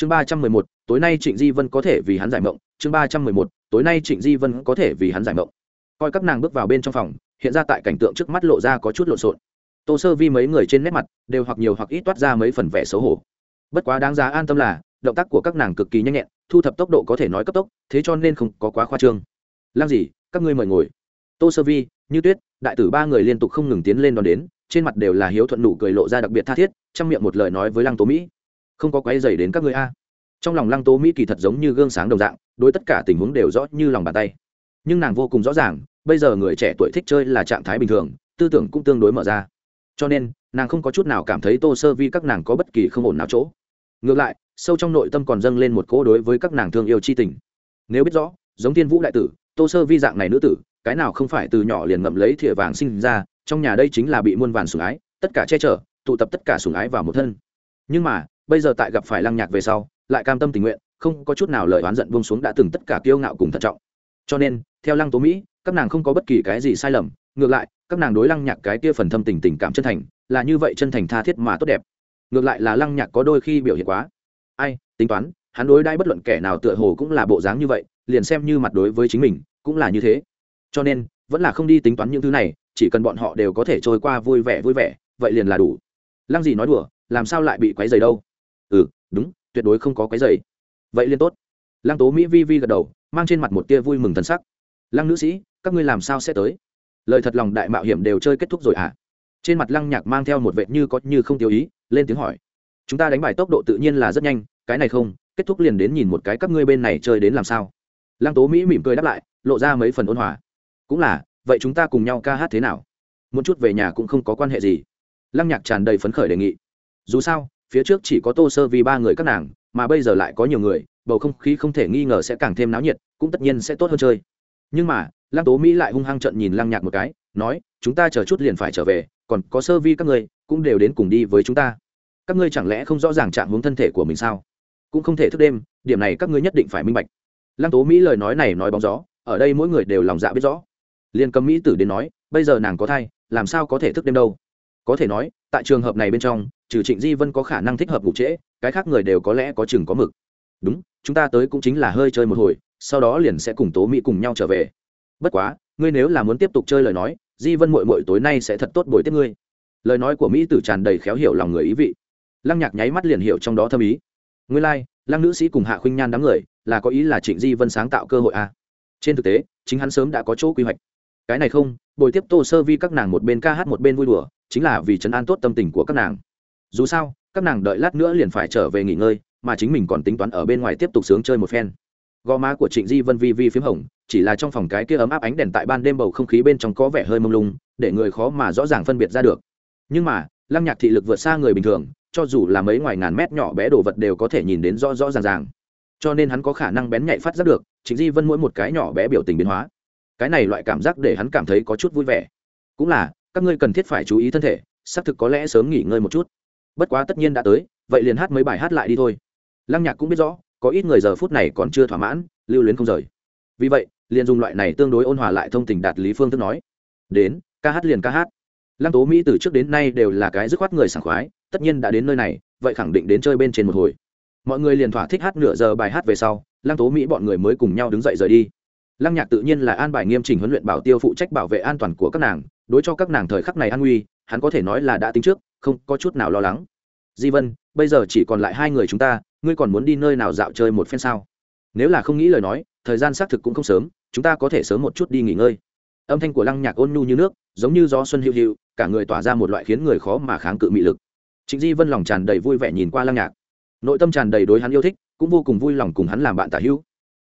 chương ba trăm mười một, tối nay trịnh di vân có thể vì hắn giải mộng. Chương ba trăm mười một, tối nay trịnh di vân có thể vì hắn giải mộng. Coi các nàng bước vào bên trong phòng, hiện ra tại cảnh tượng trước mắt lộ ra có chút lộn xộn. Tô sơ vi mấy người trên nét mặt đều hoặc nhiều hoặc ít toát ra mấy phần vẻ xấu hổ. Bất quá đáng giá an tâm là, động tác của các nàng cực kỳ nhanh nhẹn, thu thập tốc độ có thể nói cấp tốc, thế cho nên không có quá khoa trương. Làm gì các ngươi mời ngồi. Tô sơ vi, như tuyết, đại tử ba người liên tục không ngừng tiến lên đón đến, trên mặt đều là hiếu thuận nụ cười lộ ra đặc biệt tha thiết, trong miệng một lời nói với lăng tố mỹ không có quái dày đến các ngươi a. Trong lòng lăng tố mỹ kỳ thật giống như gương sáng đồng dạng, đối tất cả tình huống đều rõ như lòng bàn tay. Nhưng nàng vô cùng rõ ràng, bây giờ người trẻ tuổi thích chơi là trạng thái bình thường, tư tưởng cũng tương đối mở ra. Cho nên, nàng không có chút nào cảm thấy tô sơ vi các nàng có bất kỳ không ổn nào chỗ. Ngược lại, sâu trong nội tâm còn dâng lên một cỗ đối với các nàng thương yêu chi tình. Nếu biết rõ, giống thiên vũ đại tử, tô sơ vi dạng này nữ tử, cái nào không phải từ nhỏ liền ngậm lấy thìa vàng sinh ra, trong nhà đây chính là bị muôn vàn sủng ái, tất cả che chở, tụ tập tất cả sủng ái vào một thân. Nhưng mà bây giờ tại gặp phải lăng nhạc về sau, lại cam tâm tình nguyện, không có chút nào lời oán giận buông xuống đã từng tất cả kiêu ngạo cùng thận trọng. Cho nên, theo lăng tố mỹ, các nàng không có bất kỳ cái gì sai lầm, ngược lại, các nàng đối lăng nhạc cái kia phần thâm tình tình cảm chân thành, là như vậy chân thành tha thiết mà tốt đẹp. Ngược lại là lăng nhạc có đôi khi biểu hiện quá. Ai, tính toán, hắn đối đãi bất luận kẻ nào tựa hồ cũng là bộ dáng như vậy, liền xem như mặt đối với chính mình, cũng là như thế. Cho nên, vẫn là không đi tính toán những thứ này, chỉ cần bọn họ đều có thể trôi qua vui vẻ vui vẻ, vậy liền là đủ. Lăng gì nói đùa, làm sao lại bị quấy dày đâu? Ừ đúng, tuyệt đối không có quấy dày vậy liên tốt. Lăng tố mỹ vi vi gật đầu, mang trên mặt một tia vui mừng thân sắc. Lăng nữ sĩ, các ngươi làm sao sẽ tới? Lời thật lòng đại mạo hiểm đều chơi kết thúc rồi à? Trên mặt lăng nhạc mang theo một vệ như có như không tiêu ý, lên tiếng hỏi. Chúng ta đánh bài tốc độ tự nhiên là rất nhanh, cái này không, kết thúc liền đến nhìn một cái các ngươi bên này chơi đến làm sao. Lăng tố mỹ mỉm cười đáp lại, lộ ra mấy phần ôn hòa. Cũng là, vậy chúng ta cùng nhau ca hát thế nào? Một chút về nhà cũng không có quan hệ gì. Lăng nhạc tràn đầy phấn khởi đề nghị. Dù sao phía trước chỉ có tô sơ vì ba người các nàng, mà bây giờ lại có nhiều người, bầu không khí không thể nghi ngờ sẽ càng thêm náo nhiệt, cũng tất nhiên sẽ tốt hơn chơi. Nhưng mà, lăng tố mỹ lại hung hăng trận nhìn lăng nhạc một cái, nói, chúng ta chờ chút liền phải trở về, còn có sơ vi các ngươi, cũng đều đến cùng đi với chúng ta. Các ngươi chẳng lẽ không rõ ràng trạng hướng thân thể của mình sao? Cũng không thể thức đêm, điểm này các ngươi nhất định phải minh bạch. Lăng tố mỹ lời nói này nói bóng gió, ở đây mỗi người đều lòng dạ biết rõ. Liền cầm mỹ tử đến nói, bây giờ nàng có thai, làm sao có thể thức đêm đâu? Có thể nói tại trường hợp này bên trong trừ trịnh di vân có khả năng thích hợp ngủ trễ cái khác người đều có lẽ có chừng có mực. Đúng chúng ta tới cũng chính là hơi chơi một hồi sau đó liền sẽ cùng tố mỹ cùng nhau trở về. Bất quá ngươi nếu là muốn tiếp tục chơi lời nói di vân mội mội tối nay sẽ thật tốt bồi tiếp ngươi. Lời nói của mỹ tử tràn đầy khéo hiểu lòng người ý vị. Lăng nhạc nháy mắt liền hiểu trong đó thâm ý. Ngươi lai、like, lăng nữ sĩ cùng hạ khuynh nhan đám người là có ý là trịnh di vân sáng tạo cơ hội à. trên thực tế chính hắn sớm đã có chỗ quy hoạch. Cái này không bồi tiếp tô sơ vi các nàng một bên ca hát một bên vui đùa chính là vì chấn an tốt tâm tình của các nàng. Dù sao, các nàng đợi lát nữa liền phải trở về nghỉ ngơi, mà chính mình còn tính toán ở bên ngoài tiếp tục sướng chơi một phen. Gò má của trịnh di vân vi vi p h í m hồng, chỉ là trong phòng cái kia ấm áp ánh đèn tại ban đêm bầu không khí bên trong có vẻ hơi mông lung, để người khó mà rõ ràng phân biệt ra được. Nhưng mà, lăng nhạc thị lực vượt xa người bình thường, cho dù là mấy ngoài ngàn mét nhỏ bé đồ vật đều có thể nhìn đến rõ rõ ràng ràng. Cho nên hắn có khả năng bén nhạy phát giác được, trịnh di vân mỗi một cái nhỏ bé biểu tình biến hóa. Cái này loại cảm giác để hắn cảm thấy có chút vui vẻ. Cũng là các ngươi cần thiết phải chú ý thân thể, xác thực có lẽ sớm nghỉ ngơi một chút. Bất quá tất nhiên đã tới, vậy liền hát mấy bài hát lại đi thôi. Lăng nhạc cũng biết rõ, có ít người giờ phút này còn chưa thỏa mãn, lưu luyến không rời. Vì vậy, liền dùng loại này tương đối ôn hòa lại thông tình đạt lý phương thức nói. Đến, ca hát liền ca hát. Lăng tố mỹ từ trước đến nay đều là cái dứt khoát người sảng khoái, tất nhiên đã đến nơi này, vậy khẳng định đến chơi bên trên một hồi. Mọi người liền thỏa thích hát nửa giờ bài hát về sau, lăng tố mỹ bọn người mới cùng nhau đứng dậy rời đi. Lăng nhạc tự nhiên là an bài nghiêm chỉnh huấn luyện bảo tiêu phụ trách bảo vệ an toàn của các nàng đối cho các nàng thời khắc này an nguy, hắn có thể nói là đã tính trước, không có chút nào lo lắng. Di vân, bây giờ chỉ còn lại hai người chúng ta, ngươi còn muốn đi nơi nào dạo chơi một phen sao? Nếu là không nghĩ lời nói, thời gian xác thực cũng không sớm, chúng ta có thể sớm một chút đi nghỉ ngơi. Âm thanh của lăng nhạc ôn nhu như nước, giống như gió xuân hữu hữu cả người tỏa ra một loại khiến người khó mà kháng cự mị lực. Trịnh di vân lòng tràn đầy vui vẻ nhìn qua lăng nhạc. Nội tâm tràn đầy đối hắn yêu thích, cũng vô cùng vui lòng cùng hắn làm bạn tả hữu.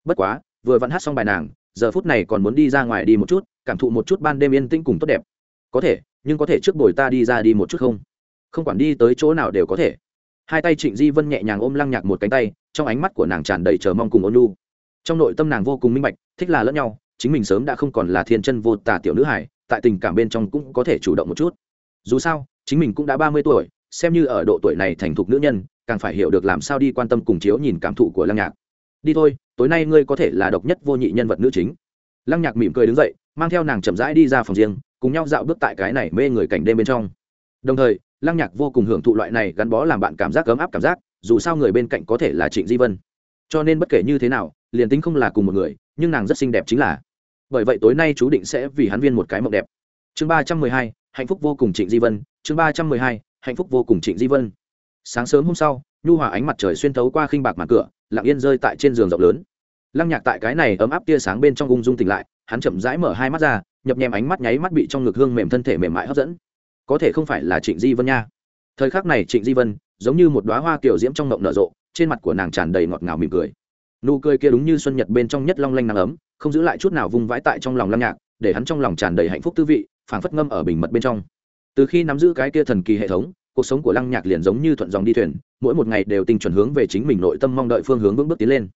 Bất quá, vừa vẫn hát xong bài nàng, giờ phút này còn muốn đi ra ngoài đi một chút cảm thụ một chút ban đêm yên tĩnh cùng tốt đẹp. Có thể, nhưng có thể trước bồi ta đi ra đi một chút không? Không quản đi tới chỗ nào đều có thể. Hai tay trịnh di vân nhẹ nhàng ôm lăng nhạc một cánh tay, trong ánh mắt của nàng tràn đầy chờ mong cùng ôn lu trong nội tâm nàng vô cùng minh bạch, thích là lẫn nhau, chính mình sớm đã không còn là thiên chân vô tả tiểu nữ hải tại tình cảm bên trong cũng có thể chủ động một chút. Dù sao, chính mình cũng đã ba mươi tuổi, xem như ở độ tuổi này thành thục nữ nhân, càng phải hiểu được làm sao đi quan tâm cùng chiếu nhìn cảm thụ của lăng nhạc. Đi thôi, tối nay ngươi có thể là độc nhất vô nhị nhân vật nữ chính. Lăng nhạc mỉm cười đứng dậy mang theo nàng chậm rãi đi ra phòng riêng, cùng nhau dạo bước tại cái này mê người cảnh đêm bên trong. Đồng thời, lăng nhạc vô cùng hưởng thụ loại này gắn bó làm bạn cảm giác ấm áp cảm giác, dù sao người bên cạnh có thể là trịnh di vân. Cho nên bất kể như thế nào, liền tính không là cùng một người, nhưng nàng rất xinh đẹp chính là. Bởi vậy tối nay chú định sẽ vì hắn viên một cái mộng đẹp. Chương ba trăm mười hai, hạnh phúc vô cùng trịnh di vân. Chương ba trăm mười hai, hạnh phúc vô cùng trịnh di vân. Sáng sớm hôm sau, nhu hòa ánh mặt trời xuyên thấu qua khinh bạc màn cửa, lặng yên rơi tại trên giường rộng lớn lăng nhạc tại cái này ấm áp tia sáng bên trong ung dung tỉnh lại, hắn chậm rãi mở hai mắt ra, nhập nhèm ánh mắt nháy mắt bị trong ngực hương mềm thân thể mềm mại hấp dẫn. Có thể không phải là trịnh di vân nha. Thời khắc này trịnh di vân giống như một đoá hoa kiểu diễm trong mộng nở rộ, trên mặt của nàng tràn đầy ngọt ngào mỉm cười. Nụ cười kia đúng như xuân nhật bên trong nhất long lanh nắng ấm, không giữ lại chút nào vung vãi tại trong lòng lăng nhạc, để hắn trong lòng tràn đầy hạnh phúc tư vị, phảng phất ngâm ở bình mật bên trong. Từ khi nắm giữ cái kia thần kỳ hệ thống, cuộc sống của lăng nhạc liền giống như thuận dòng đi thuyền, mỗi một ngày đều tinh chuẩn hướng về chính mình nội tâm mong đợi phương hướng vững bước tiến lên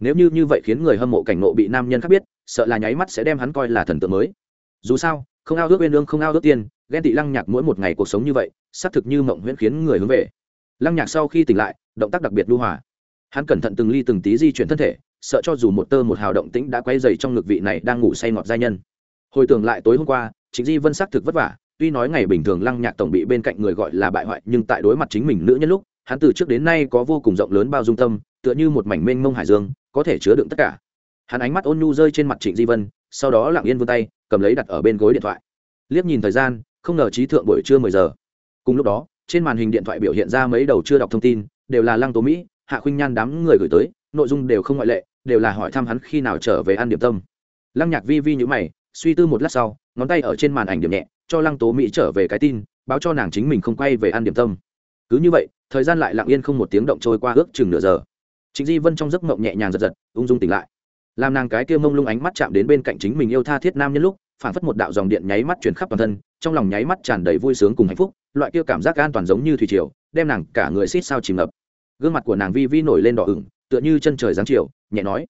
nếu như như vậy khiến người hâm mộ cảnh nộ bị nam nhân khác biết, sợ là nháy mắt sẽ đem hắn coi là thần tượng mới. Dù sao, không ao ước uyên lương, không ao ước tiên ghen tị lăng nhạc mỗi một ngày cuộc sống như vậy, xác thực như mộng huyễn khiến người hướng về. Lăng nhạc sau khi tỉnh lại, động tác đặc biệt lưu hòa. Hắn cẩn thận từng ly từng tí di chuyển thân thể, sợ cho dù một tơ một hào động tĩnh đã quay dày trong ngực vị này đang ngủ say ngọt giai nhân. Hồi tưởng lại tối hôm qua chính di vân xác thực vất vả, tuy nói ngày bình thường lăng nhạc tổng bị bên cạnh người gọi là bại hoại, nhưng tại đối mặt chính mình nữ nhân lúc, hắn từ trước đến nay có vô cùng rộng lớn bao dung tâm, tựa như một mảnh mênh mông hải dương có thể chứa đựng tất cả. Hắn ánh mắt ôn nhu rơi trên mặt trịnh di vân, sau đó lặng yên vươn tay, cầm lấy đặt ở bên gối điện thoại. Liếc nhìn thời gian, không ngờ trí thượng buổi trưa mười giờ. Cùng lúc đó, trên màn hình điện thoại biểu hiện ra mấy đầu chưa đọc thông tin, đều là lăng tố mỹ, hạ khuynh nhan đám người gửi tới, nội dung đều không ngoại lệ, đều là hỏi thăm hắn khi nào trở về ăn điểm tâm. Lăng nhạc vi vi nhữ mày, suy tư một lát sau, ngón tay ở trên màn ảnh điểm nhẹ, cho lăng tố mỹ trở về cái tin, báo cho nàng chính mình không quay về ăn điểm tâm. Cứ như vậy, thời gian lại lặng yên không một tiếng động trôi qua ước chừng nửa giờ chính di vân trong giấc mộng nhẹ nhàng giật giật, ung dung tỉnh lại. Làm nàng cái kia mông lung ánh mắt chạm đến bên cạnh chính mình yêu tha thiết nam nhân lúc, phản phất một đạo dòng điện nháy mắt chuyển khắp toàn thân, trong lòng nháy mắt tràn đầy vui sướng cùng hạnh phúc, loại kia cảm giác an toàn giống như thủy triều, đem nàng cả người xít sao chìm ngập. Gương mặt của nàng vi vi nổi lên đỏ ửng, tựa như chân trời giáng chiều, nhẹ nói,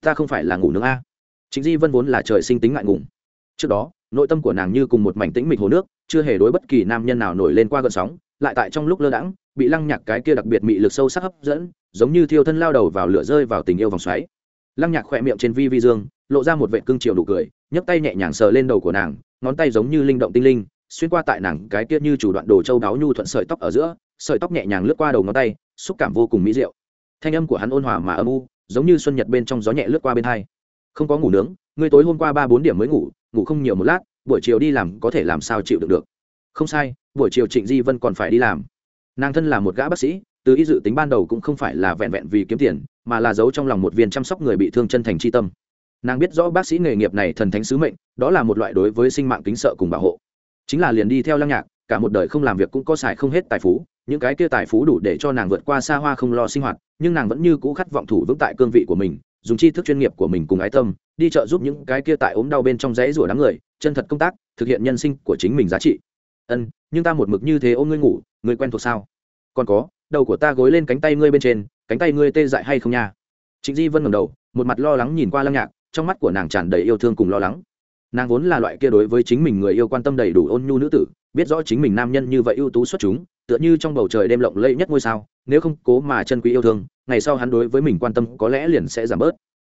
ta không phải là ngủ nướng a. Chính di vân vốn là trời sinh tính ngại ngùng. Trước đó, nội tâm của nàng như cùng một mảnh tĩnh mịch hồ nước, chưa hề đối bất kỳ nam nhân nào nổi lên qua gợn sóng lại tại trong lúc lơ đãng, bị lăng nhạc cái kia đặc biệt mị lực sâu sắc hấp dẫn, giống như thiêu thân lao đầu vào lửa rơi vào tình yêu vòng xoáy. Lăng nhạc khỏe miệng trên vi vi dương, lộ ra một vệ cưng chiều đủ cười, nhấc tay nhẹ nhàng sờ lên đầu của nàng, ngón tay giống như linh động tinh linh, xuyên qua tại nàng cái kia như chủ đoạn đồ châu đáo nhu thuận sợi tóc ở giữa, sợi tóc nhẹ nhàng lướt qua đầu ngón tay, xúc cảm vô cùng mỹ diệu. Thanh âm của hắn ôn hòa mà âm u, giống như xuân nhật bên trong gió nhẹ lướt qua bên hai. Không có ngủ nướng, ngươi tối hôm qua ba bốn điểm mới ngủ ngủ không nhiều một lát, buổi chiều đi làm có thể làm sao chịu được được không sai, buổi chiều trịnh di vân còn phải đi làm. Nàng thân là một gã bác sĩ, từ y dự tính ban đầu cũng không phải là vẹn vẹn vì kiếm tiền, mà là giấu trong lòng một viên chăm sóc người bị thương chân thành c h i tâm. Nàng biết rõ bác sĩ nghề nghiệp này thần thánh sứ mệnh, đó là một loại đối với sinh mạng kính sợ cùng bảo hộ. Chính là liền đi theo lăng nhạc, cả một đời không làm việc cũng có xài không hết tài phú, những cái kia tài phú đủ để cho nàng vượt qua xa hoa không lo sinh hoạt, nhưng nàng vẫn như cũ khát vọng thủ vững tại cương vị của mình, dùng tri thức chuyên nghiệp của mình cùng ái tâm, đi chợ giúp những cái kia tại ốm đau bên trong rẫy rủa đám người, chân thật công tác, thực hiện nhân sinh của chính mình giá trị ân, nhưng ta một mực như thế ôm ngươi ngủ, ngươi quen thuộc sao? Còn có, đầu của ta gối lên cánh tay ngươi bên trên, cánh tay ngươi tê dại hay không nha? Trịnh di vân ngầm đầu, một mặt lo lắng nhìn qua lăng nhạc, trong mắt của nàng tràn đầy yêu thương cùng lo lắng. Nàng vốn là loại kia đối với chính mình người yêu quan tâm đầy đủ ôn nhu nữ tử, biết rõ chính mình nam nhân như vậy ưu tú xuất chúng, tựa như trong bầu trời đêm lộng lẫy nhất ngôi sao, nếu không cố mà chân quý yêu thương, ngày sau hắn đối với mình quan tâm có lẽ liền sẽ giảm bớt.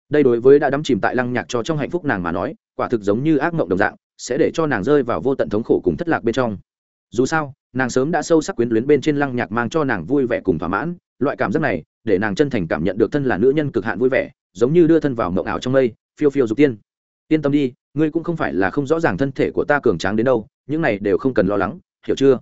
Đây đối với đã đắm chìm tại lăng nhạc cho trong hạnh phúc nàng mà nói, quả thực giống như ác mộng đồng dạng sẽ để cho nàng rơi vào vô tận thống khổ cùng thất lạc bên trong. Dù sao, nàng sớm đã sâu sắc quyến luyến bên trên lăng nhạc mang cho nàng vui vẻ cùng thỏa mãn, loại cảm giác này, để nàng chân thành cảm nhận được thân là nữ nhân cực hạn vui vẻ, giống như đưa thân vào mộng ảo trong mây, phiêu phiêu dục tiên. Yên tâm đi, ngươi cũng không phải là không rõ ràng thân thể của ta cường tráng đến đâu, những này đều không cần lo lắng, hiểu chưa?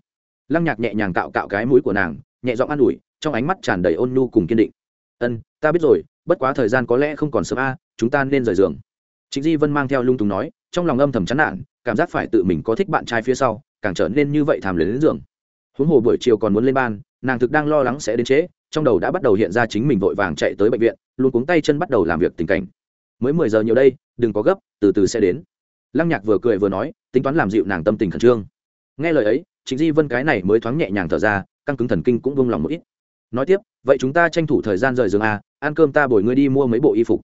Lăng nhạc nhẹ nhàng cạo cạo cái mũi của nàng, nhẹ giọng an ủi, trong ánh mắt tràn đầy ôn nhu cùng kiên định. Ân, ta biết rồi, bất quá thời gian có lẽ không còn sớm a, chúng ta nên rời giường. Chính di vân mang theo lung tùng nói trong lòng âm thầm chán nản, cảm giác phải tự mình có thích bạn trai phía sau, càng trở nên như vậy thàm luyến đến giường. Huống hồ buổi chiều còn muốn lên ban, nàng thực đang lo lắng sẽ đến trễ, trong đầu đã bắt đầu hiện ra chính mình vội vàng chạy tới bệnh viện, luôn cuống tay chân bắt đầu làm việc tình cảnh. Mới mười giờ nhiều đây, đừng có gấp, từ từ sẽ đến. Lăng nhạc vừa cười vừa nói, tính toán làm dịu nàng tâm tình khẩn trương. Nghe lời ấy chính di vân cái này mới thoáng nhẹ nhàng thở ra, căng cứng thần kinh cũng vung lòng một ít. Nói tiếp, vậy chúng ta tranh thủ thời gian rời giường à ăn cơm ta bồi ngươi đi mua mấy bộ y phục.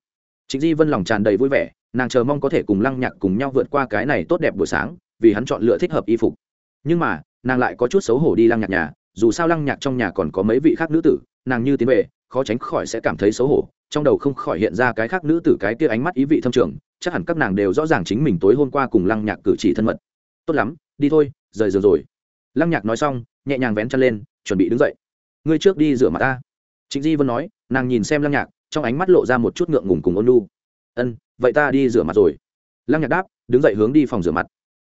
Chính di vân lòng tràn đầy vui vẻ nàng chờ mong có thể cùng lăng nhạc cùng nhau vượt qua cái này tốt đẹp buổi sáng, vì hắn chọn lựa thích hợp y phục. Nhưng mà, nàng lại có chút xấu hổ đi lăng nhạc nhà, dù sao lăng nhạc trong nhà còn có mấy vị khác nữ tử, nàng như tiến về, khó tránh khỏi sẽ cảm thấy xấu hổ, trong đầu không khỏi hiện ra cái khác nữ tử cái kia ánh mắt ý vị thâm trường, chắc hẳn các nàng đều rõ ràng chính mình tối hôm qua cùng lăng nhạc cử chỉ thân mật. Tốt lắm, đi thôi, rời giường rồi. Lăng nhạc nói xong, nhẹ nhàng vén chân lên, chuẩn bị đứng dậy. Ngươi trước đi rửa mặt ta. Trịnh di vân nói, nàng nhìn xem lăng nhạc, trong ánh mắt lộ ra một chút ngượng ngùng cùng ôn lu ân, vậy ta đi rửa mặt rồi. Lăng nhạc đáp, đứng dậy hướng đi phòng rửa mặt.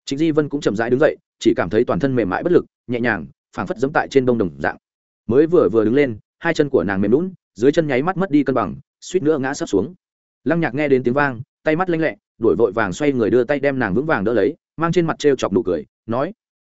Trịnh di vân cũng chậm rãi đứng dậy, chỉ cảm thấy toàn thân mềm mại bất lực, nhẹ nhàng, phảng phất giẫm tại trên đông đồng dạng. Mới vừa vừa đứng lên, hai chân của nàng mềm lún dưới chân nháy mắt mất đi cân bằng, suýt nữa ngã sấp xuống. Lăng nhạc nghe đến tiếng vang, tay mắt lanh lẹ đuổi vội vàng xoay người đưa tay đem nàng vững vàng đỡ lấy, mang trên mặt t chọc nụ cười, nói,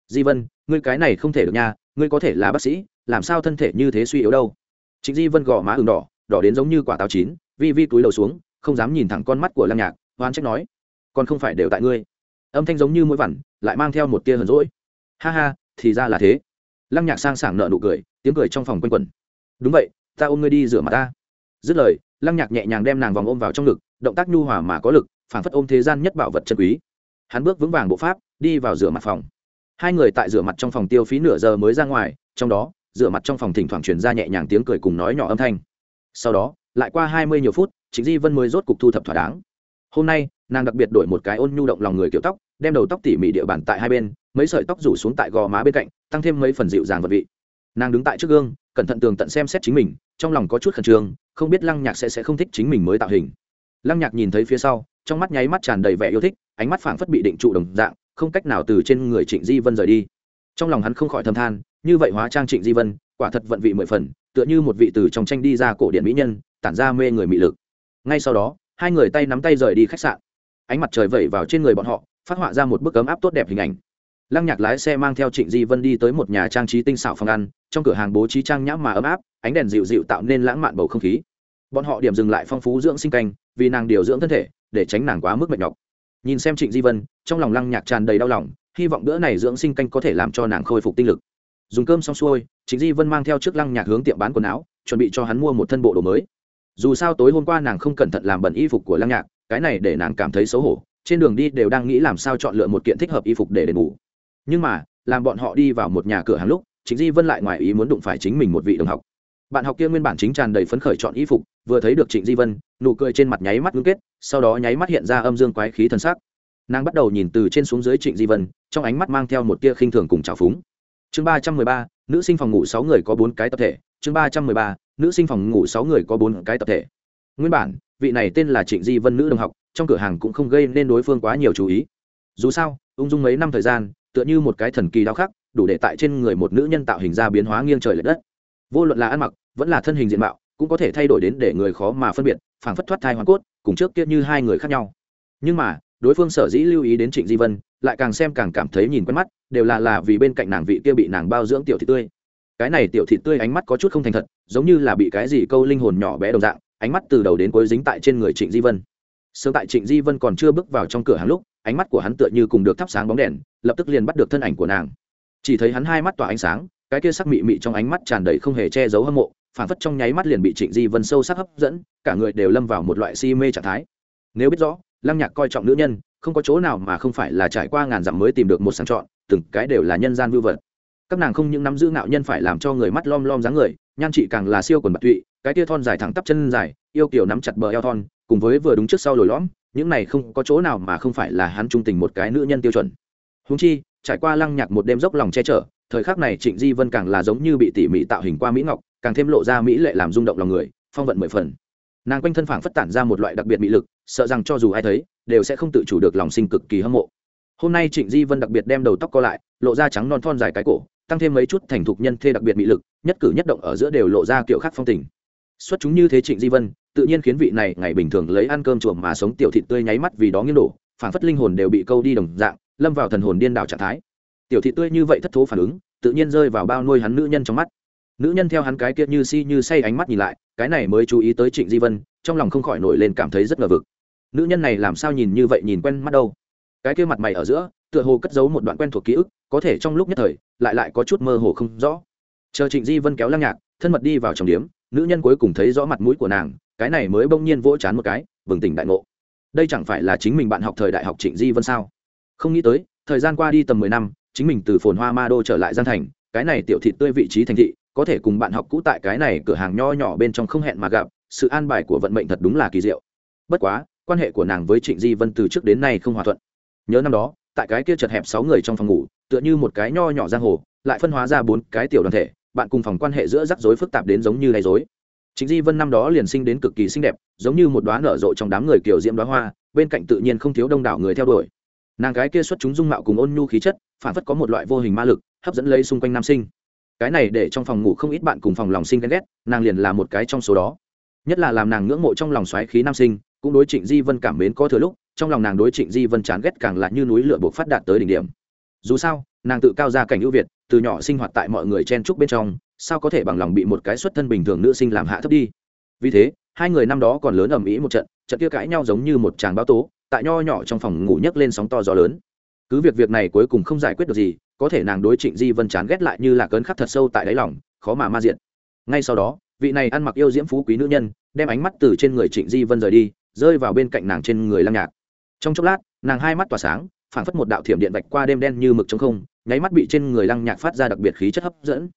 di vân, ngươi cái này không thể được nha, ngươi có thể là bác sĩ, làm sao thân thể như thế suy yếu đâu? Trịnh di vân gò má ừng đỏ đỏ đến giống như quả táo chín, vi vi túi đầu xuống không dám nhìn thẳng con mắt của lăng nhạc oan trách nói còn không phải đều tại ngươi. Âm thanh giống như mũi vằn, lại mang theo một tia hờn rỗi ha ha, thì ra là thế. Lăng nhạc sang sảng nợ nụ cười, tiếng cười trong phòng quanh quẩn. Đúng vậy, ta ôm ngươi đi rửa mặt ta. Dứt lời lăng nhạc nhẹ nhàng đem nàng vòng ôm vào trong ngực, động tác nhu hòa mà có lực phản phất ôm thế gian nhất bảo vật chân quý. Hắn bước vững vàng bộ pháp, đi vào rửa mặt phòng. Hai người tại rửa mặt trong phòng tiêu phí nửa giờ mới ra ngoài, trong đó, rửa mặt trong phòng thỉnh thoảng truyền ra nhẹ nhàng tiếng cười cùng nói nhỏ âm thanh. Sau đó, lại qua hai mươi nhiều phút chính di vân mới rốt cục thu thập thỏa đáng. Hôm nay, nàng đặc biệt đổi một cái ôn nhu động lòng người kiểu tóc, đem đầu tóc tỉ mỉ địa bàn tại hai bên, mấy sợi tóc rủ xuống tại gò má bên cạnh, tăng thêm mấy phần dịu dàng vật vị. Nàng đứng tại trước gương, cẩn thận tường tận xem xét chính mình, trong lòng có chút khẩn trương, không biết lăng nhạc sẽ sẽ không thích chính mình mới tạo hình. Lăng nhạc nhìn thấy phía sau, trong mắt nháy mắt tràn đầy vẻ yêu thích, ánh mắt phảng phất bị định trụ đồng dạng, không cách nào từ trên người trịnh di vân rời đi. Trong lòng hắn không khỏi thâm than, như vậy hóa trang trịnh di vân, quả thật vận vị mười phần, tựa như một vị từ trong tranh đi ra cổ điển mỹ nhân, tản ra mê người mị lực ngay sau đó, hai người tay nắm tay rời đi khách sạn. Ánh mặt trời vẩy vào trên người bọn họ, phát họa ra một bức ấm áp tốt đẹp hình ảnh. Lăng nhạc lái xe mang theo trịnh di vân đi tới một nhà trang trí tinh xảo phòng ăn, trong cửa hàng bố trí trang nhãm mà ấm áp, ánh đèn dịu dịu tạo nên lãng mạn bầu không khí. Bọn họ điểm dừng lại phong phú dưỡng sinh canh, vì nàng điều dưỡng thân thể, để tránh nàng quá mức mệt nhọc. Nhìn xem trịnh di vân, trong lòng lăng nhạc tràn đầy đau lòng, hy vọng bữa này dưỡng sinh canh có thể làm cho nàng khôi phục tinh lực. Dùng cơm xong xuôi, trịnh di vân mang theo trước lăng nhạc hướng tiệm bán quần áo, chuẩn bị cho hắn mua một thân bộ đồ mới dù sao tối hôm qua nàng không cẩn thận làm bẩn y phục của lăng nhạc, cái này để nàng cảm thấy xấu hổ, trên đường đi đều đang nghĩ làm sao chọn lựa một kiện thích hợp y phục để đền bù. Nhưng mà, làm bọn họ đi vào một nhà cửa hàng lúc chính di vân lại ngoài ý muốn đụng phải chính mình một vị đồng học. Bạn học kia nguyên bản chính tràn đầy phấn khởi chọn y phục, vừa thấy được trịnh di vân, nụ cười trên mặt nháy mắt ngưng kết, sau đó nháy mắt hiện ra âm dương quái khí thân c nàng bắt đầu nhìn từ trên xuống dưới trịnh di vân, trong ánh mắt mang theo một tia khinh thường cùng trào phúng. Chương ba trăm mười ba, nữ sinh phòng ngủ sáu người có bốn cái tập thể. Chương ba trăm mười ba nữ sinh phòng ngủ sáu người có bốn cái tập thể. Nguyên bản, vị này tên là trịnh di vân nữ đồng học, trong cửa hàng cũng không gây nên đối phương quá nhiều chú ý. Dù sao, ung dung mấy năm thời gian, tựa như một cái thần kỳ đau khắc, đủ để tại trên người một nữ nhân tạo hình ra biến hóa nghiêng trời l ệ đất. Vô luận là ăn mặc, vẫn là thân hình diện mạo, cũng có thể thay đổi đến để người khó mà phân biệt, phảng phất thoát thai hoàn cốt, cùng trước kia như hai người khác nhau. Nhưng mà, đối phương sở dĩ lưu ý đến trịnh di vân, lại càng xem càng cảm thấy nhìn quen mắt, đều là là vì bên cạnh nàng vị kia bị nàng bao dưỡng tiểu thị tươi cái này tiểu thị tươi ánh mắt có chút không thành thật, giống như là bị cái gì câu linh hồn nhỏ bé đồng dạng, ánh mắt từ đầu đến cuối dính tại trên người trịnh di vân. Sớm tại trịnh di vân còn chưa bước vào trong cửa hàng lúc, ánh mắt của hắn tựa như cùng được thắp sáng bóng đèn, lập tức liền bắt được thân ảnh của nàng. Chỉ thấy hắn hai mắt tỏa ánh sáng, cái kia sắc mị mị trong ánh mắt tràn đầy không hề che giấu hâm mộ phản phất trong nháy mắt liền bị trịnh di vân sâu sắc hấp dẫn, cả người đều lâm vào một loại si mê trạng thái. Nếu biết rõ, lăng nhạc coi trọng nữ nhân, không có chỗ nào mà không phải là trải qua ngàn dặm mới tìm được một sàng chọn, từng cái đều là nhân gian vưu vật các nàng không những nắm giữ ngạo nhân phải làm cho người mắt lom lom dáng người, nhan chị càng là siêu quần bạc tụy, cái tia thon dài thẳng tắp chân dài, yêu kiểu nắm chặt bờ eo thon, cùng với vừa đúng trước sau lồi lõm, những này không có chỗ nào mà không phải là hắn trung tình một cái nữ nhân tiêu chuẩn. Húng chi, trải qua lăng nhạc một đêm dốc lòng che chở, thời khắc này trịnh di vân càng là giống như bị tỉ mỉ tạo hình qua mỹ ngọc, càng thêm lộ ra mỹ lệ làm rung động lòng người, phong vận mười phần. Nàng quanh thân phảng phất tản ra một loại đặc biệt mỹ lực, sợ rằng cho dù ai thấy, đều sẽ không tự chủ được lòng sinh cực kỳ hâm mộ. Hôm nay trịnh di vân đặc biệt đem đầu tóc co lại, lộ ra trắng non thon dài cái cổ tăng thêm mấy chút thành thục nhân thê đặc biệt mỹ lực, nhất cử nhất động ở giữa đều lộ ra kiểu khác phong tình. Xuất chúng như thế trịnh di vân, tự nhiên khiến vị này ngày bình thường lấy ăn cơm chuồng mà sống tiểu thịt tươi nháy mắt vì đó nghiêng đổ phản phất linh hồn đều bị câu đi đồng dạng, lâm vào thần hồn điên đảo trạng thái. Tiểu thịt tươi như vậy thất thố phản ứng, tự nhiên rơi vào bao nuôi hắn nữ nhân trong mắt. Nữ nhân theo hắn cái kia như si như say ánh mắt nhìn lại, cái này mới chú ý tới trịnh di vân, trong lòng không khỏi nổi lên cảm thấy rất ngờ vực. Nữ nhân này làm sao nhìn như vậy nhìn quen mắt đâu? Cái kia mặt mày ở giữa, tựa hồ cất giấu một đoạn quen thuộc ký ức, có thể trong lúc nhất thời, lại lại có chút mơ hồ không rõ. Chờ trịnh di vân kéo lăng nhạc, thân mật đi vào trong điếm, nữ nhân cuối cùng thấy rõ mặt mũi của nàng, cái này mới bỗng nhiên vỗ chán một cái, bừng tỉnh đại ngộ. Đây chẳng phải là chính mình bạn học thời đại học trịnh di vân sao? Không nghĩ tới, thời gian qua đi tầm mười năm, chính mình từ phồn hoa ma đô trở lại gian thành, cái này tiểu thị tươi vị trí thành thị, có thể cùng bạn học cũ tại cái này cửa hàng nho nhỏ bên trong không hẹn mà gặp, sự an bài của vận mệnh thật đúng là kỳ diệu. Bất quá, quan hệ của nàng với trịnh di vân từ trước đến nay không hòa thuận nhớ năm đó, tại cái kia chật hẹp sáu người trong phòng ngủ, tựa như một cái nho nhỏ giang hồ, lại phân hóa ra bốn cái tiểu đoàn thể, bạn cùng phòng quan hệ giữa rắc rối phức tạp đến giống như lầy rối. Chính di vân năm đó liền sinh đến cực kỳ xinh đẹp, giống như một đoá nở rộ trong đám người kiểu diễm đoá hoa, bên cạnh tự nhiên không thiếu đông đảo người theo đuổi. Nàng gái kia xuất chúng dung mạo cùng ôn nhu khí chất, phản phất có một loại vô hình ma lực, hấp dẫn lấy xung quanh nam sinh. Cái này để trong phòng ngủ không ít bạn cùng phòng lòng sinh ghen ghét, nàng liền là một cái trong số đó. Nhất là làm nàng ngưỡng mộ trong lòng xoáy khí nam sinh, cũng đối trịnh di vân cảm mến có thừa lúc trong lòng nàng đối trịnh di vân chán ghét càng là như núi lửa buộc phát đạt tới đỉnh điểm. Dù sao, nàng tự cao ra cảnh ưu việt, từ nhỏ sinh hoạt tại mọi người chen trúc bên trong, sao có thể bằng lòng bị một cái xuất thân bình thường nữ sinh làm hạ thấp đi? Vì thế, hai người năm đó còn lớn ầm ĩ một trận trận kia cãi nhau giống như một tràng báo tố, tại nho nhỏ trong phòng ngủ nhấc lên sóng to gió lớn. Cứ việc việc này cuối cùng không giải quyết được gì, có thể nàng đối trịnh di vân chán ghét lại như là cơn khắc thật sâu tại đáy lòng, khó mà ma diện ngay sau đó, vị này ăn mặc yêu diễm phú quý nữ nhân, đem ánh mắt từ trên người trịnh di vân rời đi, rơi vào bên cạnh nàng trên người lăng nhạc trong chốc lát, nàng hai mắt tỏa sáng, phảng phất một đạo thiểm điện vạch qua đêm đen như mực trong không, nháy mắt bị trên người lăng nhạc phát ra đặc biệt khí chất hấp dẫn.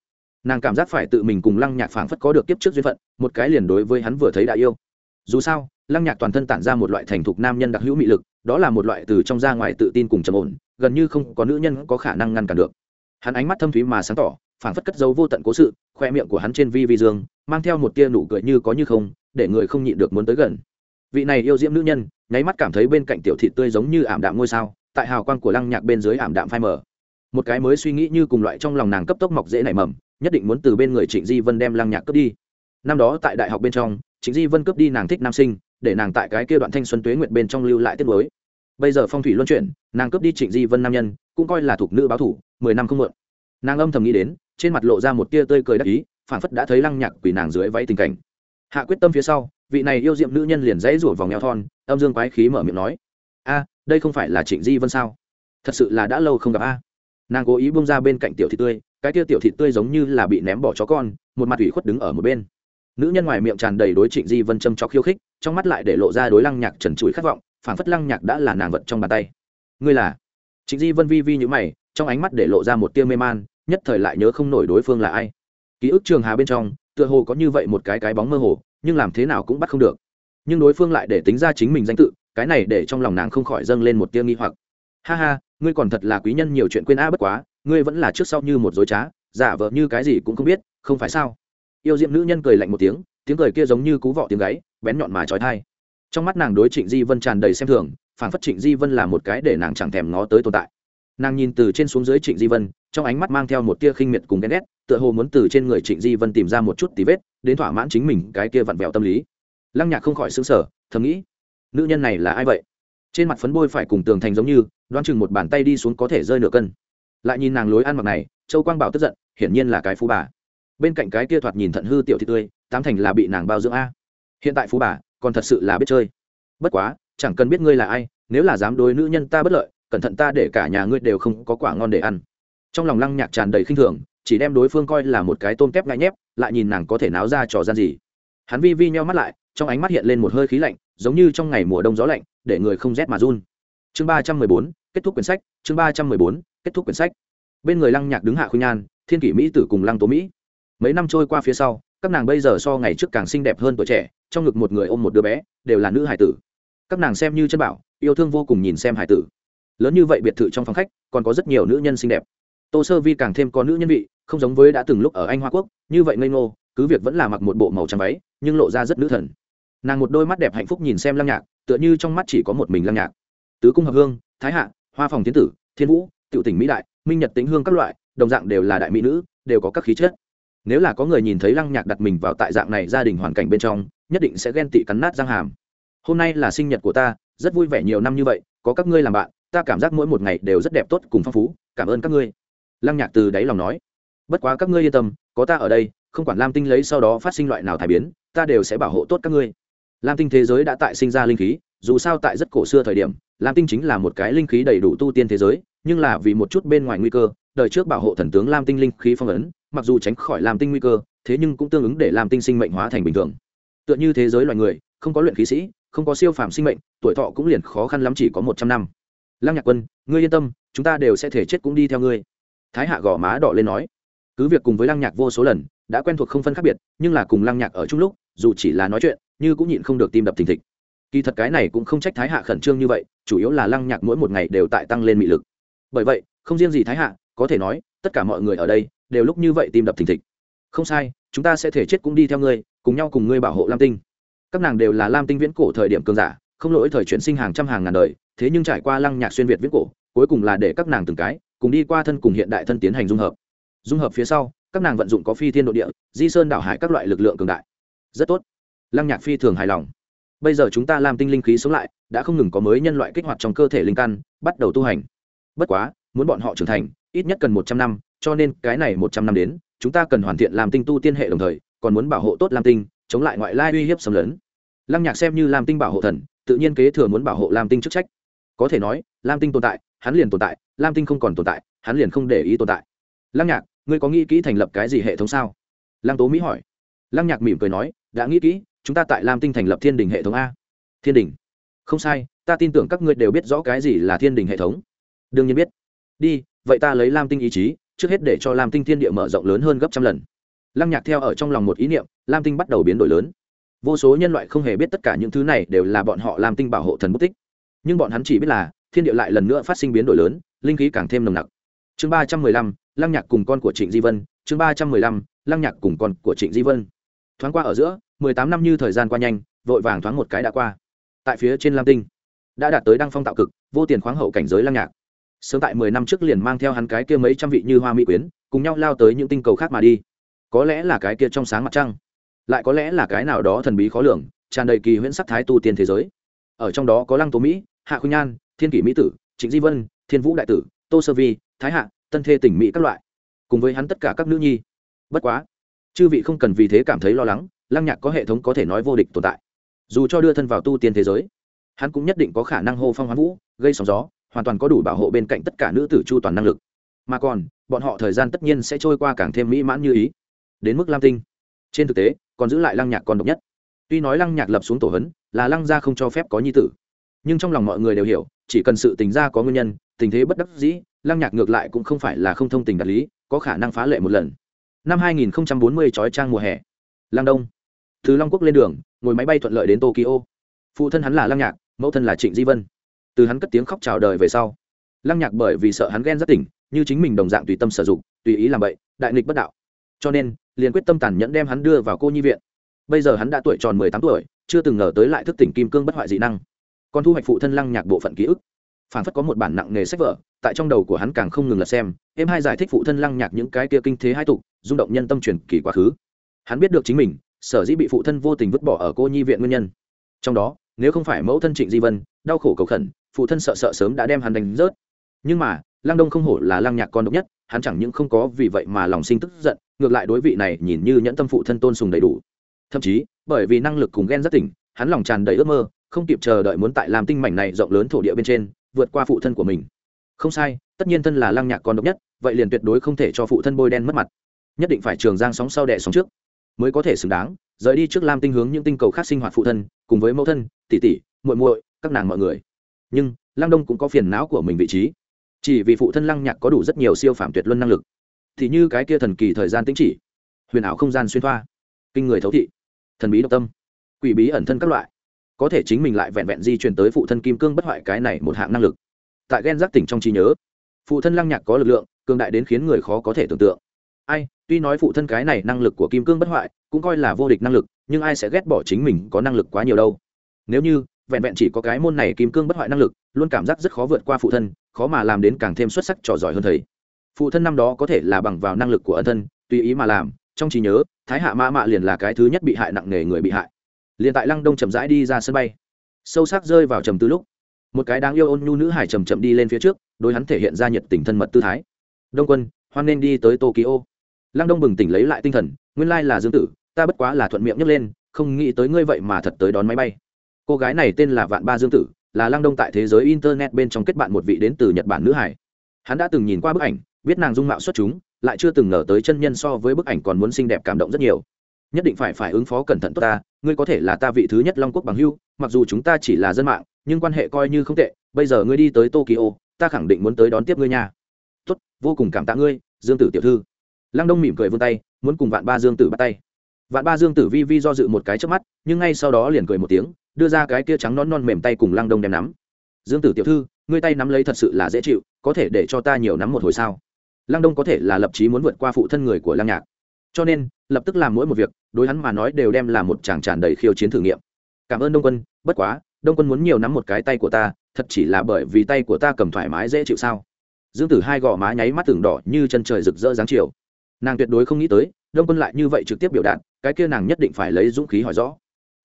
Nàng cảm giác phải tự mình cùng lăng nhạc phảng phất có được kiếp trước duyên phận, một cái liền đối với hắn vừa thấy đã yêu. Dù sao, lăng nhạc toàn thân tản ra một loại thành thục nam nhân đặc hữu mị lực, đó là một loại từ trong ra ngoài tự tin cùng trầm ổn, gần như không có nữ nhân có khả năng ngăn cản được. Hắn ánh mắt thâm thúy mà sáng tỏ, phảng phất cất dấu vô tận cố sự, khoe miệng của hắn trên vi vi dương, mang theo một tia nụ cười như có như không, để người không nhịn được muốn tới gần vị này yêu diễm nữ nhân, nháy mắt cảm thấy bên cạnh tiểu thị tươi giống như ảm đạm ngôi sao, tại hào quang của lăng nhạc bên dưới ảm đạm phai mờ. Một cái mới suy nghĩ như cùng loại trong lòng nàng cấp tốc mọc dễ nảy mầm, nhất định muốn từ bên người trịnh di vân đem lăng nhạc cướp đi. Năm đó tại đại học bên trong, trịnh di vân cướp đi nàng thích nam sinh, để nàng tại cái kia đoạn thanh xuân tuế nguyện bên trong lưu lại tiết mới. Bây giờ phong thủy luân chuyển, nàng cướp đi trịnh di vân nam nhân, cũng coi là thuộc nữ báo thủ, mười năm không mượn. Nàng âm thầm nghĩ đến, trên mặt lộ ra một tia tươi cười đắc ý phản phất đã thấy lăng nhạc quỳ nàng dưới váy tình cảnh hạ quyết tâm phía sau, vị này yêu diệm nữ nhân liền dãy rủa vòng eo thon, âm dương quái khí mở miệng nói, a, đây không phải là trịnh di vân sao? Thật sự là đã lâu không gặp a. Nàng cố ý bông ra bên cạnh tiểu thị tươi, cái tia tiểu thị tươi giống như là bị ném bỏ chó con, một mặt ủy khuất đứng ở một bên. Nữ nhân ngoài miệng tràn đầy đối trịnh di vân châm trọc khiêu khích, trong mắt lại để lộ ra đối lăng nhạc trần trụi khát vọng phản phất lăng nhạc đã là nàng vật trong bàn tay. Ngươi là? Trịnh di vân vi vi nhữ mày, trong ánh mắt để lộ ra một tia mê man, nhất thời lại nhớ không nổi đối phương là ai. Ký ức trường hà bên trong, tựa hồ có như vậy một cái cái bóng mơ hồ nhưng làm thế nào cũng bắt không được. Nhưng đối phương lại để tính ra chính mình danh tự, cái này để trong lòng nàng không khỏi dâng lên một tia nghi hoặc. Ha ha, ngươi còn thật là quý nhân nhiều chuyện quên a bất quá, ngươi vẫn là trước sau như một dối trá, giả vờ như cái gì cũng không biết, không phải sao? Yêu diệm nữ nhân cười lạnh một tiếng tiếng cười kia giống như cú vọ tiếng gáy, bén nhọn mà trói thai. Trong mắt nàng đối trịnh di vân tràn đầy xem thường, phản phất trịnh di vân là một cái để nàng chẳng thèm ngó tới tồn tại. Nàng nhìn từ trên xuống dưới trịnh di vân, trong ánh mắt mang theo một tia khinh miệt cùng ghen ghét tựa hồ muốn từ trên người trịnh di vân tìm ra một chút tí vết, đến thỏa mãn chính mình cái kia vặn vẹo tâm lý. Lăng nhạc không khỏi xứng sở thầm nghĩ, nữ nhân này là ai vậy? Trên mặt phấn bôi phải cùng tường thành giống như, đoán chừng một bàn tay đi xuống có thể rơi nửa cân. Lại nhìn nàng lối ăn mặc này, châu quang bảo tức giận, hiển nhiên là cái phú bà. Bên cạnh cái kia thoạt nhìn thận hư tiểu thị tươi, tám thành là bị nàng bao dưỡng a. Hiện tại phú bà, còn thật sự là biết chơi. Bất quá, chẳng cần biết ngươi là ai, nếu là dám đối nữ nhân ta bất lợi, cẩn thận ta để cả nhà ngươi đều không có quả ngon để ăn. Trong lòng lăng nhạc tràn đầy khinh thường chỉ đem đối phương coi là một cái tôm kép ngại nhép, lại nhìn nàng có thể náo ra trò gian gì. Hắn vi vi nheo mắt lại, trong ánh mắt hiện lên một hơi khí lạnh, giống như trong ngày mùa đông gió lạnh, để người không rét mà run. Chương ba trăm mười bốn, kết thúc quyển sách, chương ba trăm mười bốn, kết thúc quyển sách. Bên người lăng nhạc đứng hạ khuynh nhan thiên kỷ mỹ tử cùng lăng tố mỹ. Mấy năm trôi qua phía sau, các nàng bây giờ so ngày trước càng xinh đẹp hơn tuổi trẻ, trong ngực một người ôm một đứa bé, đều là nữ hải tử. Các nàng xem như chân bảo, yêu thương vô cùng nhìn xem hải tử. Lớn như vậy biệt thự trong phòng khách, còn có rất nhiều nữ nhân xinh đẹp. Tô sơ vi càng thêm có nữ nhân vị không giống với đã từng lúc ở anh hoa quốc như vậy ngây ngô cứ việc vẫn là mặc một bộ màu trắng váy nhưng lộ ra rất nữ thần nàng một đôi mắt đẹp hạnh phúc nhìn xem lăng nhạc tựa như trong mắt chỉ có một mình lăng nhạc tứ cung hợp hương thái hạ hoa phòng tiến tử thiên vũ tiểu tỉnh mỹ đại minh nhật tính hương các loại đồng dạng đều là đại mỹ nữ đều có các khí chất nếu là có người nhìn thấy lăng nhạc đặt mình vào tại dạng này gia đình hoàn cảnh bên trong nhất định sẽ ghen tị cắn nát răng hàm hôm nay là sinh nhật của ta rất vui vẻ nhiều năm như vậy có các ngươi làm bạn ta cảm giác mỗi một ngày đều rất đẹp tốt cùng phong phú cảm ơn các ngươi lăng nhạc từ đáy lòng nói bất quá các ngươi yên tâm, có ta ở đây, không quản lam tinh lấy sau đó phát sinh loại nào thải biến, ta đều sẽ bảo hộ tốt các ngươi. Lam tinh thế giới đã tại sinh ra linh khí, dù sao tại rất cổ xưa thời điểm, lam tinh chính là một cái linh khí đầy đủ tu tiên thế giới, nhưng là vì một chút bên ngoài nguy cơ, đời trước bảo hộ thần tướng lam tinh linh khí phong ấn, mặc dù tránh khỏi lam tinh nguy cơ, thế nhưng cũng tương ứng để lam tinh sinh mệnh hóa thành bình thường. Tựa như thế giới loài người, không có luyện khí sĩ, không có siêu phàm sinh mệnh, tuổi thọ cũng liền khó khăn lắm chỉ có một trăm năm. Lăng nhạc quân, ngươi yên tâm, chúng ta đều sẽ thể chết cũng đi theo ngươi. Thái hạ gò má đỏ lên nói cứ việc cùng với lăng nhạc vô số lần, đã quen thuộc không phân khác biệt, nhưng là cùng lăng nhạc ở chung lúc, dù chỉ là nói chuyện, như cũng nhịn không được tim đập thình thịch. Kỳ thật cái này cũng không trách thái hạ khẩn trương như vậy, chủ yếu là lăng nhạc mỗi một ngày đều tại tăng lên mị lực. Bởi vậy, không riêng gì thái hạ, có thể nói, tất cả mọi người ở đây đều lúc như vậy tim đập thình thịch. Không sai, chúng ta sẽ thể chết cũng đi theo ngươi, cùng nhau cùng ngươi bảo hộ lam tinh. Các nàng đều là lam tinh viễn cổ thời điểm cường giả, không lỗi thời chuyển sinh hàng trăm hàng ngàn đời, thế nhưng trải qua lăng nhạc xuyên việt viễn cổ, cuối cùng là để các nàng từng cái, cùng đi qua thân cùng hiện đại thân tiến hành dung hợp dung hợp phía sau, các nàng vận dụng có phi thiên nội địa, di sơn đảo hải các loại lực lượng cường đại. Rất tốt. Lăng nhạc phi thường hài lòng. Bây giờ chúng ta làm tinh linh khí sống lại, đã không ngừng có mới nhân loại kích hoạt trong cơ thể linh căn, bắt đầu tu hành. Bất quá, muốn bọn họ trưởng thành, ít nhất cần một trăm năm, cho nên cái này một trăm năm đến, chúng ta cần hoàn thiện làm tinh tu tiên hệ đồng thời, còn muốn bảo hộ tốt lam tinh, chống lại ngoại lai uy hiếp xâm lấn. Lăng nhạc xem như lam tinh bảo hộ thần, tự nhiên kế thừa muốn bảo hộ lam tinh chức trách. Có thể nói, lam tinh tồn tại, hắn liền tồn tại, lam tinh không còn tồn tại, hắn liền không để ý tồn tại lăng nhạc, ngươi có nghĩ kỹ thành lập cái gì hệ thống sao? Lăng tố mỹ hỏi. Lăng nhạc mỉm cười nói, đã nghĩ kỹ, chúng ta tại lam tinh thành lập thiên đình hệ thống a. Thiên đình? Không sai, ta tin tưởng các ngươi đều biết rõ cái gì là thiên đình hệ thống. Đương nhiên biết. Đi, vậy ta lấy lam tinh ý chí, trước hết để cho lam tinh thiên địa mở rộng lớn hơn gấp trăm lần. Lăng nhạc theo ở trong lòng một ý niệm, lam tinh bắt đầu biến đổi lớn. Vô số nhân loại không hề biết tất cả những thứ này đều là bọn họ lam tinh bảo hộ thần bút tích. Nhưng bọn hắn chỉ biết là, thiên địa lại lần nữa phát sinh biến đổi lớn, linh khí càng thêm nồng nặc. Chương ba trăm mười lăm lăng nhạc cùng con của trịnh di vân, chương ba trăm mười lăm, lăng nhạc cùng con của trịnh di vân. Thoáng qua ở giữa, mười tám năm như thời gian qua nhanh, vội vàng thoáng một cái đã qua. Tại phía trên lam tinh, đã đạt tới đăng phong tạo cực, vô tiền khoáng hậu cảnh giới lăng nhạc. Sớm tại mười năm trước liền mang theo hắn cái kia mấy trăm vị như hoa mỹ quyến, cùng nhau lao tới những tinh cầu khác mà đi. Có lẽ là cái kia trong sáng mặt trăng, lại có lẽ là cái nào đó thần bí khó lường, tràn đầy kỳ huyễn sắc thái tu tiên thế giới. Ở trong đó có lăng tố mỹ, hạ khuynh nhan thiên kỷ mỹ tử, trịnh di vân, thiên vũ đại tử, tô sơ vi, thái hạ tân thê tỉnh mỹ các loại, cùng với hắn tất cả các nữ nhi. Bất quá, chư vị không cần vì thế cảm thấy lo lắng, lăng nhạc có hệ thống có thể nói vô địch tồn tại. Dù cho đưa thân vào tu tiên thế giới, hắn cũng nhất định có khả năng hô phong hoán vũ, gây sóng gió, hoàn toàn có đủ bảo hộ bên cạnh tất cả nữ tử chu toàn năng lực. Mà còn, bọn họ thời gian tất nhiên sẽ trôi qua càng thêm mỹ mãn như ý. Đến mức lam tinh. Trên thực tế, còn giữ lại lăng nhạc còn độc nhất. Tuy nói lăng nhạc lập xuống tổ hấn, là lăng gia không cho phép có nhi tử. Nhưng trong lòng mọi người đều hiểu, chỉ cần sự tình gia có nguyên nhân, tình thế bất đắc dĩ lăng nhạc ngược lại cũng không phải là không thông tình đạt lý, có khả năng phá lệ một lần. Năm 2040 trói trang mùa hè. Lăng đông. Từ long quốc lên đường, ngồi máy bay thuận lợi đến tokyo. Phụ thân hắn là lăng nhạc, mẫu thân là trịnh di vân. Từ hắn cất tiếng khóc chào đời về sau, lăng nhạc bởi vì sợ hắn ghen rất tỉnh, như chính mình đồng dạng tùy tâm sử dụng, tùy ý làm vậy đại nghịch bất đạo. Cho nên, liền quyết tâm tàn nhẫn đem hắn đưa vào cô nhi viện. Bây giờ hắn đã tuổi tròn mười tám tuổi, chưa từng ngờ tới lại thức tỉnh kim cương bất hoại dị năng. Còn thu hoạch phụ thân lăng nhạc bộ phận ký ức phản phất có một bản nặng nghề sách vở, tại trong đầu của hắn càng không ngừng lật xem em hai giải thích phụ thân lăng nhạc những cái kia kinh thế hai tục, rung động nhân tâm truyền kỳ quá khứ. Hắn biết được chính mình, sở dĩ bị phụ thân vô tình vứt bỏ ở cô nhi viện nguyên nhân. Trong đó, nếu không phải mẫu thân trịnh di vân, đau khổ cầu khẩn, phụ thân sợ sợ sớm đã đem hắn đánh rớt. Nhưng mà, lăng đông không hổ là lăng nhạc con độc nhất, hắn chẳng những không có vì vậy mà lòng sinh tức giận, ngược lại đối vị này nhìn như nhẫn tâm phụ thân tôn sùng đầy đủ. Thậm chí, bởi vì năng lực cùng ghen rất tỉnh, hắn lòng tràn đầy ước mơ, không kịp chờ đợi muốn tại làm tinh mảnh này rộng lớn thổ địa bên trên vượt qua phụ thân của mình. Không sai, tất nhiên thân là lăng nhạc con độc nhất, vậy liền tuyệt đối không thể cho phụ thân bôi đen mất mặt. Nhất định phải trường giang sóng sau đẻ sóng trước, mới có thể xứng đáng, rời đi trước lam tinh hướng những tinh cầu khác sinh hoạt phụ thân, cùng với mẫu thân, tỷ tỷ, muội muội, các nàng mọi người. Nhưng, lăng đông cũng có phiền não của mình vị trí. Chỉ vì phụ thân lăng nhạc có đủ rất nhiều siêu phạm tuyệt luân năng lực, thì như cái kia thần kỳ thời gian tĩnh chỉ, huyền ảo không gian xuyên thoa, kinh người thấu thị, thần bí độc tâm, quỷ bí ẩn thân các loại có thể chính mình lại vẹn vẹn di chuyển tới phụ thân kim cương bất hoại cái này một hạng năng lực. Tại ghen giác tỉnh trong trí nhớ, phụ thân lăng nhạc có lực lượng, cường đại đến khiến người khó có thể tưởng tượng. Ai, tuy nói phụ thân cái này năng lực của kim cương bất hoại cũng coi là vô địch năng lực, nhưng ai sẽ ghét bỏ chính mình có năng lực quá nhiều đâu? Nếu như vẹn vẹn chỉ có cái môn này kim cương bất hoại năng lực, luôn cảm giác rất khó vượt qua phụ thân, khó mà làm đến càng thêm xuất sắc trò giỏi hơn thầy. Phụ thân năm đó có thể là bằng vào năng lực của ân thân, tùy ý mà làm, trong trí nhớ, thái hạ mã mạ liền là cái thứ nhất bị hại nặng nề người bị hại liền tại lăng đông chậm rãi đi ra sân bay. Sâu sắc rơi vào trầm tư lúc, một cái đáng yêu ôn nhu nữ hải chầm chậm đi lên phía trước, đối hắn thể hiện ra nhiệt tình thân mật tư thái. Đông quân, hoan nên đi tới tokyo. Lăng đông bừng tỉnh lấy lại tinh thần, nguyên lai là dương tử, ta bất quá là thuận miệng nhấc lên, không nghĩ tới ngươi vậy mà thật tới đón máy bay. Cô gái này tên là vạn ba dương tử, là lăng đông tại thế giới internet bên trong kết bạn một vị đến từ nhật bản nữ hải. Hắn đã từng nhìn qua bức ảnh, biết nàng dung mạo xuất chúng, lại chưa từng ngờ tới chân nhân so với bức ảnh còn muốn xinh đẹp cảm động rất nhiều nhất định phải phải ứng phó cẩn thận tốt ta, ngươi có thể là ta vị thứ nhất long quốc bằng hưu, mặc dù chúng ta chỉ là dân mạng, nhưng quan hệ coi như không tệ, bây giờ ngươi đi tới tokyo, ta khẳng định muốn tới đón tiếp ngươi nha. Tốt, vô cùng cảm tạ ngươi, dương tử tiểu thư. Lăng đông mỉm cười vươn tay, muốn cùng vạn ba dương tử bắt tay. Vạn ba dương tử vi vi do dự một cái trước mắt, nhưng ngay sau đó liền cười một tiếng, đưa ra cái kia trắng non non mềm tay cùng lăng đông đem nắm. Dương tử tiểu thư, ngươi tay nắm lấy thật sự là dễ chịu, có thể để cho ta nhiều nắm một hồi sao? Lăng đông có thể là lập chí muốn vượt qua phụ thân người của lăng nhạc. Cho nên lập tức làm mỗi một việc, đối hắn mà nói đều đem là một chàng tràn đầy khiêu chiến thử nghiệm. Cảm ơn đông quân, bất quá, đông quân muốn nhiều nắm một cái tay của ta, thật chỉ là bởi vì tay của ta cầm thoải mái dễ chịu sao? Dương tử hai gò má nháy mắt tưởng đỏ như chân trời rực rỡ dáng chiều. Nàng tuyệt đối không nghĩ tới, đông quân lại như vậy trực tiếp biểu đạt, cái kia nàng nhất định phải lấy dũng khí hỏi rõ.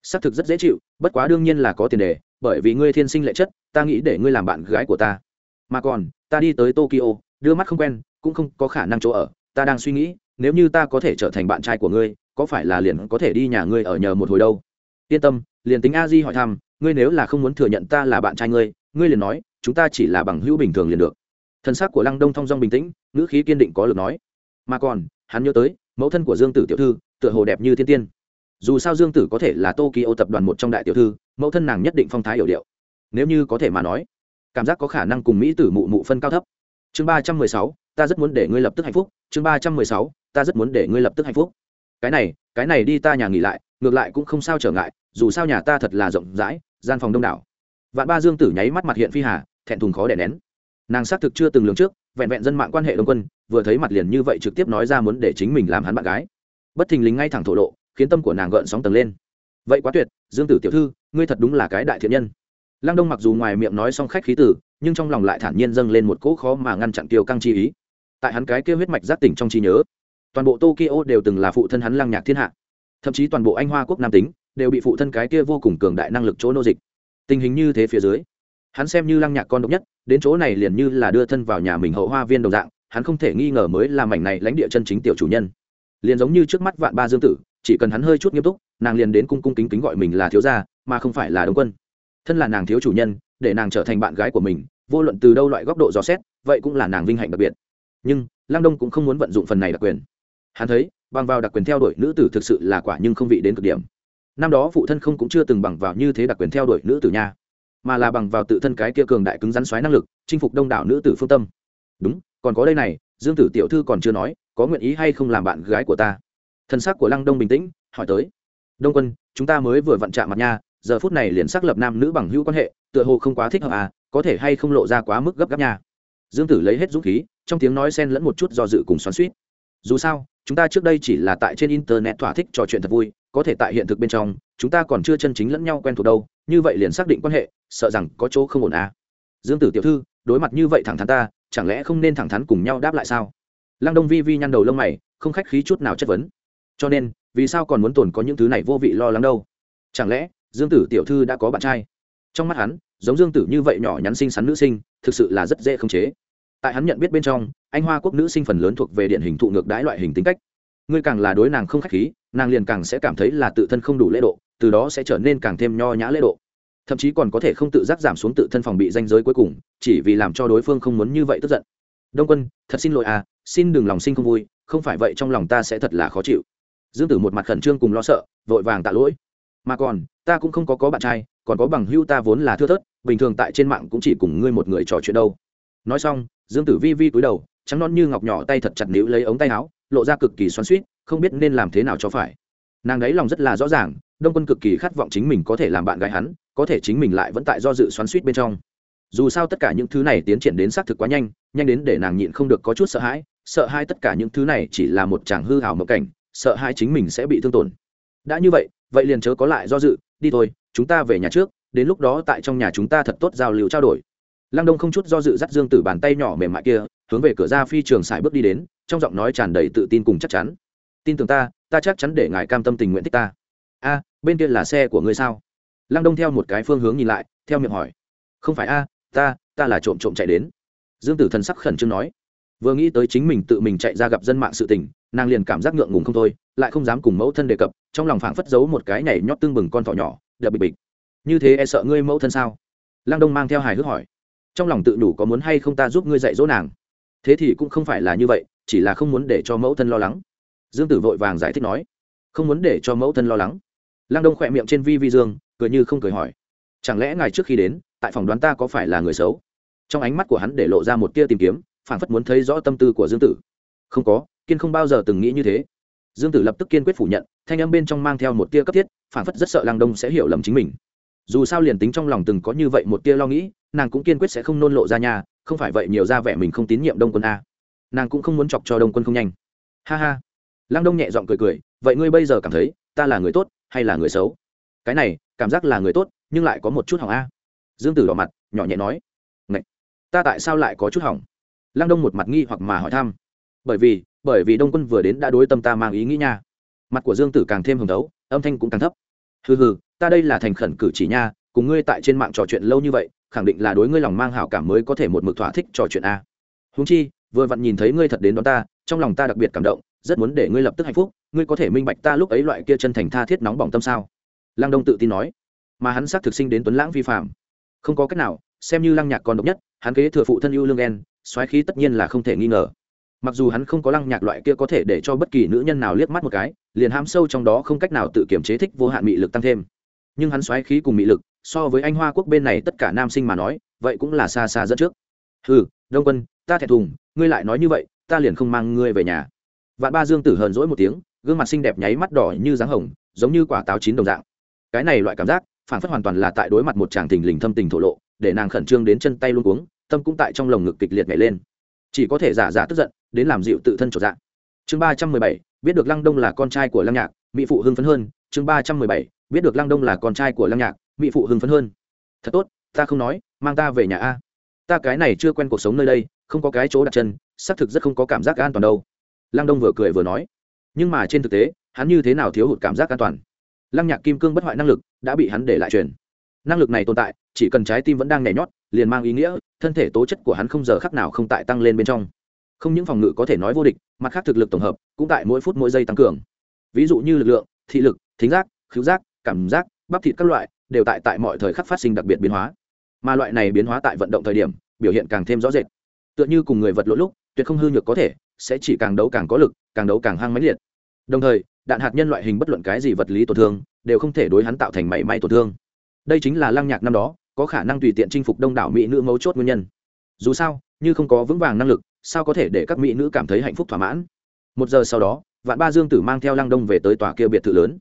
Xác thực rất dễ chịu, bất quá đương nhiên là có tiền đề, bởi vì ngươi thiên sinh lệ chất, ta nghĩ để ngươi làm bạn gái của ta. Mà còn, ta đi tới tokyo, đưa mắt không quen, cũng không có khả năng chỗ ở, ta đang suy nghĩ nếu như ta có thể trở thành bạn trai của ngươi, có phải là liền có thể đi nhà ngươi ở nhờ một hồi đâu? Yên tâm, liền tính a di hỏi thăm, ngươi nếu là không muốn thừa nhận ta là bạn trai ngươi ngươi liền nói, chúng ta chỉ là bằng hữu bình thường liền được. Thân xác của lăng đông thong dong bình tĩnh, ngữ khí kiên định có lực nói. Mà còn, hắn nhớ tới, mẫu thân của dương tử tiểu thư, tựa hồ đẹp như thiên tiên. Dù sao dương tử có thể là tokyo tập đoàn một trong đại tiểu thư, mẫu thân nàng nhất định phong thái hiểu điệu. Nếu như có thể mà nói, cảm giác có khả năng cùng mỹ tử mụ mụ phân cao thấp. Chương ba trăm mười sáu, ta rất muốn để ngươi lập tức hạnh phúc. Chương ba trăm mười sáu ta rất muốn để ngươi lập tức hạnh phúc. Cái này cái này đi ta nhà nghỉ lại, ngược lại cũng không sao trở ngại, dù sao nhà ta thật là rộng rãi, gian phòng đông đảo. Vạn ba dương tử nháy mắt mặt hiện phi hà, thẹn thùng khó đẻ nén. Nàng xác thực chưa từng lường trước, vẹn vẹn dân mạng quan hệ đông quân, vừa thấy mặt liền như vậy trực tiếp nói ra muốn để chính mình làm hắn bạn gái. Bất thình lình ngay thẳng thổ lộ, khiến tâm của nàng gợn sóng tầng lên. Vậy quá tuyệt, dương tử tiểu thư, ngươi thật đúng là cái đại thiện nhân. Lăng đông mặc dù ngoài miệng nói xong khách khí tử, nhưng trong lòng lại thản nhiên dâng lên một cỗ khó mà ngăn chặn tiêu căng chi ý. Tại hắn cái kêu huyết mạch giác tỉnh trong trí nhớ toàn bộ tokyo đều từng là phụ thân hắn lăng nhạc thiên hạ. Thậm chí toàn bộ anh hoa quốc nam tính đều bị phụ thân cái kia vô cùng cường đại năng lực chỗ nô dịch. Tình hình như thế phía dưới, hắn xem như lăng nhạc con độc nhất, đến chỗ này liền như là đưa thân vào nhà mình hậu hoa viên đồng dạng, hắn không thể nghi ngờ mới là mảnh này lãnh địa chân chính tiểu chủ nhân. Liền giống như trước mắt vạn ba dương tử, chỉ cần hắn hơi chút nghiêm túc, nàng liền đến cung cung kính kính gọi mình là thiếu gia, mà không phải là đồng quân. Thân là nàng thiếu chủ nhân, để nàng trở thành bạn gái của mình, vô luận từ đâu loại góc độ dò xét, vậy cũng là nàng vinh hạnh đặc biệt. Nhưng lang đông cũng không muốn vận dụng phần này đặc quyền hắn thấy, bằng vào đặc quyền theo đuổi nữ tử thực sự là quả nhưng không vị đến cực điểm. Năm đó phụ thân không cũng chưa từng bằng vào như thế đặc quyền theo đuổi nữ tử nha, mà là bằng vào tự thân cái kia cường đại cứng rắn xoáy năng lực, chinh phục đông đảo nữ tử phương tâm. Đúng, còn có đây này, dương tử tiểu thư còn chưa nói, có nguyện ý hay không làm bạn gái của ta? Thân xác của lăng đông bình tĩnh, hỏi tới. Đông quân, chúng ta mới vừa vặn chạm mặt nha, giờ phút này liền xác lập nam nữ bằng hữu quan hệ, tựa hồ không quá thích hợp à có thể hay không lộ ra quá mức gấp gáp nha. Dương tử lấy hết dũng khí, trong tiếng nói xen lẫn một chút do dự cùng xoắn suýt dù sao chúng ta trước đây chỉ là tại trên internet thỏa thích trò chuyện thật vui, có thể tại hiện thực bên trong, chúng ta còn chưa chân chính lẫn nhau quen thuộc đâu, như vậy liền xác định quan hệ, sợ rằng có chỗ không ổn à. Dương tử tiểu thư, đối mặt như vậy thẳng thắn ta, chẳng lẽ không nên thẳng thắn cùng nhau đáp lại sao? Lăng đông vi vi nhăn đầu lông mày, không khách khí chút nào chất vấn. Cho nên, vì sao còn muốn tồn có những thứ này vô vị lo lắng đâu? Chẳng lẽ, dương tử tiểu thư đã có bạn trai? Trong mắt hắn, giống dương tử như vậy nhỏ nhắn xinh xắn nữ sinh, thực sự là rất dễ khống chế tại hắn nhận biết bên trong, anh hoa quốc nữ sinh phần lớn thuộc về điện hình thụ ngược đái loại hình tính cách. Ngươi càng là đối nàng không khách khí, nàng liền càng sẽ cảm thấy là tự thân không đủ lễ độ, từ đó sẽ trở nên càng thêm nho nhã lễ độ. Thậm chí còn có thể không tự giác giảm xuống tự thân phòng bị danh giới cuối cùng, chỉ vì làm cho đối phương không muốn như vậy tức giận. Đông quân, thật xin lỗi à xin đừng lòng sinh không vui, không phải vậy trong lòng ta sẽ thật là khó chịu. Dương tử một mặt khẩn trương cùng lo sợ, vội vàng tạ lỗi. Mà còn, ta cũng không có có bạn trai, còn có bằng hưu ta vốn là thưa thớt, bình thường tại trên mạng cũng chỉ cùng ngươi một người trò chuyện đâu. Nói xong dương tử vi vi cúi đầu, trắng non như ngọc nhỏ tay thật chặt níu lấy ống tay áo, lộ ra cực kỳ xoắn suýt không biết nên làm thế nào cho phải. Nàng đấy lòng rất là rõ ràng, đông quân cực kỳ khát vọng chính mình có thể làm bạn gái hắn, có thể chính mình lại vẫn tại do dự xoắn suýt bên trong. Dù sao tất cả những thứ này tiến triển đến xác thực quá nhanh nhanh đến để nàng nhịn không được có chút sợ hãi, sợ hai tất cả những thứ này chỉ là một chàng hư hảo mộng cảnh, sợ hai chính mình sẽ bị thương tổn. Đã như vậy vậy liền chớ có lại do dự, đi thôi, chúng ta về nhà trước, đến lúc đó tại trong nhà chúng ta thật tốt giao lưu trao đổi lăng đông không chút do dự dắt dương tử bàn tay nhỏ mềm mại kia, hướng về cửa ra phi trường sải bước đi đến, trong giọng nói tràn đầy tự tin cùng chắc chắn. Tin tưởng ta ta chắc chắn để ngài cam tâm tình nguyện thích ta. A, bên kia là xe của ngươi sao? Lăng đông theo một cái phương hướng nhìn lại, theo miệng hỏi. Không phải a, ta ta là trộm trộm chạy đến. Dương tử thần sắc khẩn trương nói. Vừa nghĩ tới chính mình tự mình chạy ra gặp dân mạng sự tình, nàng liền cảm giác ngượng ngùng không thôi, lại không dám cùng mẫu thân đề cập, trong lòng phảng phất giấu một cái nhảy nhót tương bừng con thỏ nhỏ, đập bịch bịch. Như thế e sợ ngươi mẫu thân sao? Lăng đông mang theo hài hước hỏi trong lòng tự đủ có muốn hay không ta giúp ngươi dạy dỗ nàng. Thế thì cũng không phải là như vậy, chỉ là không muốn để cho mẫu thân lo lắng. Dương tử vội vàng giải thích nói, không muốn để cho mẫu thân lo lắng. Lăng đông khỏe miệng trên vi vi dương, cười như không cười hỏi, chẳng lẽ ngài trước khi đến, tại phòng đoán ta có phải là người xấu? Trong ánh mắt của hắn để lộ ra một tia tìm kiếm phản phất muốn thấy rõ tâm tư của dương tử. Không có, kiên không bao giờ từng nghĩ như thế. Dương tử lập tức kiên quyết phủ nhận, thanh âm bên trong mang theo một tia cấp thiết phản phất rất sợ lăng đông sẽ hiểu lầm chính mình dù sao liền tính trong lòng từng có như vậy một tia lo nghĩ, nàng cũng kiên quyết sẽ không nôn lộ ra nhà, không phải vậy nhiều ra vẻ mình không tín nhiệm đông quân a. Nàng cũng không muốn chọc cho đông quân không nhanh. Ha ha. Lăng đông nhẹ giọng cười cười, vậy ngươi bây giờ cảm thấy, ta là người tốt hay là người xấu? Cái này, cảm giác là người tốt, nhưng lại có một chút hỏng a. Dương tử đỏ mặt, nhỏ nhẹ nói Ngậy! ta tại sao lại có chút hỏng? Lăng đông một mặt nghi hoặc mà hỏi thăm, bởi vì bởi vì đông quân vừa đến đã đối tâm ta mang ý nghĩ nha. Mặt của dương tử càng thêm hồng đấu, âm thanh cũng càng thấp hừ hừ ta đây là thành khẩn cử chỉ nha cùng ngươi tại trên mạng trò chuyện lâu như vậy khẳng định là đối ngươi lòng mang hảo cảm mới có thể một mực thỏa thích trò chuyện a. Húng chi vừa vặn nhìn thấy ngươi thật đến đón ta trong lòng ta đặc biệt cảm động rất muốn để ngươi lập tức hạnh phúc ngươi có thể minh bạch ta lúc ấy loại kia chân thành tha thiết nóng bỏng tâm sao? Lăng đông tự tin nói. Mà hắn xác thực sinh đến tuấn lãng vi phạm. Không có cách nào xem như lăng nhạc còn độc nhất hắn kế thừa phụ thân yêu lương en, xoáy khí tất nhiên là không thể nghi ngờ mặc dù hắn không có lăng nhạc loại kia có thể để cho bất kỳ nữ nhân nào liếc mắt một cái, liền ham sâu trong đó không cách nào tự kiểm chế thích vô hạn mị lực tăng thêm. Nhưng hắn xoáy khí cùng mị lực, so với anh hoa quốc bên này tất cả nam sinh mà nói, vậy cũng là xa xa dẫn trước. Ừ đông quân, ta thẹn thùng, ngươi lại nói như vậy, ta liền không mang ngươi về nhà. Vạn ba dương tử hờn dỗi một tiếng, gương mặt xinh đẹp nháy mắt đỏ như dáng hồng, giống như quả táo chín đồng dạng. Cái này loại cảm giác, phản phất hoàn toàn là tại đối mặt một chàng thình lình thâm tình thổ lộ, để nàng khẩn trương đến chân tay luôn cuống, tâm cũng tại trong lồng ngực kịch liệt nhảy lên chỉ có thể giả giả tức giận, đến làm dịu tự thân trọn dạng. Chương ba trăm mười bảy, biết được lăng đông là con trai của lăng nhạc, mỹ phụ hưng phấn hơn. Chương ba trăm mười bảy, biết được lăng đông là con trai của lăng nhạc, mỹ phụ hưng phấn hơn. Thật tốt, ta không nói, mang ta về nhà a. Ta cái này chưa quen cuộc sống nơi đây, không có cái chỗ đặt chân, xác thực rất không có cảm giác an toàn đâu. Lăng đông vừa cười vừa nói. Nhưng mà trên thực tế, hắn như thế nào thiếu hụt cảm giác an toàn? Lăng nhạc kim cương bất hoại năng lực đã bị hắn để lại truyền. Năng lực này tồn tại, chỉ cần trái tim vẫn đang nhảy nhót liền mang ý nghĩa, thân thể tố chất của hắn không giờ khắc nào không tại tăng lên bên trong. Không những phòng ngự có thể nói vô địch, mặt khác thực lực tổng hợp cũng tại mỗi phút mỗi giây tăng cường. Ví dụ như lực lượng, thị lực, thính giác, khứu giác, cảm giác, bắp thịt các loại đều tại tại mọi thời khắc phát sinh đặc biệt biến hóa. Mà loại này biến hóa tại vận động thời điểm, biểu hiện càng thêm rõ rệt. Tựa như cùng người vật lỗ lúc, tuyệt không hư nhược có thể, sẽ chỉ càng đấu càng có lực, càng đấu càng hăng mãnh liệt. Đồng thời, đạn hạt nhân loại hình bất luận cái gì vật lý tổn thương, đều không thể đối hắn tạo thành mảy may tổn thương. Đây chính là lăng nhạc năm đó có khả năng tùy tiện chinh phục đông đảo mỹ nữ mấu chốt nguyên nhân. Dù sao, như không có vững vàng năng lực, sao có thể để các mỹ nữ cảm thấy hạnh phúc thỏa mãn? Một giờ sau đó, vạn ba dương tử mang theo lăng đông về tới tòa kia biệt thự lớn.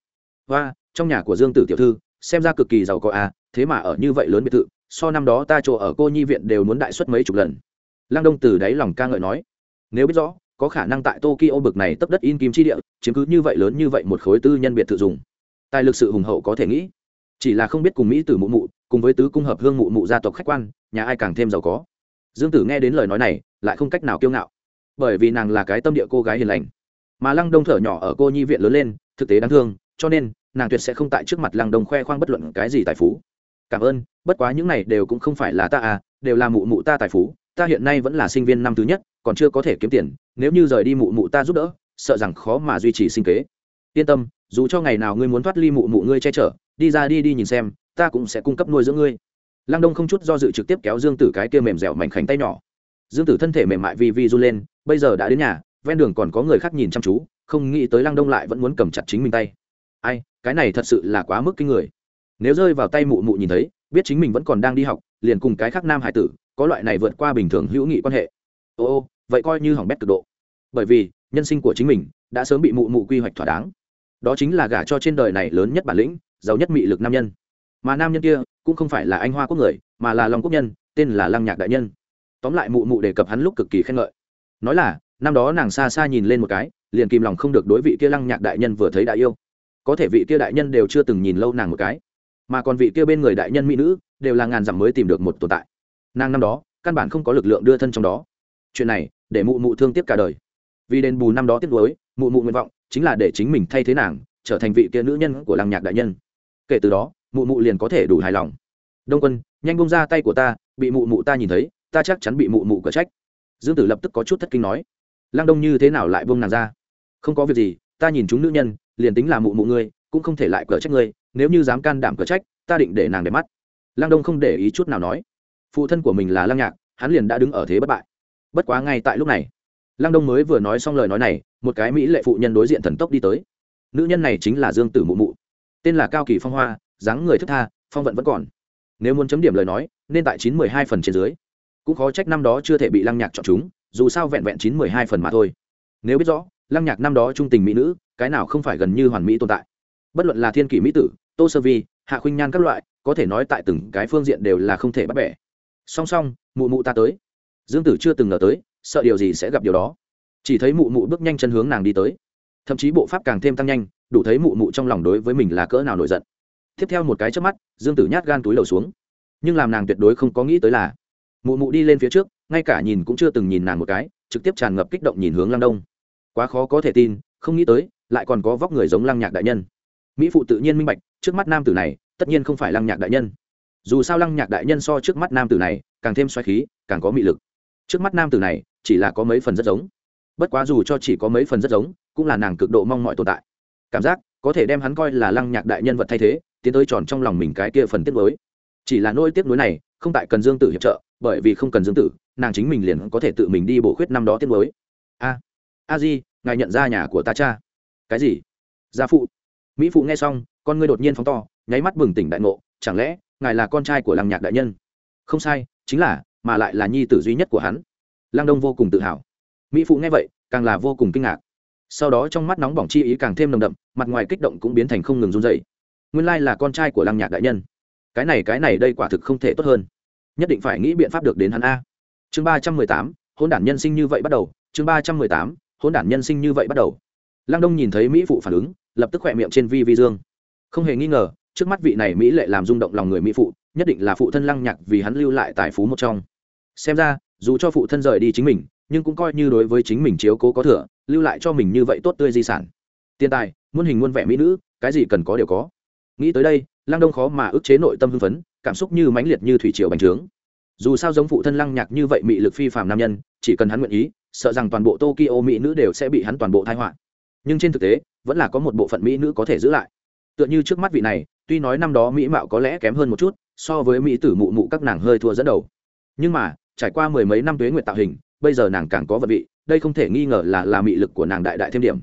Và trong nhà của dương tử tiểu thư, xem ra cực kỳ giàu có à thế mà ở như vậy lớn biệt thự, so năm đó ta chỗ ở cô nhi viện đều muốn đại suất mấy chục lần. Lăng đông từ đáy lòng ca ngợi nói, nếu biết rõ, có khả năng tại tokyo bực này tấp đất in kim chi địa, chiếm cứ như vậy lớn như vậy một khối tư nhân biệt thự dùng. Tài lực sự hùng hậu có thể nghĩ. Chỉ là không biết cùng mỹ tử mụ mụ cùng với tứ cung hợp hương mụ mụ gia tộc khách quan, nhà ai càng thêm giàu có. Dương tử nghe đến lời nói này, lại không cách nào kiêu ngạo. Bởi vì nàng là cái tâm địa cô gái hiền lành. Mà lăng đông thở nhỏ ở cô nhi viện lớn lên, thực tế đáng thương, cho nên, nàng tuyệt sẽ không tại trước mặt lăng đông khoe khoang bất luận cái gì tài phú. Cảm ơn, bất quá những này đều cũng không phải là ta à đều là mụ mụ ta tài phú, ta hiện nay vẫn là sinh viên năm thứ nhất, còn chưa có thể kiếm tiền, nếu như rời đi mụ mụ ta giúp đỡ, sợ rằng khó mà duy trì sinh kế. Yên tâm, dù cho ngày nào ngươi muốn thoát ly mụ mụ ngươi che chở, đi ra đi đi nhìn xem ta cũng sẽ cung cấp nuôi dưỡng ngươi. Lăng đông không chút do dự trực tiếp kéo dương tử cái kia mềm dẻo mảnh khảnh tay nhỏ. Dương tử thân thể mềm mại vi vi run lên, bây giờ đã đến nhà, ven đường còn có người khác nhìn chăm chú, không nghĩ tới lăng đông lại vẫn muốn cầm chặt chính mình tay. Ai, cái này thật sự là quá mức kinh người. Nếu rơi vào tay mụ mụ nhìn thấy, biết chính mình vẫn còn đang đi học, liền cùng cái khác nam hải tử, có loại này vượt qua bình thường hữu nghị quan hệ. Ô ô, vậy coi như hỏng bét cực độ. Bởi vì, nhân sinh của chính mình đã sớm bị mụ mụ quy hoạch thỏa đáng. Đó chính là gả cho trên đời này lớn nhất bản lĩnh, giàu nhất mị lực nam nhân mà nam nhân kia cũng không phải là anh hoa quốc người, mà là lòng quốc nhân, tên là lăng nhạc đại nhân. Tóm lại mụ mụ đề cập hắn lúc cực kỳ khen ngợi. Nói là, năm đó nàng xa xa nhìn lên một cái, liền kìm lòng không được đối vị kia lăng nhạc đại nhân vừa thấy đại yêu. Có thể vị kia đại nhân đều chưa từng nhìn lâu nàng một cái, mà còn vị kia bên người đại nhân mỹ nữ đều là ngàn dặm mới tìm được một tồn tại. Nàng năm đó, căn bản không có lực lượng đưa thân trong đó. Chuyện này, để mụ mụ thương tiếc cả đời. Vì đền bù năm đó tiếc nuối, mụ mụ nguyện vọng chính là để chính mình thay thế nàng, trở thành vị kia nữ nhân của làng nhạc đại nhân. Kể từ đó mụ mụ liền có thể đủ hài lòng. Đông quân, nhanh bông ra tay của ta, bị mụ mụ ta nhìn thấy, ta chắc chắn bị mụ mụ cở trách. Dương tử lập tức có chút thất kinh nói. Lăng đông như thế nào lại bông nàng ra? Không có việc gì, ta nhìn chúng nữ nhân, liền tính là mụ mụ ngươi, cũng không thể lại cở trách ngươi, nếu như dám can đảm cở trách, ta định để nàng để mắt. Lăng đông không để ý chút nào nói. Phụ thân của mình là lăng nhạc, hắn liền đã đứng ở thế bất bại. Bất quá ngay tại lúc này, lăng đông mới vừa nói xong lời nói này, một cái mỹ lệ phụ nhân đối diện thần tốc đi tới. Nữ nhân này chính là dương tử mụ mụ. Tên là cao kỳ phong hoa dáng người thức tha, phong vận vẫn còn. Nếu muốn chấm điểm lời nói, nên tại chín mười hai phần trên dưới. Cũng khó trách năm đó chưa thể bị lăng nhạc chọn chúng, dù sao vẹn vẹn chín mười hai phần mà thôi. Nếu biết rõ, lăng nhạc năm đó trung tình mỹ nữ, cái nào không phải gần như hoàn mỹ tồn tại. Bất luận là thiên kỷ mỹ tử, tô sơ vi, hạ khuynh nhan các loại, có thể nói tại từng cái phương diện đều là không thể bắt bẻ. Song song, mụ mụ ta tới. Dương tử chưa từng ngờ tới, sợ điều gì sẽ gặp điều đó. Chỉ thấy mụ mụ bước nhanh chân hướng nàng đi tới. Thậm chí bộ pháp càng thêm tăng nhanh, đủ thấy mụ mụ trong lòng đối với mình là cỡ nào nổi giận tiếp theo một cái trước mắt, dương tử nhát gan túi lầu xuống. Nhưng làm nàng tuyệt đối không có nghĩ tới là, mụ mụ đi lên phía trước, ngay cả nhìn cũng chưa từng nhìn nàng một cái, trực tiếp tràn ngập kích động nhìn hướng lăng đông. Quá khó có thể tin, không nghĩ tới, lại còn có vóc người giống lăng nhạc đại nhân. Mỹ phụ tự nhiên minh bạch, trước mắt nam tử này, tất nhiên không phải lăng nhạc đại nhân. Dù sao lăng nhạc đại nhân so trước mắt nam tử này, càng thêm xoáy khí, càng có mị lực. Trước mắt nam tử này, chỉ là có mấy phần rất giống. Bất quá dù cho chỉ có mấy phần rất giống, cũng là nàng cực độ mong mọi tồn tại. Cảm giác, có thể đem hắn coi là lăng nhạc đại nhân vật thay thế tiến tới tròn trong lòng mình cái kia phần tiếp nối chỉ là nỗi tiếp nối này không tại cần dương tử hiệp trợ, bởi vì không cần dương tử, nàng chính mình liền có thể tự mình đi bổ khuyết năm đó tiếp nối a a di, ngài nhận ra nhà của ta cha. Cái gì? Gia phụ. Mỹ phụ nghe xong, con ngươi đột nhiên phóng to, nháy mắt bừng tỉnh đại ngộ, chẳng lẽ ngài là con trai của lăng nhạc đại nhân? Không sai, chính là, mà lại là nhi tử duy nhất của hắn. Lăng đông vô cùng tự hào. Mỹ phụ nghe vậy, càng là vô cùng kinh ngạc. Sau đó trong mắt nóng bỏng chi ý càng thêm nồng đậm, mặt ngoài kích động cũng biến thành không ngừng run dày nguyên lai là con trai của lăng nhạc đại nhân. Cái này cái này đây quả thực không thể tốt hơn. Nhất định phải nghĩ biện pháp được đến hắn a. Chương ba trăm mười tám hôn đản nhân sinh như vậy bắt đầu. Chương ba trăm mười tám hôn đản nhân sinh như vậy bắt đầu. Lăng đông nhìn thấy mỹ phụ phản ứng, lập tức khỏe miệng trên vi vi dương. Không hề nghi ngờ, trước mắt vị này mỹ lệ làm rung động lòng người mỹ phụ, nhất định là phụ thân lăng nhạc vì hắn lưu lại tài phú một trong. Xem ra, dù cho phụ thân rời đi chính mình, nhưng cũng coi như đối với chính mình chiếu cố có thừa, lưu lại cho mình như vậy tốt tươi di sản. Tiền tài, muôn hình muôn vẻ mỹ nữ, cái gì cần có đều có nghĩ tới đây, lăng đông khó mà ức chế nội tâm hưng phấn, cảm xúc như mãnh liệt như thủy triều bành trướng. Dù sao giống phụ thân lăng nhạc như vậy mị lực phi phàm nam nhân, chỉ cần hắn nguyện ý, sợ rằng toàn bộ tokyo mỹ nữ đều sẽ bị hắn toàn bộ thai họa. Nhưng trên thực tế, vẫn là có một bộ phận mỹ nữ có thể giữ lại. Tựa như trước mắt vị này, tuy nói năm đó mỹ mạo có lẽ kém hơn một chút, so với mỹ tử mụ mụ các nàng hơi thua dẫn đầu. Nhưng mà, trải qua mười mấy năm tuế nguyện tạo hình, bây giờ nàng càng có vật vị, đây không thể nghi ngờ là là mị lực của nàng đại đại thêm điểm.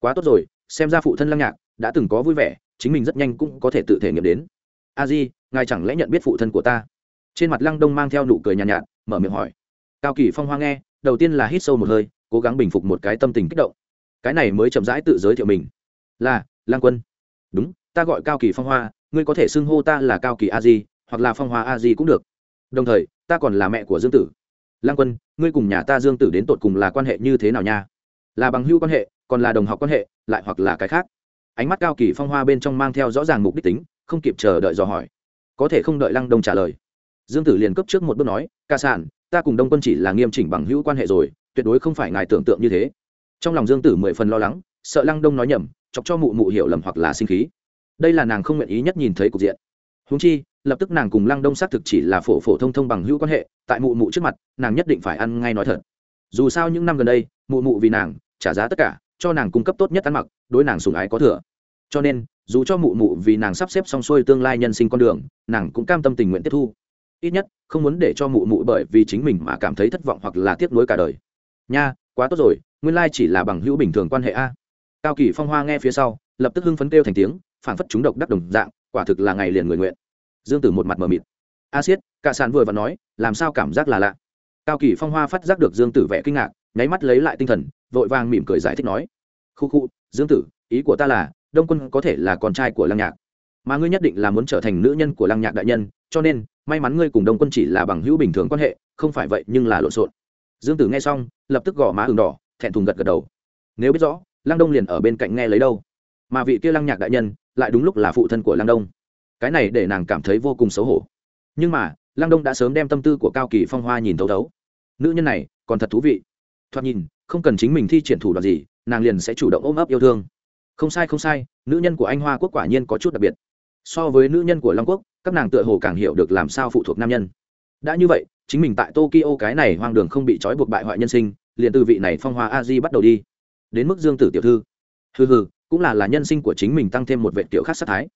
Quá tốt rồi, xem ra phụ thân lăng nhạc đã từng có vui vẻ chính mình rất nhanh cũng có thể tự thể nghiệm đến. A di ngài chẳng lẽ nhận biết phụ thân của ta? Trên mặt lăng đông mang theo nụ cười nhàn nhạt, nhạt mở miệng hỏi. Cao kỳ phong hoa nghe đầu tiên là hít sâu một hơi cố gắng bình phục một cái tâm tình kích động. Cái này mới chậm rãi tự giới thiệu mình. Là lăng quân. Đúng ta gọi cao kỳ phong hoa ngươi có thể xưng hô ta là cao kỳ a di hoặc là phong hoa a di cũng được. Đồng thời ta còn là mẹ của dương tử. Lăng quân ngươi cùng nhà ta dương tử đến tột cùng là quan hệ như thế nào nha? Là bằng hữu quan hệ còn là đồng học quan hệ lại hoặc là cái khác? Ánh mắt cao kỳ phong hoa bên trong mang theo rõ ràng mục đích tính, không kịp chờ đợi dò hỏi. Có thể không đợi lăng đông trả lời. Dương tử liền cấp trước một bước nói, ca sản, ta cùng đông quân chỉ là nghiêm chỉnh bằng hữu quan hệ rồi, tuyệt đối không phải ngài tưởng tượng như thế. Trong lòng dương tử mười phần lo lắng, sợ lăng đông nói nhầm, chọc cho mụ mụ hiểu lầm hoặc là sinh khí. Đây là nàng không nguyện ý nhất nhìn thấy cục diện. Húng chi, lập tức nàng cùng lăng đông xác thực chỉ là phổ phổ thông thông bằng hữu quan hệ, tại mụ mụ trước mặt, nàng nhất định phải ăn ngay nói thật. Dù sao những năm gần đây, mụ mụ vì nàng, trả giá tất cả cho nàng cung cấp tốt nhất ăn mặc, đối nàng sùng ái có thừa. Cho nên, dù cho mụ mụ vì nàng sắp xếp xong xuôi tương lai nhân sinh con đường, nàng cũng cam tâm tình nguyện tiếp thu. Ít nhất, không muốn để cho mụ mụ bởi vì chính mình mà cảm thấy thất vọng hoặc là tiếc nuối cả đời. Nha, quá tốt rồi, nguyên lai chỉ là bằng hữu bình thường quan hệ a. Cao kỳ phong hoa nghe phía sau, lập tức hưng phấn kêu thành tiếng phản phất chúng độc đắc đồng dạng, quả thực là ngày liền người nguyện. Dương tử một mặt mờ mịt. A siết cả sàn vừa và nói, làm sao cảm giác là lạ. Cao kỳ phong hoa phát giác được dương tử vẻ kinh ngạc, nháy mắt lấy lại tinh thần vội vàng mỉm cười giải thích nói, khu khu, dương tử, ý của ta là, đông quân có thể là con trai của lăng nhạc, mà ngươi nhất định là muốn trở thành nữ nhân của lăng nhạc đại nhân, cho nên, may mắn ngươi cùng đông quân chỉ là bằng hữu bình thường quan hệ, không phải vậy nhưng là lộn xộn. Dương tử nghe xong, lập tức gõ má ừng đỏ, thẹn thùng gật gật đầu. Nếu biết rõ, lăng đông liền ở bên cạnh nghe lấy đâu. Mà vị kia lăng nhạc đại nhân, lại đúng lúc là phụ thân của lăng đông. Cái này để nàng cảm thấy vô cùng xấu hổ. Nhưng mà, lăng đông đã sớm đem tâm tư của cao kỳ phong hoa nhìn thấu thấu. Nữ nhân này, còn thật thú vị. Thoạt nhìn không cần chính mình thi triển thủ đoạn gì, nàng liền sẽ chủ động ôm ấp yêu thương. Không sai không sai, nữ nhân của anh hoa quốc quả nhiên có chút đặc biệt. So với nữ nhân của long quốc, các nàng tựa hồ càng hiểu được làm sao phụ thuộc nam nhân. Đã như vậy, chính mình tại tokyo cái này hoang đường không bị trói buộc bại hoại nhân sinh, liền từ vị này phong hoa a di bắt đầu đi. Đến mức dương tử tiểu thư. Hừ hừ, cũng là là nhân sinh của chính mình tăng thêm một vệ tiểu khác sát thái.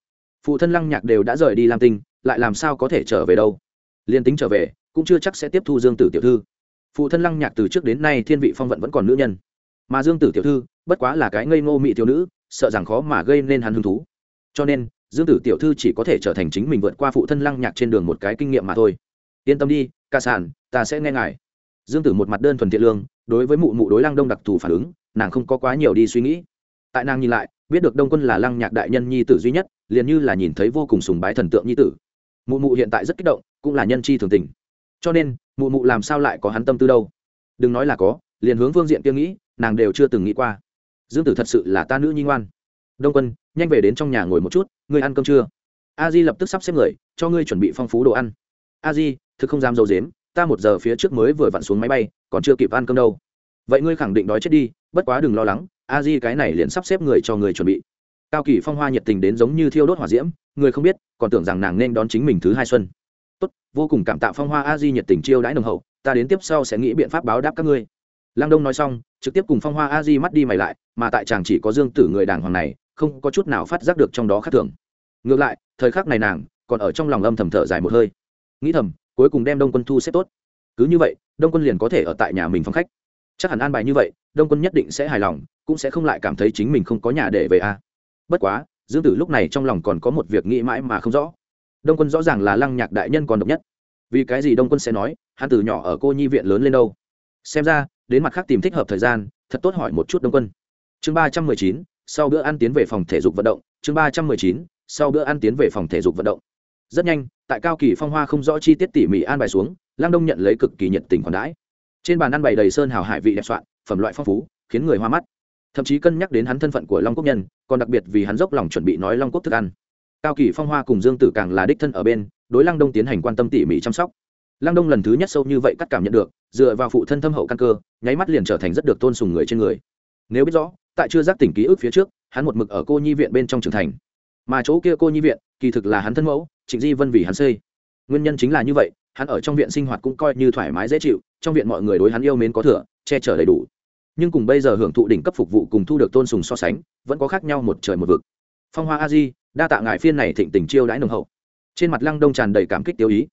Phụ thân lăng nhạc đều đã rời đi lam tinh, lại làm sao có thể trở về đâu? Liên tính trở về, cũng chưa chắc sẽ tiếp thu dương tử tiểu thư phụ thân lăng nhạc từ trước đến nay thiên vị phong vận vẫn còn nữ nhân. Mà dương tử tiểu thư, bất quá là cái ngây ngô mị thiếu nữ, sợ rằng khó mà gây nên hắn hứng thú. Cho nên, dương tử tiểu thư chỉ có thể trở thành chính mình vượt qua phụ thân lăng nhạc trên đường một cái kinh nghiệm mà thôi. Yên tâm đi, ca sản, ta sẽ nghe ngài. Dương tử một mặt đơn thuần thiện lương, đối với mụ mụ đối lăng đông đặc thù phản ứng, nàng không có quá nhiều đi suy nghĩ. Tại nàng nhìn lại, biết được đông quân là lăng nhạc đại nhân nhi tử duy nhất, liền như là nhìn thấy vô cùng sùng bái thần tượng nhi tử. Mụ mụ hiện tại rất kích động, cũng là nhân chi thường tình cho nên, mụ mụ làm sao lại có hắn tâm tư đâu? Đừng nói là có, liền hướng phương diện kia nghĩ, nàng đều chưa từng nghĩ qua. Dương tử thật sự là ta nữ nhi ngoan. Đông quân, nhanh về đến trong nhà ngồi một chút, ngươi ăn cơm chưa? A di lập tức sắp xếp người, cho ngươi chuẩn bị phong phú đồ ăn. A di, thực không dám dầu dếm, ta một giờ phía trước mới vừa vặn xuống máy bay, còn chưa kịp ăn cơm đâu. Vậy ngươi khẳng định đói chết đi, bất quá đừng lo lắng, a di cái này liền sắp xếp người cho người chuẩn bị. Cao kỳ phong hoa nhiệt tình đến giống như thiêu đốt hỏa diễm, người không biết, còn tưởng rằng nàng nên đón chính mình thứ hai xuân tốt, vô cùng cảm tạ phong hoa a di nhiệt tình chiêu đãi nồng hậu, ta đến tiếp sau sẽ nghĩ biện pháp báo đáp các ngươi. Lăng đông nói xong, trực tiếp cùng phong hoa a di mắt đi mày lại, mà tại chàng chỉ có dương tử người đàng hoàng này, không có chút nào phát giác được trong đó khác thường. Ngược lại, thời khắc này nàng còn ở trong lòng âm thầm thở dài một hơi. Nghĩ thầm, cuối cùng đem đông quân thu xếp tốt. Cứ như vậy, đông quân liền có thể ở tại nhà mình phong khách. Chắc hẳn an bài như vậy, đông quân nhất định sẽ hài lòng, cũng sẽ không lại cảm thấy chính mình không có nhà để về a bất quá, dương tử lúc này trong lòng còn có một việc nghĩ mãi mà không rõ đông quân rõ ràng là lăng nhạc đại nhân còn độc nhất. Vì cái gì đông quân sẽ nói, hắn từ nhỏ ở cô nhi viện lớn lên đâu? Xem ra, đến mặt khác tìm thích hợp thời gian, thật tốt hỏi một chút đông quân. Chương ba trăm mười chín, sau bữa ăn tiến về phòng thể dục vận động. Chương ba trăm mười chín, sau bữa ăn tiến về phòng thể dục vận động. Rất nhanh, tại cao kỳ phong hoa không rõ chi tiết tỉ mỉ an bài xuống lang đông nhận lấy cực kỳ nhiệt tình khoản đãi. Trên bàn ăn bày đầy sơn hào hải vị đẹp soạn, phẩm loại phong phú, khiến người hoa mắt. Thậm chí cân nhắc đến hắn thân phận của long quốc nhân, còn đặc biệt vì hắn dốc lòng chuẩn bị nói long quốc thức ăn cao kỳ phong hoa cùng dương tử càng là đích thân ở bên, đối lăng đông tiến hành quan tâm tỉ mỉ chăm sóc. Lăng đông lần thứ nhất sâu như vậy cắt cảm nhận được, dựa vào phụ thân thâm hậu căn cơ, nháy mắt liền trở thành rất được tôn sùng người trên người. Nếu biết rõ, tại chưa giác tỉnh ký ức phía trước, hắn một mực ở cô nhi viện bên trong trưởng thành. Mà chỗ kia cô nhi viện, kỳ thực là hắn thân mẫu, trịnh di vân vì hắn xây. Nguyên nhân chính là như vậy, hắn ở trong viện sinh hoạt cũng coi như thoải mái dễ chịu, trong viện mọi người đối hắn yêu mến có thừa, che chở đầy đủ. Nhưng cùng bây giờ hưởng thụ đỉnh cấp phục vụ cùng thu được tôn sùng so sánh, vẫn có khác nhau một trời một vực. Phong hoa a di đa tạ ngài phiên này thịnh tình chiêu đãi nồng hậu. Trên mặt lăng đông tràn đầy cảm kích tiêu ý.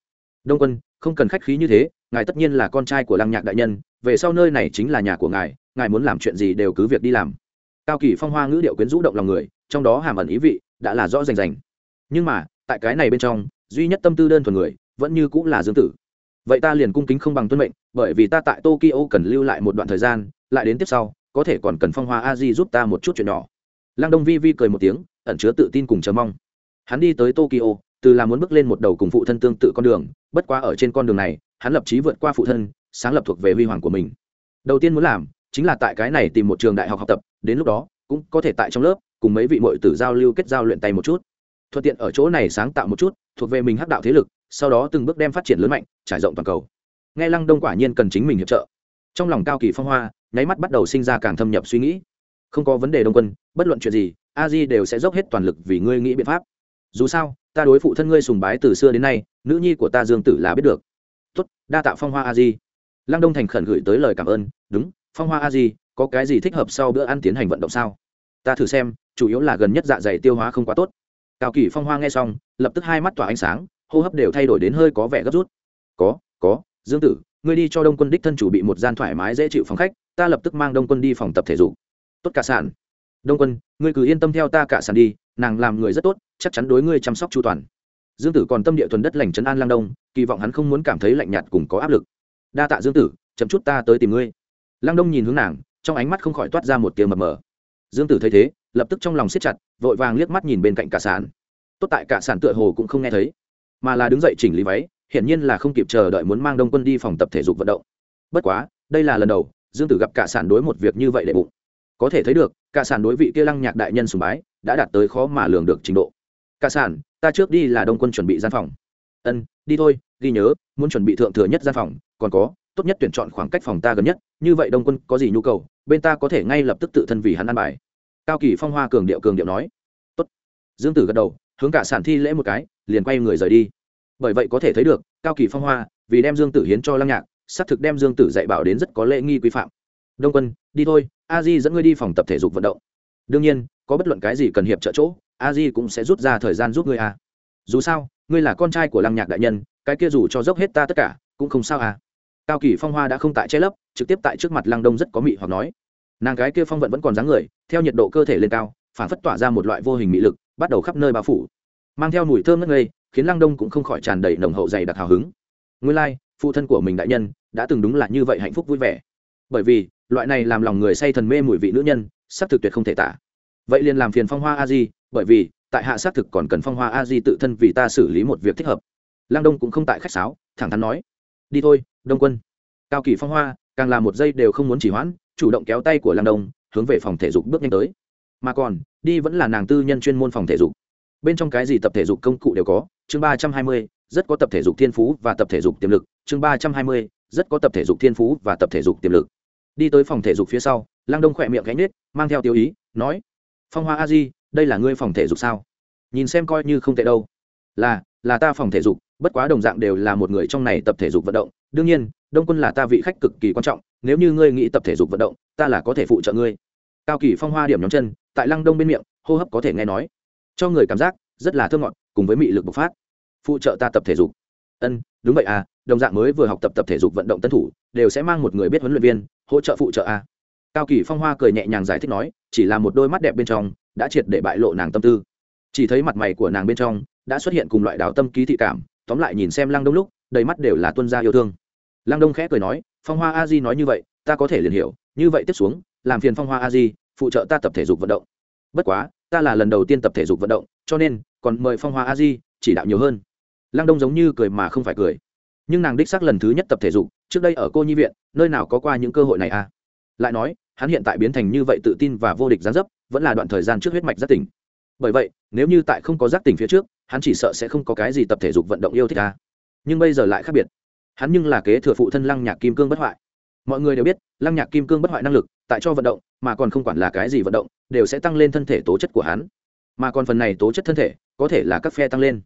Đông quân, không cần khách khí như thế, ngài tất nhiên là con trai của lăng nhạc đại nhân, về sau nơi này chính là nhà của ngài ngài muốn làm chuyện gì đều cứ việc đi làm. Cao kỳ phong hoa ngữ điệu quyến rũ động lòng người, trong đó hàm ẩn ý vị, đã là rõ rành rành. Nhưng mà, tại cái này bên trong, duy nhất tâm tư đơn thuần người, vẫn như cũng là dương tử. Vậy ta liền cung kính không bằng tuân mệnh, bởi vì ta tại tokyo cần lưu lại một đoạn thời gian, lại đến tiếp sau, có thể còn cần phong hoa a di giúp ta một chút chuyện nhỏ. Lăng đông vi vi cười một tiếng ẩn chứa tự tin cùng chờ mong. Hắn đi tới tokyo, từ là muốn bước lên một đầu cùng phụ thân tương tự con đường, bất quá ở trên con đường này, hắn lập chí vượt qua phụ thân, sáng lập thuộc về huy hoàng của mình. Đầu tiên muốn làm, chính là tại cái này tìm một trường đại học học tập, đến lúc đó, cũng có thể tại trong lớp, cùng mấy vị mội tử giao lưu kết giao luyện tay một chút. Thuận tiện ở chỗ này sáng tạo một chút, thuộc về mình hắc đạo thế lực, sau đó từng bước đem phát triển lớn mạnh, trải rộng toàn cầu. Nghe lăng đông quả nhiên cần chính mình hiệp trợ. Trong lòng cao kỳ phong hoa, nháy mắt bắt đầu sinh ra càng thâm nhập suy nghĩ. Không có vấn đề đông quân, bất luận chuyện gì a di đều sẽ dốc hết toàn lực vì ngươi nghĩ biện pháp. Dù sao, ta đối phụ thân ngươi sùng bái từ xưa đến nay, nữ nhi của ta dương tử là biết được. Tốt, đa tạ phong hoa a di. Lăng đông thành khẩn gửi tới lời cảm ơn. Đúng, phong hoa a di, có cái gì thích hợp sau bữa ăn tiến hành vận động sao? Ta thử xem, chủ yếu là gần nhất dạ dày tiêu hóa không quá tốt. Cao kỳ phong hoa nghe xong, lập tức hai mắt tỏa ánh sáng, hô hấp đều thay đổi đến hơi có vẻ gấp rút. Có có, dương tử, ngươi đi cho đông quân đích thân chủ bị một gian thoải mái dễ chịu phòng khách, ta lập tức mang đông quân đi phòng tập thể dục. Tốt cả sản đông quân, ngươi cứ yên tâm theo ta cả sàn đi, nàng làm người rất tốt, chắc chắn đối ngươi chăm sóc chu toàn. Dương tử còn tâm địa thuần đất lành trấn an lang đông, kỳ vọng hắn không muốn cảm thấy lạnh nhạt cùng có áp lực. Đa tạ dương tử, chậm chút ta tới tìm ngươi. Lang đông nhìn hướng nàng, trong ánh mắt không khỏi toát ra một tia mờ mờ. Dương tử thấy thế, lập tức trong lòng siết chặt, vội vàng liếc mắt nhìn bên cạnh cả sàn. tốt tại cả sàn tựa hồ cũng không nghe thấy, mà là đứng dậy chỉnh lý váy, hiển nhiên là không kịp chờ đợi muốn mang đông quân đi phòng tập thể dục vận động. Bất quá, đây là lần đầu, dương tử gặp cả sàn đối một việc như vậy để bụng có thể thấy được, cả sản đối vị kia lăng nhạc đại nhân sùng bái, đã đạt tới khó mà lường được trình độ. Cả sản, ta trước đi là đông quân chuẩn bị gian phòng. Ân, đi thôi, ghi nhớ, muốn chuẩn bị thượng thừa nhất gian phòng, còn có, tốt nhất tuyển chọn khoảng cách phòng ta gần nhất, như vậy đông quân có gì nhu cầu, bên ta có thể ngay lập tức tự thân vì hắn ăn bài. Cao kỳ phong hoa cường điệu cường điệu nói. Tốt. Dương tử gật đầu, hướng cả sản thi lễ một cái, liền quay người rời đi. Bởi vậy có thể thấy được, cao kỳ phong hoa, vì đem dương tử hiến cho lăng nhạc, xác thực đem dương tử dạy bảo đến rất có lễ nghi quy phạm. Đông quân, đi thôi a di dẫn ngươi đi phòng tập thể dục vận động. Đương nhiên, có bất luận cái gì cần hiệp trợ chỗ, a di cũng sẽ rút ra thời gian giúp ngươi a. Dù sao, ngươi là con trai của lăng nhạc đại nhân, cái kia dù cho dốc hết ta tất cả, cũng không sao à cao kỳ phong hoa đã không tại che lấp, trực tiếp tại trước mặt lăng đông rất có mị hoặc nói. Nàng cái kia phong vận vẫn còn dáng người, theo nhiệt độ cơ thể lên cao, phản phất tỏa ra một loại vô hình mị lực, bắt đầu khắp nơi bao phủ. Mang theo mùi thơm ngất ngây, khiến lăng đông cũng không khỏi tràn đầy nồng hậu dày đặc hào hứng. Nguyên lai, phụ thân của mình đại nhân, đã từng đúng là như vậy hạnh phúc vui vẻ. Bởi vì loại này làm lòng người say thần mê mùi vị nữ nhân, xác thực tuyệt không thể tả. Vậy liền làm phiền phong hoa a di, bởi vì, tại hạ xác thực còn cần phong hoa a di tự thân vì ta xử lý một việc thích hợp. Lang đông cũng không tại khách sáo, thẳng thắn nói, đi thôi, đông quân. Cao kỳ phong hoa, càng là một giây đều không muốn chỉ hoãn, chủ động kéo tay của lang đông, hướng về phòng thể dục bước nhanh tới. Mà còn, đi vẫn là nàng tư nhân chuyên môn phòng thể dục. Bên trong cái gì tập thể dục công cụ đều có, chương ba trăm hai mươi, rất có tập thể dục thiên phú và tập thể dục tiềm lực, chương ba trăm hai mươi, rất có tập thể dục thiên phú và tập thể dục tiềm lực đi tới phòng thể dục phía sau, lăng đông khỏe miệng gánh nết, mang theo tiêu ý, nói, phong hoa a di, đây là ngươi phòng thể dục sao? Nhìn xem coi như không tệ đâu. Là là ta phòng thể dục, bất quá đồng dạng đều là một người trong này tập thể dục vận động. Đương nhiên, đông quân là ta vị khách cực kỳ quan trọng, nếu như ngươi nghĩ tập thể dục vận động, ta là có thể phụ trợ ngươi. Cao kỳ phong hoa điểm nhóm chân, tại lăng đông bên miệng, hô hấp có thể nghe nói. Cho người cảm giác, rất là thơ ngọt, cùng với mị lực bộc phát. Phụ trợ ta tập thể dục. Ân, đúng vậy à đồng dạng mới vừa học tập tập thể dục vận động tân thủ, đều sẽ mang một người biết huấn luyện viên, hỗ trợ phụ trợ a. Cao kỳ phong hoa cười nhẹ nhàng giải thích nói, chỉ là một đôi mắt đẹp bên trong, đã triệt để bại lộ nàng tâm tư. Chỉ thấy mặt mày của nàng bên trong, đã xuất hiện cùng loại đào tâm ký thị cảm, tóm lại nhìn xem lăng đông lúc, đầy mắt đều là tuân gia yêu thương. Lăng đông khẽ cười nói, phong hoa a di nói như vậy, ta có thể liền hiểu, như vậy tiếp xuống, làm phiền phong hoa a di, phụ trợ ta tập thể dục vận động. Bất quá, ta là lần đầu tiên tập thể dục vận động, cho nên, còn mời phong hoa a di chỉ đạo nhiều hơn. Lăng đông giống như cười mà không phải cười nhưng nàng đích xác lần thứ nhất tập thể dục, trước đây ở cô nhi viện, nơi nào có qua những cơ hội này à? Lại nói, hắn hiện tại biến thành như vậy tự tin và vô địch gián dấp, vẫn là đoạn thời gian trước huyết mạch giác tỉnh. Bởi vậy, nếu như tại không có giác tỉnh phía trước, hắn chỉ sợ sẽ không có cái gì tập thể dục vận động yêu thích à? Nhưng bây giờ lại khác biệt. Hắn nhưng là kế thừa phụ thân lăng nhạc kim cương bất hoại. Mọi người đều biết, lăng nhạc kim cương bất hoại năng lực, tại cho vận động, mà còn không quản là cái gì vận động, đều sẽ tăng lên thân thể tố chất của hắn. Mà còn phần này tố chất thân thể, có thể là các phe tăng lên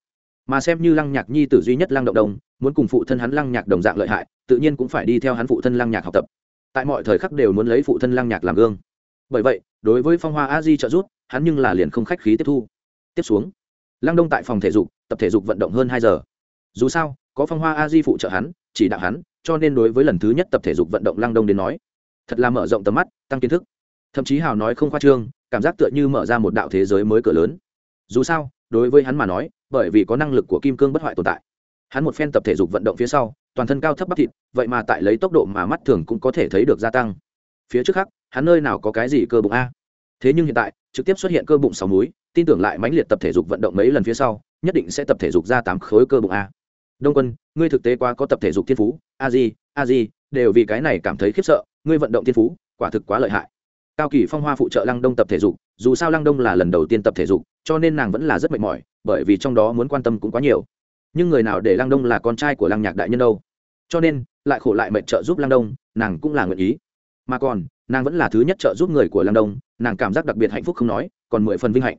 mà xem như lăng nhạc nhi tử duy nhất lăng động đồng, muốn cùng phụ thân hắn lăng nhạc đồng dạng lợi hại, tự nhiên cũng phải đi theo hắn phụ thân lăng nhạc học tập. Tại mọi thời khắc đều muốn lấy phụ thân lăng nhạc làm gương. Bởi vậy, đối với phong hoa a di trợ giúp, hắn nhưng là liền không khách khí tiếp thu. Tiếp xuống, lăng đông tại phòng thể dục, tập thể dục vận động hơn hai giờ. Dù sao, có phong hoa a di phụ trợ hắn, chỉ đạo hắn, cho nên đối với lần thứ nhất tập thể dục vận động lăng đông đến nói, thật là mở rộng tầm mắt, tăng kiến thức. Thậm chí hào nói không khoa trương, cảm giác tựa như mở ra một đạo thế giới mới cửa lớn. Dù sao, đối với hắn mà nói bởi vì có năng lực của kim cương bất hoại tồn tại. Hắn một phen tập thể dục vận động phía sau, toàn thân cao thấp bắp thịt, vậy mà tại lấy tốc độ mà mắt thường cũng có thể thấy được gia tăng. Phía trước khác, hắn nơi nào có cái gì cơ bụng a? Thế nhưng hiện tại, trực tiếp xuất hiện cơ bụng sáu múi, tin tưởng lại mãnh liệt tập thể dục vận động mấy lần phía sau, nhất định sẽ tập thể dục ra tám khối cơ bụng a. Đông quân, ngươi thực tế quá có tập thể dục thiên phú. A di a di, đều vì cái này cảm thấy khiếp sợ, ngươi vận động thiên phú, quả thực quá lợi hại cao kỳ phong hoa phụ trợ lăng đông tập thể dục, dù sao lăng đông là lần đầu tiên tập thể dục, cho nên nàng vẫn là rất mệt mỏi, bởi vì trong đó muốn quan tâm cũng quá nhiều. Nhưng người nào để lăng đông là con trai của lăng nhạc đại nhân đâu? Cho nên, lại khổ lại mệt trợ giúp lăng đông, nàng cũng là nguyện ý. Mà còn, nàng vẫn là thứ nhất trợ giúp người của lăng đông, nàng cảm giác đặc biệt hạnh phúc không nói, còn mười phần vinh hạnh.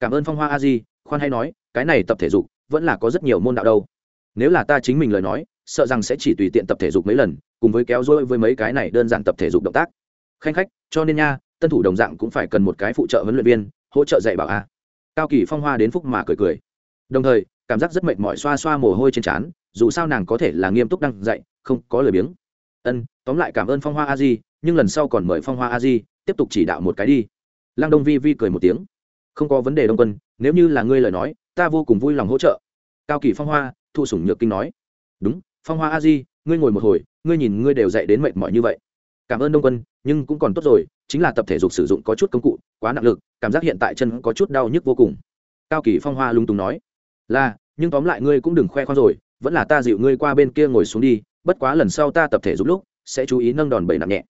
Cảm ơn phong hoa a di, khoan hay nói, cái này tập thể dục, vẫn là có rất nhiều môn đạo đâu. Nếu là ta chính mình lời nói, sợ rằng sẽ chỉ tùy tiện tập thể dục mấy lần, cùng với kéo dôi với mấy cái này đơn giản tập thể dục động tác khanh khách, cho nên nha, tân thủ đồng dạng cũng phải cần một cái phụ trợ huấn luyện viên, hỗ trợ dạy bảo a. Cao kỳ phong hoa đến phúc mà cười cười. Đồng thời, cảm giác rất mệt mỏi xoa xoa mồ hôi trên trán, dù sao nàng có thể là nghiêm túc đang dạy, không có lời biếng. Ân, tóm lại cảm ơn phong hoa a di, nhưng lần sau còn mời phong hoa a di, tiếp tục chỉ đạo một cái đi. Lăng đông vi vi cười một tiếng. Không có vấn đề đông quân, nếu như là ngươi lời nói, ta vô cùng vui lòng hỗ trợ. Cao kỳ phong hoa thụ sủng nhược kinh nói. Đúng, phong hoa a di, ngươi ngồi một hồi, ngươi nhìn ngươi đều dạy đến mệt mỏi như vậy cảm ơn đông quân, nhưng cũng còn tốt rồi, chính là tập thể dục sử dụng có chút công cụ, quá nặng lực, cảm giác hiện tại chân có chút đau nhức vô cùng. Cao kỳ phong hoa lung tùng nói, là, nhưng tóm lại ngươi cũng đừng khoe khoang rồi, vẫn là ta dịu ngươi qua bên kia ngồi xuống đi, bất quá lần sau ta tập thể dục lúc, sẽ chú ý nâng đòn bẩy nặng nhẹ.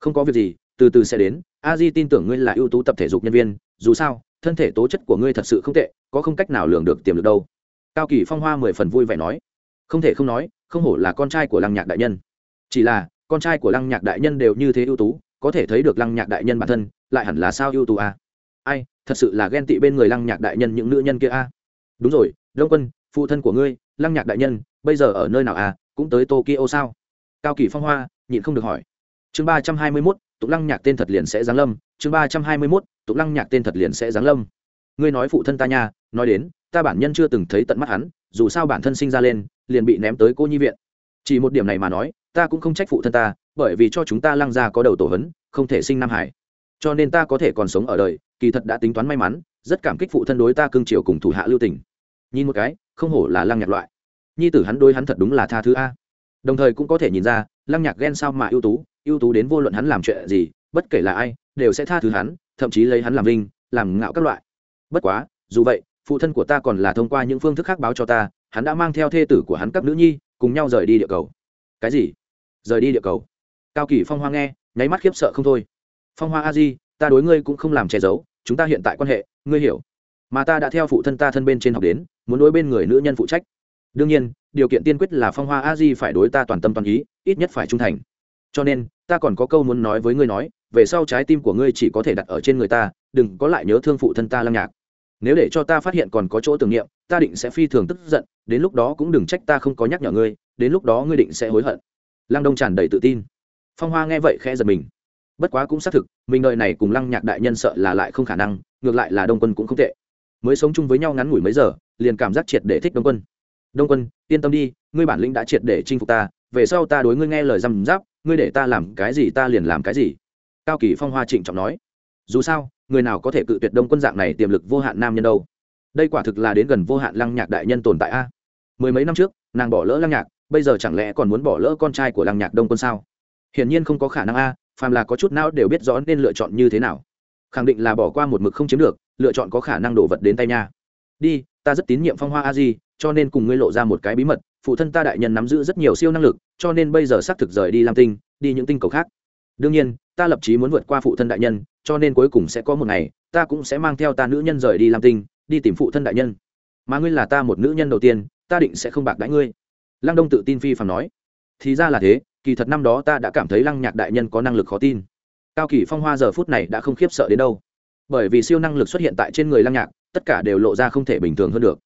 Không có việc gì, từ từ sẽ đến, a di tin tưởng ngươi là ưu tú tập thể dục nhân viên, dù sao, thân thể tố chất của ngươi thật sự không tệ, có không cách nào lường được tiềm lực đâu. Cao kỳ phong hoa mười phần vui vẻ nói, không thể không nói, không hổ là con trai của lăng nhạc đại nhân. Chỉ là con trai của lăng nhạc đại nhân đều như thế ưu tú, có thể thấy được lăng nhạc đại nhân bản thân, lại hẳn là sao ưu tú à? ai, thật sự là ghen tị bên người lăng nhạc đại nhân những nữ nhân kia à? đúng rồi, đông quân, phụ thân của ngươi, lăng nhạc đại nhân, bây giờ ở nơi nào à? Cũng tới tokyo sao? Cao kỳ phong hoa, nhịn không được hỏi. Chương ba trăm hai mươi mốt tục lăng nhạc tên thật liền sẽ giáng lâm. Chương ba trăm hai mươi mốt tục lăng nhạc tên thật liền sẽ giáng lâm. Ngươi nói phụ thân ta nha, nói đến, ta bản nhân chưa từng thấy tận mắt hắn, dù sao bản thân sinh ra lên, liền bị ném tới cô nhi viện. Chỉ một điểm này mà nói ta cũng không trách phụ thân ta, bởi vì cho chúng ta lăng ra có đầu tổ hấn không thể sinh nam hải. Cho nên ta có thể còn sống ở đời, kỳ thật đã tính toán may mắn, rất cảm kích phụ thân đối ta cương triều cùng thủ hạ lưu tình. Nhìn một cái, không hổ là lăng nhạc loại. Nhi tử hắn đối hắn thật đúng là tha thứ a. Đồng thời cũng có thể nhìn ra, lăng nhạc ghen sao mà ưu tú ưu tú đến vô luận hắn làm chuyện gì, bất kể là ai, đều sẽ tha thứ hắn, thậm chí lấy hắn làm vinh, làm ngạo các loại. Bất quá, dù vậy, phụ thân của ta còn là thông qua những phương thức khác báo cho ta, hắn đã mang theo thê tử của hắn các nữ nhi, cùng nhau rời đi địa cầu. Cái gì? Rời đi địa cầu. Cao kỳ phong hoa nghe, nháy mắt khiếp sợ không thôi. Phong hoa a di, ta đối ngươi cũng không làm che giấu, chúng ta hiện tại quan hệ, ngươi hiểu. Mà ta đã theo phụ thân ta thân bên trên học đến, muốn đối bên người nữ nhân phụ trách. Đương nhiên, điều kiện tiên quyết là phong hoa a di phải đối ta toàn tâm toàn ý, ít nhất phải trung thành. Cho nên, ta còn có câu muốn nói với ngươi nói, về sau trái tim của ngươi chỉ có thể đặt ở trên người ta, đừng có lại nhớ thương phụ thân ta lăng nhạc. Nếu để cho ta phát hiện còn có chỗ tưởng niệm, ta định sẽ phi thường tức giận, đến lúc đó cũng đừng trách ta không có nhắc nhở ngươi, đến lúc đó ngươi định sẽ hối hận lăng đông tràn đầy tự tin. Phong hoa nghe vậy khẽ giật mình. Bất quá cũng xác thực, mình đợi này cùng lăng nhạc đại nhân sợ là lại không khả năng, ngược lại là đông quân cũng không tệ. Mới sống chung với nhau ngắn ngủi mấy giờ, liền cảm giác triệt để thích đông quân. Đông quân, yên tâm đi, ngươi bản lĩnh đã triệt để chinh phục ta, về sau ta đối ngươi nghe lời răm giáp ngươi để ta làm cái gì ta liền làm cái gì. Cao kỳ phong hoa trịnh trọng nói. Dù sao, người nào có thể cự tuyệt đông quân dạng này tiềm lực vô hạn nam nhân đâu. Đây quả thực là đến gần vô hạn lăng nhạc đại nhân tồn tại a. Mười mấy năm trước, nàng bỏ lỡ lăng nhạc bây giờ chẳng lẽ còn muốn bỏ lỡ con trai của lăng nhạc đông quân sao? Hiển nhiên không có khả năng a, phàm là có chút não đều biết rõ nên lựa chọn như thế nào. Khẳng định là bỏ qua một mực không chiếm được, lựa chọn có khả năng đổ vật đến tay nha. Đi, ta rất tín nhiệm phong hoa a di, cho nên cùng ngươi lộ ra một cái bí mật, phụ thân ta đại nhân nắm giữ rất nhiều siêu năng lực, cho nên bây giờ xác thực rời đi lam tinh, đi những tinh cầu khác. Đương nhiên, ta lập chí muốn vượt qua phụ thân đại nhân, cho nên cuối cùng sẽ có một ngày, ta cũng sẽ mang theo ta nữ nhân rời đi lam tinh, đi tìm phụ thân đại nhân. Mà ngươi là ta một nữ nhân đầu tiên, ta định sẽ không bạc đãi ngươi lăng đông tự tin phi phàm nói. Thì ra là thế, kỳ thật năm đó ta đã cảm thấy lăng nhạc đại nhân có năng lực khó tin. Cao kỳ phong hoa giờ phút này đã không khiếp sợ đến đâu. Bởi vì siêu năng lực xuất hiện tại trên người lăng nhạc, tất cả đều lộ ra không thể bình thường hơn được.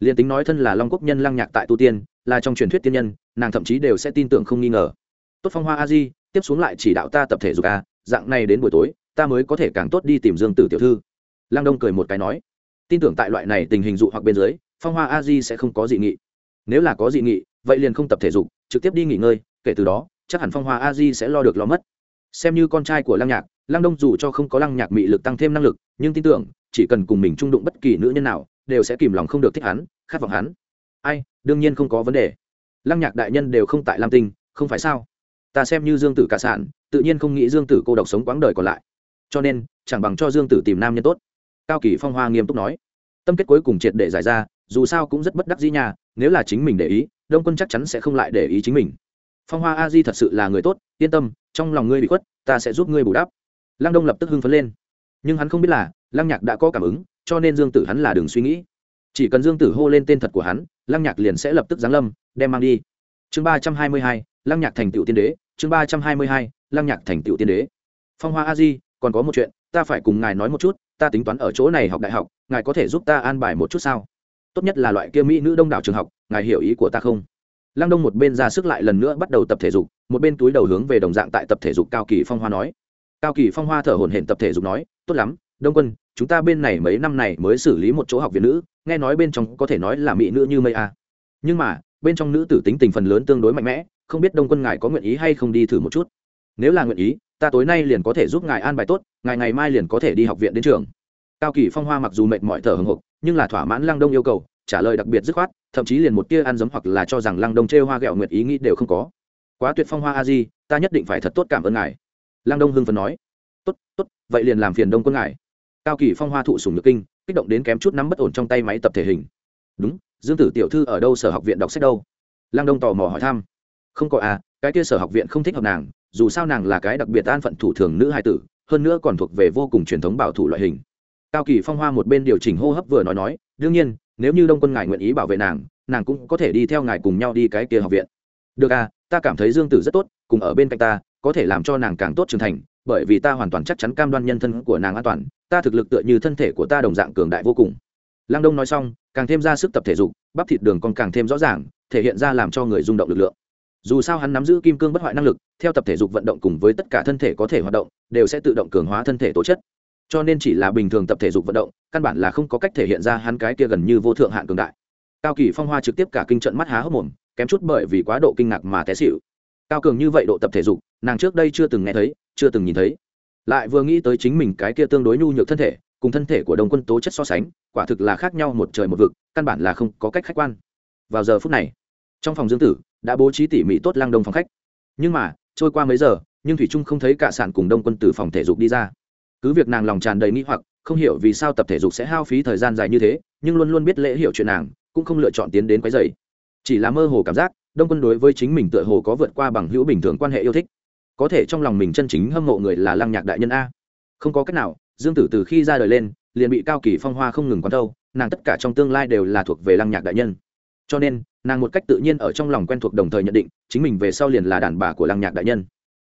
Liền tính nói thân là long quốc nhân lăng nhạc tại tu tiên, là trong truyền thuyết tiên nhân, nàng thậm chí đều sẽ tin tưởng không nghi ngờ. Tốt phong hoa a di, tiếp xuống lại chỉ đạo ta tập thể dục a, dạng này đến buổi tối, ta mới có thể càng tốt đi tìm dương tử tiểu thư. Lăng đông cười một cái nói. Tin tưởng tại loại này tình hình dụ hoặc bên dưới, phong hoa a di sẽ không có dị nghị. Nếu là có dị nghị vậy liền không tập thể dục, trực tiếp đi nghỉ ngơi, kể từ đó, chắc hẳn phong hoa a di sẽ lo được lo mất. Xem như con trai của lăng nhạc, lăng đông dù cho không có lăng nhạc mị lực tăng thêm năng lực, nhưng tin tưởng, chỉ cần cùng mình trung đụng bất kỳ nữ nhân nào, đều sẽ kìm lòng không được thích hắn, khát vọng hắn. Ai, đương nhiên không có vấn đề. Lăng nhạc đại nhân đều không tại lam tinh, không phải sao? Ta xem như dương tử cả sản, tự nhiên không nghĩ dương tử cô độc sống quãng đời còn lại. Cho nên, chẳng bằng cho dương tử tìm nam nhân tốt. Cao kỳ phong hoa nghiêm túc nói. Tâm kết cuối cùng triệt để giải ra, dù sao cũng rất bất đắc dĩ nhà nếu là chính mình để ý đông quân chắc chắn sẽ không lại để ý chính mình. Phong hoa a di thật sự là người tốt, yên tâm, trong lòng ngươi bị khuất, ta sẽ giúp ngươi bù đắp. Lăng đông lập tức hưng phấn lên. Nhưng hắn không biết là, lăng nhạc đã có cảm ứng, cho nên dương tử hắn là đừng suy nghĩ. Chỉ cần dương tử hô lên tên thật của hắn, lăng nhạc liền sẽ lập tức giáng lâm, đem mang đi. Chương ba trăm hai mươi hai, lăng nhạc thành tựu tiên đế, chương ba trăm hai mươi hai, lăng nhạc thành tựu tiên đế. Phong hoa a di, còn có một chuyện, ta phải cùng ngài nói một chút, ta tính toán ở chỗ này học đại học, ngài có thể giúp ta an bài một chút sao? Tốt nhất là loại kia mỹ nữ đông đảo trường học, ngài hiểu ý của ta không? Lăng đông một bên ra sức lại lần nữa bắt đầu tập thể dục, một bên túi đầu hướng về đồng dạng tại tập thể dục cao kỳ phong hoa nói. Cao kỳ phong hoa thở hổn hển tập thể dục nói, tốt lắm, đông quân, chúng ta bên này mấy năm này mới xử lý một chỗ học viện nữ, nghe nói bên trong có thể nói là mỹ nữ như mây a. Nhưng mà, bên trong nữ tử tính tình phần lớn tương đối mạnh mẽ, không biết đông quân ngài có nguyện ý hay không đi thử một chút? Nếu là nguyện ý, ta tối nay liền có thể giúp ngài an bài tốt, ngài ngày mai liền có thể đi học viện đến trường. Cao kỳ phong hoa mặc dù mệt mỏi thở hồng hộc nhưng là thỏa mãn lăng đông yêu cầu, trả lời đặc biệt dứt khoát, thậm chí liền một tia ăn giấm hoặc là cho rằng lăng đông trêu hoa ghẹo nguyệt ý nghĩ đều không có. Quá tuyệt phong hoa a di, ta nhất định phải thật tốt cảm ơn ngài. Lăng đông hưng phần nói. Tốt tốt, vậy liền làm phiền đông quân ngài. Cao kỳ phong hoa thụ sùng nhược kinh, kích động đến kém chút nắm bất ổn trong tay máy tập thể hình. Đúng, dương tử tiểu thư ở đâu, sở học viện đọc sách đâu? Lăng đông tò mò hỏi thăm. Không có à cái kia sở học viện không thích hợp nàng, dù sao nàng là cái đặc biệt an phận thủ thường nữ hai tử, hơn nữa còn thuộc về vô cùng truyền thống bảo thủ loại hình cao kỳ phong hoa một bên điều chỉnh hô hấp vừa nói nói, đương nhiên, nếu như đông quân ngài nguyện ý bảo vệ nàng nàng cũng có thể đi theo ngài cùng nhau đi cái kia học viện. Được à ta cảm thấy dương tử rất tốt, cùng ở bên cạnh ta, có thể làm cho nàng càng tốt trưởng thành, bởi vì ta hoàn toàn chắc chắn cam đoan nhân thân của nàng an toàn, ta thực lực tựa như thân thể của ta đồng dạng cường đại vô cùng. Lăng đông nói xong, càng thêm ra sức tập thể dục, bắp thịt đường còn càng thêm rõ ràng, thể hiện ra làm cho người rung động lực lượng. Dù sao hắn nắm giữ kim cương bất hoại năng lực, theo tập thể dục vận động cùng với tất cả thân thể có thể hoạt động, đều sẽ tự động cường hóa thân thể tố chất cho nên chỉ là bình thường tập thể dục vận động, căn bản là không có cách thể hiện ra hắn cái kia gần như vô thượng hạn cường đại. Cao kỳ phong hoa trực tiếp cả kinh trận mắt há hốc mồm, kém chút bởi vì quá độ kinh ngạc mà té xịu cao cường như vậy độ tập thể dục, nàng trước đây chưa từng nghe thấy, chưa từng nhìn thấy. Lại vừa nghĩ tới chính mình cái kia tương đối nhu nhược thân thể, cùng thân thể của đồng quân tố chất so sánh, quả thực là khác nhau một trời một vực, căn bản là không có cách khách quan. Vào giờ phút này, trong phòng dương tử đã bố trí tỉ mỉ tốt lang đông phòng khách. Nhưng mà, trôi qua mấy giờ, nhưng thủy trung không thấy cả sản cùng đông quân từ phòng thể dục đi ra cứ việc nàng lòng tràn đầy nghĩ hoặc, không hiểu vì sao tập thể dục sẽ hao phí thời gian dài như thế, nhưng luôn luôn biết lễ hiểu chuyện nàng, cũng không lựa chọn tiến đến quấy dày chỉ là mơ hồ cảm giác, đông quân đối với chính mình tựa hồ có vượt qua bằng hữu bình thường quan hệ yêu thích. Có thể trong lòng mình chân chính hâm mộ người là lăng nhạc đại nhân a. Không có cách nào, dương tử từ khi ra đời lên, liền bị cao kỳ phong hoa không ngừng quán thâu, nàng tất cả trong tương lai đều là thuộc về lăng nhạc đại nhân. Cho nên, nàng một cách tự nhiên ở trong lòng quen thuộc đồng thời nhận định, chính mình về sau liền là đàn bà của lăng nhạc đại nhân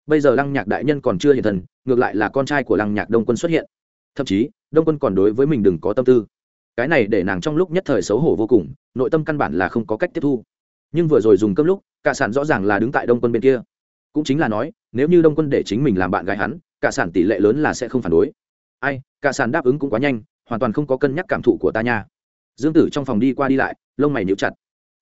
bây giờ lăng nhạc đại nhân còn chưa hiện thần, ngược lại là con trai của lăng nhạc đông quân xuất hiện. Thậm chí đông quân còn đối với mình đừng có tâm tư. Cái này để nàng trong lúc nhất thời xấu hổ vô cùng nội tâm căn bản là không có cách tiếp thu. Nhưng vừa rồi dùng cơm lúc cả sản rõ ràng là đứng tại đông quân bên kia. Cũng chính là nói nếu như đông quân để chính mình làm bạn gái hắn cả sản tỷ lệ lớn là sẽ không phản đối. Ai cả sản đáp ứng cũng quá nhanh hoàn toàn không có cân nhắc cảm thụ của ta nha. Dương tử trong phòng đi qua đi lại lông mày níu chặt.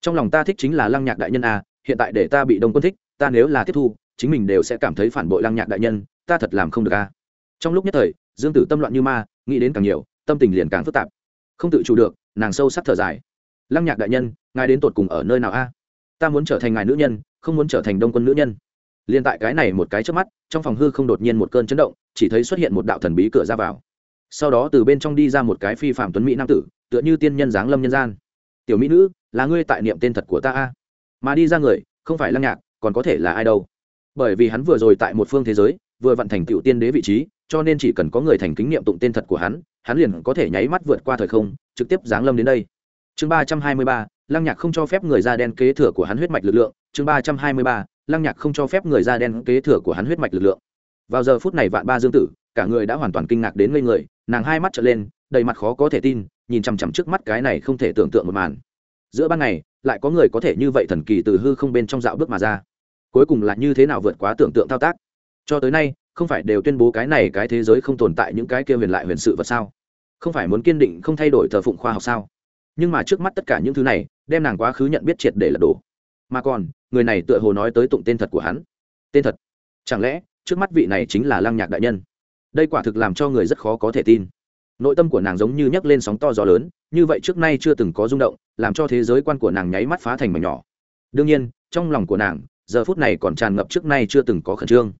Trong lòng ta thích chính là lăng nhạc đại nhân à, hiện tại để ta bị đông quân thích ta nếu là tiếp thu chính mình đều sẽ cảm thấy phản bội lăng nhạc đại nhân, ta thật làm không được a. Trong lúc nhất thời, dương tử tâm loạn như ma, nghĩ đến càng nhiều, tâm tình liền càng phức tạp. Không tự chủ được, nàng sâu sắc thở dài. Lăng nhạc đại nhân, ngài đến tột cùng ở nơi nào a? Ta muốn trở thành ngài nữ nhân, không muốn trở thành đông quân nữ nhân. Liên tại cái này một cái trước mắt, trong phòng hư không đột nhiên một cơn chấn động, chỉ thấy xuất hiện một đạo thần bí cửa ra vào. Sau đó từ bên trong đi ra một cái phi phạm tuấn mỹ nam tử, tựa như tiên nhân giáng lâm nhân gian. Tiểu mỹ nữ, là ngươi tại niệm tên thật của ta a? Mà đi ra người, không phải lăng nhạc, còn có thể là ai đâu? Bởi vì hắn vừa rồi tại một phương thế giới, vừa vận thành tựu tiên đế vị trí, cho nên chỉ cần có người thành kính niệm tụng tên thật của hắn hắn liền có thể nháy mắt vượt qua thời không, trực tiếp giáng lâm đến đây. Chương ba trăm hai mươi ba, lăng nhạc không cho phép người da đen kế thừa của hắn huyết mạch lực lượng. Chương ba trăm hai mươi ba, lăng nhạc không cho phép người da đen kế thừa của hắn huyết mạch lực lượng. Vào giờ phút này vạn ba dương tử, cả người đã hoàn toàn kinh ngạc đến ngây người, nàng hai mắt trở lên, đầy mặt khó có thể tin, nhìn chằm chằm trước mắt cái này không thể tưởng tượng một màn. Giữa ban ngày, lại có người có thể như vậy thần kỳ từ hư không bên trong dạo bước mà ra cuối cùng là như thế nào vượt quá tưởng tượng thao tác. Cho tới nay, không phải đều tuyên bố cái này cái thế giới không tồn tại những cái kia huyền lại huyền sự vật sao? Không phải muốn kiên định không thay đổi thờ phụng khoa học sao? Nhưng mà trước mắt tất cả những thứ này, đem nàng quá khứ nhận biết triệt để lật đổ. Mà còn, người này tựa hồ nói tới tụng tên thật của hắn. Tên thật? Chẳng lẽ, trước mắt vị này chính là lăng nhạc đại nhân? Đây quả thực làm cho người rất khó có thể tin. Nội tâm của nàng giống như nhấc lên sóng to gió lớn, như vậy trước nay chưa từng có rung động, làm cho thế giới quan của nàng nháy mắt phá thành mảnh nhỏ. Đương nhiên, trong lòng của nàng giờ phút này còn tràn ngập trước nay chưa từng có khẩn trương.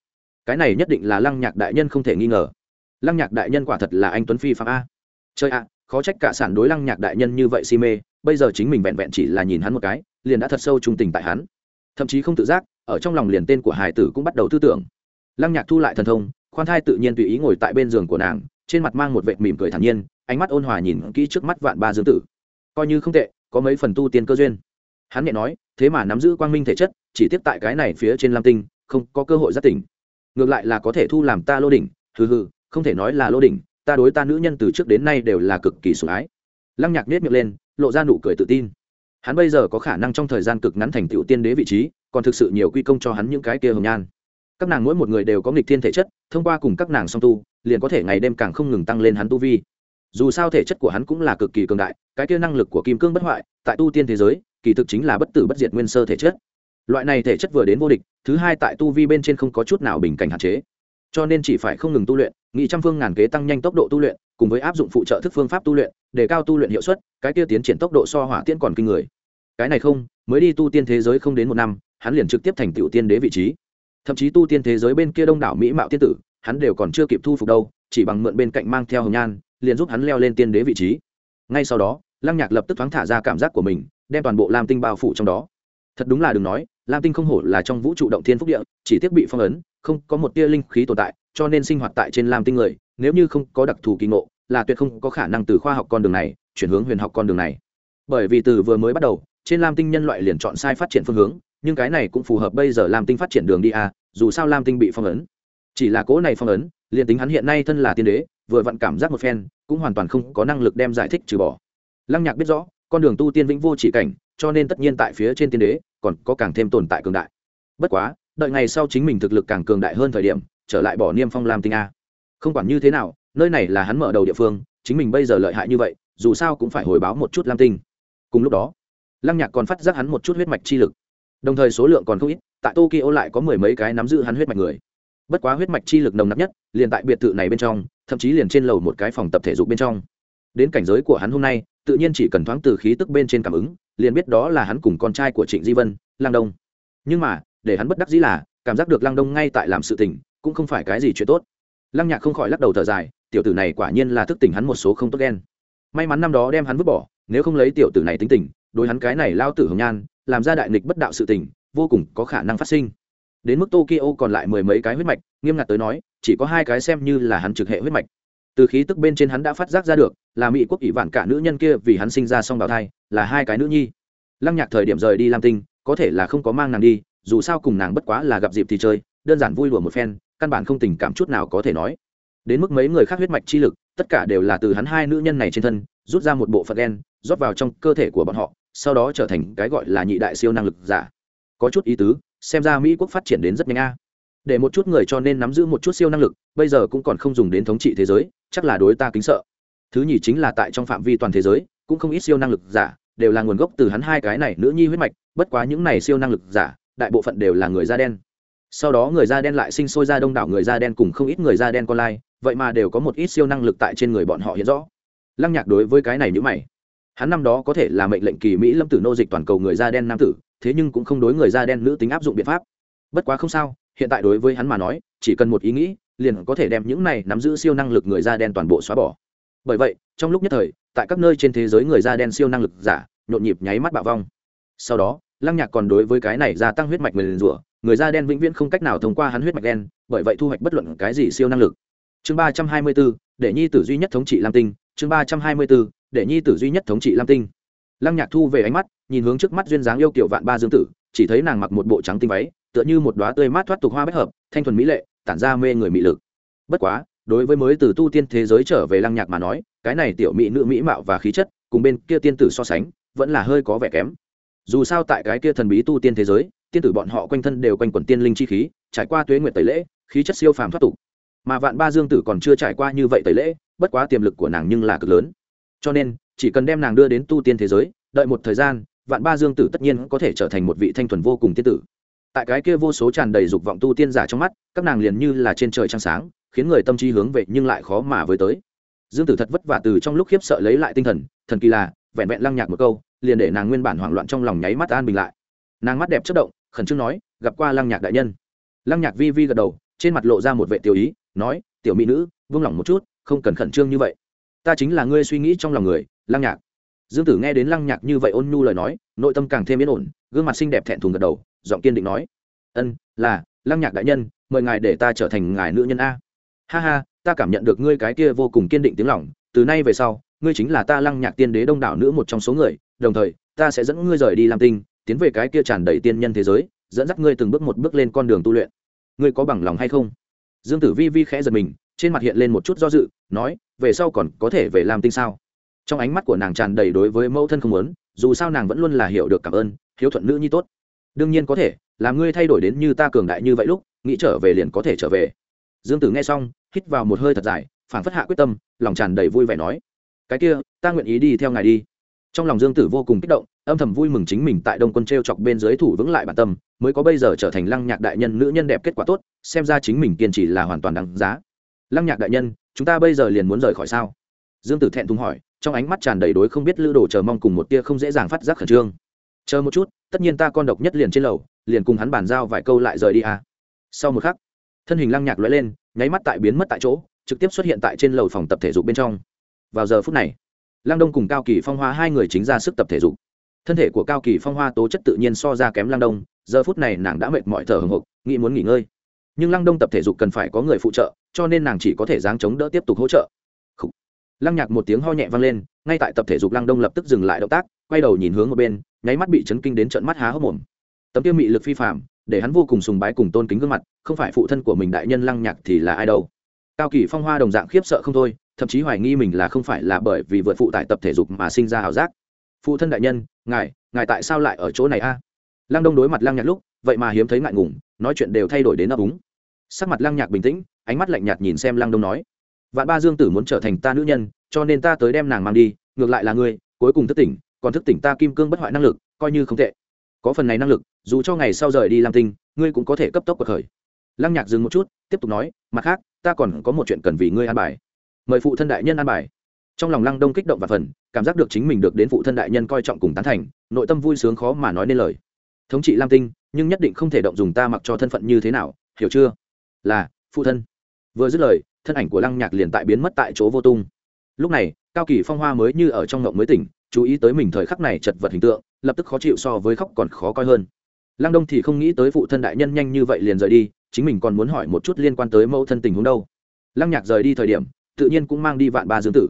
Cái này nhất định là lăng nhạc đại nhân không thể nghi ngờ. Lăng nhạc đại nhân quả thật là anh tuấn phi phạm a. Chơi ạ, khó trách cả sản đối lăng nhạc đại nhân như vậy si mê, bây giờ chính mình vẹn vẹn chỉ là nhìn hắn một cái, liền đã thật sâu trung tình tại hắn. Thậm chí không tự giác, ở trong lòng liền tên của hải tử cũng bắt đầu tư tưởng. Lăng nhạc thu lại thần thông, khoan thai tự nhiên tùy ý ngồi tại bên giường của nàng, trên mặt mang một vệt mỉm cười thản nhiên, ánh mắt ôn hòa nhìn kỹ trước mắt vạn ba dương tử. Coi như không tệ, có mấy phần tu tiên cơ duyên. Hắn nhẹ nói, thế mà nắm giữ quang minh thể chất chỉ tiếp tại cái này phía trên lam tinh, không có cơ hội giác tỉnh. Ngược lại là có thể thu làm ta lô đỉnh, hừ hừ, không thể nói là lô đỉnh, ta đối ta nữ nhân từ trước đến nay đều là cực kỳ sủng ái. Lăng nhạc nết miệng lên, lộ ra nụ cười tự tin. Hắn bây giờ có khả năng trong thời gian cực ngắn thành tựu tiên đế vị trí, còn thực sự nhiều quy công cho hắn những cái kia hồng nhan. Các nàng mỗi một người đều có nghịch thiên thể chất, thông qua cùng các nàng song tu, liền có thể ngày đêm càng không ngừng tăng lên hắn tu vi. Dù sao thể chất của hắn cũng là cực kỳ cường đại, cái kia năng lực của kim cương bất hoại, tại tu tiên thế giới, kỳ thực chính là bất tử bất diệt nguyên sơ thể chất loại này thể chất vừa đến vô địch, thứ hai tại tu vi bên trên không có chút nào bình cảnh hạn chế. Cho nên chỉ phải không ngừng tu luyện, nghị trăm phương ngàn kế tăng nhanh tốc độ tu luyện, cùng với áp dụng phụ trợ thức phương pháp tu luyện, để cao tu luyện hiệu suất, cái kia tiến triển tốc độ so hỏa tiễn còn kinh người. Cái này không, mới đi tu tiên thế giới không đến một năm, hắn liền trực tiếp thành tựu tiên đế vị trí. Thậm chí tu tiên thế giới bên kia đông đảo mỹ mạo tiên tử, hắn đều còn chưa kịp thu phục đâu, chỉ bằng mượn bên cạnh mang theo hồng nhan, liền giúp hắn leo lên tiên đế vị trí. Ngay sau đó, lăng nhạc lập tức thoáng thả ra cảm giác của mình, đem toàn bộ lam tinh bao phủ trong đó. Thật đúng là đừng nói lam tinh không hổ là trong vũ trụ động thiên phúc địa, chỉ tiếp bị phong ấn, không có một tia linh khí tồn tại, cho nên sinh hoạt tại trên lam tinh người, nếu như không có đặc thù kỳ ngộ, là tuyệt không có khả năng từ khoa học con đường này, chuyển hướng huyền học con đường này. Bởi vì từ vừa mới bắt đầu, trên lam tinh nhân loại liền chọn sai phát triển phương hướng, nhưng cái này cũng phù hợp bây giờ lam tinh phát triển đường đi a, dù sao lam tinh bị phong ấn. Chỉ là cố này phong ấn, liền tính hắn hiện nay thân là tiên đế, vừa vặn cảm giác một phen, cũng hoàn toàn không có năng lực đem giải thích trừ bỏ. Lăng nhạc biết rõ, con đường tu tiên vĩnh vô chỉ cảnh, cho nên tất nhiên tại phía trên tiên đế còn có càng thêm tồn tại cường đại. Bất quá, đợi ngày sau chính mình thực lực càng cường đại hơn thời điểm, trở lại bỏ niêm phong lam tinh a. Không quản như thế nào, nơi này là hắn mở đầu địa phương, chính mình bây giờ lợi hại như vậy, dù sao cũng phải hồi báo một chút lam tinh. Cùng lúc đó, lăng nhạc còn phát giác hắn một chút huyết mạch chi lực. Đồng thời số lượng còn không ít, tại tokyo lại có mười mấy cái nắm giữ hắn huyết mạch người. Bất quá huyết mạch chi lực nồng nặc nhất, liền tại biệt thự này bên trong, thậm chí liền trên lầu một cái phòng tập thể dục bên trong. Đến cảnh giới của hắn hôm nay tự nhiên chỉ cần thoáng từ khí tức bên trên cảm ứng, liền biết đó là hắn cùng con trai của trịnh di vân lang đông. Nhưng mà, để hắn bất đắc dĩ là, cảm giác được lang đông ngay tại làm sự tình, cũng không phải cái gì chuyện tốt. Lăng nhạc không khỏi lắc đầu thở dài, tiểu tử này quả nhiên là thức tỉnh hắn một số không tốt đen may mắn năm đó đem hắn vứt bỏ, nếu không lấy tiểu tử này tính tình, đối hắn cái này lao tử hồng nhan, làm ra đại nghịch bất đạo sự tình, vô cùng có khả năng phát sinh. Đến mức tokyo còn lại mười mấy cái huyết mạch, nghiêm ngặt tới nói, chỉ có hai cái xem như là hắn trực hệ huyết mạch từ khí tức bên trên hắn đã phát giác ra được, là mỹ quốc ỷ vạn cả nữ nhân kia vì hắn sinh ra song bào thai, là hai cái nữ nhi. Lăng nhạc thời điểm rời đi lam tinh, có thể là không có mang nàng đi, dù sao cùng nàng bất quá là gặp dịp thì chơi, đơn giản vui đùa một phen, căn bản không tình cảm chút nào có thể nói. Đến mức mấy người khác huyết mạch chi lực, tất cả đều là từ hắn hai nữ nhân này trên thân, rút ra một bộ phận đen rót vào trong cơ thể của bọn họ, sau đó trở thành cái gọi là nhị đại siêu năng lực giả. Có chút ý tứ, xem ra mỹ quốc phát triển đến rất nhanh a để một chút người cho nên nắm giữ một chút siêu năng lực, bây giờ cũng còn không dùng đến thống trị thế giới, chắc là đối ta kính sợ. Thứ nhì chính là tại trong phạm vi toàn thế giới, cũng không ít siêu năng lực giả, đều là nguồn gốc từ hắn hai cái này nữ nhi huyết mạch, bất quá những này siêu năng lực giả, đại bộ phận đều là người da đen. Sau đó người da đen lại sinh sôi ra đông đảo người da đen cùng không ít người da đen con lai, vậy mà đều có một ít siêu năng lực tại trên người bọn họ hiện rõ. Lăng nhạc đối với cái này nhữ mày. Hắn năm đó có thể là mệnh lệnh kỳ mỹ lâm tử nô dịch toàn cầu người da đen nam tử, thế nhưng cũng không đối người da đen nữ tính áp dụng biện pháp. Bất quá không sao hiện tại đối với hắn mà nói, chỉ cần một ý nghĩ, liền có thể đem những này nắm giữ siêu năng lực người da đen toàn bộ xóa bỏ. Bởi vậy, trong lúc nhất thời, tại các nơi trên thế giới người da đen siêu năng lực giả, nhộn nhịp nháy mắt bạo vong. Sau đó, lăng nhạc còn đối với cái này gia tăng huyết mạch người liền rủa, người da đen vĩnh viễn không cách nào thông qua hắn huyết mạch đen, bởi vậy thu hoạch bất luận cái gì siêu năng lực. Chương ba trăm hai mươi bốn, để nhi tử duy nhất thống trị lam tinh. Chương ba trăm hai mươi bốn, để nhi tử duy nhất thống trị lam tinh. Lăng nhạc thu về ánh mắt, nhìn hướng trước mắt duyên dáng yêu kiểu vạn ba dương tử, chỉ thấy nàng mặc một bộ trắng tinh váy tựa như một đóa tươi mát thoát tục hoa bách hợp, thanh thuần mỹ lệ, tản ra mê người mỹ lực. Bất quá, đối với mới từ tu tiên thế giới trở về lăng nhạc mà nói, cái này tiểu mỹ nữ mỹ mạo và khí chất, cùng bên kia tiên tử so sánh, vẫn là hơi có vẻ kém. Dù sao tại cái kia thần bí tu tiên thế giới, tiên tử bọn họ quanh thân đều quanh quẩn tiên linh chi khí, trải qua tuế nguyệt tẩy lễ, khí chất siêu phàm thoát tục. Mà vạn ba dương tử còn chưa trải qua như vậy tẩy lễ, bất quá tiềm lực của nàng nhưng là cực lớn. Cho nên, chỉ cần đem nàng đưa đến tu tiên thế giới, đợi một thời gian, vạn ba dương tử tất nhiên có thể trở thành một vị thanh thuần vô cùng tiên tử tại cái kia vô số tràn đầy dục vọng tu tiên giả trong mắt, các nàng liền như là trên trời trăng sáng, khiến người tâm trí hướng về nhưng lại khó mà với tới. Dương tử thật vất vả từ trong lúc khiếp sợ lấy lại tinh thần thần kỳ là, vẹn vẹn lăng nhạc một câu, liền để nàng nguyên bản hoảng loạn trong lòng nháy mắt an bình lại. Nàng mắt đẹp chất động, khẩn trương nói, gặp qua lăng nhạc đại nhân. Lăng nhạc vi vi gật đầu, trên mặt lộ ra một vệ tiểu ý, nói, tiểu mỹ nữ, vương lòng một chút, không cần khẩn trương như vậy. Ta chính là ngươi suy nghĩ trong lòng người, lăng nhạc. Dương tử nghe đến lăng nhạc như vậy ôn nhu lời nói, nội tâm càng thêm yên ổn, gương mặt xinh đẹp thẹn thùng gật đầu giọng kiên định nói. Ân, là, lăng nhạc đại nhân, mời ngài để ta trở thành ngài nữ nhân a. Ha ha, ta cảm nhận được ngươi cái kia vô cùng kiên định tiếng lòng, từ nay về sau, ngươi chính là ta lăng nhạc tiên đế đông đảo nữ một trong số người, đồng thời, ta sẽ dẫn ngươi rời đi làm tinh, tiến về cái kia tràn đầy tiên nhân thế giới, dẫn dắt ngươi từng bước một bước lên con đường tu luyện. Ngươi có bằng lòng hay không? Dương tử vi vi khẽ giật mình, trên mặt hiện lên một chút do dự, nói, về sau còn có thể về làm tinh sao? Trong ánh mắt của nàng tràn đầy đối với mẫu thân không muốn, dù sao nàng vẫn luôn là hiểu được cảm ơn, hiếu thuận nữ nhi tốt đương nhiên có thể, làm ngươi thay đổi đến như ta cường đại như vậy lúc, nghĩ trở về liền có thể trở về. Dương tử nghe xong, hít vào một hơi thật dài phản phất hạ quyết tâm, lòng tràn đầy vui vẻ nói, cái kia, ta nguyện ý đi theo ngài đi. Trong lòng dương tử vô cùng kích động, âm thầm vui mừng chính mình tại đông quân t r e o chọc bên dưới thủ vững lại bản tâm, mới có bây giờ trở thành lăng nhạc đại nhân nữ nhân đẹp kết quả tốt, xem ra chính mình kiên trì là hoàn toàn đáng giá. Lăng nhạc đại nhân, chúng ta bây giờ liền muốn rời khỏi sao? Dương tử thẹn thùng hỏi, trong ánh mắt tràn đầy đối không biết lữ đồ chờ mong cùng một tia không dễ dàng phát giác khẩn trương chờ một chút, tất nhiên ta con độc nhất liền trên lầu, liền cùng hắn bàn giao vài câu lại rời đi à. sau một khắc, thân hình lăng nhạc lóe lên, nháy mắt tại biến mất tại chỗ, trực tiếp xuất hiện tại trên lầu phòng tập thể dục bên trong. Vào giờ phút này, lăng đông cùng cao kỳ phong hoa hai người chính ra sức tập thể dục. Thân thể của cao kỳ phong hoa tố chất tự nhiên so ra kém lăng đông, giờ phút này nàng đã mệt mỏi thở hồng hộc, nghĩ muốn nghỉ ngơi. Nhưng lăng đông tập thể dục cần phải có người phụ trợ, cho nên nàng chỉ có thể giáng chống đỡ tiếp tục hỗ trợ. Lăng nhạc một tiếng ho nhẹ vang lên, ngay tại tập thể dục lăng đông lập tức dừng lại động tác, quay đầu nhìn hướng một bên nháy mắt bị chấn kinh đến trận mắt há hốc mồm. Tấm tiêu mị lực phi phạm để hắn vô cùng sùng bái cùng tôn kính gương mặt, không phải phụ thân của mình đại nhân lăng nhạc thì là ai đâu. Cao kỳ phong hoa đồng dạng khiếp sợ không thôi, thậm chí hoài nghi mình là không phải là bởi vì vượt phụ tại tập thể dục mà sinh ra ảo giác. Phụ thân đại nhân, ngài ngài tại sao lại ở chỗ này a? Lăng đông đối mặt lăng nhạc lúc, vậy mà hiếm thấy ngại ngùng, nói chuyện đều thay đổi đến ấp úng. Sắc mặt lăng nhạc bình tĩnh, ánh mắt lạnh nhạt nhìn xem lăng đông nói, vạn ba dương tử muốn trở thành ta nữ nhân, cho nên ta tới đem nàng mang đi, ngược lại là ngươi, cuối cùng thức tỉnh còn thức tỉnh ta kim cương bất hoại năng lực, coi như không tệ. Có phần này năng lực, dù cho ngày sau rời đi làm tinh, ngươi cũng có thể cấp tốc cuộc khởi. Lăng nhạc dừng một chút, tiếp tục nói, mặt khác, ta còn có một chuyện cần vì ngươi an bài. Mời phụ thân đại nhân an bài. Trong lòng lăng đông kích động và phần, cảm giác được chính mình được đến phụ thân đại nhân coi trọng cùng tán thành, nội tâm vui sướng khó mà nói nên lời. Thống trị lam tinh, nhưng nhất định không thể động dùng ta mặc cho thân phận như thế nào, hiểu chưa? Là, phụ thân. Vừa dứt lời, thân ảnh của lăng nhạc liền tại biến mất tại chỗ vô tung. Lúc này, cao kỳ phong hoa mới như ở trong ngộng mới tỉnh chú ý tới mình thời khắc này chật vật hình tượng, lập tức khó chịu so với khóc còn khó coi hơn. Lăng đông thì không nghĩ tới phụ thân đại nhân nhanh như vậy liền rời đi, chính mình còn muốn hỏi một chút liên quan tới mẫu thân tình huống đâu. Lăng nhạc rời đi thời điểm, tự nhiên cũng mang đi vạn ba dương tử.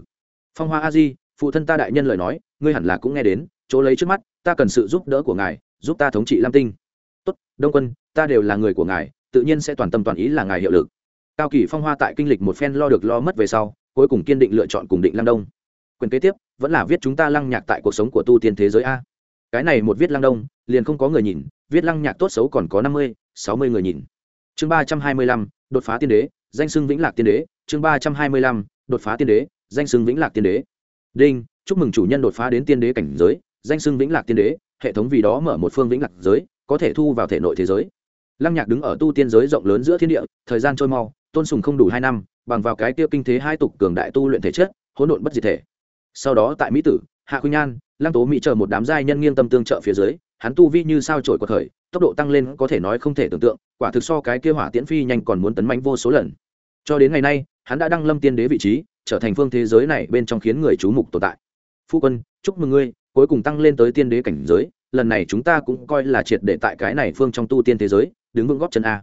Phong hoa a di, phụ thân ta đại nhân lời nói, ngươi hẳn là cũng nghe đến, chỗ lấy trước mắt, ta cần sự giúp đỡ của ngài, giúp ta thống trị lam tinh. Tốt, đông quân, ta đều là người của ngài, tự nhiên sẽ toàn tâm toàn ý là ngài hiệu lực. Cao kỳ phong hoa tại kinh lịch một phen lo được lo mất về sau, cuối cùng kiên định lựa chọn cùng định lam đông. Quyền kế tiếp vẫn là viết chúng ta lăng nhạc tại cuộc sống của tu tiên thế giới a. Cái này một viết lăng đông, liền không có người nhìn, viết lăng nhạc tốt xấu còn có năm mươi, sáu mươi người nhìn. Chương ba trăm hai mươi lăm, đột phá tiên đế, danh sưng vĩnh lạc tiên đế. Chương ba trăm hai mươi lăm, đột phá tiên đế, danh sưng vĩnh lạc tiên đế. Đinh, chúc mừng chủ nhân đột phá đến tiên đế cảnh giới, danh sưng vĩnh lạc tiên đế, hệ thống vì đó mở một phương vĩnh lạc giới, có thể thu vào thể nội thế giới. Lăng nhạc đứng ở tu tiên giới rộng lớn giữa thiên địa, thời gian trôi mau, tôn sùng không đủ hai năm, bằng vào cái tiêu kinh thế hai tục cường đại tu luyện thể chất, hỗn độn bất diệt thể sau đó tại mỹ tử, hạ khuynh nhan lăng tố mỹ chờ một đám giai nhân nghiêng tâm tương trợ phía dưới, hắn tu vi như sao trổi của thời, tốc độ tăng lên có thể nói không thể tưởng tượng, quả thực so cái kia hỏa tiễn phi nhanh còn muốn tấn mánh vô số lần. Cho đến ngày nay, hắn đã đăng lâm tiên đế vị trí, trở thành phương thế giới này bên trong khiến người chú mục tồn tại. Phu quân, chúc mừng ngươi, cuối cùng tăng lên tới tiên đế cảnh giới, lần này chúng ta cũng coi là triệt để tại cái này phương trong tu tiên thế giới, đứng vững góp chân a.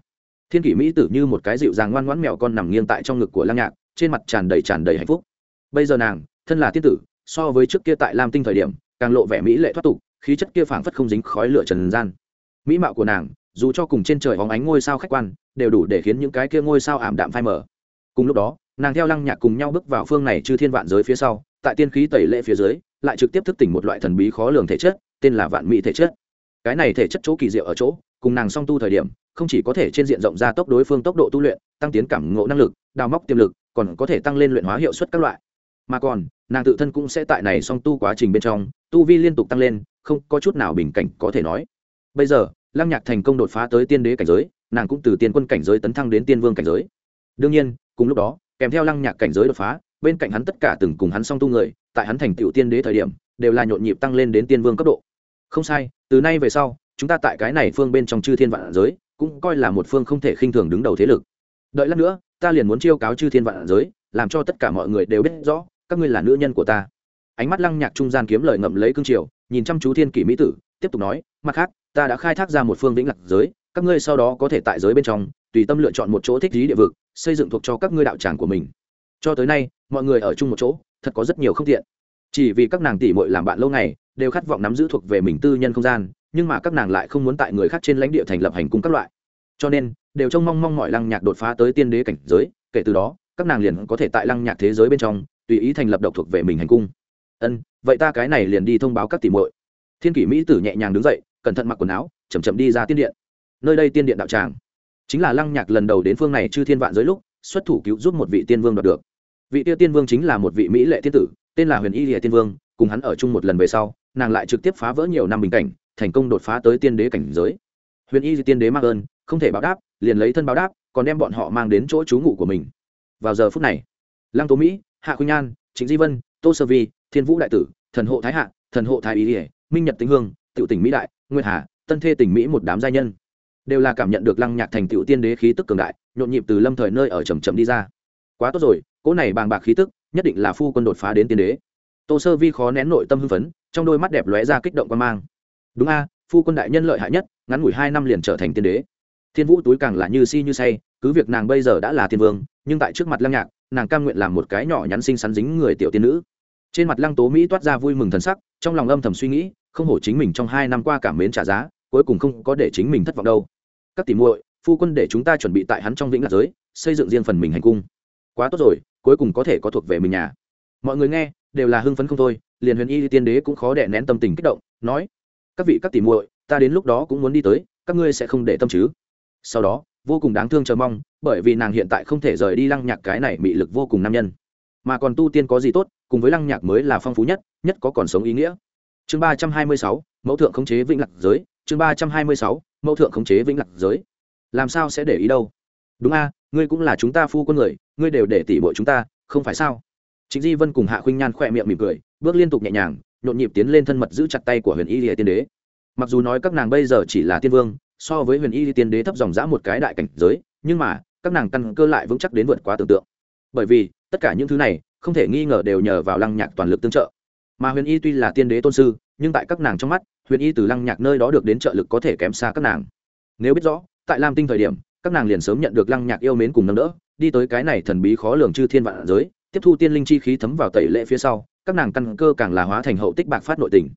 Thiên kỷ mỹ tử như một cái dịu dàng ngoan ngoãn mèo con nằm nghiêng tại trong ngực của lăng nhạc, trên mặt tràn đầy tràn đầy hạnh phúc. Bây giờ nàng thân là tiên tử, so với trước kia tại lam tinh thời điểm, càng lộ vẻ mỹ lệ thoát tục, khí chất kia phảng phất không dính khói lửa trần gian. Mỹ mạo của nàng, dù cho cùng trên trời hóng ánh ngôi sao khách quan, đều đủ để khiến những cái kia ngôi sao ảm đạm phai mờ. Cùng lúc đó, nàng theo lăng nhạc cùng nhau bước vào phương này chư thiên vạn giới phía sau, tại tiên khí tẩy lệ phía dưới, lại trực tiếp thức tỉnh một loại thần bí khó lường thể chất, tên là vạn mỹ thể chất. Cái này thể chất chỗ kỳ diệu ở chỗ, cùng nàng song tu thời điểm, không chỉ có thể trên diện rộng ra tốc đối phương tốc độ tu luyện, tăng tiến cảm ngộ năng lực, đào móc tiềm lực, còn có thể tăng lên luyện hóa hiệu suất các loại mà còn, nàng tự thân cũng sẽ tại này song tu quá trình bên trong, tu vi liên tục tăng lên, không có chút nào bình cảnh có thể nói. Bây giờ, lăng nhạc thành công đột phá tới tiên đế cảnh giới, nàng cũng từ tiên quân cảnh giới tấn thăng đến tiên vương cảnh giới. Đương nhiên, cùng lúc đó, kèm theo lăng nhạc cảnh giới đột phá, bên cạnh hắn tất cả từng cùng hắn song tu người, tại hắn thành tựu tiên đế thời điểm, đều là nhộn nhịp tăng lên đến tiên vương cấp độ. Không sai, từ nay về sau, chúng ta tại cái này phương bên trong chư thiên vạn giới, cũng coi là một phương không thể khinh thường đứng đầu thế lực. Đợi lát nữa, ta liền muốn chiêu cáo chư thiên vạn giới, làm cho tất cả mọi người đều biết rõ các ngươi là nữ nhân của ta. Ánh mắt lăng nhạc trung gian kiếm lời ngậm lấy cương triều, nhìn chăm chú thiên kỷ mỹ tử, tiếp tục nói, mặt khác, ta đã khai thác ra một phương vĩnh lạc giới, các ngươi sau đó có thể tại giới bên trong, tùy tâm lựa chọn một chỗ thích lý địa vực, xây dựng thuộc cho các ngươi đạo tràng của mình. Cho tới nay, mọi người ở chung một chỗ, thật có rất nhiều không tiện. Chỉ vì các nàng tỷ muội làm bạn lâu ngày, đều khát vọng nắm giữ thuộc về mình tư nhân không gian, nhưng mà các nàng lại không muốn tại người khác trên lãnh địa thành lập hành cung các loại. Cho nên, đều trông mong mong mọi lăng nhạc đột phá tới tiên đế cảnh giới, kể từ đó, các nàng liền có thể tại lăng nhạc thế giới bên trong tùy ý thành lập độc thuộc về mình hành cung. Ân, vậy ta cái này liền đi thông báo các tỷ muội. Thiên kỷ mỹ tử nhẹ nhàng đứng dậy, cẩn thận mặc quần áo chầm chậm đi ra tiên điện. Nơi đây tiên điện đạo tràng. Chính là lăng nhạc lần đầu đến phương này chư thiên vạn giới lúc, xuất thủ cứu giúp một vị tiên vương đoạt được. Vị tiêu tiên vương chính là một vị mỹ lệ thiên tử, tên là huyền y lìa tiên vương, cùng hắn ở chung một lần về sau, nàng lại trực tiếp phá vỡ nhiều năm bình cảnh, thành công đột phá tới tiên đế cảnh giới. Huyền y tiên đế mang ơn, không thể báo đáp, liền lấy thân báo đáp, còn đem bọn họ mang đến chỗ trú ngụ của mình. Vào giờ phút này, lăng tố mỹ hạ khuynh nhan chính di vân, tô sơ vi, thiên vũ đại tử, thần hộ thái hạ, thần hộ thái ý ỉa minh nhật tĩnh hương, tiểu tỉnh mỹ đại nguyên hà, tân thê tỉnh mỹ một đám gia nhân. Đều là cảm nhận được lăng nhạc thành tựu tiên đế khí tức cường đại, nhộn nhịp từ lâm thời nơi ở trầm trầm đi ra. Quá tốt rồi, cỗ này bàng bạc khí tức, nhất định là phu quân đột phá đến tiên đế. Tô sơ vi khó nén nội tâm hưng phấn, trong đôi mắt đẹp lóe ra kích động quan mang. Đúng a, phu quân đại nhân lợi hại nhất, ngắn ngủi hai năm liền trở thành tiên đế. Thiên vũ túi càng là như si như say, cứ việc nàng bây giờ đã là thiên vương, nhưng tại trước mặt lăng nhạc nàng cam nguyện làm một cái nhỏ nhắn xinh xắn dính người tiểu tiên nữ. Trên mặt lăng tố mỹ toát ra vui mừng thần sắc, trong lòng âm thầm suy nghĩ, không hổ chính mình trong hai năm qua cảm mến trả giá, cuối cùng không có để chính mình thất vọng đâu. Các tỷ muội, phu quân để chúng ta chuẩn bị tại hắn trong vĩnh lạc giới, xây dựng riêng phần mình hành cung. Quá tốt rồi, cuối cùng có thể có thuộc về mình nhà. Mọi người nghe, đều là hưng phấn không thôi, liền huyền y tiên đế cũng khó đè nén tâm tình kích động, nói, các vị các tỷ muội, ta đến lúc đó cũng muốn đi tới, các ngươi sẽ không để tâm chứ? Sau đó vô cùng đáng thương chờ mong, bởi vì nàng hiện tại không thể rời đi lăng nhạc cái này bị lực vô cùng nam nhân. Mà còn tu tiên có gì tốt, cùng với lăng nhạc mới là phong phú nhất nhất có còn sống ý nghĩa. Chương ba trăm hai mươi sáu, mẫu thượng khống chế vĩnh lạc giới. Chương ba trăm hai mươi sáu, mẫu thượng khống chế vĩnh lạc giới. Làm sao sẽ để ý đâu? Đúng a, ngươi cũng là chúng ta phu quân người, ngươi đều để tỉ bội chúng ta, không phải sao? Chính di vân cùng hạ khuynh nhan khỏe miệng mỉm cười, bước liên tục nhẹ nhàng, nhộn nhịp tiến lên thân mật giữ chặt tay của huyền y lìa tiên đế. Mặc dù nói các nàng bây giờ chỉ là tiên vương so với huyền y tiên đế thấp dòng dã một cái đại cảnh giới, nhưng mà, các nàng căn cơ lại vững chắc đến vượt quá tưởng tượng. Bởi vì, tất cả những thứ này, không thể nghi ngờ đều nhờ vào lăng nhạc toàn lực tương trợ. Mà huyền y tuy là tiên đế tôn sư, nhưng tại các nàng trong mắt, huyền y từ lăng nhạc nơi đó được đến trợ lực có thể kém xa các nàng. Nếu biết rõ, tại lam tinh thời điểm, các nàng liền sớm nhận được lăng nhạc yêu mến cùng nâng đỡ, đi tới cái này thần bí khó lường chư thiên vạn giới, tiếp thu tiên linh chi khí thấm vào tẩy lệ phía sau, các nàng căn cơ càng là hóa thành hậu tích bạc phát nội tình.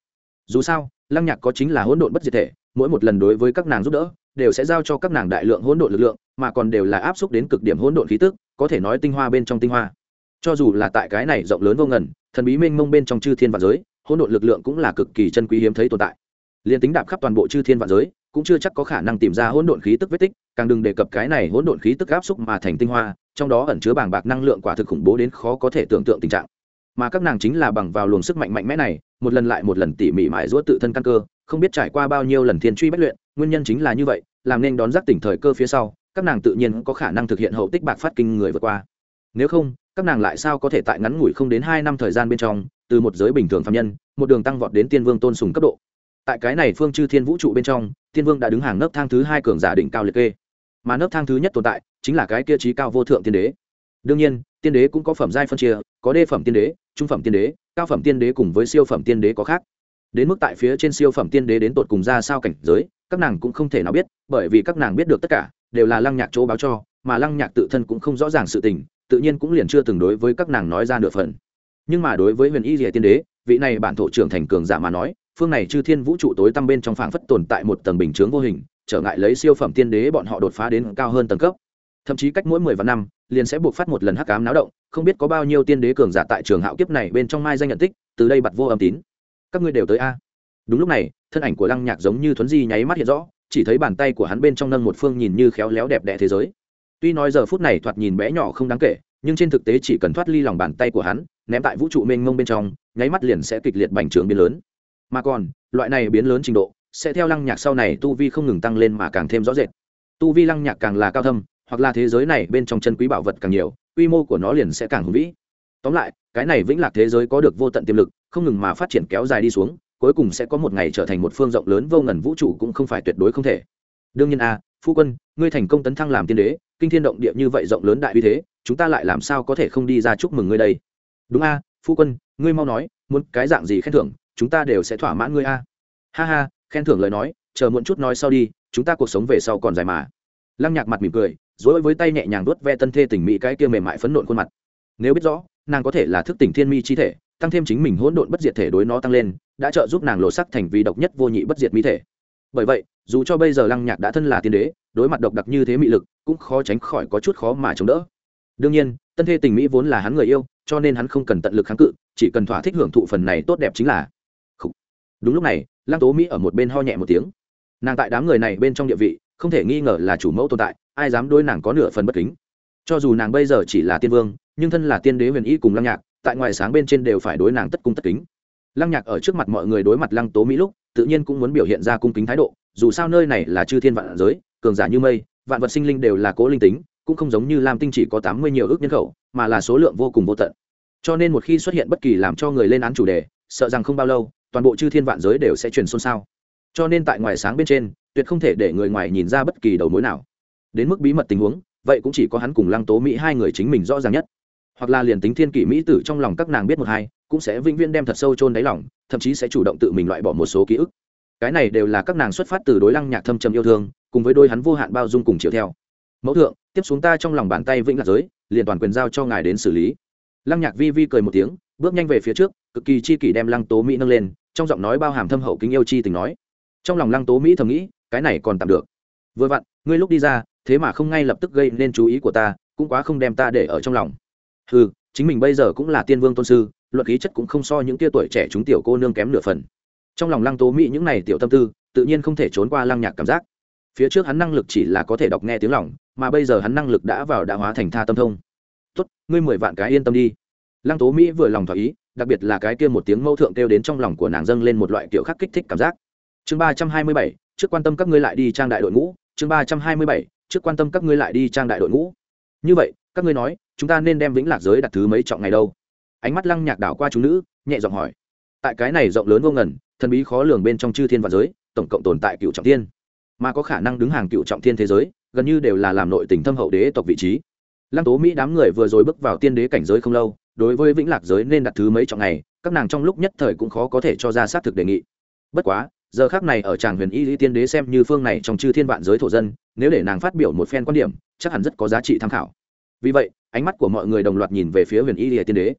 Dù sao lăng nhạc có chính là hỗn độn bất diệt thể, mỗi một lần đối với các nàng giúp đỡ, đều sẽ giao cho các nàng đại lượng hỗn độn lực lượng, mà còn đều là áp xúc đến cực điểm hỗn độn khí tức, có thể nói tinh hoa bên trong tinh hoa. Cho dù là tại cái này rộng lớn vô ngần, thần bí mênh mông bên trong chư thiên vạn giới, hỗn độn lực lượng cũng là cực kỳ chân quý hiếm thấy tồn tại. Liền tính đạp khắp toàn bộ chư thiên vạn giới, cũng chưa chắc có khả năng tìm ra hỗn độn khí tức vết tích, càng đừng đề cập cái này hỗn độn khí tức áp xúc mà thành tinh hoa, trong đó ẩn chứa bảng bạc năng lượng quả thực khủng bố đến khó có thể tưởng tượng tình trạng mà các nàng chính là bằng vào luồng sức mạnh mạnh mẽ này, một lần lại một lần tỉ mỉ mãi giũa tự thân căn cơ, không biết trải qua bao nhiêu lần thiên truy bất luyện, nguyên nhân chính là như vậy, làm nên đón giác tỉnh thời cơ phía sau, các nàng tự nhiên có khả năng thực hiện hậu tích bạc phát kinh người vượt qua. Nếu không, các nàng lại sao có thể tại ngắn ngủi không đến hai năm thời gian bên trong, từ một giới bình thường phạm nhân, một đường tăng vọt đến tiên vương tôn sùng cấp độ. Tại cái này phương chư thiên vũ trụ bên trong, tiên vương đã đứng hàng nấc thang thứ hai cường giả đỉnh cao liệt kê. Mà nấc thang thứ nhất tồn tại, chính là cái kia trí cao vô thượng tiên đế đương nhiên, tiên đế cũng có phẩm giai phân chia, có đê phẩm tiên đế, trung phẩm tiên đế, cao phẩm tiên đế cùng với siêu phẩm tiên đế có khác. Đến mức tại phía trên siêu phẩm tiên đế đến tột cùng ra sao cảnh giới, các nàng cũng không thể nào biết, bởi vì các nàng biết được tất cả, đều là lăng nhạc chỗ báo cho, mà lăng nhạc tự thân cũng không rõ ràng sự tình, tự nhiên cũng liền chưa từng đối với các nàng nói ra nửa phần. Nhưng mà đối với huyền y rìa tiên đế, vị này bản thổ trưởng thành cường giả mà nói, phương này chư thiên vũ trụ tối tăm bên trong phảng phất tồn tại một tầng bình chướng vô hình, trở ngại lấy siêu phẩm tiên đế bọn họ đột phá đến cao hơn tầng cấp thậm chí cách mỗi mười vạn năm, liền sẽ buộc phát một lần hắc cám náo động, không biết có bao nhiêu tiên đế cường giả tại trường hạo kiếp này bên trong mai danh nhận tích, từ đây bặt vô âm tín. Các ngươi đều tới a. Đúng lúc này, thân ảnh của lăng nhạc giống như thuấn di nháy mắt hiện rõ, chỉ thấy bàn tay của hắn bên trong nâng một phương nhìn như khéo léo đẹp đẽ thế giới. Tuy nói giờ phút này thoạt nhìn bé nhỏ không đáng kể, nhưng trên thực tế chỉ cần thoát ly lòng bàn tay của hắn, ném tại vũ trụ mênh mông bên trong, nháy mắt liền sẽ kịch liệt bành trướng biến lớn. Mà còn, loại này biến lớn trình độ, sẽ theo lăng nhạc sau này tu vi không ngừng tăng lên mà càng thêm rõ rệt. Tu vi lăng nhạc càng là cao thâm hoặc là thế giới này bên trong chân quý bảo vật càng nhiều, quy mô của nó liền sẽ càng hùng vĩ. Tóm lại, cái này vĩnh lạc thế giới có được vô tận tiềm lực, không ngừng mà phát triển kéo dài đi xuống, cuối cùng sẽ có một ngày trở thành một phương rộng lớn vô ngần vũ trụ cũng không phải tuyệt đối không thể. Đương nhiên a, phu quân, ngươi thành công tấn thăng làm tiên đế, kinh thiên động địa như vậy rộng lớn đại uy thế, chúng ta lại làm sao có thể không đi ra chúc mừng ngươi đây? Đúng a, phu quân, ngươi mau nói, muốn cái dạng gì khen thưởng, chúng ta đều sẽ thỏa mãn ngươi a. Ha ha, khen thưởng lời nói, chờ muộn chút nói sau đi, chúng ta cuộc sống về sau còn dài mà. Lăng nhạc mặt mỉm cười dối với tay nhẹ nhàng đốt ve tân thê tỉnh mỹ cái kia mềm mại phấn nộn khuôn mặt. Nếu biết rõ, nàng có thể là thức tỉnh thiên mi chi thể, tăng thêm chính mình hỗn độn bất diệt thể đối nó tăng lên, đã trợ giúp nàng lộ sắc thành vì độc nhất vô nhị bất diệt mỹ thể. Bởi vậy, dù cho bây giờ lăng nhạc đã thân là tiên đế, đối mặt độc đặc như thế mị lực, cũng khó tránh khỏi có chút khó mà chống đỡ. Đương nhiên tân thê tình mỹ vốn là hắn người yêu, cho nên hắn không cần tận lực kháng cự, chỉ cần thỏa thích hưởng thụ phần này tốt đẹp chính là đúng lúc này, lăng tố mỹ ở một bên ho nhẹ một tiếng. Nàng tại đám người này bên trong địa vị, không thể nghi ngờ là chủ mẫu tồn tại ai dám đối nàng có nửa phần bất kính. Cho dù nàng bây giờ chỉ là tiên vương, nhưng thân là tiên đế huyền y cùng lăng nhạc, tại ngoài sáng bên trên đều phải đối nàng tất cung tất kính. Lăng nhạc ở trước mặt mọi người đối mặt lăng tố mỹ lúc, tự nhiên cũng muốn biểu hiện ra cung kính thái độ, dù sao nơi này là chư thiên vạn giới, cường giả như mây, vạn vật sinh linh đều là cố linh tính, cũng không giống như lam tinh chỉ có tám mươi nhiều ước nhân khẩu, mà là số lượng vô cùng vô tận. Cho nên một khi xuất hiện bất kỳ làm cho người lên án chủ đề, sợ rằng không bao lâu, toàn bộ chư thiên vạn giới đều sẽ truyền xôn xao. Cho nên tại ngoài sáng bên trên, tuyệt không thể để người ngoài nhìn ra bất kỳ đầu mối nào đến mức bí mật tình huống, vậy cũng chỉ có hắn cùng lăng tố mỹ hai người chính mình rõ ràng nhất. Hoặc là liền tính thiên kỷ mỹ tử trong lòng các nàng biết một hai, cũng sẽ vĩnh viễn đem thật sâu chôn đáy lòng, thậm chí sẽ chủ động tự mình loại bỏ một số ký ức. Cái này đều là các nàng xuất phát từ đối lăng nhạc thâm trầm yêu thương, cùng với đôi hắn vô hạn bao dung cùng chiều theo. Mẫu thượng, tiếp xuống ta trong lòng bàn tay vĩnh lạc giới, liền toàn quyền giao cho ngài đến xử lý. Lăng nhạc vi vi cười một tiếng, bước nhanh về phía trước, cực kỳ chi kỷ đem lăng tố mỹ nâng lên, trong giọng nói bao hàm thâm hậu kính yêu chi tình nói. Trong lòng lăng tố mỹ thầm nghĩ, cái này còn tạm được. Vừa vặn, ngươi lúc đi ra thế mà không ngay lập tức gây nên chú ý của ta, cũng quá không đem ta để ở trong lòng. Ừ chính mình bây giờ cũng là tiên vương tôn sư luận khí chất cũng không so những tia tuổi trẻ chúng tiểu cô nương kém nửa phần. Trong lòng lăng tố mỹ những này tiểu tâm tư, tự nhiên không thể trốn qua lăng nhạc cảm giác. Phía trước hắn năng lực chỉ là có thể đọc nghe tiếng lòng, mà bây giờ hắn năng lực đã vào đã hóa thành tha tâm thông. Tốt, ngươi mười vạn cái yên tâm đi. Lăng tố mỹ vừa lòng thỏa ý, đặc biệt là cái kia một tiếng mâu thượng kêu đến trong lòng của nàng dâng lên một loại kiểu khắc kích thích cảm giác. Chương ba trăm hai mươi bảy, trước quan tâm các ngươi lại đi trang đại đội ngũ, chương ba trăm hai mươi bảy trước quan tâm các ngươi lại đi trang đại đội ngũ. Như vậy, các ngươi nói, chúng ta nên đem vĩnh lạc giới đặt thứ mấy trọng ngày đâu? Ánh mắt lăng nhạc đảo qua chúng nữ, nhẹ giọng hỏi. Tại cái này rộng lớn vô ngần, thần bí khó lường bên trong chư thiên và giới, tổng cộng tồn tại cựu trọng thiên. Mà có khả năng đứng hàng cựu trọng thiên thế giới, gần như đều là làm nội tình thâm hậu đế tộc vị trí. Lăng tố mỹ đám người vừa rồi bước vào tiên đế cảnh giới không lâu, đối với vĩnh lạc giới nên đặt thứ mấy trọng ngày, các nàng trong lúc nhất thời cũng khó có thể cho ra xác thực đề nghị. Bất quá giờ khác này ở tràng huyền y lý tiên đế xem như phương này trong chư thiên vạn giới thổ dân, nếu để nàng phát biểu một phen quan điểm, chắc hẳn rất có giá trị tham khảo. Vì vậy, ánh mắt của mọi người đồng loạt nhìn về phía huyền y lý tiên đế.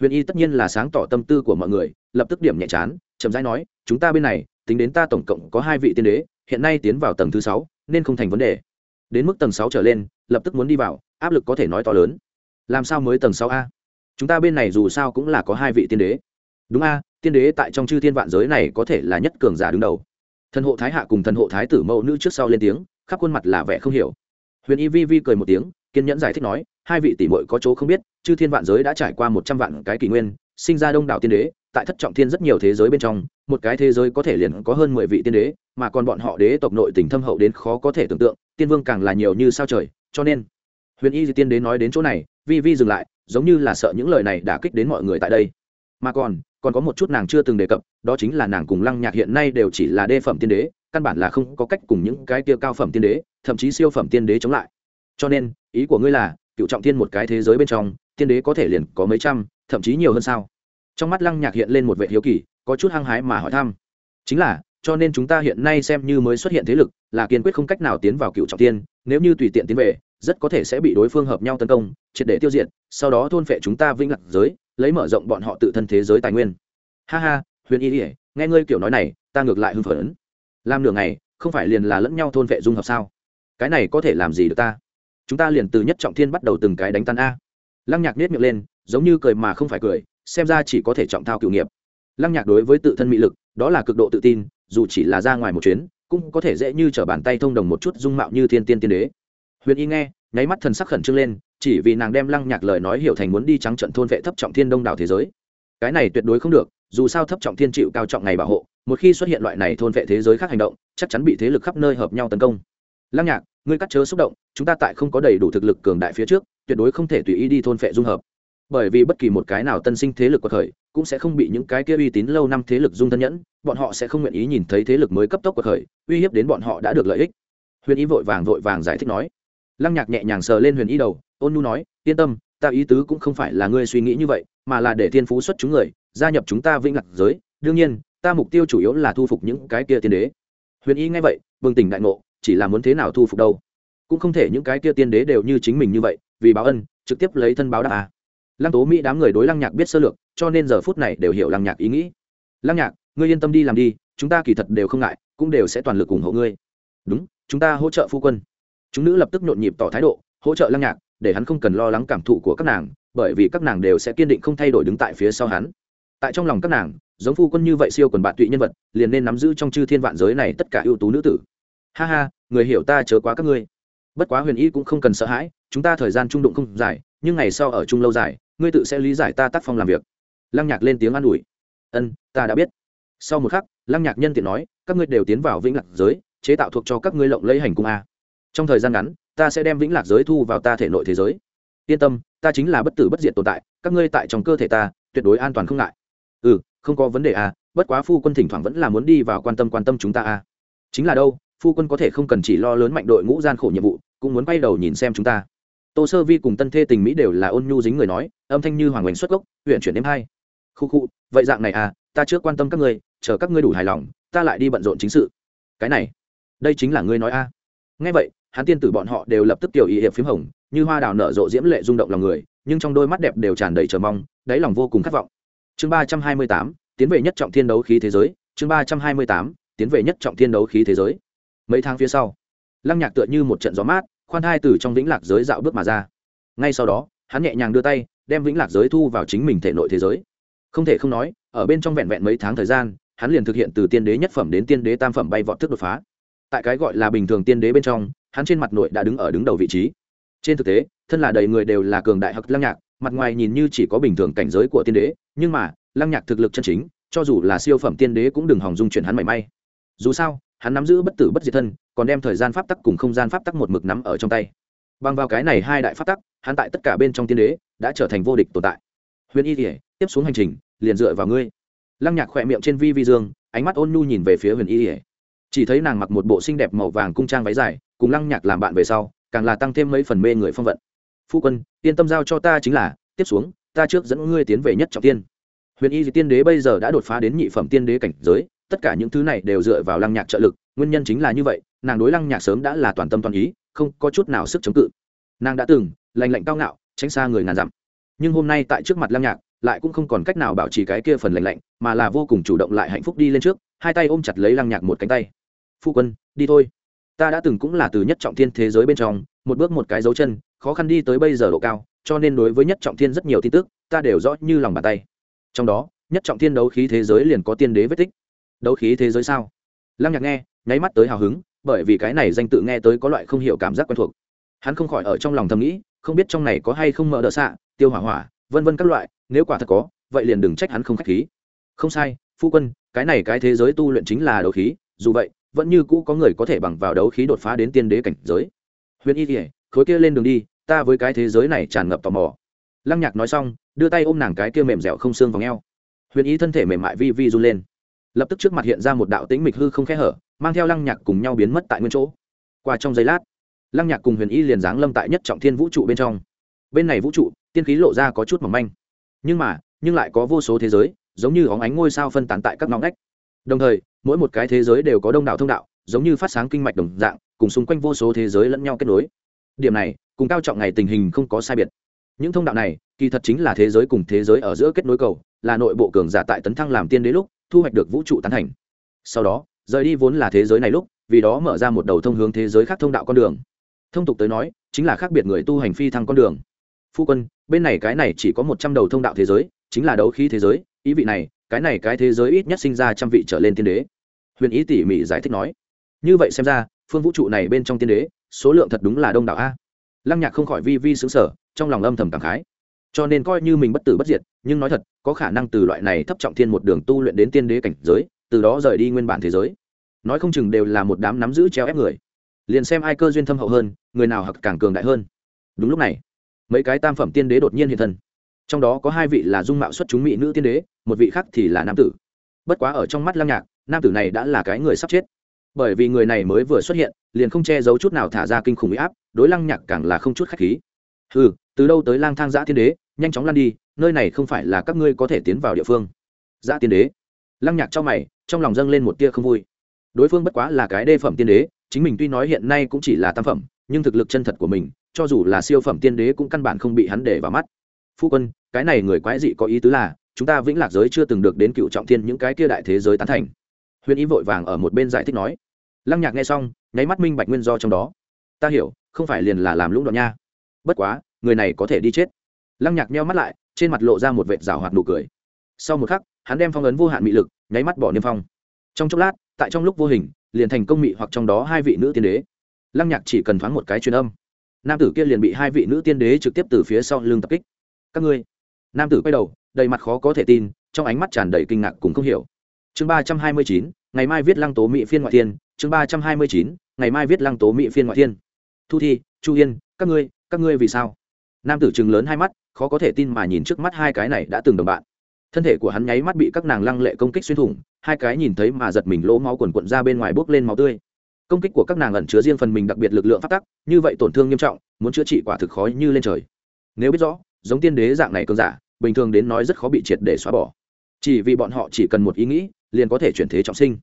Huyền y tất nhiên là sáng tỏ tâm tư của mọi người, lập tức điểm nhẹ chán, chậm rãi nói, chúng ta bên này, tính đến ta tổng cộng có hai vị tiên đế, hiện nay tiến vào tầng thứ sáu, nên không thành vấn đề. Đến mức tầng sáu trở lên, lập tức muốn đi vào, áp lực có thể nói to lớn. Làm sao mới tầng sáu a? Chúng ta bên này dù sao cũng là có hai vị tiên đế. Đúng a tiên đế tại trong chư thiên vạn giới này có thể là nhất cường giả đứng đầu. Thần hộ thái hạ cùng thần hộ thái tử mẫu nữ trước sau lên tiếng, khắp khuôn mặt là vẻ không hiểu. Huyền y vi vi cười một tiếng, kiên nhẫn giải thích nói, hai vị tỷ muội có chỗ không biết, chư thiên vạn giới đã trải qua một trăm vạn cái kỷ nguyên, sinh ra đông đảo tiên đế, tại thất trọng thiên rất nhiều thế giới bên trong, một cái thế giới có thể liền có hơn mười vị tiên đế, mà còn bọn họ đế tộc nội tình thâm hậu đến khó có thể tưởng tượng, tiên vương càng là nhiều như sao trời, cho nên, huyền y di tiên đế nói đến chỗ này, vi vi dừng lại, giống như là sợ những lời này đã kích đến mọi người tại đây. Mà còn còn có một chút nàng chưa từng đề cập, đó chính là nàng cùng lăng nhạc hiện nay đều chỉ là đê phẩm tiên đế, căn bản là không có cách cùng những cái kia cao phẩm tiên đế, thậm chí siêu phẩm tiên đế chống lại. Cho nên, ý của ngươi là, cựu trọng thiên một cái thế giới bên trong, tiên đế có thể liền có mấy trăm, thậm chí nhiều hơn sao? Trong mắt lăng nhạc hiện lên một vệ hiếu kỳ, có chút hăng hái mà hỏi thăm. Chính là, cho nên chúng ta hiện nay xem như mới xuất hiện thế lực, là kiên quyết không cách nào tiến vào cựu trọng tiên nếu như tùy tiện tiến về, rất có thể sẽ bị đối phương hợp nhau tấn công, triệt để tiêu diệt, sau đó thôn phệ chúng ta vĩnh lạc giới lấy mở rộng bọn họ tự thân thế giới tài nguyên. Ha ha, huyền y ỉa nghe ngươi kiểu nói này, ta ngược lại hưng phấn. Làm nửa ngày, không phải liền là lẫn nhau thôn vệ dung hợp sao? Cái này có thể làm gì được ta? Chúng ta liền từ nhất trọng thiên bắt đầu từng cái đánh tan a. Lăng nhạc nết miệng lên, giống như cười mà không phải cười, xem ra chỉ có thể trọng thao cựu nghiệp. Lăng nhạc đối với tự thân mỹ lực, đó là cực độ tự tin, dù chỉ là ra ngoài một chuyến, cũng có thể dễ như t r ở bàn tay thông đồng một chút dung mạo như thiên tiên tiên đế. Huyền y nghe, nháy mắt thần sắc khẩn trương lên chỉ vì nàng đem lăng nhạc lời nói hiểu thành muốn đi trắng trận thôn vệ thấp trọng thiên đông đảo thế giới. Cái này tuyệt đối không được, dù sao thấp trọng thiên chịu cao trọng ngày bảo hộ, một khi xuất hiện loại này thôn vệ thế giới khác hành động, chắc chắn bị thế lực khắp nơi hợp nhau tấn công. Lăng nhạc, ngươi cắt chớ xúc động, chúng ta tại không có đầy đủ thực lực cường đại phía trước, tuyệt đối không thể tùy ý đi thôn vệ dung hợp. Bởi vì bất kỳ một cái nào tân sinh thế lực của khởi, cũng sẽ không bị những cái kia uy tín lâu năm thế lực dung thân nhẫn, bọn họ sẽ không nguyện ý nhìn thấy thế lực mới cấp tốc của khởi, uy hiếp đến bọn họ đã được lợi ích. Huyền ý vội vàng vội vàng giải thích nói lăng nhạc nhẹ nhàng sờ lên huyền Y đầu, ôn nu nói, yên tâm, ta ý tứ cũng không phải là ngươi suy nghĩ như vậy, mà là để thiên phú xuất chúng người, gia nhập chúng ta vĩnh lạc giới. Đương nhiên, ta mục tiêu chủ yếu là thu phục những cái kia tiên đế. Huyền y nghe vậy, bừng tỉnh đại ngộ, chỉ là muốn thế nào thu phục đâu. Cũng không thể những cái kia tiên đế đều như chính mình như vậy, vì báo ân, trực tiếp lấy thân báo đáp à. lăng tố mỹ đám người đối lăng nhạc biết sơ lược, cho nên giờ phút này đều hiểu lăng nhạc ý nghĩ. Lăng nhạc, ngươi yên tâm đi làm đi, chúng ta kỳ thật đều không ngại, cũng đều sẽ toàn lực ủng hộ ngươi. Đúng, chúng ta hỗ trợ phu quân chúng nữ lập tức nhộn nhịp tỏ thái độ, hỗ trợ lăng nhạc, để hắn không cần lo lắng cảm thụ của các nàng, bởi vì các nàng đều sẽ kiên định không thay đổi đứng tại phía sau hắn. Tại trong lòng các nàng, giống phu quân như vậy siêu quần bạn tụy nhân vật, liền nên nắm giữ trong chư thiên vạn giới này tất cả ưu tú nữ tử. Ha ha, người hiểu ta chớ quá các ngươi. Bất quá huyền y cũng không cần sợ hãi, chúng ta thời gian trung đụng không dài, nhưng ngày sau ở chung lâu dài, ngươi tự sẽ lý giải ta tác phong làm việc. Lăng nhạc lên tiếng an ủi. Ân, ta đã biết. Sau một khắc, lăng nhạc nhân tiện nói, các ngươi đều tiến vào vĩnh lạc giới, chế tạo thuộc cho các ngươi lộng lấy hành cung a trong thời gian ngắn, ta sẽ đem vĩnh lạc giới thu vào ta thể nội thế giới. Yên tâm, ta chính là bất tử bất diệt tồn tại, các ngươi tại trong cơ thể ta, tuyệt đối an toàn không ngại. Ừ không có vấn đề à bất quá phu quân thỉnh thoảng vẫn là muốn đi vào quan tâm quan tâm chúng ta à. Chính là đâu, phu quân có thể không cần chỉ lo lớn mạnh đội ngũ gian khổ nhiệm vụ, cũng muốn quay đầu nhìn xem chúng ta. Tô sơ vi cùng tân thê tình mỹ đều là ôn nhu dính người nói, âm thanh như hoàng oanh xuất gốc huyện chuyển đêm hai. Khu khu, vậy dạng này à ta chưa quan tâm các ngươi, chờ các ngươi đủ hài lòng, ta lại đi bận rộn chính sự. Cái này, đây chính là ngươi nói a à. ngay vậy hắn tiên tử bọn họ đều lập tức tiểu ý hiệp phím hồng, như hoa đào nở rộ diễm lệ rung động lòng người, nhưng trong đôi mắt đẹp đều tràn đầy chờ mong, đáy lòng vô cùng khát vọng. Chương ba trăm hai mươi tám, tiến về nhất trọng thiên đấu khí thế giới. Chương ba trăm hai mươi tám, tiến về nhất trọng thiên đấu khí thế giới. Mấy tháng phía sau, lăng nhạc tựa như một trận gió mát, khoan hai từ trong vĩnh lạc giới dạo bước mà ra. Ngay sau đó, hắn nhẹ nhàng đưa tay, đem vĩnh lạc giới thu vào chính mình thể nội thế giới. Không thể không nói, ở bên trong vẹn vẹn mấy tháng thời gian, hắn liền thực hiện từ tiên đế nhất phẩm đến tiên đế tam phẩm bay vọt thức đột phá. Tại cái gọi là bình thường tiên đế bên trong hắn trên mặt nội đã đứng ở đứng đầu vị trí. Trên thực tế, thân là đầy người đều là cường đại hặc lăng nhạc, mặt ngoài nhìn như chỉ có bình thường cảnh giới của tiên đế, nhưng mà, lăng nhạc thực lực chân chính, cho dù là siêu phẩm tiên đế cũng đừng hòng dung chuyển hắn mảy may. Dù sao, hắn nắm giữ bất tử bất diệt thân, còn đem thời gian pháp tắc cùng không gian pháp tắc một mực nắm ở trong tay. Bằng vào cái này hai đại pháp tắc, hắn tại tất cả bên trong tiên đế đã trở thành vô địch tồn tại. Huyền y thể tiếp xuống hành trình, liền dựa vào ngươi. Lăng nhạc khỏe miệng trên vi vi dương, ánh mắt ôn nhu nhìn về phía huyền y thể chỉ thấy nàng mặc một bộ xinh đẹp màu vàng cung trang váy dài, cùng lăng nhạc làm bạn về sau, càng là tăng thêm mấy phần mê người phong vận. Phu quân, yên tâm giao cho ta chính là, tiếp xuống, ta trước dẫn ngươi tiến về nhất trọng tiên. Huyền y tiên đế bây giờ đã đột phá đến nhị phẩm tiên đế cảnh giới, tất cả những thứ này đều dựa vào lăng nhạc trợ lực, nguyên nhân chính là như vậy, nàng đối lăng nhạc sớm đã là toàn tâm toàn ý, không có chút nào sức chống cự. Nàng đã từng, lành lạnh cao ngạo, tránh xa người ngàn dặm. Nhưng hôm nay tại trước mặt lăng nhạc, lại cũng không còn cách nào bảo trì cái kia phần lành lạnh, mà là vô cùng chủ động lại hạnh phúc đi lên trước, hai tay ôm chặt lấy lăng nhạc một cánh tay. Phụ quân, đi thôi. Ta đã từng cũng là từ nhất trọng thiên thế giới bên trong, một bước một cái dấu chân, khó khăn đi tới bây giờ độ cao, cho nên đối với nhất trọng thiên rất nhiều tin tức, ta đều rõ như lòng bàn tay. Trong đó, nhất trọng thiên đấu khí thế giới liền có tiên đế vết tích. Đấu khí thế giới sao? Lăng nhạc nghe, nháy mắt tới hào hứng, bởi vì cái này danh tự nghe tới có loại không hiểu cảm giác quen thuộc. Hắn không khỏi ở trong lòng thầm nghĩ, không biết trong này có hay không mở đỡ xạ, tiêu hỏa hỏa, vân vân các loại, nếu quả thật có, vậy liền đừng trách hắn không khách khí. Không sai, phu quân, cái này cái thế giới tu luyện chính là đấu khí, dù vậy vẫn như cũ có người có thể bằng vào đấu khí đột phá đến tiên đế cảnh giới. Huyền y kỉa khối kia lên đường đi, ta với cái thế giới này tràn ngập tò mò. Lăng nhạc nói xong, đưa tay ôm nàng cái kia mềm dẻo không xương vào ngheo huyền y thân thể mềm mại vi vi run lên. Lập tức trước mặt hiện ra một đạo tĩnh mịch hư không khe hở, mang theo lăng nhạc cùng nhau biến mất tại nguyên chỗ. Qua trong giây lát, lăng nhạc cùng huyền y liền giáng lâm tại nhất trọng thiên vũ trụ bên trong. Bên này vũ trụ, tiên khí lộ ra có chút mỏng manh. Nhưng mà, nhưng lại có vô số thế giới, giống như óng ánh ngôi sao phân tán tại các ngõ ngách. Đồng thời mỗi một cái thế giới đều có đông đảo thông đạo, giống như phát sáng kinh mạch đồng dạng, cùng xung quanh vô số thế giới lẫn nhau kết nối. Điểm này, cùng cao trọng ngày tình hình không có sai biệt. Những thông đạo này, kỳ thật chính là thế giới cùng thế giới ở giữa kết nối cầu, là nội bộ cường giả tại tấn thăng làm tiên đế lúc, thu hoạch được vũ trụ tán thành. Sau đó, rời đi vốn là thế giới này lúc, vì đó mở ra một đầu thông hướng thế giới khác thông đạo con đường. Thông tục tới nói, chính là khác biệt người tu hành phi thăng con đường. Phu quân, bên này cái này chỉ có một trăm đầu thông đạo thế giới, chính là đấu khí thế giới, ý vị này cái này cái thế giới ít nhất sinh ra trăm vị trở lên tiên đế. Huyền ý tỉ mỉ giải thích nói, như vậy xem ra, phương vũ trụ này bên trong tiên đế, số lượng thật đúng là đông đảo a. Lăng nhạc không khỏi vi vi xứng sở trong lòng âm thầm cảm khái. Cho nên coi như mình bất tử bất diệt, nhưng nói thật, có khả năng từ loại này thấp trọng thiên một đường tu luyện đến tiên đế cảnh giới, từ đó rời đi nguyên bản thế giới. Nói không chừng đều là một đám nắm giữ treo ép người. Liền xem ai cơ duyên thâm hậu hơn, người nào hặc càng cường đại hơn. Đúng lúc này, mấy cái tam phẩm tiên đế đột nhiên hiện thân trong đó có hai vị là dung mạo xuất chúng mỹ nữ tiên đế, một vị khác thì là nam tử. Bất quá ở trong mắt lăng nhạc, nam tử này đã là cái người sắp chết. Bởi vì người này mới vừa xuất hiện, liền không che giấu chút nào thả ra kinh khủng huy áp, đối lăng nhạc càng là không chút khách khí. Ừ từ đâu tới lang thang giã tiên đế, nhanh chóng lăn đi, nơi này không phải là các ngươi có thể tiến vào địa phương. Giã tiên đế? Lăng nhạc cho mày, trong lòng dâng lên một tia không vui. Đối phương bất quá là cái đê phẩm tiên đế, chính mình tuy nói hiện nay cũng chỉ là tam phẩm, nhưng thực lực chân thật của mình, cho dù là siêu phẩm tiên đế cũng căn bản không bị hắn để vào mắt phu quân, cái này người quái dị có ý tứ là, chúng ta vĩnh lạc giới chưa từng được đến cựu trọng thiên những cái kia đại thế giới tán thành. Huyền ý vội vàng ở một bên giải thích nói. Lăng nhạc nghe xong, nháy mắt minh bạch nguyên do trong đó. Ta hiểu, không phải liền là làm lũng đoạn nha. Bất quá, người này có thể đi chết. Lăng nhạc meo mắt lại, trên mặt lộ ra một vệt rào hoạt nụ cười. Sau một khắc, hắn đem phong ấn vô hạn mị lực, nháy mắt bỏ niêm phong. Trong chốc lát, tại trong lúc vô hình, liền thành công mị hoặc trong đó hai vị nữ tiên đế. Lăng nhạc chỉ cần thoáng một cái truyền âm. Nam tử kia liền bị hai vị nữ tiên đế trực tiếp từ phía sau lưng tập kích các ngươi. Nam tử quay đầu, đầy mặt khó có thể tin, trong ánh mắt tràn đầy kinh ngạc cùng không hiểu. Chương ba trăm hai mươi chín, ngày mai viết lăng tố mỹ phiên ngoại thiên. Chương ba trăm hai mươi chín, ngày mai viết lăng tố mỹ phiên ngoại thiên. Thu thi, chu yên, các ngươi các ngươi vì sao? Nam tử chừng lớn hai mắt, khó có thể tin mà nhìn trước mắt hai cái này đã từng đồng bạn. Thân thể của hắn nháy mắt bị các nàng lăng lệ công kích xuyên thủng, hai cái nhìn thấy mà giật mình lỗ máu quần quận ra bên ngoài bốc lên máu tươi. Công kích của các nàng ẩn chứa riêng phần mình đặc biệt lực lượng phát tắc, như vậy tổn thương nghiêm trọng, muốn chữa trị quả thực khó như lên trời. Nếu biết rõ giống tiên đế dạng này cơn giả, bình thường đến nói rất khó bị triệt để xóa bỏ. Chỉ vì bọn họ chỉ cần một ý nghĩ, liền có thể chuyển thế trọng sinh.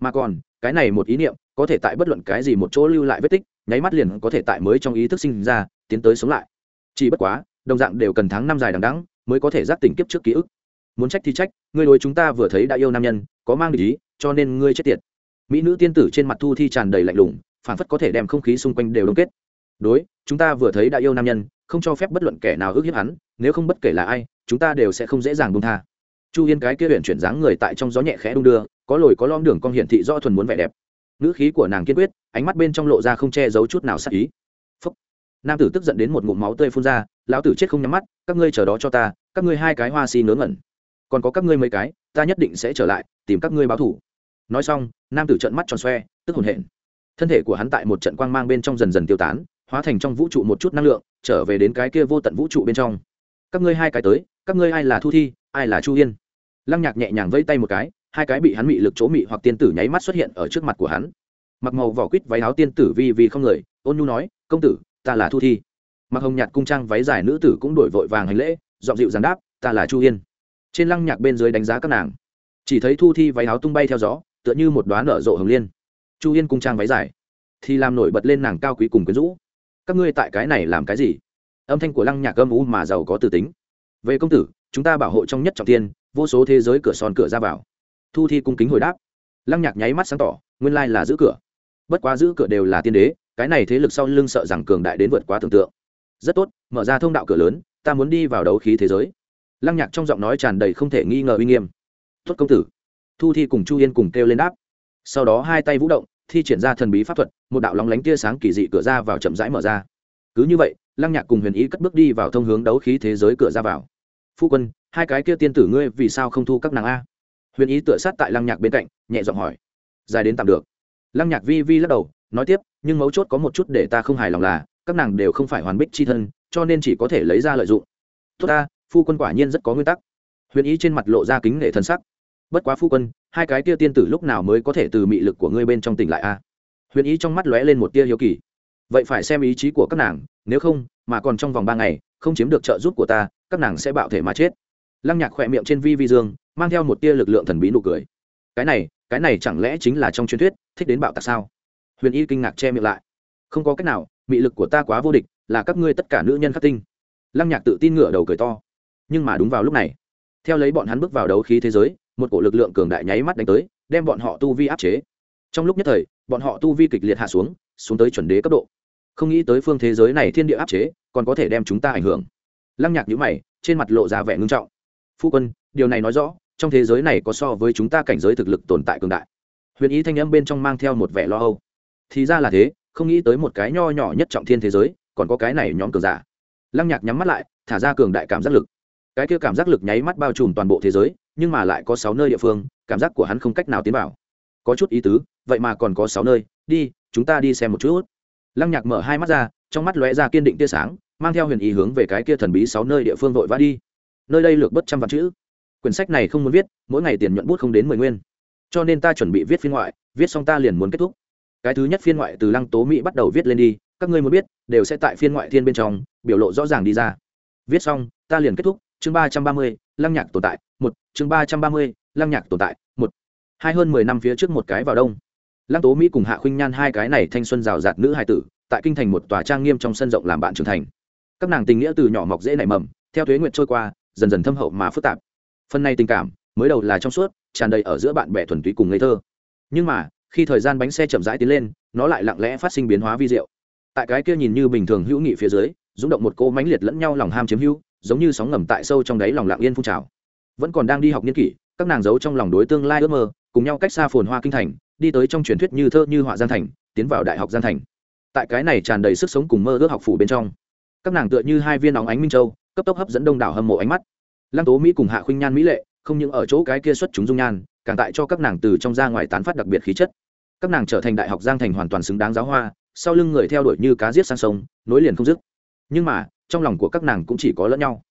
Mà còn, cái này một ý niệm, có thể tại bất luận cái gì một chỗ lưu lại vết tích, nháy mắt liền có thể tại mới trong ý thức sinh ra, tiến tới sống lại. Chỉ bất quá, đồng dạng đều cần tháng năm dài đằng đẵng mới có thể giác tỉnh kiếp trước ký ức. Muốn trách thì trách, ngươi đối chúng ta vừa thấy đã yêu nam nhân, có mang ý, cho nên ngươi chết tiệt. Mỹ nữ tiên tử trên mặt thu thi tràn đầy lạnh lùng phản phất có thể đem không khí xung quanh đều đông kết đối, chúng ta vừa thấy đã yêu nam nhân, không cho phép bất luận kẻ nào ước hiếp hắn, nếu không bất kể là ai, chúng ta đều sẽ không dễ dàng buông tha. Chu yên cái kia huyện chuyển dáng người tại trong gió nhẹ khẽ đung đưa, có lồi có lom đường con hiển thị do thuần muốn vẻ đẹp. Ngữ khí của nàng kiên quyết, ánh mắt bên trong lộ ra không che giấu chút nào sắc ý. Phúc. nam tử tức giận đến một ngụm máu tươi phun ra, lão tử chết không nhắm mắt, các ngươi chờ đó cho ta, các ngươi hai cái hoa xi si ngẩn. Còn có các ngươi mấy cái, ta nhất định sẽ trở lại, tìm các ngươi báo thủ nói xong, nam tử trợn mắt tròn xoe, tức hồn hển. Thân thể của hắn tại một trận quang mang bên trong dần dần tiêu tán hóa thành trong vũ trụ một chút năng lượng, trở về đến cái kia vô tận vũ trụ bên trong. Các ngươi hai cái tới, các ngươi ai là thu thi, ai là chu yên? Lăng nhạc nhẹ nhàng vây tay một cái, hai cái bị hắn mị lực chỗ mị hoặc tiên tử nháy mắt xuất hiện ở trước mặt của hắn. Mặc màu vỏ quýt váy áo tiên tử vi vì không người, ôn nhu nói, công tử, ta là thu thi. Mặc hồng nhạt cung trang váy dài nữ tử cũng đổi vội vàng hành lễ dọn dịu giàn đáp, ta là chu yên. Trên lăng nhạc bên dưới đánh giá các nàng, chỉ thấy thu thi váy áo tung bay theo gió, tựa như một đoán nở rộ hồng liên. Chu yên cung trang váy dài, thì làm nổi bật lên nàng cao quý cùng quyến rũ các ngươi tại cái này làm cái gì? Âm thanh của lăng nhạc âm u mà giàu có từ tính. Về công tử, chúng ta bảo hộ trong nhất trọng tiên vô số thế giới cửa son cửa ra vào. Thu thi cung kính hồi đáp. Lăng nhạc nháy mắt sáng tỏ, nguyên lai là giữ cửa. Bất quá giữ cửa đều là tiên đế, cái này thế lực sau lưng sợ rằng cường đại đến vượt quá tưởng tượng. Rất tốt, mở ra thông đạo cửa lớn, ta muốn đi vào đấu khí thế giới. Lăng nhạc trong giọng nói tràn đầy không thể nghi ngờ uy nghiêm. Tuất công tử. Thu thi cùng chu yên cùng kêu lên đáp. Sau đó hai tay vũ động thi triển ra thần bí pháp thuật, một đạo lóng lánh tia sáng kỳ dị cửa ra vào chậm rãi mở ra. Cứ như vậy, lăng nhạc cùng huyền ý cất bước đi vào thông hướng đấu khí thế giới cửa ra vào. Phu quân, hai cái kia tiên tử ngươi vì sao không thu các nàng a? Huyền ý tựa sát tại lăng nhạc bên cạnh, nhẹ giọng hỏi. Dài đến tạm được. Lăng nhạc vi vi lắc đầu, nói tiếp, nhưng mấu chốt có một chút để ta không hài lòng là, các nàng đều không phải hoàn bích c h i thân, cho nên chỉ có thể lấy ra lợi dụng. Tốt ta, phu quân quả nhiên rất có nguyên tắc. Huyền ý trên mặt lộ ra kính nể thân sắc bất quá phu quân, hai cái tia tiên tử lúc nào mới có thể từ mị lực của ngươi bên trong tỉnh lại a? Huyền ý trong mắt lóe lên một tia hiếu kỳ. Vậy phải xem ý chí của các nàng, nếu không, mà còn trong vòng ba ngày, không chiếm được trợ giúp của ta, các nàng sẽ bạo thể mà chết. Lăng nhạc khỏe miệng trên vi vi dương, mang theo một tia lực lượng thần bí nụ cười. Cái này cái này chẳng lẽ chính là trong truyền thuyết, thích đến bạo tạc sao? Huyền y kinh ngạc che miệng lại. Không có cách nào, mị lực của ta quá vô địch, là các ngươi tất cả nữ nhân khắc tinh. Lăng nhạc tự tin ngửa đầu cười to. Nhưng mà đúng vào lúc này, theo lấy bọn hắn bước vào đấu khí thế giới một cổ lực lượng cường đại nháy mắt đánh tới, đem bọn họ tu vi áp chế. Trong lúc nhất thời, bọn họ tu vi kịch liệt hạ xuống xuống tới chuẩn đế cấp độ. Không nghĩ tới phương thế giới này thiên địa áp chế, còn có thể đem chúng ta ảnh hưởng. Lăng nhạc nhữ mày, trên mặt lộ ra vẻ ngưng trọng. Phu quân, điều này nói rõ, trong thế giới này có so với chúng ta cảnh giới thực lực tồn tại cường đại. Huyền ý thanh âm bên trong mang theo một vẻ lo âu. Thì ra là thế, không nghĩ tới một cái nho nhỏ nhất trọng thiên thế giới, còn có cái này nhóm cường giả. Lăng nhạc nhắm mắt lại, thả ra cường đại cảm giác lực. Cái kia cảm giác lực nháy mắt bao trùm toàn bộ thế giới nhưng mà lại có sáu nơi địa phương, cảm giác của hắn không cách nào tiến vào. Có chút ý tứ, vậy mà còn có sáu nơi, đi, chúng ta đi xem một chút. Lăng nhạc mở hai mắt ra, trong mắt lóe ra kiên định tia sáng, mang theo huyền ý hướng về cái kia thần bí sáu nơi địa phương vội vã đi. Nơi đây lược bất trăm vạn chữ. Quyển sách này không muốn viết, mỗi ngày tiền nhuận bút không đến mười nguyên. Cho nên ta chuẩn bị viết phiên ngoại, viết xong ta liền muốn kết thúc. Cái thứ nhất phiên ngoại từ lăng tố mỹ bắt đầu viết lên đi, các ngươi muốn biết, đều sẽ tại phiên ngoại thiên bên trong, biểu lộ rõ ràng đi ra. Viết xong, ta liền kết thúc, chương ba trăm ba mươi, lăng nhạc tồn tại một, chương ba trăm ba mươi, lăng nhạc tồn tại, một. Hai hơn mười năm phía trước một cái vào đông. Lăng tố mỹ cùng hạ khuynh nhan hai cái này thanh xuân rào rạt nữ hai tử, tại kinh thành một tòa trang nghiêm trong sân rộng làm bạn trưởng thành. Các nàng tình nghĩa từ nhỏ mọc dễ nảy mầm, theo thuế nguyện trôi qua, dần dần thâm hậu mà phức tạp. Phần này tình cảm, mới đầu là trong suốt, tràn đầy ở giữa bạn bè thuần túy cùng ngây thơ. Nhưng mà, khi thời gian bánh xe chậm rãi tiến lên, nó lại lặng lẽ phát sinh biến hóa vi diệu. Tại cái kia nhìn như bình thường hữu nghị phía dưới, rung động một cô mãnh liệt lẫn nhau lòng ham chiếm hữu, giống như sóng ngầm tại sâu trong đáy lòng lặng yên phun trào vẫn còn đang đi học niên kỷ, các nàng giấu trong lòng đối tương lai ước mơ, cùng nhau cách xa phồn hoa kinh thành, đi tới trong truyền thuyết như thơ như họa gian thành, tiến vào đại học gian thành. Tại cái này tràn đầy sức sống cùng mơ ước học phủ bên trong, các nàng tựa như hai viên óng ánh minh châu, cấp tốc hấp dẫn đông đảo hâm mộ ánh mắt. Lăng tố mỹ cùng hạ khuynh nhan mỹ lệ, không những ở chỗ cái kia xuất chúng dung nhan, càng tại cho các nàng từ trong ra ngoài tán phát đặc biệt khí chất. Các nàng trở thành đại học giang thành hoàn toàn xứng đáng giáo hoa, sau lưng người theo đuổi như cá giết sang sông, nối liền không dứt. Nhưng mà, trong lòng của các nàng cũng chỉ có lẫn nhau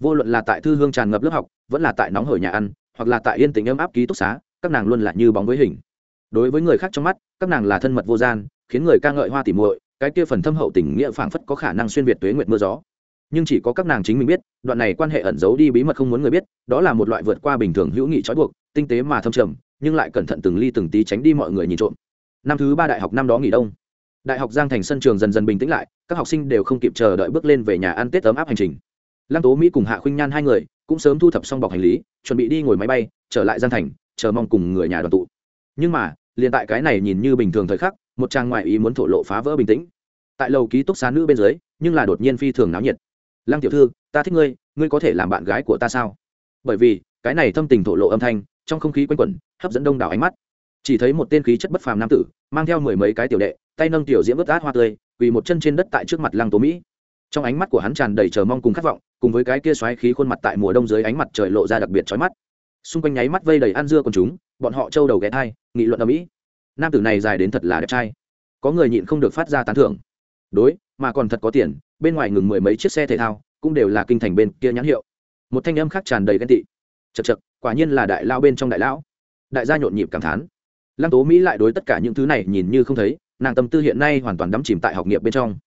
vô luận là tại thư hương tràn ngập lớp học, vẫn là tại nóng hổi nhà ăn, hoặc là tại yên tình ấm áp ký túc xá, các nàng luôn là như bóng với hình. Đối với người khác trong mắt, các nàng là thân mật vô gian, khiến người ca ngợi hoa tỉ muội, cái kia phần thâm hậu tình nghĩa phảng phất có khả năng xuyên việt tuế nguyệt mưa gió. Nhưng chỉ có các nàng chính mình biết, đoạn này quan hệ ẩn giấu đi bí mật không muốn người biết, đó là một loại vượt qua bình thường hữu nghị trói buộc, tinh tế mà thâm trầm, nhưng lại cẩn thận từng ly từng tí tránh đi mọi người nhìn trộm. Năm thứ ba đại học năm đó nghỉ đông. Đại học giang thành sân trường dần dần bình tĩnh lại, các học sinh đều không kịp chờ đợi bước lên về nhà ăn tết ấm áp hành trình lăng tố mỹ cùng hạ khuynh nhan hai người cũng sớm thu thập xong bọc hành lý, chuẩn bị đi ngồi máy bay, trở lại Gian thành, chờ mong cùng người nhà đoàn tụ. Nhưng mà, liền tại cái này nhìn như bình thường thời khắc, một trang ngoại ý muốn thổ lộ phá vỡ bình tĩnh. Tại lầu ký túc xá nữ bên dưới, nhưng là đột nhiên phi thường náo nhiệt. Lăng tiểu thư, ta thích ngươi ngươi có thể làm bạn gái của ta sao? Bởi vì, cái này thâm tình thổ lộ âm thanh, trong không khí quanh quẩn, hấp dẫn đông đảo ánh mắt. Chỉ thấy một tên khí chất bất phàm nam tử, mang theo mười mấy cái tiểu đệ, tay nâng tiểu diễm vớt át hoa tươi, quỳ một chân trên đất tại trước mặt lăng tố mỹ. Trong ánh mắt của hắn tràn đầy chờ mong cùng khát vọng cùng với cái kia xoáy khí khuôn mặt tại mùa đông dưới ánh mặt trời lộ ra đặc biệt chói mắt. Xung quanh nháy mắt vây đầy ăn dưa con chúng, bọn họ trâu đầu ghé thai, nghị luận ở mỹ. Nam tử này dài đến thật là đẹp trai. Có người nhịn không được phát ra tán thưởng. Đối, mà còn thật có tiền, bên ngoài ngừng mười mấy chiếc xe thể thao, cũng đều là kinh thành bên kia nhãn hiệu. Một thanh âm khác tràn đầy ghen tị. Chật chật quả nhiên là đại lao bên trong đại lão. Đại gia nhộn nhịp cảm thán. Lăng tố mỹ lại đối tất cả những thứ này nhìn như không thấy, nàng tâm tư hiện nay hoàn toàn đắm chìm tại học nghiệp bên trong.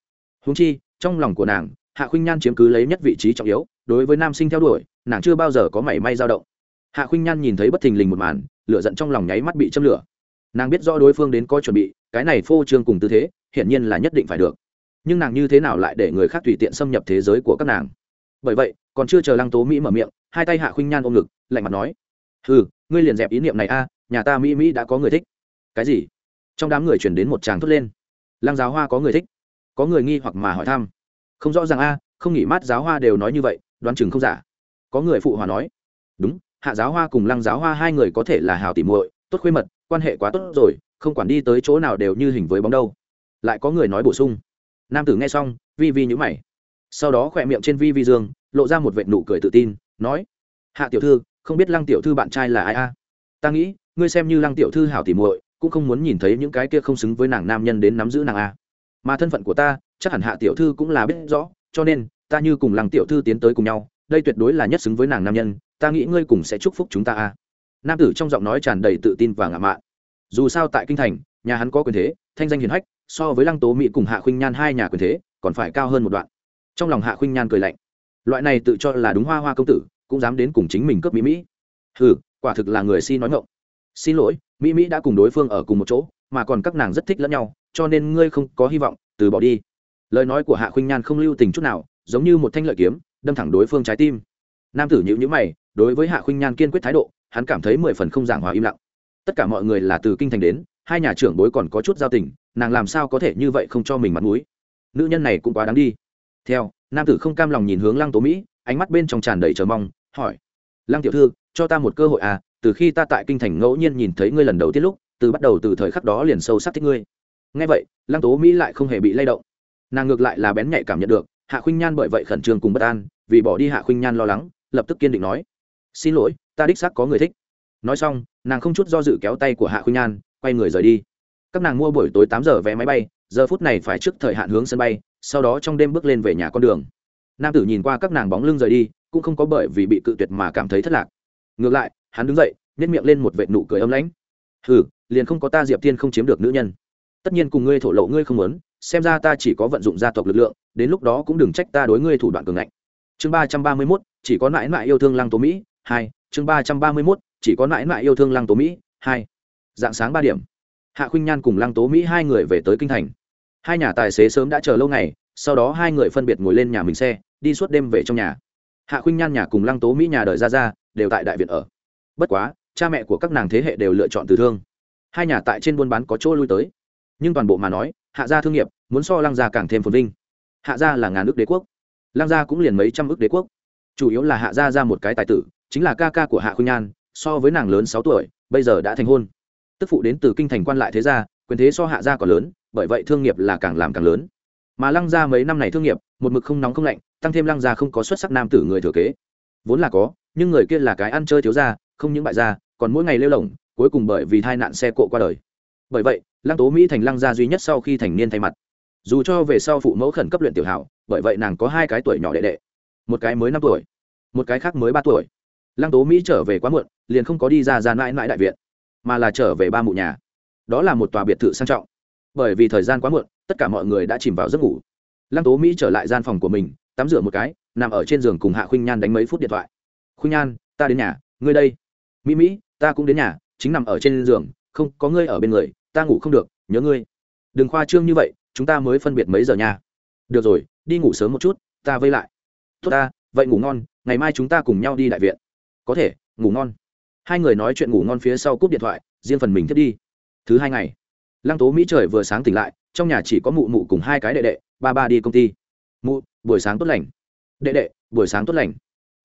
Húng chi, trong lòng của nàng hạ khuynh nhan chiếm cứ lấy nhất vị trí trọng yếu, đối với nam sinh theo đuổi, nàng chưa bao giờ có mảy may dao động. Hạ khuynh nhan nhìn thấy bất thình lình một màn, lửa giận trong lòng nháy mắt bị châm lửa. Nàng biết rõ đối phương đến có chuẩn bị, cái này phô trương cùng tư thế, hiển nhiên là nhất định phải được. Nhưng nàng như thế nào lại để người khác tùy tiện xâm nhập thế giới của các nàng? Bởi vậy, còn chưa chờ lăng tố mỹ mở miệng, hai tay hạ khuynh nhan ôm ngực, lạnh mặt nói ừ ngươi liền dẹp ý niệm này a, nhà ta mỹ mỹ đã có người thích. Cái gì? Trong đám người chuyển đến một tràng thốt lên. Lăng giáo hoa có người thích. Có người nghi hoặc mà hỏi thăm không rõ ràng a, không nghỉ mát giáo hoa đều nói như vậy, đoán chừng không giả. Có người phụ hòa nói, đúng, hạ giáo hoa cùng lăng giáo hoa hai người có thể là hào tỉ muội, tốt khuê mật, quan hệ quá tốt rồi, không quản đi tới chỗ nào đều như hình với bóng đâu. Lại có người nói bổ sung, nam tử nghe xong, vi vi nhữ mày. Sau đó khỏe miệng trên vi vi dương, lộ ra một vệ nụ cười tự tin, nói, hạ tiểu thư, không biết lăng tiểu thư bạn trai là ai a? Ta nghĩ, ngươi xem như lăng tiểu thư hảo tỉ muội, cũng không muốn nhìn thấy những cái kia không xứng với nàng nam nhân đến nắm giữ nàng a. Mà thân phận của ta chắc hẳn hạ tiểu thư cũng là biết rõ, cho nên, ta như cùng lăng tiểu thư tiến tới cùng nhau, đây tuyệt đối là nhất xứng với nàng nam nhân, ta nghĩ ngươi cùng sẽ chúc phúc chúng ta a. Nam tử trong giọng nói tràn đầy tự tin và ngạo mạn. Dù sao tại kinh thành, nhà hắn có quyền thế, thanh danh hiền hách, so với lăng tố mỹ cùng hạ khuynh nhan hai nhà quyền thế, còn phải cao hơn một đoạn. Trong lòng hạ khuynh nhan cười lạnh. Loại này tự cho là đúng hoa hoa công tử, cũng dám đến cùng chính mình cướp mỹ mỹ. Hừ, quả thực là người si nói ngộng xin lỗi, mỹ mỹ đã cùng đối phương ở cùng một chỗ, mà còn các nàng rất thích lẫn nhau, cho nên ngươi không có hy vọng, từ bỏ đi lời nói của hạ khuynh nhan không lưu tình chút nào, giống như một thanh lợi kiếm, đâm thẳng đối phương trái tim. Nam tử nhữ nhữ mày, đối với hạ khuynh nhan kiên quyết thái độ, hắn cảm thấy mười phần không giảng hòa im lặng. Tất cả mọi người là từ kinh thành đến, hai nhà trưởng bối còn có chút giao tình, nàng làm sao có thể như vậy không cho mình mặt mũi? Nữ nhân này cũng quá đáng đi. Theo, nam tử không cam lòng nhìn hướng lăng tố mỹ, ánh mắt bên trong tràn đầy chờ mong, hỏi, lăng tiểu thư, cho ta một cơ hội à từ khi ta tại kinh thành ngẫu nhiên nhìn thấy ngươi lần đầu tiên lúc, từ bắt đầu từ thời khắc đó liền sâu sắc thích ngươi. Ngay vậy, lăng tố mỹ lại không hề bị lay động nàng ngược lại là bén nhạy cảm nhận được, hạ khuynh nhan bởi vậy khẩn trương cùng bất an, vì bỏ đi hạ khuynh nhan lo lắng, lập tức kiên định nói, xin lỗi, ta đích xác có người thích. Nói xong, nàng không chút do dự kéo tay của hạ khuynh nhan, quay người rời đi. Các nàng mua buổi tối tám giờ vé máy bay, giờ phút này phải trước thời hạn hướng sân bay, sau đó trong đêm bước lên về nhà con đường. Nam tử nhìn qua các nàng bóng lưng rời đi, cũng không có bởi vì bị cự tuyệt mà cảm thấy thất lạc. Ngược lại, hắn đứng dậy nhét miệng lên một vệ nụ cười âm lãnh. Hừ, liền không có ta diệp tiên không chiếm được nữ nhân. Tất nhiên cùng ngươi thổ lộ ngươi không muốn xem ra ta chỉ có vận dụng gia tộc lực lượng, đến lúc đó cũng đừng trách ta đối ngươi thủ đoạn cường ngạnh. Chương ba trăm ba mươi mốt, chỉ có mãi mãi yêu thương lăng tố mỹ, hai, chương ba trăm ba mươi mốt, chỉ có mãi mãi yêu thương lăng tố mỹ, hai. Dạng sáng ba điểm, hạ khuynh nhan cùng lăng tố mỹ hai người về tới kinh thành. Hai nhà tài xế sớm đã chờ lâu ngày, sau đó hai người phân biệt ngồi lên nhà mình xe, đi suốt đêm về trong nhà. Hạ khuynh nhan nhà cùng lăng tố mỹ nhà đợi ra ra đều tại đại viện ở. Bất quá, cha mẹ của các nàng thế hệ đều lựa chọn từ thương. Hai nhà tại trên buôn bán có chỗ lui tới. Nhưng toàn bộ mà nói hạ gia thương nghiệp, muốn so lăng gia càng thêm phồn vinh. Hạ gia là ngàn ước đế quốc. Lăng gia cũng liền mấy trăm ước đế quốc. Chủ yếu là hạ gia ra một cái tài tử, chính là ca ca của hạ khuynh nhan so với nàng lớn sáu tuổi, bây giờ đã thành hôn. Tức phụ đến từ kinh thành quan lại thế gia, quyền thế so hạ gia còn lớn, bởi vậy thương nghiệp là càng làm càng lớn. Mà lăng gia mấy năm này thương nghiệp, một mực không nóng không lạnh, tăng thêm lăng gia không có xuất sắc nam tử người thừa kế. Vốn là có, nhưng người kia là cái ăn chơi thiếu gia, không những bại gia, còn mỗi ngày lêu lỏng, cuối cùng bởi vì tai nạn xe cộ qua đời. Bởi vậy lăng tố mỹ thành lăng gia duy nhất sau khi thành niên thay mặt. Dù cho về sau phụ mẫu khẩn cấp luyện tiểu hảo, bởi vậy nàng có hai cái tuổi nhỏ đệ đệ. Một cái mới năm tuổi, một cái khác mới ba tuổi. Lăng tố mỹ trở về quá muộn, liền không có đi ra ra mãi mãi đại viện, mà là trở về ba mụ nhà. Đó là một tòa biệt thự sang trọng. Bởi vì thời gian quá muộn, tất cả mọi người đã chìm vào giấc ngủ. Lăng tố mỹ trở lại gian phòng của mình, tắm rửa một cái, nằm ở trên giường cùng hạ khuynh nhan đánh mấy phút điện thoại. Khuynh nhan, ta đến nhà, ngươi đây. Mỹ mỹ, ta cũng đến nhà, chính nằm ở trên giường, không có ngươi ở bên người ta ngủ không được, nhớ ngươi. Đừng khoa trương như vậy, chúng ta mới phân biệt mấy giờ nha. Được rồi, đi ngủ sớm một chút, ta vây lại. Tốt ta, vậy ngủ ngon, ngày mai chúng ta cùng nhau đi đại viện. Có thể, ngủ ngon. Hai người nói chuyện ngủ ngon phía sau cúp điện thoại, riêng phần mình thiết đi. Thứ hai ngày, lăng tố mỹ trời vừa sáng tỉnh lại, trong nhà chỉ có mụ mụ cùng hai cái đệ đệ, ba ba đi công ty. Mụ, buổi sáng tốt lành. Đệ đệ, buổi sáng tốt lành.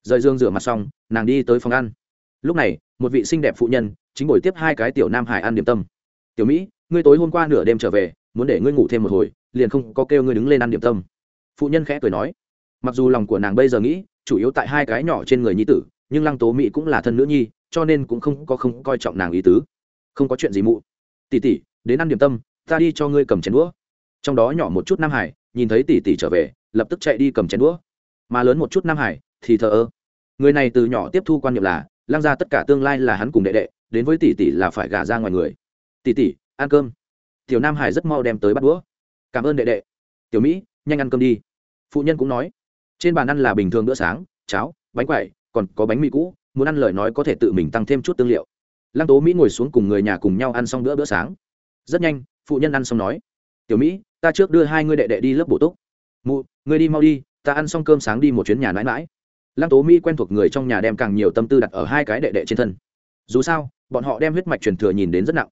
Rời dương rửa mặt xong, nàng đi tới phòng ăn. Lúc này, một vị xinh đẹp phụ nhân, chính buổi tiếp hai cái tiểu nam hải ăn điểm tâm tiểu mỹ, ngươi tối hôm qua nửa đêm trở về, muốn để ngươi ngủ thêm một hồi, liền không có kêu ngươi đứng lên ăn điểm tâm. Phụ nhân khẽ cười nói. Mặc dù lòng của nàng bây giờ nghĩ, chủ yếu tại hai cái nhỏ trên người nhi tử, nhưng lăng tố mỹ cũng là thân nữ nhi, cho nên cũng không có không coi trọng nàng ý tứ. Không có chuyện gì mụ. Tỷ tỷ, đến ăn điểm tâm, ta đi cho ngươi cầm chén đũa. Trong đó nhỏ một chút nam hải, nhìn thấy tỷ tỷ trở về, lập tức chạy đi cầm chén đũa. Mà lớn một chút nam hải, thì thờ ơ. Người này từ nhỏ tiếp thu quan niệm là, lăng ra tất cả tương lai là hắn cùng đệ đệ, đến với tỷ tỷ là phải gả ra ngoài người tỷ tỷ ăn cơm. Tiểu nam hải rất mau đem tới bắt đũa. Cảm ơn đệ đệ. Tiểu mỹ, nhanh ăn cơm đi. Phụ nhân cũng nói. Trên bàn ăn là bình thường bữa sáng, cháo, bánh quậy còn có bánh mì cũ, muốn ăn lời nói có thể tự mình tăng thêm chút tương liệu. Lăng tố mỹ ngồi xuống cùng người nhà cùng nhau ăn xong bữa bữa sáng. Rất nhanh, phụ nhân ăn xong nói. Tiểu mỹ, ta trước đưa hai ngươi đệ đệ đi lớp bổ túc. Mụ, ngươi đi mau đi, ta ăn xong cơm sáng đi một chuyến nhà mãi mãi. Lăng tố mỹ quen thuộc người trong nhà đem càng nhiều tâm tư đặt ở hai cái đệ đệ trên thân. Dù sao, bọn họ đem huyết mạch truyền thừa nhìn đến rất nặng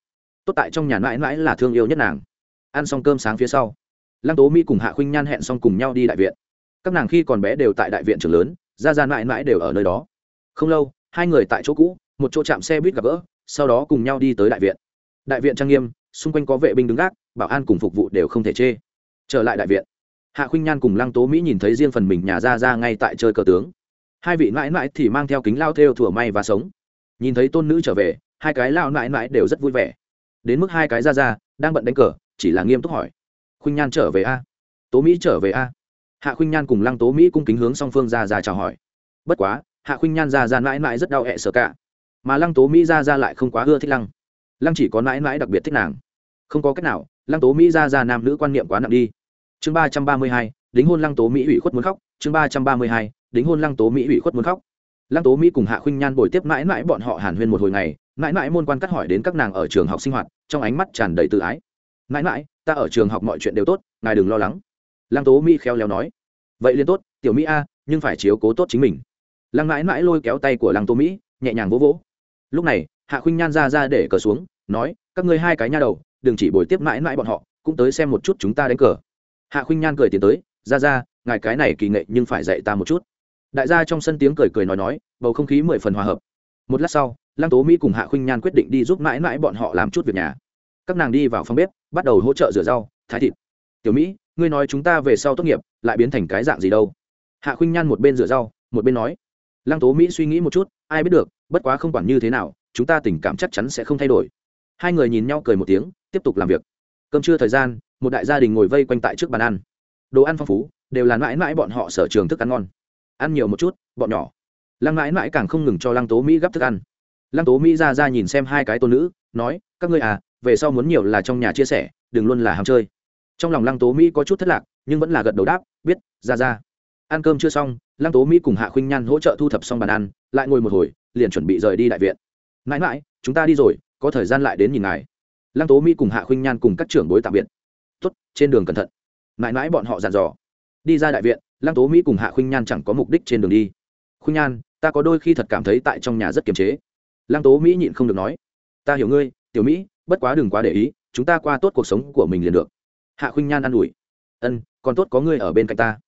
tốt tại trong nhà mãi mãi là thương yêu nhất nàng. Ăn xong cơm sáng phía sau, lăng tố mỹ cùng hạ khuynh nhan hẹn xong cùng nhau đi đại viện. Các nàng khi còn bé đều tại đại viện trường lớn, ra ra mãi mãi đều ở nơi đó. Không lâu, hai người tại chỗ cũ, một chỗ chạm xe buýt gặp gỡ, sau đó cùng nhau đi tới đại viện. Đại viện trang nghiêm, xung quanh có vệ binh đứng gác, bảo an cùng phục vụ đều không thể chê. Trở lại đại viện, hạ khuynh nhan cùng lăng tố mỹ nhìn thấy riêng phần mình nhà ra ra ngay tại chơi cờ tướng. Hai vị mãi mãi thì mang theo kính lao theo thủa may và sống. Nhìn thấy tôn nữ trở về, hai cái lao mãi mãi đều rất vui vẻ đến mức hai cái ra ra, đang bận đánh cờ, chỉ là nghiêm túc hỏi. Khuynh nhan trở về a? Tố mỹ trở về a? Hạ khuynh nhan cùng lăng tố mỹ cung kính hướng song phương ra ra chào hỏi. Bất quá, hạ khuynh nhan ra ra mãi mãi rất đau hẹ sợ cả. Mà lăng tố mỹ ra ra lại không quá ưa thích lăng. Lăng chỉ có mãi mãi đặc biệt thích nàng. Không có cách nào, lăng tố mỹ ra ra nam nữ quan niệm quá nặng đi. Chương ba trăm ba mươi hai, đính hôn lăng tố mỹ ủy khuất muốn khóc. Chương ba trăm ba mươi hai, đính hôn lăng tố mỹ ủy khuất muốn khóc lăng tố mỹ cùng hạ khuynh nhan bồi tiếp mãi mãi bọn họ hàn huyên một hồi ngày, mãi mãi môn quan cắt hỏi đến các nàng ở trường học sinh hoạt, trong ánh mắt tràn đầy tự ái. Mãi mãi, ta ở trường học mọi chuyện đều tốt, ngài đừng lo lắng. Lăng tố mỹ khéo léo nói. Vậy liên tốt, tiểu mỹ a, nhưng phải chiếu cố tốt chính mình. Lăng mãi mãi lôi kéo tay của lăng tố mỹ, nhẹ nhàng vỗ vỗ. Lúc này, hạ khuynh nhan ra ra để cờ xuống, nói, các ngươi hai cái nha đầu, đừng chỉ bồi tiếp mãi mãi bọn họ, cũng tới xem một chút chúng ta đánh cờ. Hạ khuynh nhan cười tiến tới, ra ra, ngài cái này kỳ nghệ nhưng phải dạy ta một chút đại gia trong sân tiếng cười cười nói nói, bầu không khí mười phần hòa hợp. Một lát sau, lăng tố mỹ cùng hạ khuynh nhan quyết định đi giúp mãi mãi bọn họ làm chút việc nhà. Các nàng đi vào phòng bếp, bắt đầu hỗ trợ rửa rau, thái thịt. Tiểu mỹ, ngươi nói chúng ta về sau tốt nghiệp, lại biến thành cái dạng gì đâu? Hạ khuynh nhan một bên rửa rau, một bên nói. Lăng tố mỹ suy nghĩ một chút, ai biết được, bất quá không quản như thế nào, chúng ta tình cảm chắc chắn sẽ không thay đổi. Hai người nhìn nhau cười một tiếng, tiếp tục làm việc. Cơm trưa thời gian, một đại gia đình ngồi vây quanh tại trước bàn ăn. Đồ ăn phong phú, đều là mãi mãi bọn họ sở trường thức ăn ngon ăn nhiều một chút, bọn nhỏ. Lăng mãi mãi càng không ngừng cho lăng tố mỹ gắp thức ăn. Lăng tố mỹ ra ra nhìn xem hai cái tôn nữ, nói, các ngươi à về sau muốn nhiều là trong nhà chia sẻ, đừng luôn là ham chơi. Trong lòng lăng tố mỹ có chút thất lạc, nhưng vẫn là gật đầu đáp, biết, ra ra. Ăn cơm chưa xong, lăng tố mỹ cùng hạ khuynh nhan hỗ trợ thu thập xong bàn ăn, lại ngồi một hồi, liền chuẩn bị rời đi đại viện. Mãi mãi, chúng ta đi rồi, có thời gian lại đến nhìn ngài. Lăng tố mỹ cùng hạ khuynh nhan cùng các trưởng bối tạm biệt. Tuất trên đường cẩn thận. Mãi mãi bọn họ dàn dò. Đi ra đại viện lăng tố mỹ cùng hạ khuynh nhan chẳng có mục đích trên đường đi. Khuynh nhan, ta có đôi khi thật cảm thấy tại trong nhà rất kiềm chế. Lăng tố mỹ nhịn không được nói. Ta hiểu ngươi, tiểu mỹ, bất quá đừng quá để ý, chúng ta qua tốt cuộc sống của mình liền được. Hạ khuynh nhan ă n ủi. Ân, còn tốt có ngươi ở bên cạnh ta.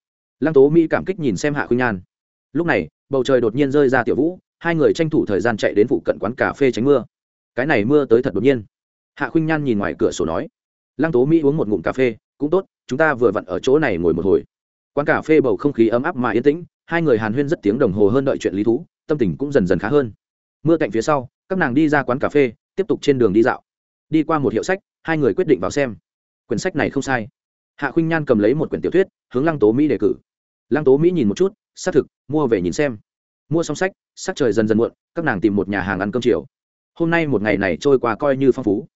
Lăng tố mỹ cảm kích nhìn xem hạ khuynh nhan. Lúc này, bầu trời đột nhiên rơi ra tiểu vũ, hai người tranh thủ thời gian chạy đến phụ cận quán cà phê tránh mưa. Cái này mưa tới thật đột nhiên. Hạ khuynh nhan nhìn ngoài cửa sổ nói. Lăng tố mỹ uống một ngụm cà phê, cũng tốt, chúng ta vừa vặn ở chỗ này ngồi một hồi quán cà phê bầu không khí ấm áp mà yên tĩnh, hai người hàn huyên rất tiếng đồng hồ hơn đợi chuyện lý thú, tâm tình cũng dần dần khá hơn. Mưa cạnh phía sau, các nàng đi ra quán cà phê, tiếp tục trên đường đi dạo. Đi qua một hiệu sách, hai người quyết định vào xem. Quyển sách này không sai. Hạ khuynh nhan cầm lấy một quyển tiểu thuyết, hướng lăng tố mỹ đề cử. Lăng tố mỹ nhìn một chút, xác thực, mua về nhìn xem. Mua xong sách, sắc trời dần dần muộn, các nàng tìm một nhà hàng ăn cơm chiều. Hôm nay một ngày này trôi qua coi như phong phú.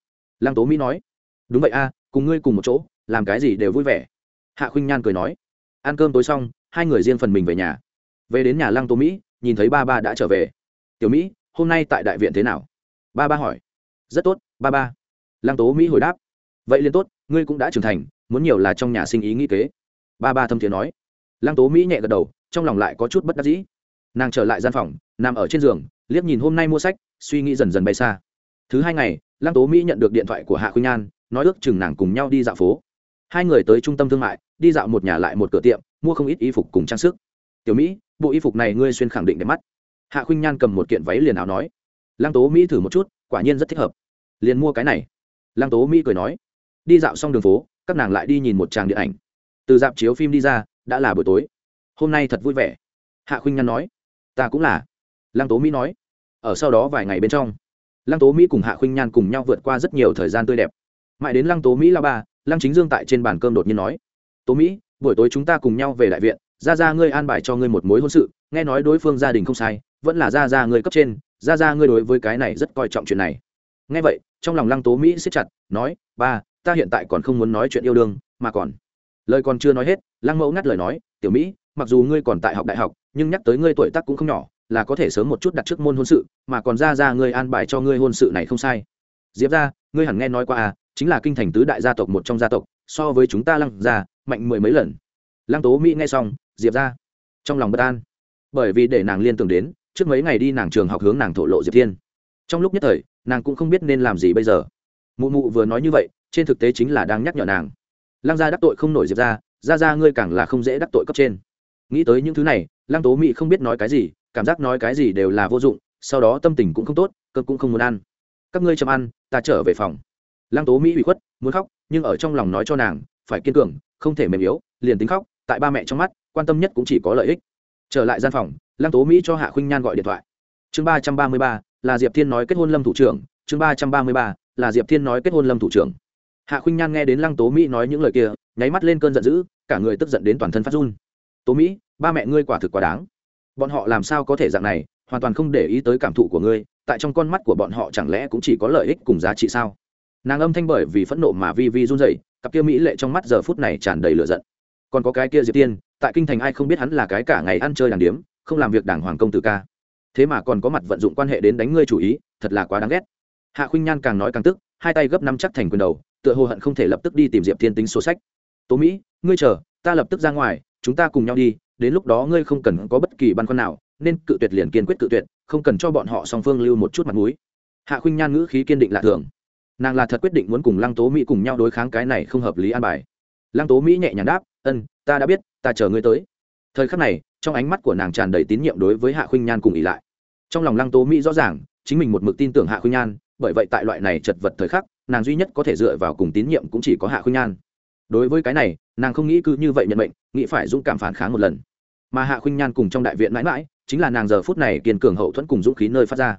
Lăng tố mỹ nói, đúng vậy a, cùng ngươi cùng một chỗ, làm cái gì đều vui vẻ. Hạ khuynh nhan cười nói ăn cơm tối xong, hai người riêng phần mình về nhà. Về đến nhà lăng tố mỹ, nhìn thấy ba ba đã trở về. Tiểu mỹ, hôm nay tại đại viện thế nào? Ba ba hỏi. Rất tốt, ba ba. Lăng tố mỹ hồi đáp. Vậy liền tốt, ngươi cũng đã trưởng thành, muốn nhiều là trong nhà sinh ý nghĩ kế. Ba ba thâm thiế nói. Lăng tố mỹ nhẹ gật đầu, trong lòng lại có chút bất đắc dĩ. Nàng trở lại gian phòng, nằm ở trên giường, liếc nhìn hôm nay mua sách, suy nghĩ dần dần bay xa. Thứ hai ngày, lăng tố mỹ nhận được điện thoại của hạ khuynh nhan, nói ước chừng nàng cùng nhau đi dạo phố. Hai người tới trung tâm thương mại đi dạo một nhà lại một cửa tiệm, mua không ít y phục cùng trang sức. Tiểu mỹ, bộ y phục này ngươi xuyên khẳng định đẹp mắt. Hạ khuynh nhan cầm một kiện váy liền áo nói. Lăng tố mỹ thử một chút, quả nhiên rất thích hợp. Liền mua cái này. Lăng tố mỹ cười nói. Đi dạo xong đường phố, các nàng lại đi nhìn một tràng điện ảnh. Từ dạp chiếu phim đi ra, đã là buổi tối. Hôm nay thật vui vẻ. Hạ khuynh nhan nói. Ta cũng là. Lăng tố mỹ nói. Ở sau đó vài ngày bên trong, lăng tố mỹ cùng hạ khuynh nhan cùng nhau vượt qua rất nhiều thời gian tươi đẹp. Mãi đến lăng tố mỹ la ba, lăng chính dương tại trên bàn cơm đột nhiên nói tố mỹ, buổi tối chúng ta cùng nhau về đại viện ra ra ngươi an bài cho ngươi một mối hôn sự, nghe nói đối phương gia đình không sai, vẫn là ra ra ngươi cấp trên ra ra ngươi đối với cái này rất coi trọng chuyện này. Nghe vậy, trong lòng lăng tố mỹ siết chặt, nói, ba, ta hiện tại còn không muốn nói chuyện yêu đương, mà còn. Lời còn chưa nói hết, lăng mẫu ngắt lời nói, tiểu mỹ, mặc dù ngươi còn tại học đại học, nhưng nhắc tới ngươi tuổi tác cũng không nhỏ, là có thể sớm một chút đặt trước môn hôn sự, mà còn ra ra ngươi an bài cho ngươi hôn sự này không sai. Diệp ra ngươi hẳn nghe nói qua à chính là kinh thành tứ đại gia tộc một trong gia tộc so với chúng ta lăng gia mạnh mười mấy lần. Lăng tố mỹ nghe xong, diệp ra. Trong lòng bất an. Bởi vì để nàng liên tưởng đến, trước mấy ngày đi nàng trường học hướng nàng thổ lộ diệp thiên. Trong lúc nhất thời, nàng cũng không biết nên làm gì bây giờ. Mụ mụ vừa nói như vậy, trên thực tế chính là đang nhắc nhở nàng. Lăng gia đắc tội không nổi diệp ra ra ra ngươi càng là không dễ đắc tội cấp trên. Nghĩ tới những thứ này, lăng tố mỹ không biết nói cái gì, cảm giác nói cái gì đều là vô dụng, sau đó tâm tình cũng không tốt cơn cũng không muốn ăn. Các ngươi chậm ăn, ta trở về phòng lăng tố mỹ bị khuất, muốn khóc, nhưng ở trong lòng nói cho nàng, phải kiên cường, không thể mềm yếu, liền tính khóc, tại ba mẹ trong mắt, quan tâm nhất cũng chỉ có lợi ích. Trở lại gian phòng, lăng tố mỹ cho hạ khuynh nhan gọi điện thoại. Chương ba trăm ba mươi ba, là diệp thiên nói kết hôn lâm thủ trưởng. Chương ba trăm ba mươi ba, là diệp thiên nói kết hôn lâm thủ trưởng. Hạ khuynh nhan nghe đến lăng tố mỹ nói những lời kia, nháy mắt lên cơn giận dữ, cả người tức giận đến toàn thân phát run. Tố mỹ, ba mẹ ngươi quả thực quá đáng. Bọn họ làm sao có thể dạng này, hoàn toàn không để ý tới cảm thụ của ngươi, tại trong con mắt của bọn họ chẳng lẽ cũng chỉ có lợi ích cùng giá trị sao? Nàng âm thanh bởi vì phẫn nộ mà vi vi run dậy cặp kia mỹ lệ trong mắt giờ phút này tràn đầy lửa giận. Còn có cái kia diệp tiên, tại kinh thành ai không biết hắn là cái cả ngày ăn chơi đàng điếm, không làm việc đảng hoàng công tử ca. Thế mà còn có mặt vận dụng quan hệ đến đánh ngươi chủ ý, thật là quá đáng ghét. Hạ khuynh nhan càng nói càng tức, hai tay gấp năm chắc thành quyền đầu, tựa hồ hận không thể lập tức đi tìm diệp thiên tính số sách. Tố mỹ, ngươi chờ, ta lập tức ra ngoài, chúng ta cùng nhau đi, đến lúc đó ngươi không cần có bất kỳ băn khoăn nào, nên cự tuyệt liền kiên quyết cự tuyệt, không cần cho bọn họ song phương lưu một chút mặt mũi. Hạ khuynh nhan ngữ khí kiên định lạ thường nàng là thật quyết định muốn cùng lăng tố mỹ cùng nhau đối kháng cái này không hợp lý an bài. Lăng tố mỹ nhẹ nhàng đáp, ân, ta đã biết, ta chờ ngươi tới. Thời khắc này, trong ánh mắt của nàng tràn đầy tín nhiệm đối với hạ khuynh nhan cùng ỉ lại. Trong lòng lăng tố mỹ rõ ràng, chính mình một mực tin tưởng hạ khuynh nhan, bởi vậy tại loại này chật vật thời khắc, nàng duy nhất có thể dựa vào cùng tín nhiệm cũng chỉ có hạ khuynh nhan. Đối với cái này, nàng không nghĩ cứ như vậy nhận mệnh, nghĩ phải dũng cảm phản kháng một lần. Mà hạ khuynh nhan cùng trong đại viện mãi mãi, chính là nàng giờ phút này kiên cường hậu thuẫn cùng dũng khí nơi phát ra.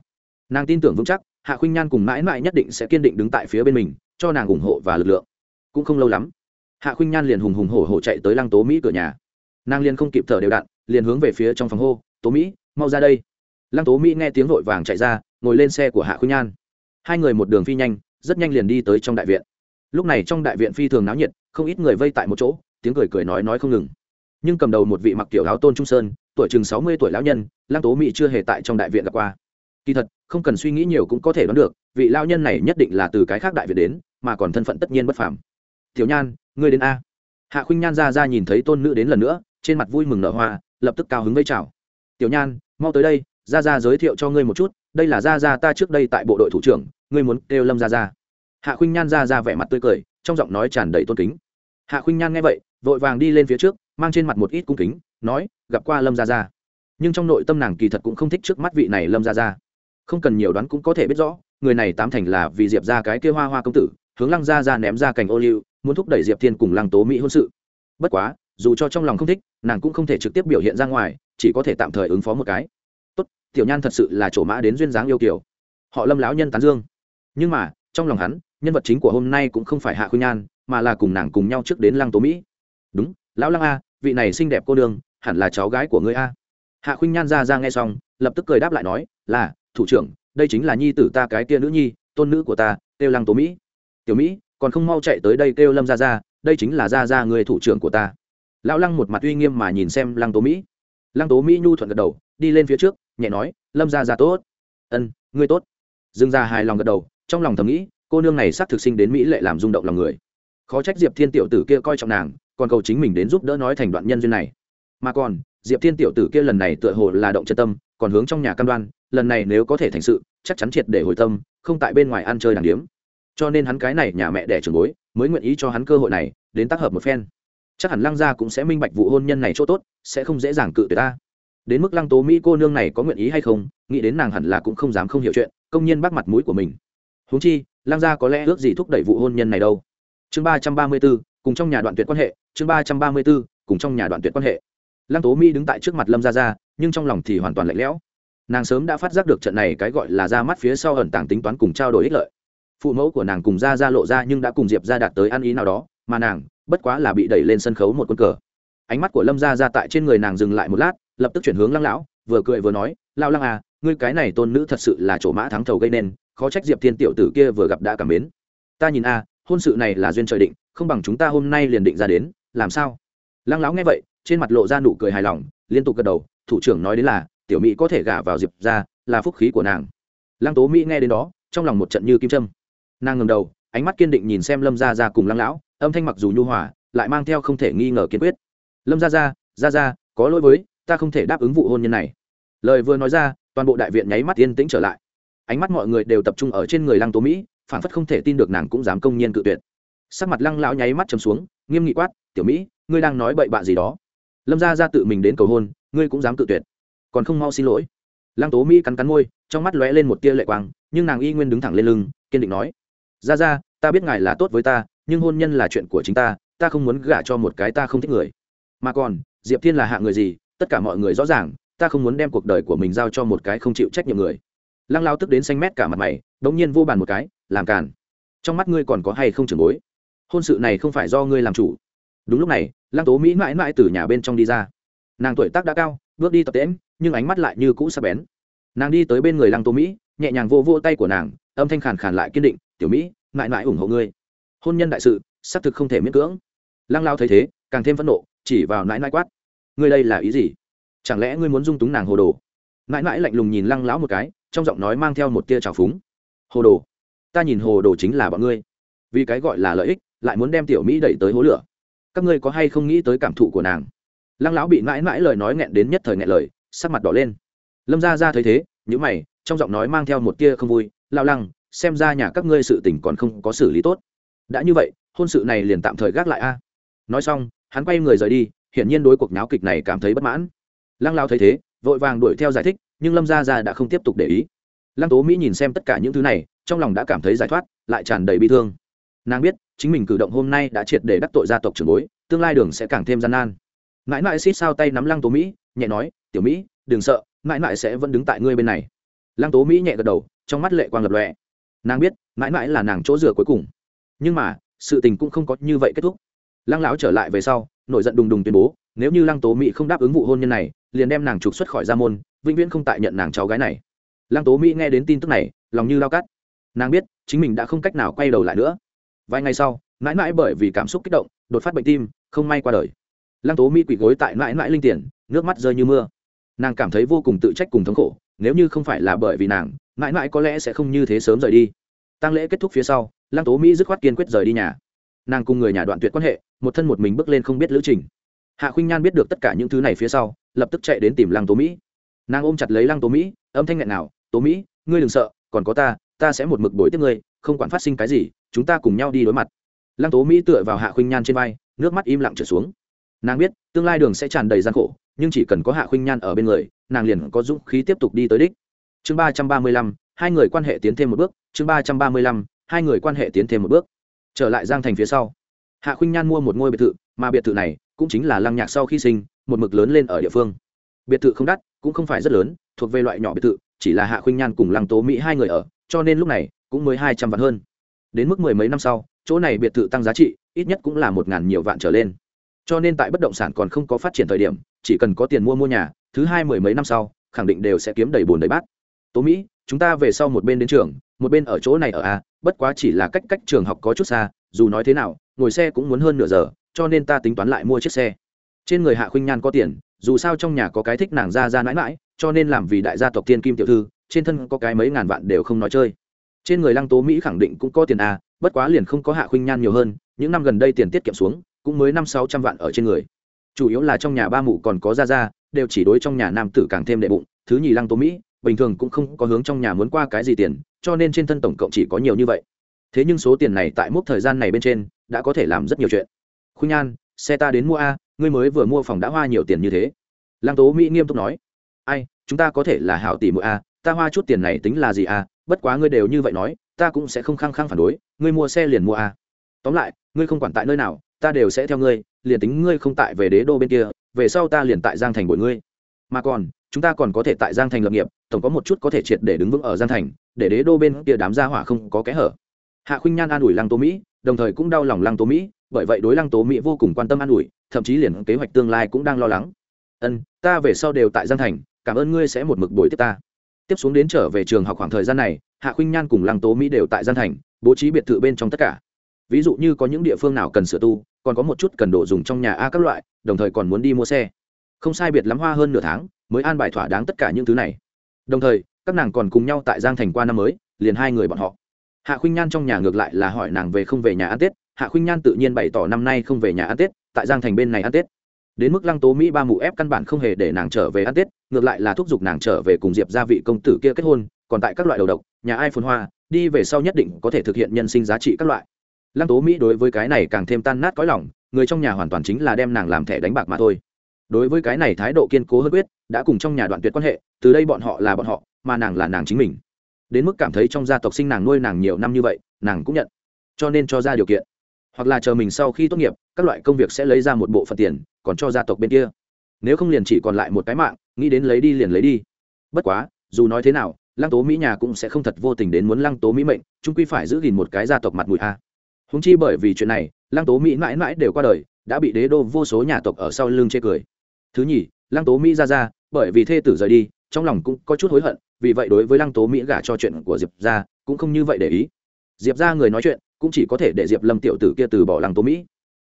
Nàng tin tưởng vững chắc hạ khuynh nhan cùng mãi mãi nhất định sẽ kiên định đứng tại phía bên mình, cho nàng ủng hộ và lực lượng. Cũng không lâu lắm, hạ khuynh nhan liền hùng hùng hổ hổ chạy tới lăng tố mỹ cửa nhà. Nàng liền không kịp thở đều đặn, liền hướng về phía trong phòng hô, tố mỹ, mau ra đây. Lăng tố mỹ nghe tiếng vội vàng chạy ra, ngồi lên xe của hạ khuynh nhan. Hai người một đường phi nhanh, rất nhanh liền đi tới trong đại viện. Lúc này trong đại viện phi thường náo nhiệt, không ít người vây tại một chỗ, tiếng cười cười nói nói không ngừng. Nhưng cầm đầu một vị mặc kiểu áo tôn trung sơn, tuổi chừng sáu mươi tuổi lão nhân, lăng tố mỹ chưa hề tại trong đại viện gặp qua kỳ thật, không cần suy nghĩ nhiều cũng có thể đoán được, vị lao nhân này nhất định là từ cái khác đại việt đến, mà còn thân phận tất nhiên bất phàm. Tiểu nhan, ngươi đến a. Hạ khuynh nhan ra ra nhìn thấy tôn nữ đến lần nữa, trên mặt vui mừng nở hoa, lập tức cao hứng vây chào. Tiểu nhan, mau tới đây, ra ra giới thiệu cho ngươi một chút, đây là ra ra ta trước đây tại bộ đội thủ trưởng, ngươi muốn kêu lâm ra ra. Hạ khuynh nhan ra ra vẻ mặt tươi cười, trong giọng nói tràn đầy tôn kính. Hạ khuynh nhan nghe vậy, vội vàng đi lên phía trước, mang trên mặt một ít cung kính, nói, gặp qua lâm gia gia nhưng trong nội tâm nàng kỳ thật cũng không thích trước mắt vị này lâm gia gia không cần nhiều đoán cũng có thể biết rõ người này tám thành là vì diệp ra cái kia hoa hoa công tử hướng lăng gia gia ném ra cành ô liu muốn thúc đẩy diệp thiên cùng lăng tố mỹ hôn sự. Bất quá dù cho trong lòng không thích nàng cũng không thể trực tiếp biểu hiện ra ngoài chỉ có thể tạm thời ứng phó một cái. Tốt tiểu nhan thật sự là chỗ mã đến duyên dáng yêu kiều. Họ lâm lão nhân tán dương. Nhưng mà trong lòng hắn nhân vật chính của hôm nay cũng không phải hạ khuynh nhan mà là cùng nàng cùng nhau trước đến lăng tố mỹ. Đúng lão lăng a vị này xinh đẹp cô đường, hẳn là cháu gái của ngươi a. Hạ khuynh nhan ra ra nghe xong lập tức cười đáp lại nói là thủ trưởng, đây chính là nhi tử ta cái kia nữ nhi, tôn nữ của ta kêu lăng tố mỹ. Tiểu mỹ, còn không mau chạy tới đây kêu lâm ra ra đây chính là ra ra người thủ trưởng của ta. Lão lăng một mặt uy nghiêm mà nhìn xem lăng tố mỹ. Lăng tố mỹ nhu thuận gật đầu, đi lên phía trước, nhẹ nói, lâm ra ra tốt. Ân, ngươi tốt. Dương ra hài lòng gật đầu, trong lòng thầm nghĩ, cô nương này xác thực sinh đến mỹ lệ làm rung động lòng người. Khó trách diệp thiên tiểu tử kia coi trọng nàng, còn cầu chính mình đến giúp đỡ nói thành đoạn nhân duyên này. Mà còn, diệp thiên tiểu tử kia lần này tựa hồ là động chân tâm, còn hướng trong nhà cam đoan lần này nếu có thể thành sự, chắc chắn triệt để hồi tâm, không tại bên ngoài ăn chơi đàng điếm. Cho nên hắn cái này nhà mẹ đẻ trường bối, mới nguyện ý cho hắn cơ hội này, đến tác hợp một phen. Chắc hẳn lăng gia cũng sẽ minh bạch vụ hôn nhân này chỗ tốt, sẽ không dễ dàng cự tuyệt ta. Đến mức lăng tố mỹ cô nương này có nguyện ý hay không, nghĩ đến nàng hẳn là cũng không dám không hiểu chuyện, công nhiên bác mặt mũi của mình. Huống chi, lăng gia có lẽ ước gì thúc đẩy vụ hôn nhân này đâu. Chương ba trăm ba mươi b ố cùng trong nhà đoạn tuyệt quan hệ, chương ba trăm ba mươi b ố cùng trong nhà đoạn tuyệt quan hệ. Lăng tố mỹ đứng tại trước mặt lâm gia gia, nhưng trong lòng thì hoàn toàn lạnh lẽo nàng sớm đã phát giác được trận này cái gọi là ra mắt phía sau ẩn tàng tính toán cùng trao đổi ích lợi. Phụ mẫu của nàng cùng gia gia lộ ra nhưng đã cùng diệp gia đạt tới ăn ý nào đó, mà nàng, bất quá là bị đẩy lên sân khấu một quân cờ. Ánh mắt của lâm gia gia tại trên người nàng dừng lại một lát, lập tức chuyển hướng lăng lão, vừa cười vừa nói lao lăng à ngươi cái này tôn nữ thật sự là chỗ mã thắng thầu gây nên, khó trách diệp thiên tiểu tử kia vừa gặp đã cảm mến. Ta nhìn a hôn sự này là duyên trời định, không bằng chúng ta hôm nay liền định ra đến, làm sao? Lăng lão nghe vậy, trên mặt lộ ra nụ cười hài lòng, liên tục gật đầu, thủ trưởng nói đến là tiểu mỹ có thể gả vào diệp ra là phúc khí của nàng lăng tố mỹ nghe đến đó trong lòng một trận như kim trâm nàng ngầm đầu ánh mắt kiên định nhìn xem lâm gia ra cùng lăng lão âm thanh mặc dù nhu hòa lại mang theo không thể nghi ngờ kiên quyết lâm gia ra ra ra có lỗi với ta không thể đáp ứng vụ hôn nhân này lời vừa nói ra toàn bộ đại viện nháy mắt yên tĩnh trở lại ánh mắt mọi người đều tập trung ở trên người lăng tố mỹ phản phất không thể tin được nàng cũng dám công nhiên cự tuyệt sắc mặt lăng lão nháy mắt chầm xuống nghiêm nghị quát tiểu mỹ ngươi đang nói bậy bạ gì đó lâm gia ra tự mình đến cầu hôn ngươi cũng dám cự tuyệt còn không mau xin lỗi. Lăng tố mỹ cắn cắn môi, trong mắt lóe lên một tia lệ quang, nhưng nàng y nguyên đứng thẳng lên lưng, kiên định nói, ra ra, ta biết ngài là tốt với ta, nhưng hôn nhân là chuyện của chính ta ta không muốn gả cho một cái ta không thích người. Mà còn, diệp thiên là hạ người gì, tất cả mọi người rõ ràng, ta không muốn đem cuộc đời của mình giao cho một cái không chịu trách nhiệm người. Lăng lao tức đến xanh mét cả mặt mày đ ỗ n g nhiên vô bàn một cái, làm càn. Trong mắt ngươi còn có hay không trưởng bối? Hôn sự này không phải do ngươi làm chủ. Đúng lúc này, lăng tố mỹ mãi mãi từ nhà bên trong đi ra. Nàng tuổi tác đã cao bước đi tập tễm nhưng ánh mắt lại như cũ sắp bén. Nàng đi tới bên người lăng tô mỹ, nhẹ nhàng vô vô tay của nàng, âm thanh khàn khàn lại kiên định, tiểu mỹ, mãi mãi ủng hộ ngươi. Hôn nhân đại sự, xác thực không thể miễn cưỡng. Lăng lao thấy thế, càng thêm phẫn nộ, chỉ vào nãi nãi quát, ngươi đây là ý gì? Chẳng lẽ ngươi muốn dung túng nàng hồ đồ? Nãi nãi lạnh lùng nhìn lăng lão một cái, trong giọng nói mang theo một tia trào phúng, hồ đồ, ta nhìn hồ đồ chính là bọn ngươi. Vì cái gọi là lợi ích, lại muốn đem tiểu mỹ đẩy tới hố lửa. Các ngươi có hay không nghĩ tới cảm thụ của nàng? Lăng lão bị mãi mãi lời nói nghẹn đến nhất thời nghẹn lời, sắc mặt đỏ lên. Lâm Gia ra thấy thế nhữ mày, trong giọng nói mang theo một tia không vui lao lăng, xem ra nhà các ngươi sự tình còn không có xử lý tốt. Đã như vậy, hôn sự này liền tạm thời gác lại a. Nói xong, hắn quay người rời đi, hiển nhiên đối cuộc náo kịch này cảm thấy bất mãn. Lăng lao thấy thế, vội vàng đuổi theo giải thích, nhưng lâm gia gia đã không tiếp tục để ý. Lăng tố mỹ nhìn xem tất cả những thứ này, trong lòng đã cảm thấy giải thoát, lại tràn đầy bi thương. Nàng biết, chính mình cử động hôm nay đã triệt để đắc tội gia tộc trưởng bối, tương lai đường sẽ càng thêm gian nan mãi mãi xít sao tay nắm lăng tố mỹ, nhẹ nói, tiểu mỹ, đừng sợ, mãi mãi sẽ vẫn đứng tại ngươi bên này. Lăng tố mỹ nhẹ gật đầu, trong mắt lệ quang lập lòe. Nàng biết, mãi mãi là nàng chỗ dựa cuối cùng. Nhưng mà, sự tình cũng không có như vậy kết thúc. Lăng lão trở lại về sau, nổi giận đùng đùng tuyên bố, nếu như lăng tố mỹ không đáp ứng vụ hôn nhân này, liền đem nàng trục xuất khỏi gia môn, vĩnh viễn không tại nhận nàng cháu gái này. Lăng tố mỹ nghe đến tin tức này, lòng như lao cắt. Nàng biết, chính mình đã không cách nào quay đầu lại nữa. Vài ngày sau, mãi mãi bởi vì cảm xúc kích động, đột phát bệnh tim, không may qua đời lăng tố mỹ quỳ gối tại mãi mãi linh tiền, nước mắt rơi như mưa. Nàng cảm thấy vô cùng tự trách cùng thống khổ, nếu như không phải là bởi vì nàng, mãi mãi có lẽ sẽ không như thế sớm rời đi. Tăng lễ kết thúc phía sau, lăng tố mỹ dứt khoát kiên quyết rời đi nhà. Nàng cùng người nhà đoạn tuyệt quan hệ, một thân một mình bước lên không biết lữ trình. Hạ khuynh nhan biết được tất cả những thứ này phía sau, lập tức chạy đến tìm lăng tố mỹ. Nàng ôm chặt lấy lăng tố mỹ, âm thanh nghẹn nào tố mỹ, ngươi đừng sợ, còn có ta ta sẽ một mực đổi tiếp ngươi, không quản phát sinh cái gì, chúng ta cùng nhau đi đối mặt. Lăng tố mỹ tựa vào hạ khuynh nhan trên vai, nước mắt im lặng trở xuống nàng biết, tương lai đường sẽ tràn đầy gian khổ, nhưng chỉ cần có hạ khuynh nhan ở bên người, nàng liền có dũng khí tiếp tục đi tới đích. Chương ba trăm ba mươi lăm, hai người quan hệ tiến thêm một bước. Chương ba trăm ba mươi lăm, hai người quan hệ tiến thêm một bước. Trở lại giang thành phía sau. Hạ khuynh nhan mua một ngôi biệt thự, mà biệt thự này cũng chính là lăng nhạc sau khi sinh, một mực lớn lên ở địa phương. Biệt thự không đắt, cũng không phải rất lớn, thuộc về loại nhỏ biệt thự, chỉ là hạ khuynh nhan cùng lăng tố mỹ hai người ở, cho nên lúc này cũng mới hai trăm vạn hơn. Đến mức mười mấy năm sau, chỗ này biệt thự tăng giá trị ít nhất cũng là một ngàn nhiều vạn trở lên cho nên tại bất động sản còn không có phát triển thời điểm, chỉ cần có tiền mua mua nhà, thứ hai mười mấy năm sau, khẳng định đều sẽ kiếm đầy bồn đầy bát. Tố mỹ, chúng ta về sau một bên đến trường, một bên ở chỗ này ở a bất quá chỉ là cách cách trường học có chút xa, dù nói thế nào, ngồi xe cũng muốn hơn nửa giờ, cho nên ta tính toán lại mua chiếc xe. Trên người hạ khuynh nhan có tiền, dù sao trong nhà có cái thích nàng ra ra mãi mãi, cho nên làm vì đại gia tộc tiên kim tiểu thư, trên thân có cái mấy ngàn vạn đều không nói chơi. Trên người lăng tố mỹ khẳng định cũng có tiền a bất quá liền không có hạ khuynh nhan nhiều hơn, những năm gần đây tiền tiết kiệm xuống cũng mới năm sáu trăm vạn ở trên người. Chủ yếu là trong nhà ba mụ còn có ra ra đều chỉ đối trong nhà nam tử càng thêm đệ bụng, thứ nhì lăng tố mỹ, bình thường cũng không có hướng trong nhà muốn qua cái gì tiền, cho nên trên thân tổng cộng chỉ có nhiều như vậy. Thế nhưng số tiền này tại mốc thời gian này bên trên, đã có thể làm rất nhiều chuyện. Khuynh nhan xe ta đến mua a, ngươi mới vừa mua phòng đã hoa nhiều tiền như thế. Lăng tố mỹ nghiêm túc nói. Ai, chúng ta có thể là hảo tỷ mỗi a, ta hoa chút tiền này tính là gì a, bất quá ngươi đều như vậy nói, ta cũng sẽ không khăng khăng phản đối, ngươi mua xe liền mua a. Tóm lại, ngươi không quản tại nơi nào ta đều sẽ theo ngươi, liền tính ngươi không tại về đế đô bên kia, về sau ta liền tại giang thành bội ngươi. Mà còn, chúng ta còn có thể tại giang thành lập nghiệp, tổng có một chút có thể triệt để đứng vững ở giang thành, để đế đô bên kia đám gia hỏa không có kẽ hở. Hạ khuynh nhan an ủi lăng tố mỹ, đồng thời cũng đau lòng lăng tố mỹ, bởi vậy đối lăng tố mỹ vô cùng quan tâm an ủi, thậm chí liền kế hoạch tương lai cũng đang lo lắng. Ân, ta về sau đều tại giang thành, cảm ơn ngươi sẽ một mực đổi tiếp ta. Tiếp xuống đến trở về trường học khoảng thời gian này, hạ khuynh nhan cùng lăng tố mỹ đều tại giang thành, bố trí biệt thự bên trong tất cả. Ví dụ như có những địa phương nào cần sửa tu còn có một chút cần đồ dùng trong nhà a các loại, đồng thời còn muốn đi mua xe. Không sai biệt lắm hoa hơn nửa tháng mới an bài thỏa đáng tất cả những thứ này. Đồng thời, các nàng còn cùng nhau tại giang thành qua năm mới, liền hai người bọn họ. Hạ khuynh nhan trong nhà ngược lại là hỏi nàng về không về nhà ăn tết. Hạ khuynh nhan tự nhiên bày tỏ năm nay không về nhà ăn tết, tại giang thành bên này ăn tết. Đến mức lăng tố mỹ ba mụ ép căn bản không hề để nàng trở về ăn tết, ngược lại là thúc giục nàng trở về cùng diệp gia vị công tử kia kết hôn, còn tại các loại đầu độc, nhà ai phồn hoa, đi về sau nhất định có thể thực hiện nhân sinh giá trị các loại lăng tố mỹ đối với cái này càng thêm tan nát cõi lòng, người trong nhà hoàn toàn chính là đem nàng làm thẻ đánh bạc mà thôi. Đối với cái này thái độ kiên cố hơn quyết, đã cùng trong nhà đoạn tuyệt quan hệ, từ đây bọn họ là bọn họ, mà nàng là nàng chính mình. Đến mức cảm thấy trong gia tộc sinh nàng nuôi nàng nhiều năm như vậy, nàng cũng nhận. Cho nên cho ra điều kiện. Hoặc là chờ mình sau khi tốt nghiệp, các loại công việc sẽ lấy ra một bộ phận tiền, còn cho gia tộc bên kia. Nếu không liền chỉ còn lại một cái mạng, nghĩ đến lấy đi liền lấy đi. Bất quá, dù nói thế nào, lăng tố mỹ nhà cũng sẽ không thật vô tình đến muốn lăng tố mỹ mệnh trung quy phải giữ gìn một cái gia tộc mặt mũi a húng chi bởi vì chuyện này, lăng tố mỹ mãi mãi đều qua đời, đã bị đế đô vô số nhà tộc ở sau lưng chê cười. Thứ nhì, lăng tố mỹ ra ra, bởi vì thê tử rời đi, trong lòng cũng có chút hối hận, vì vậy đối với lăng tố mỹ gả cho chuyện của diệp ra cũng không như vậy để ý. Diệp ra người nói chuyện, cũng chỉ có thể để diệp lâm tiểu tử kia từ bỏ lăng tố mỹ.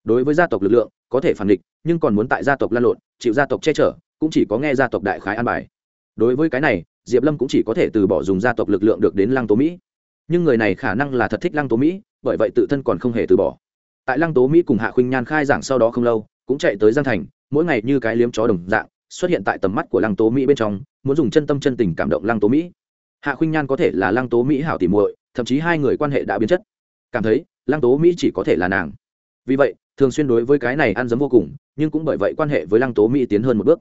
Đối với gia tộc lực lượng, có thể phản địch nhưng còn muốn tại gia tộc lan lộn, chịu gia tộc che chở, cũng chỉ có nghe gia tộc đại khái an bài. Đối với cái này, diệp lâm cũng chỉ có thể từ bỏ dùng gia tộc lực lượng được đến lăng tố mỹ nhưng người này khả năng là thật thích lăng tố mỹ, bởi vậy tự thân còn không hề từ bỏ. Tại lăng tố mỹ cùng hạ khuynh nhan khai giảng sau đó không lâu, cũng chạy tới giang thành, mỗi ngày như cái liếm chó đồng dạng, xuất hiện tại tầm mắt của lăng tố mỹ bên trong, muốn dùng chân tâm chân tình cảm động lăng tố mỹ. Hạ khuynh nhan có thể là lăng tố mỹ hảo tỉ muội, thậm chí hai người quan hệ đã biến chất. Cảm thấy, lăng tố mỹ chỉ có thể là nàng. Vì vậy, thường xuyên đối với cái này ăn dấm vô cùng, nhưng cũng bởi vậy quan hệ với lăng tố mỹ tiến hơn một bước.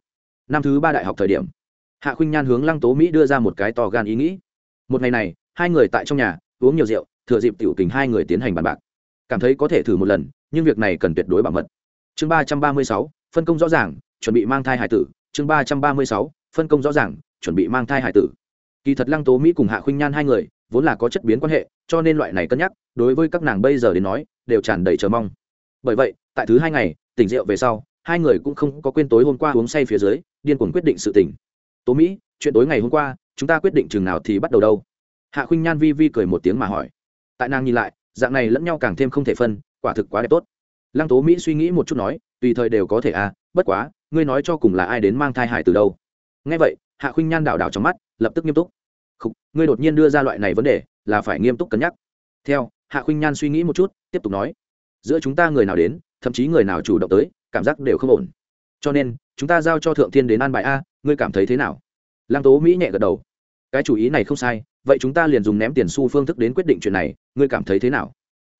Năm thứ ba đại học thời điểm, hạ khuynh nhan hướng lăng tố mỹ đưa ra một cái to gan ý nghĩ. Một ngày này hai người tại trong nhà, uống nhiều rượu, thừa dịp tiểu kình hai người tiến hành bàn bạc. Cảm thấy có thể thử một lần, nhưng việc này cần tuyệt đối bảo mật. Chương ba trăm ba mươi sáu, phân công rõ ràng, chuẩn bị mang thai hải tử. Chương ba trăm ba mươi sáu, phân công rõ ràng, chuẩn bị mang thai hải tử. Kỳ thật lăng tố mỹ cùng hạ khuynh nhan hai người, vốn là có chất biến quan hệ, cho nên loại này cân nhắc, đối với các nàng bây giờ đến nói, đều tràn đầy chờ mong. Bởi vậy, tại thứ hai ngày, tỉnh rượu về sau, hai người cũng không có quên tối hôm qua uống say phía dưới, điên cuồng quyết định sự tỉnh tố mỹ, chuyện tối ngày hôm qua, chúng ta quyết định chừng nào thì bắt đầu đâu? Hạ khuynh nhan vi vi cười một tiếng mà hỏi. Tại nàng nhìn lại dạng này lẫn nhau càng thêm không thể phân quả thực quá đẹp tốt. Lăng tố mỹ suy nghĩ một chút nói tùy thời đều có thể à bất quá ngươi nói cho cùng là ai đến mang thai hải từ đâu? Nghe vậy hạ khuynh nhan đảo đảo trong mắt lập tức nghiêm túc. Khúc, ngươi đột nhiên đưa ra loại này vấn đề là phải nghiêm túc cân nhắc. Theo hạ khuynh nhan suy nghĩ một chút tiếp tục nói. Giữa chúng ta người nào đến thậm chí người nào chủ động tới cảm giác đều không ổn. Cho nên chúng ta giao cho thượng thiên đến an bài a ngươi cảm thấy thế nào? Lăng tố mỹ nhẹ gật đầu. Cái chủ ý này không sai vậy chúng ta liền dùng ném tiền xu phương thức đến quyết định chuyện này, ngươi cảm thấy thế nào?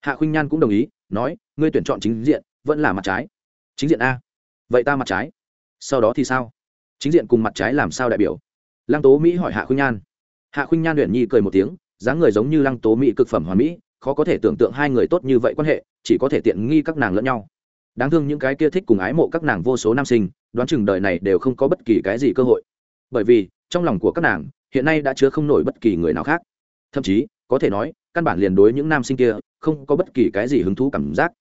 Hạ khuynh nhan cũng đồng ý, nói, ngươi tuyển chọn chính diện, vẫn là mặt trái. Chính diện a. Vậy ta mặt trái. Sau đó thì sao? Chính diện cùng mặt trái làm sao đại biểu? Lăng tố mỹ hỏi hạ khuynh nhan. Hạ khuynh nhan luyện nhi cười một tiếng, dáng người giống như lăng tố mỹ cực phẩm hoàn mỹ, khó có thể tưởng tượng hai người tốt như vậy quan hệ, chỉ có thể tiện nghi các nàng lẫn nhau. Đáng thương những cái kia thích cùng ái mộ các nàng vô số nam sinh, đoán chừng đời này đều không có bất kỳ cái gì cơ hội. Bởi vì, trong lòng của các nàng hiện nay đã chứa không nổi bất kỳ người nào khác. Thậm chí, có thể nói, căn bản liền đối những nam sinh kia, không có bất kỳ cái gì hứng thú cảm giác.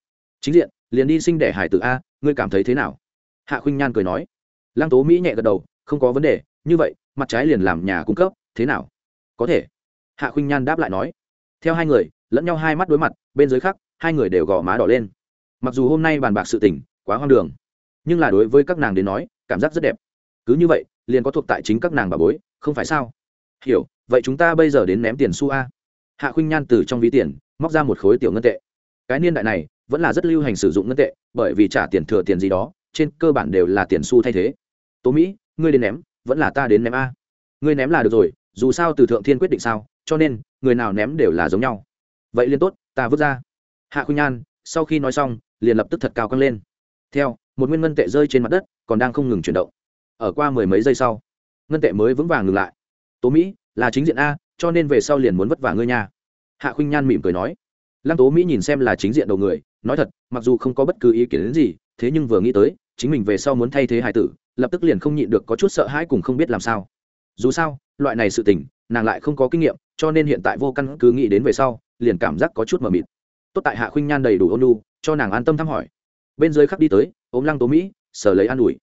Chính diện, liền đi sinh đẻ hải tử a, ngươi cảm thấy thế nào? Hạ khuynh nhan cười nói. Lăng tố mỹ nhẹ gật đầu, không có vấn đề, như vậy, mặt trái liền làm nhà cung cấp, thế nào? Có thể. Hạ khuynh nhan đáp lại nói. Theo hai người, lẫn nhau hai mắt đối mặt, bên dưới khác, hai người đều gò má đỏ lên. Mặc dù hôm nay bàn bạc sự tình, quá hoang đường, nhưng là đối với các nàng đến nói, cảm giác rất đẹp. Cứ như vậy, liền có thuộc tại chính các nàng bà bối, không phải sao? Hiểu, vậy chúng ta bây giờ đến ném tiền su a. Hạ khuynh nhan từ trong ví tiền, móc ra một khối tiểu ngân tệ. Cái niên đại này, vẫn là rất lưu hành sử dụng ngân tệ, bởi vì trả tiền thừa tiền gì đó, trên cơ bản đều là tiền xu thay thế. Tố mỹ, ngươi đến ném, vẫn là ta đến ném a. Ngươi ném là được rồi, dù sao từ thượng thiên quyết định sao, cho nên, người nào ném đều là giống nhau. Vậy liên tốt, ta vứt ra. Hạ khuynh nhan, sau khi nói xong, liền lập tức thật cao căng lên. Theo, một nguyên ngân tệ rơi trên mặt đất, còn đang không ngừng chuyển động. Ở qua mười mấy giây sau, ngân tệ mới vững vàng ngừng lại tố mỹ là chính diện a, cho nên về sau liền muốn vất vả ngươi nha. Hạ khuynh nhan mỉm cười nói. Lăng tố mỹ nhìn xem là chính diện đầu người, nói thật, mặc dù không có bất cứ ý kiến đến gì, thế nhưng vừa nghĩ tới, chính mình về sau muốn thay thế hải tử, lập tức liền không nhịn được có chút sợ hãi cùng không biết làm sao. Dù sao, loại này sự tình, nàng lại không có kinh nghiệm, cho nên hiện tại vô căn cứ nghĩ đến về sau, liền cảm giác có chút mờ mịt. Tốt tại hạ khuynh nhan đầy đủ ôn lu cho nàng an tâm thăm hỏi. Bên dưới khắc đi tới ốm lăng tố mỹ, sở lấy an ủi.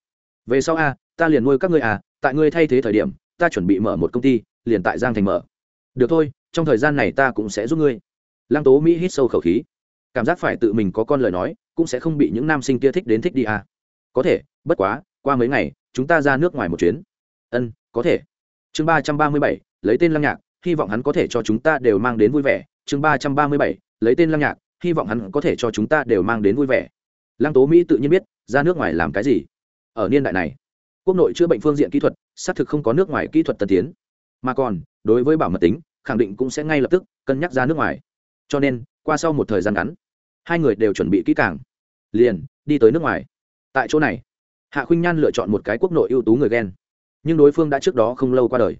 Về sau a, ta liền nuôi các ngươi à tại ngươi thay thế thời điểm ta chuẩn bị mở một công ty, liền tại giang thành mở. Được thôi, trong thời gian này ta cũng sẽ giúp ngươi. Lăng tố mỹ hít sâu khẩu khí. Cảm giác phải tự mình có con lời nói, cũng sẽ không bị những nam sinh kia thích đến thích đi à. có thể, bất quá, qua mấy ngày, chúng ta ra nước ngoài một chuyến. Ân, có thể. Chương ba trăm ba mươi bảy, lấy tên lăng nhạc, hy vọng hắn có thể cho chúng ta đều mang đến vui vẻ. Chương ba trăm ba mươi bảy, lấy tên lăng nhạc, hy vọng hắn có thể cho chúng ta đều mang đến vui vẻ. Lăng tố mỹ tự nhiên biết, ra nước ngoài làm cái gì? Ở niên đại này quốc nội chữa bệnh phương diện kỹ thuật, xác thực không có nước ngoài kỹ thuật tân tiến. Mà còn, đối với bảo mật tính, khẳng định cũng sẽ ngay lập tức cân nhắc ra nước ngoài. Cho nên, qua sau một thời gian ngắn, hai người đều chuẩn bị kỹ càng. Liền, đi tới nước ngoài. Tại chỗ này, hạ khuynh nhan lựa chọn một cái quốc nội ưu tú người ghen nhưng đối phương đã trước đó không lâu qua đời.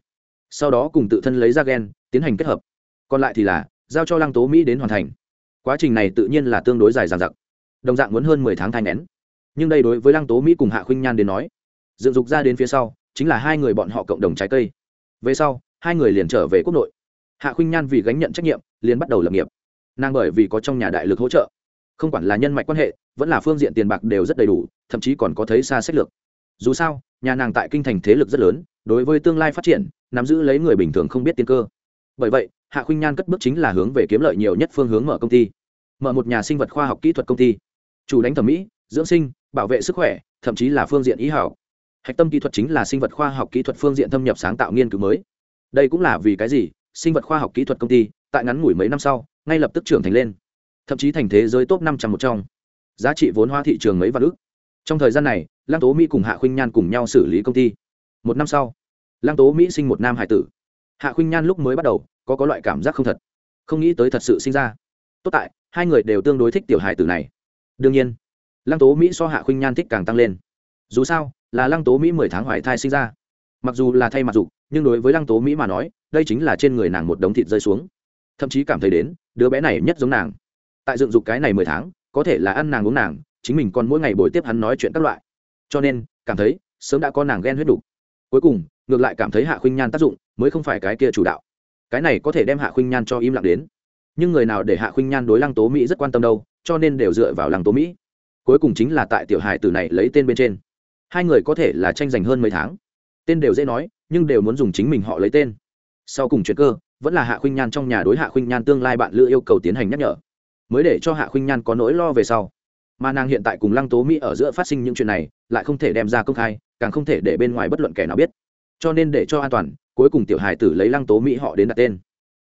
Sau đó cùng tự thân lấy ra ghen tiến hành kết hợp. Còn lại thì là, giao cho lăng tố mỹ đến hoàn thành. Quá trình này tự nhiên là tương đối dài dàn dặc. Đồng dạng muốn hơn mười tháng thai nén nhưng đây đối với lăng tố mỹ cùng hạ khuynh nhan đến nói dựng dục ra đến phía sau, chính là hai người bọn họ cộng đồng trái cây. Về sau, hai người liền trở về quốc nội. Hạ khuynh nhan vì gánh nhận trách nhiệm, liền bắt đầu lập nghiệp. Nàng bởi vì có trong nhà đại lực hỗ trợ. Không quản là nhân mạch quan hệ, vẫn là phương diện tiền bạc đều rất đầy đủ, thậm chí còn có thấy xa sách lược. Dù sao, nhà nàng tại kinh thành thế lực rất lớn, đối với tương lai phát triển, nắm giữ lấy người bình thường không biết tiên cơ. Bởi vậy, hạ khuynh nhan cất bước chính là hướng về kiếm lợi nhiều nhất phương hướng mở công ty. Mở một nhà sinh vật khoa học kỹ thuật công ty. Chủ đánh thẩm mỹ, dưỡng sinh, bảo vệ sức khỏe, thậm chí là phương diện ý hảo hạch tâm kỹ thuật chính là sinh vật khoa học kỹ thuật phương diện thâm nhập sáng tạo nghiên cứu mới. Đây cũng là vì cái gì? Sinh vật khoa học kỹ thuật công ty, tại ngắn ngủi mấy năm sau, ngay lập tức trưởng thành lên. Thậm chí thành thế giới top năm trăm một trong. Giá trị vốn hoa thị trường mấy vạn ước trong thời gian này, lăng tố mỹ cùng hạ khuynh nhan cùng nhau xử lý công ty. Một năm sau, lăng tố mỹ sinh một nam hải tử. Hạ khuynh nhan lúc mới bắt đầu, có có loại cảm giác không thật. Không nghĩ tới thật sự sinh ra. Tốt tại, hai người đều tương đối thích tiểu hải tử này. Đương nhiên, lăng tố mỹ so hạ khuynh nhan thích càng tăng lên dù sao là lăng tố mỹ mười tháng hoài thai sinh ra mặc dù là thay mặt dục nhưng đối với lăng tố mỹ mà nói đây chính là trên người nàng một đống thịt rơi xuống thậm chí cảm thấy đến đứa bé này nhất giống nàng tại dựng dục cái này mười tháng có thể là ăn nàng uống nàng chính mình còn mỗi ngày buổi tiếp hắn nói chuyện các loại cho nên cảm thấy sớm đã có nàng ghen huyết đủ. cuối cùng ngược lại cảm thấy hạ khuynh nhan tác dụng mới không phải cái kia chủ đạo cái này có thể đem hạ khuynh nhan cho im lặng đến nhưng người nào để hạ khuynh nhan đối lăng tố mỹ rất quan tâm đâu cho nên đều dựa vào lăng tố mỹ cuối cùng chính là tại tiểu hài tử này lấy tên bên trên hai người có thể là tranh giành hơn mấy tháng. Tên đều dễ nói, nhưng đều muốn dùng chính mình họ lấy tên. Sau cùng chuyện cơ, vẫn là hạ khuynh nhan trong nhà đối hạ khuynh nhan tương lai bạn lựa yêu cầu tiến hành nhắc nhở. Mới để cho hạ khuynh nhan có nỗi lo về sau. Mà nàng hiện tại cùng lăng tố mỹ ở giữa phát sinh những chuyện này, lại không thể đem ra công khai, càng không thể để bên ngoài bất luận kẻ nào biết. Cho nên để cho an toàn, cuối cùng tiểu hài tử lấy lăng tố mỹ họ đến đặt tên.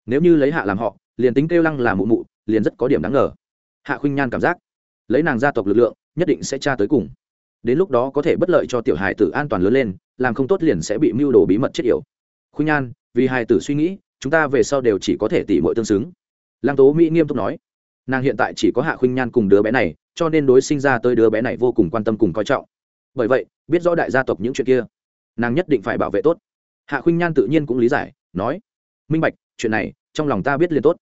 Nếu như lấy hạ làm họ, liền tính kêu lăng là mụ mụ, liền rất có điểm đáng ngờ. Hạ khuynh nhan cảm giác, lấy nàng gia tộc lực lượng, nhất định sẽ tra tới cùng đến lúc đó có thể bất lợi cho tiểu hài tử an toàn lớn lên, làm không tốt liền sẽ bị mưu đồ bí mật chết yểu. Khuynh nhan vì hài tử suy nghĩ, chúng ta về sau đều chỉ có thể tỉ mọi tương xứng. Lăng tố mỹ nghiêm túc nói. Nàng hiện tại chỉ có hạ khuynh nhan cùng đứa bé này, cho nên đối sinh ra tới đứa bé này vô cùng quan tâm cùng coi trọng. Bởi vậy, biết rõ đại gia tộc những chuyện kia, nàng nhất định phải bảo vệ tốt. Hạ khuynh nhan tự nhiên cũng lý giải, nói. Minh bạch, chuyện này, trong lòng ta biết liền tốt.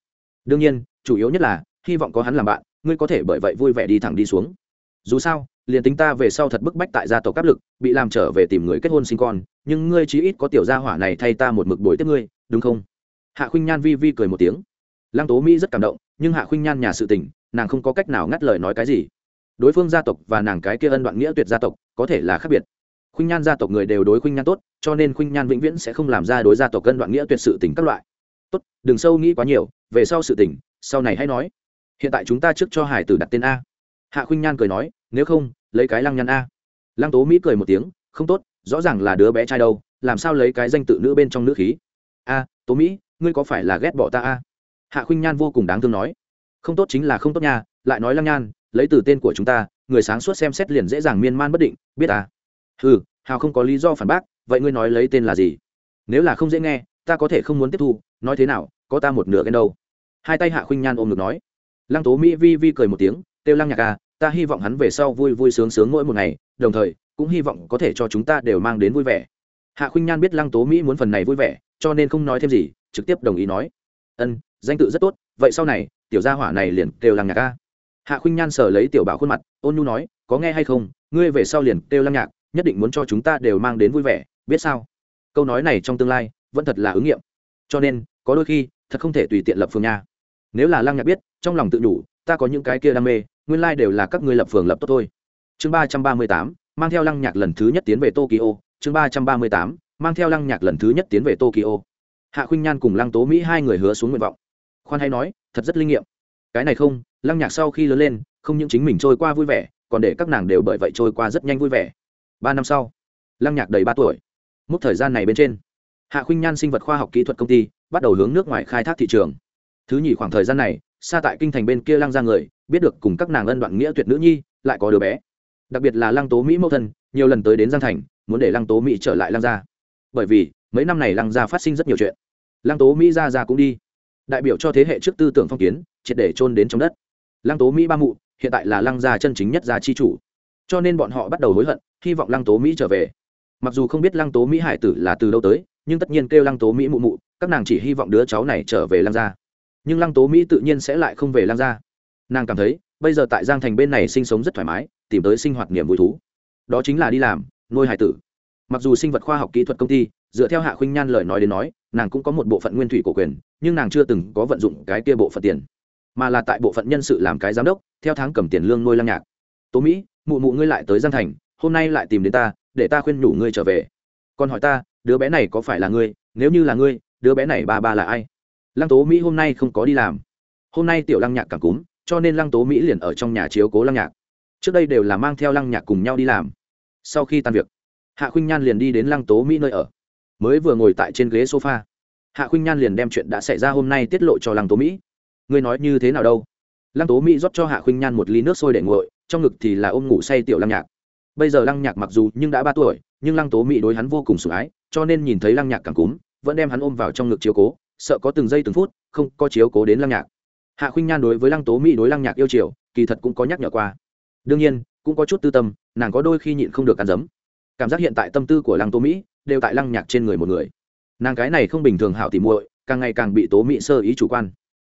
Đương nhiên, chủ yếu nhất là, hy vọng có hắn làm bạn, ngươi có thể bởi vậy vui vẻ đi thẳng đi xuống dù sao, liền tính ta về sau thật bức bách tại gia tộc áp lực, bị làm trở về tìm người kết hôn sinh con, nhưng ngươi chí ít có tiểu gia hỏa này thay ta một mực bồi tiếp ngươi, đúng không? Hạ khuynh nhan vi vi cười một tiếng. Lăng tố mỹ rất cảm động, nhưng hạ khuynh nhan nhà sự tình, nàng không có cách nào ngắt lời nói cái gì. Đối phương gia tộc và nàng cái kia ân đoạn nghĩa tuyệt gia tộc, có thể là khác biệt. Khuynh nhan gia tộc người đều đối khuynh nhan tốt, cho nên khuynh nhan vĩnh viễn sẽ không làm ra đối gia tộc ân đoạn nghĩa tuyệt sự tình các loại. Tốt, đừng sâu nghĩ quá nhiều, về sau sự tình, sau này hãy nói. Hiện tại chúng ta trước cho hải tử đặt tên a hạ khuynh nhan cười nói, nếu không, lấy cái lăng nhăn a. Lăng tố mỹ cười một tiếng, không tốt, rõ ràng là đứa bé trai đâu, làm sao lấy cái danh tự nữ bên trong nữ khí? A, tố mỹ, ngươi có phải là ghét bỏ ta a? Hạ khuynh nhan vô cùng đáng thương nói. Không tốt chính là không tốt nha, lại nói lăng nhan lấy từ tên của chúng ta, người sáng suốt xem xét liền dễ dàng miên man bất định, biết à? Ừ hào không có lý do phản bác, vậy ngươi nói lấy tên là gì? Nếu là không dễ nghe, ta có thể không muốn tiếp thu, nói thế nào, có ta một nửa cái đâu. Hai tay hạ khuynh nhan ôm ngực nói. Lăng tố mỹ vi vi cười một tiếng kêu lăng nhạc à ta hy vọng hắn về sau vui vui sướng sướng mỗi một ngày, đồng thời, cũng hy vọng có thể cho chúng ta đều mang đến vui vẻ. Hạ khuynh nhan biết lăng tố mỹ muốn phần này vui vẻ, cho nên không nói thêm gì, trực tiếp đồng ý nói. Ân, danh tự rất tốt, vậy sau này, tiểu gia hỏa này liền kêu lăng nhạc ca hạ khuynh nhan sờ lấy tiểu bảo khuôn mặt, ôn nhu nói, có nghe hay không, ngươi về sau liền kêu lăng nhạc, nhất định muốn cho chúng ta đều mang đến vui vẻ, biết sao? Câu nói này trong tương lai, vẫn thật là ứng nghiệm. Cho nên, có đôi khi, thật không thể tùy tiện lập phương nha. Nếu là lăng nhạc biết, trong lòng tự đủ, ta có những cái kia đam mê nguyên lai đều là các ngươi lập phường lập tốt thôi. Chương ba trăm ba mươi tám, mang theo lăng nhạc lần thứ nhất tiến về tokyo. Chương ba trăm ba mươi tám, mang theo lăng nhạc lần thứ nhất tiến về tokyo. Hạ khuynh nhan cùng lăng tố mỹ hai người hứa xuống nguyện vọng. Khoan hay nói, thật rất linh nghiệm. Cái này không, lăng nhạc sau khi lớn lên, không những chính mình trôi qua vui vẻ, còn để các nàng đều bởi vậy trôi qua rất nhanh vui vẻ. Ba năm sau, lăng nhạc đầy ba tuổi. Mốc thời gian này bên trên, hạ khuynh nhan sinh vật khoa học kỹ thuật công ty bắt đầu hướng nước ngoài khai thác thị trường. Thứ nhì khoảng thời gian này xa tại kinh thành bên kia lăng ra người, biết được cùng các nàng ân đoạn nghĩa tuyệt nữ nhi, lại có đứa bé. Đặc biệt là lăng tố mỹ mẫu thân, nhiều lần tới đến giang thành, muốn để lăng tố mỹ trở lại lăng gia. Bởi vì, mấy năm này lăng gia phát sinh rất nhiều chuyện. Lăng tố mỹ ra ra cũng đi. Đại biểu cho thế hệ trước tư tưởng phong kiến, triệt để trôn đến trong đất. Lăng tố mỹ ba mụ, hiện tại là lăng gia chân chính nhất gia chi chủ. Cho nên bọn họ bắt đầu hối hận, hy vọng lăng tố mỹ trở về. Mặc dù không biết lăng tố mỹ hải tử là từ đâu tới, nhưng tất nhiên kêu lăng tố mỹ mụ mụ, các nàng chỉ hy vọng đứa cháu này trở về lăng gia nhưng lăng tố mỹ tự nhiên sẽ lại không về lăng gia. Nàng cảm thấy, bây giờ tại giang thành bên này sinh sống rất thoải mái, tìm tới sinh hoạt niềm vui thú. Đó chính là đi làm, nuôi hải tử. Mặc dù sinh vật khoa học kỹ thuật công ty, dựa theo hạ khuynh nhan lời nói đến nói, nàng cũng có một bộ phận nguyên thủy cổ quyền, nhưng nàng chưa từng có vận dụng cái kia bộ phận tiền. Mà là tại bộ phận nhân sự làm cái giám đốc, theo tháng cầm tiền lương nuôi lăng nhạc. Tố mỹ, mụ mụ ngươi lại tới giang thành, hôm nay lại tìm đến ta, để ta khuyên nhủ ngươi trở về. Còn hỏi ta, đứa bé này có phải là ngươi? Nếu như là ngươi, đứa bé này ba ba là ai? Lăng tố mỹ hôm nay không có đi làm. Hôm nay tiểu lăng nhạc cảm cúm, cho nên lăng tố mỹ liền ở trong nhà chiếu cố lăng nhạc. Trước đây đều là mang theo lăng nhạc cùng nhau đi làm. Sau khi tan việc, hạ khuynh nhan liền đi đến lăng tố mỹ nơi ở. Mới vừa ngồi tại trên ghế sofa, hạ khuynh nhan liền đem chuyện đã xảy ra hôm nay tiết lộ cho lăng tố mỹ. Ngươi nói như thế nào đâu? Lăng tố mỹ rót cho hạ khuynh nhan một ly nước sôi để nguội, trong ngực thì là ôm ngủ say tiểu lăng nhạc. Bây giờ lăng nhạc mặc dù nhưng đã ba tuổi, nhưng lăng tố mỹ đối hắn vô cùng sủng ái, cho nên nhìn thấy lăng nhạc càng cúm, vẫn đem hắn ôm vào trong ngực chiếu cố sợ có từng giây từng phút, không có chiếu cố đến lăng nhạc. Hạ khuynh nhan đối với lăng tố mỹ, đối lăng nhạc yêu chiều, kỳ thật cũng có nhắc nhở qua. Đương nhiên, cũng có chút tư tâm, nàng có đôi khi nhịn không được ăn dấm. Cảm giác hiện tại tâm tư của lăng tố mỹ đều tại lăng nhạc trên người một người. Nàng cái này không bình thường hảo tỉ muội, càng ngày càng bị tố mỹ sơ ý chủ quan.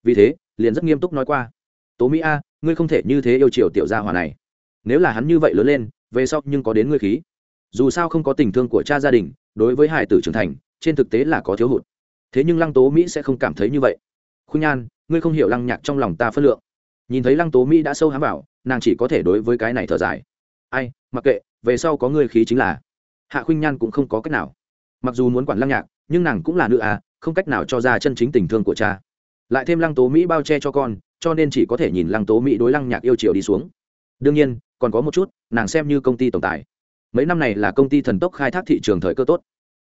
Vì thế, liền rất nghiêm túc nói qua, tố mỹ a, ngươi không thể như thế yêu chiều tiểu gia hòa này. Nếu là hắn như vậy lớn lên, về sau nhưng có đến ngươi khí. Dù sao không có tình thương của cha gia đình, đối với hải tử trưởng thành, trên thực tế là có thiếu hụt thế nhưng lăng tố mỹ sẽ không cảm thấy như vậy. Khuynh nhan ngươi không hiểu lăng nhạc trong lòng ta phân lượng. Nhìn thấy lăng tố mỹ đã sâu hám vào, nàng chỉ có thể đối với cái này thở dài. Ai, mặc kệ, về sau có ngươi khí chính là. Hạ khuynh nhan cũng không có cách nào. Mặc dù muốn quản lăng nhạc, nhưng nàng cũng là nữ à không cách nào cho ra chân chính tình thương của cha. Lại thêm lăng tố mỹ bao che cho con, cho nên chỉ có thể nhìn lăng tố mỹ đối lăng nhạc yêu chiều đi xuống. Đương nhiên, còn có một chút, nàng xem như công ty tổng tài. Mấy năm này là công ty thần tốc khai thác thị trường thời cơ tốt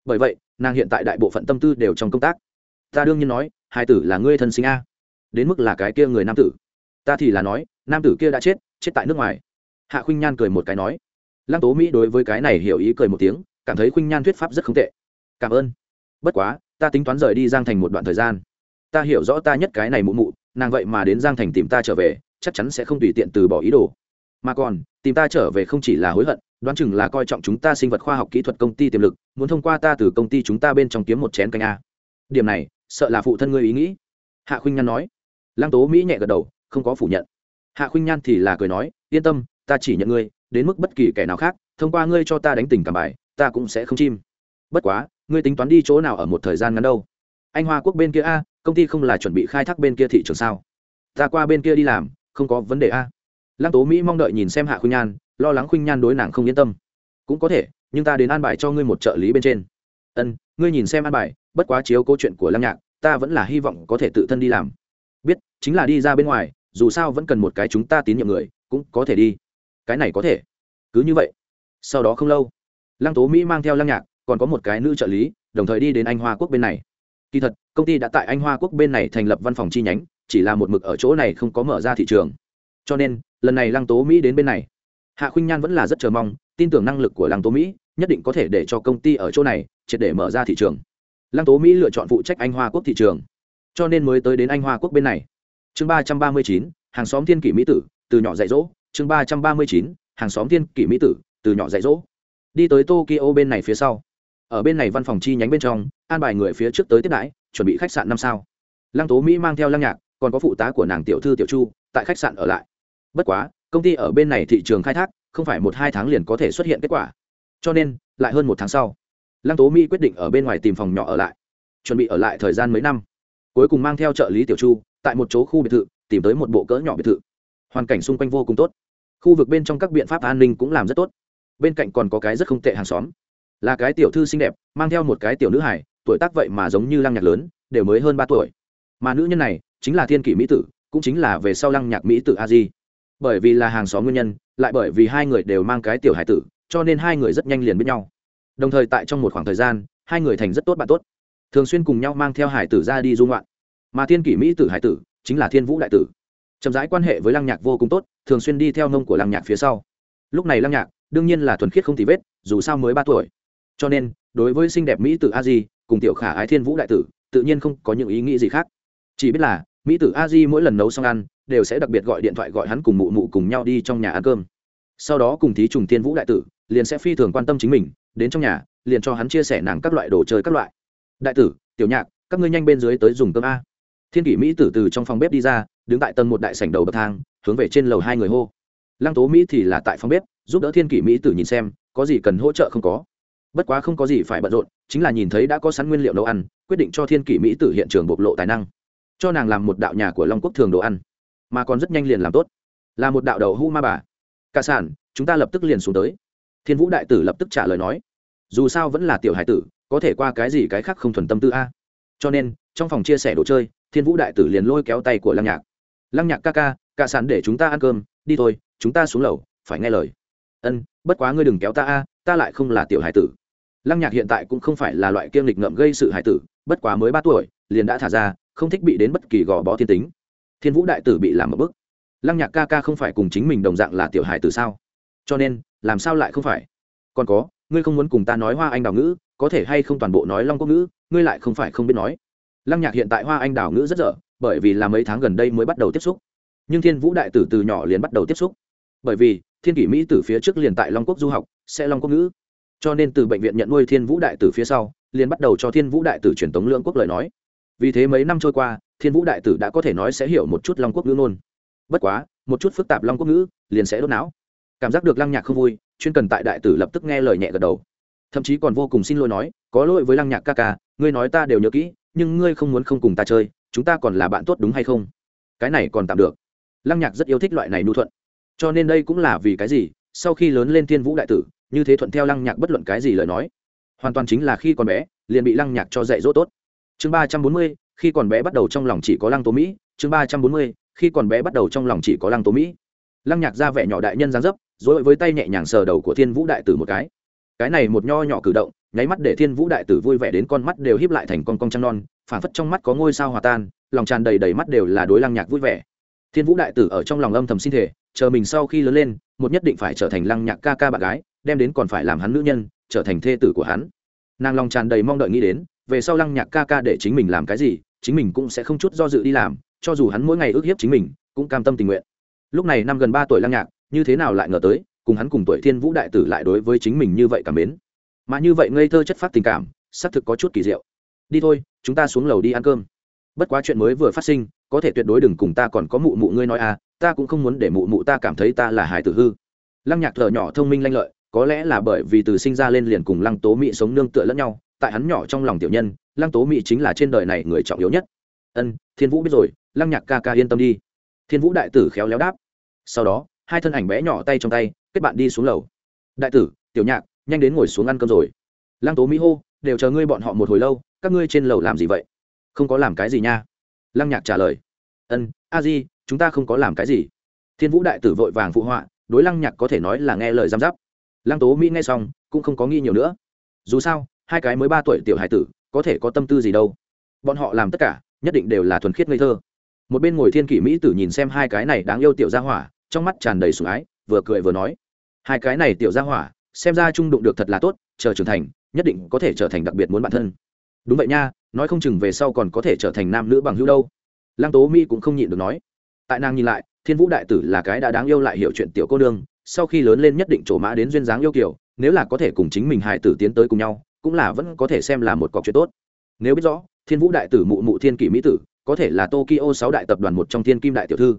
bởi vậy, nàng hiện tại đại bộ phận tâm tư đều trong công tác. Ta đương nhiên nói, hai tử là ngươi thân sinh a. Đến mức là cái kia người nam tử. Ta thì là nói, nam tử kia đã chết chết tại nước ngoài. Hạ khuynh nhan cười một cái nói. Lăng tố mỹ đối với cái này hiểu ý cười một tiếng, cảm thấy khuynh nhan thuyết pháp rất không tệ. Cảm ơn. Bất quá, ta tính toán rời đi giang thành một đoạn thời gian. Ta hiểu rõ ta nhất cái này mụ mụ, nàng vậy mà đến giang thành tìm ta trở về, chắc chắn sẽ không tùy tiện từ bỏ ý đồ mà còn, tìm ta trở về không chỉ là hối hận, đoán chừng là coi trọng chúng ta sinh vật khoa học kỹ thuật công ty tiềm lực, muốn thông qua ta từ công ty chúng ta bên trong kiếm một chén canh a. Điểm này, sợ là phụ thân ngươi ý nghĩ. Hạ khuynh nhan nói. Lăng tố mỹ nhẹ gật đầu, không có phủ nhận. Hạ khuynh nhan thì là cười nói, yên tâm, ta chỉ nhận ngươi, đến mức bất kỳ kẻ nào khác, thông qua ngươi cho ta đánh tình cảm bài, ta cũng sẽ không chim. Bất quá, ngươi tính toán đi chỗ nào ở một thời gian ngắn đâu? Anh hoa quốc bên kia a, công ty không là chuẩn bị khai thác bên kia thị trường sao? Ta qua bên kia đi làm, không có vấn đề a lăng tố mỹ mong đợi nhìn xem hạ khuynh nhan, lo lắng khuynh nhan đối nàng không yên tâm. Cũng có thể, nhưng ta đến an bài cho ngươi một trợ lý bên trên. Ân, ngươi nhìn xem an bài, bất quá chiếu câu chuyện của lăng nhạc, ta vẫn là hy vọng có thể tự thân đi làm. Biết, chính là đi ra bên ngoài, dù sao vẫn cần một cái chúng ta tín nhiệm người, cũng có thể đi. Cái này có thể. Cứ như vậy. Sau đó không lâu, lăng tố mỹ mang theo lăng nhạc, còn có một cái nữ trợ lý, đồng thời đi đến anh hoa quốc bên này. Kỳ thật, công ty đã tại anh hoa quốc bên này thành lập văn phòng chi nhánh, chỉ là một mực ở chỗ này không có mở ra thị trường. Cho nên lần này lăng tố mỹ đến bên này. Hạ khuynh nhan vẫn là rất chờ mong, tin tưởng năng lực của lăng tố mỹ, nhất định có thể để cho công ty ở chỗ này triệt để mở ra thị trường. Lăng tố mỹ lựa chọn phụ trách anh hoa quốc thị trường. Cho nên mới tới đến anh hoa quốc bên này. Chương ba trăm ba mươi chín, hàng xóm thiên kỷ mỹ tử, từ nhỏ dạy dỗ. Chương ba trăm ba mươi chín, hàng xóm thiên kỷ mỹ tử, từ nhỏ dạy dỗ. Đi tới tokyo bên này phía sau. Ở bên này văn phòng chi nhánh bên trong, an bài người phía trước tới tiếp đãi, chuẩn bị khách sạn năm sao. Lăng tố mỹ mang theo lăng nhạc, còn có phụ tá của nàng tiểu thư tiểu chu, tại khách sạn ở lại bất quá, công ty ở bên này thị trường khai thác, không phải một hai tháng liền có thể xuất hiện kết quả. Cho nên, lại hơn một tháng sau, lăng tố mỹ quyết định ở bên ngoài tìm phòng nhỏ ở lại, chuẩn bị ở lại thời gian mấy năm. Cuối cùng mang theo trợ lý tiểu chu, tại một chỗ khu biệt thự, tìm tới một bộ cỡ nhỏ biệt thự. Hoàn cảnh xung quanh vô cùng tốt. Khu vực bên trong các biện pháp an ninh cũng làm rất tốt. Bên cạnh còn có cái rất không tệ hàng xóm. Là cái tiểu thư xinh đẹp, mang theo một cái tiểu nữ hải tuổi tác vậy mà giống như lăng nhạc lớn, đều mới hơn ba tuổi. Mà nữ nhân này, chính là thiên kỷ mỹ tử, cũng chính là về sau lăng nhạc mỹ tử a di bởi vì là hàng xóm nguyên nhân, lại bởi vì hai người đều mang cái tiểu hải tử, cho nên hai người rất nhanh liền biết nhau. Đồng thời tại trong một khoảng thời gian, hai người thành rất tốt bạn tốt. Thường xuyên cùng nhau mang theo hải tử ra đi dung loạn mà thiên kỷ mỹ tử hải tử chính là thiên vũ đại tử. Chậm rãi quan hệ với lăng nhạc vô cùng tốt, thường xuyên đi theo nông của lăng nhạc phía sau. Lúc này lăng nhạc đương nhiên là thuần khiết không tì vết, dù sao mới ba tuổi. Cho nên, đối với xinh đẹp mỹ tử a di cùng tiểu khả ái thiên vũ đại tử, tự nhiên không có những ý nghĩ gì khác. Chỉ biết là mỹ tử a di mỗi lần nấu xong ăn, đều sẽ đặc biệt gọi điện thoại gọi hắn cùng mụ mụ cùng nhau đi trong nhà ăn cơm. Sau đó cùng thí trùng thiên vũ đại tử, liền sẽ phi thường quan tâm chính mình, đến trong nhà, liền cho hắn chia sẻ nàng các loại đồ chơi các loại. Đại tử, tiểu nhạc, các ngươi nhanh bên dưới tới dùng cơm a. Thiên kỷ mỹ tử từ trong phòng bếp đi ra, đứng tại tầng một đại sảnh đầu bậc thang, hướng về trên lầu hai người hô. Lăng tố mỹ thì là tại phòng bếp, giúp đỡ thiên kỷ mỹ tử nhìn xem, có gì cần hỗ trợ không có. Bất quá không có gì phải bận rộn, chính là nhìn thấy đã có sẵn nguyên liệu nấu ăn, quyết định cho thiên kỷ mỹ tử hiện trường bộc lộ tài năng cho nàng làm một đạo nhà của long quốc thường đồ ăn, mà còn rất nhanh liền làm tốt. Là một đạo đầu hu ma bà. Cả sản, chúng ta lập tức liền xuống tới. Thiên vũ đại tử lập tức trả lời nói, dù sao vẫn là tiểu hải tử, có thể qua cái gì cái khác không thuần tâm tư a. Cho nên, trong phòng chia sẻ đồ chơi, thiên vũ đại tử liền lôi kéo tay của lăng nhạc. Lăng nhạc ca ca, cả sản để chúng ta ăn cơm, đi thôi, chúng ta xuống lầu, phải nghe lời. Ân, bất quá ngươi đừng kéo ta a, ta lại không là tiểu hải tử. Lăng nhạc hiện tại cũng không phải là loại kiêng lịch ngậm gây sự hải tử, bất quá mới ba tuổi, liền đã thả ra không thích bị đến bất kỳ gò bó thiên tính. Thiên vũ đại tử bị làm một bức. Lăng nhạc ca ca không phải cùng chính mình đồng dạng là tiểu hải tử sao? Cho nên, làm sao lại không phải? Còn có, ngươi không muốn cùng ta nói hoa anh đào ngữ, có thể hay không toàn bộ nói long quốc ngữ, ngươi lại không phải không biết nói. Lăng nhạc hiện tại hoa anh đào ngữ rất dở, bởi vì là mấy tháng gần đây mới bắt đầu tiếp xúc. Nhưng thiên vũ đại tử từ nhỏ liền bắt đầu tiếp xúc. Bởi vì, thiên kỷ mỹ từ phía trước liền tại long quốc du học, sẽ long quốc ngữ. Cho nên từ bệnh viện nhận nuôi thiên vũ đại tử phía sau, liền bắt đầu cho thiên vũ đại tử truyền tống lương quốc lời nói vì thế mấy năm trôi qua, thiên vũ đại tử đã có thể nói sẽ hiểu một chút long quốc ngữ ngôn. Bất quá, một chút phức tạp long quốc ngữ, liền sẽ đốt não. Cảm giác được lăng nhạc không vui, chuyên cần tại đại tử lập tức nghe lời nhẹ gật đầu. Thậm chí còn vô cùng xin lỗi nói, có lỗi với lăng nhạc ca ca, ngươi nói ta đều nhớ kỹ, nhưng ngươi không muốn không cùng ta chơi, chúng ta còn là bạn tốt đúng hay không? Cái này còn tạm được. Lăng nhạc rất yêu thích loại này nhu thuận. Cho nên đây cũng là vì cái gì, sau khi lớn lên thiên vũ đại tử, như thế thuận theo lăng nhạc bất luận cái gì lời nói, hoàn toàn chính là khi còn bé, liền bị lăng nhạc cho dạy dỗ tốt chương ba trăm bốn mươi, khi còn bé bắt đầu trong lòng chỉ có lăng tố mỹ. Chương ba trăm bốn mươi, khi còn bé bắt đầu trong lòng chỉ có lăng tố mỹ. Lăng nhạc ra vẻ nhỏ đại nhân giáng dấp, rồi với tay nhẹ nhàng sờ đầu của thiên vũ đại tử một cái. Cái này một nho nhỏ cử động, nháy mắt để thiên vũ đại tử vui vẻ đến con mắt đều híp lại thành con cong trăng non phản phất trong mắt có ngôi sao hòa tan, lòng tràn đầy đầy mắt đều là đối lăng nhạc vui vẻ. Thiên vũ đại tử ở trong lòng âm thầm xin thể, chờ mình sau khi lớn lên, một nhất định phải trở thành lăng nhạc ca ca bạn gái, đem đến còn phải làm hắn nữ nhân, trở thành thê tử của hắn. Nàng lòng tràn đầy mong đợi nghĩ đến về sau lăng nhạc ca ca để chính mình làm cái gì, chính mình cũng sẽ không chút do dự đi làm, cho dù hắn mỗi ngày ước hiếp chính mình, cũng cam tâm tình nguyện. Lúc này năm gần ba tuổi lăng nhạc, như thế nào lại ngờ tới, cùng hắn cùng tuổi thiên vũ đại tử lại đối với chính mình như vậy cảm mến. Mà như vậy ngây thơ chất phát tình cảm, xác thực có chút kỳ diệu. Đi thôi, chúng ta xuống lầu đi ăn cơm. Bất quá chuyện mới vừa phát sinh, có thể tuyệt đối đừng cùng ta còn có mụ mụ ngươi nói à ta cũng không muốn để mụ mụ ta cảm thấy ta là hải tử hư. Lăng nhạc thở nhỏ thông minh lanh lợi, có lẽ là bởi vì từ sinh ra lên liền cùng lăng tố mỹ sống nương tựa lẫn nhau tại hắn nhỏ trong lòng tiểu nhân, lăng tố mỹ chính là trên đời này người trọng yếu nhất. Ân, thiên vũ biết rồi, lăng nhạc ca ca yên tâm đi. Thiên vũ đại tử khéo léo đáp. Sau đó, hai thân ảnh bé nhỏ tay trong tay, kết bạn đi xuống lầu. Đại tử, tiểu nhạc, nhanh đến ngồi xuống ăn cơm rồi. Lăng tố mỹ hô, đều chờ ngươi bọn họ một hồi lâu, các ngươi trên lầu làm gì vậy? Không có làm cái gì nha. Lăng nhạc trả lời. Ân, a di, chúng ta không có làm cái gì. Thiên vũ đại tử vội vàng phụ họa, đối lăng nhạc có thể nói là nghe lời giam giáp. Lăng tố mỹ nghe xong, cũng không có nghi nhiều nữa. Dù sao hai cái mới ba tuổi tiểu hải tử, có thể có tâm tư gì đâu. Bọn họ làm tất cả, nhất định đều là thuần khiết ngây thơ. Một bên ngồi thiên kỷ mỹ tử nhìn xem hai cái này đáng yêu tiểu gia hỏa, trong mắt tràn đầy sủng ái, vừa cười vừa nói, hai cái này tiểu gia hỏa, xem ra trung đụng được thật là tốt, chờ trưởng thành, nhất định có thể trở thành đặc biệt muốn bản thân. Đúng vậy nha, nói không chừng về sau còn có thể trở thành nam nữ bằng hữu đâu. Lăng tố mỹ cũng không nhịn được nói. Tại nàng nhìn lại, thiên vũ đại tử là cái đã đáng yêu lại hiểu chuyện tiểu cô nương, sau khi lớn lên nhất định trổ mã đến duyên dáng yêu kiểu, nếu là có thể cùng chính mình hài tử tiến tới cùng nhau cũng là vẫn có thể xem là một cọc chuyện tốt. Nếu biết rõ, thiên vũ đại tử mụ mụ thiên kỷ mỹ tử, có thể là tokyo sáu đại tập đoàn một trong thiên kim đại tiểu thư.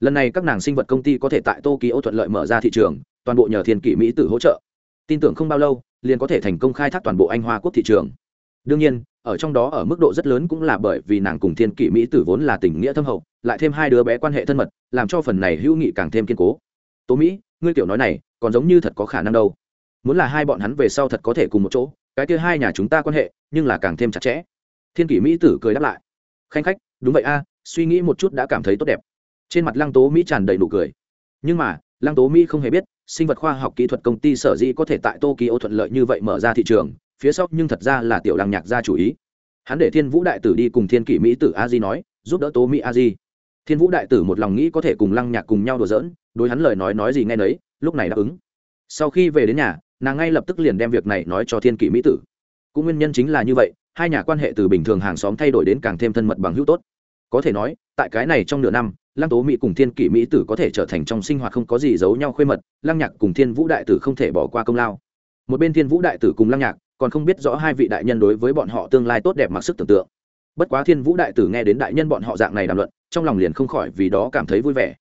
Lần này các nàng sinh vật công ty có thể tại tokyo thuận lợi mở ra thị trường, toàn bộ nhờ thiên kỷ mỹ tử hỗ trợ. Tin tưởng không bao lâu, liền có thể thành công khai thác toàn bộ anh hoa quốc thị trường. Đương nhiên, ở trong đó ở mức độ rất lớn cũng là bởi vì nàng cùng thiên kỷ mỹ tử vốn là tình nghĩa thâm hậu, lại thêm hai đứa bé quan hệ thân mật, làm cho phần này hữu nghị càng thêm kiên cố. Tố mỹ, ngươi tiểu nói này, còn giống như thật có khả năng đâu. Muốn là hai bọn hắn về sau thật có thể cùng một chỗ cái kia hai nhà chúng ta quan hệ, nhưng là càng thêm chặt chẽ. Thiên kỷ mỹ tử cười đáp lại. Khanh khách, đúng vậy a, suy nghĩ một chút đã cảm thấy tốt đẹp. Trên mặt lăng tố mỹ tràn đầy nụ cười. Nhưng mà, lăng tố mỹ không hề biết, sinh vật khoa học kỹ thuật công ty sở dĩ có thể tại tokyo thuận lợi như vậy mở ra thị trường, phía sau nhưng thật ra là tiểu lăng nhạc gia chủ ý. Hắn để thiên vũ đại tử đi cùng thiên kỷ mỹ tử a di nói, giúp đỡ tố mỹ a di. Thiên vũ đại tử một lòng nghĩ có thể cùng lăng nhạc cùng nhau đùa giỡn, đối hắn lời nói nói gì nghe nấy, lúc này đáp ứng. Sau khi về đến nhà nàng ngay lập tức liền đem việc này nói cho thiên kỷ mỹ tử. Cũng nguyên nhân chính là như vậy, hai nhà quan hệ từ bình thường hàng xóm thay đổi đến càng thêm thân mật bằng hữu tốt. Có thể nói, tại cái này trong nửa năm, lăng tố mỹ cùng thiên kỷ mỹ tử có thể trở thành trong sinh hoạt không có gì giấu nhau khuê mật, lăng nhạc cùng thiên vũ đại tử không thể bỏ qua công lao. Một bên thiên vũ đại tử cùng lăng nhạc còn không biết rõ hai vị đại nhân đối với bọn họ tương lai tốt đẹp mặc sức tưởng tượng. Bất quá thiên vũ đại tử nghe đến đại nhân bọn họ dạng này đàm luận, trong lòng liền không khỏi vì đó cảm thấy vui vẻ.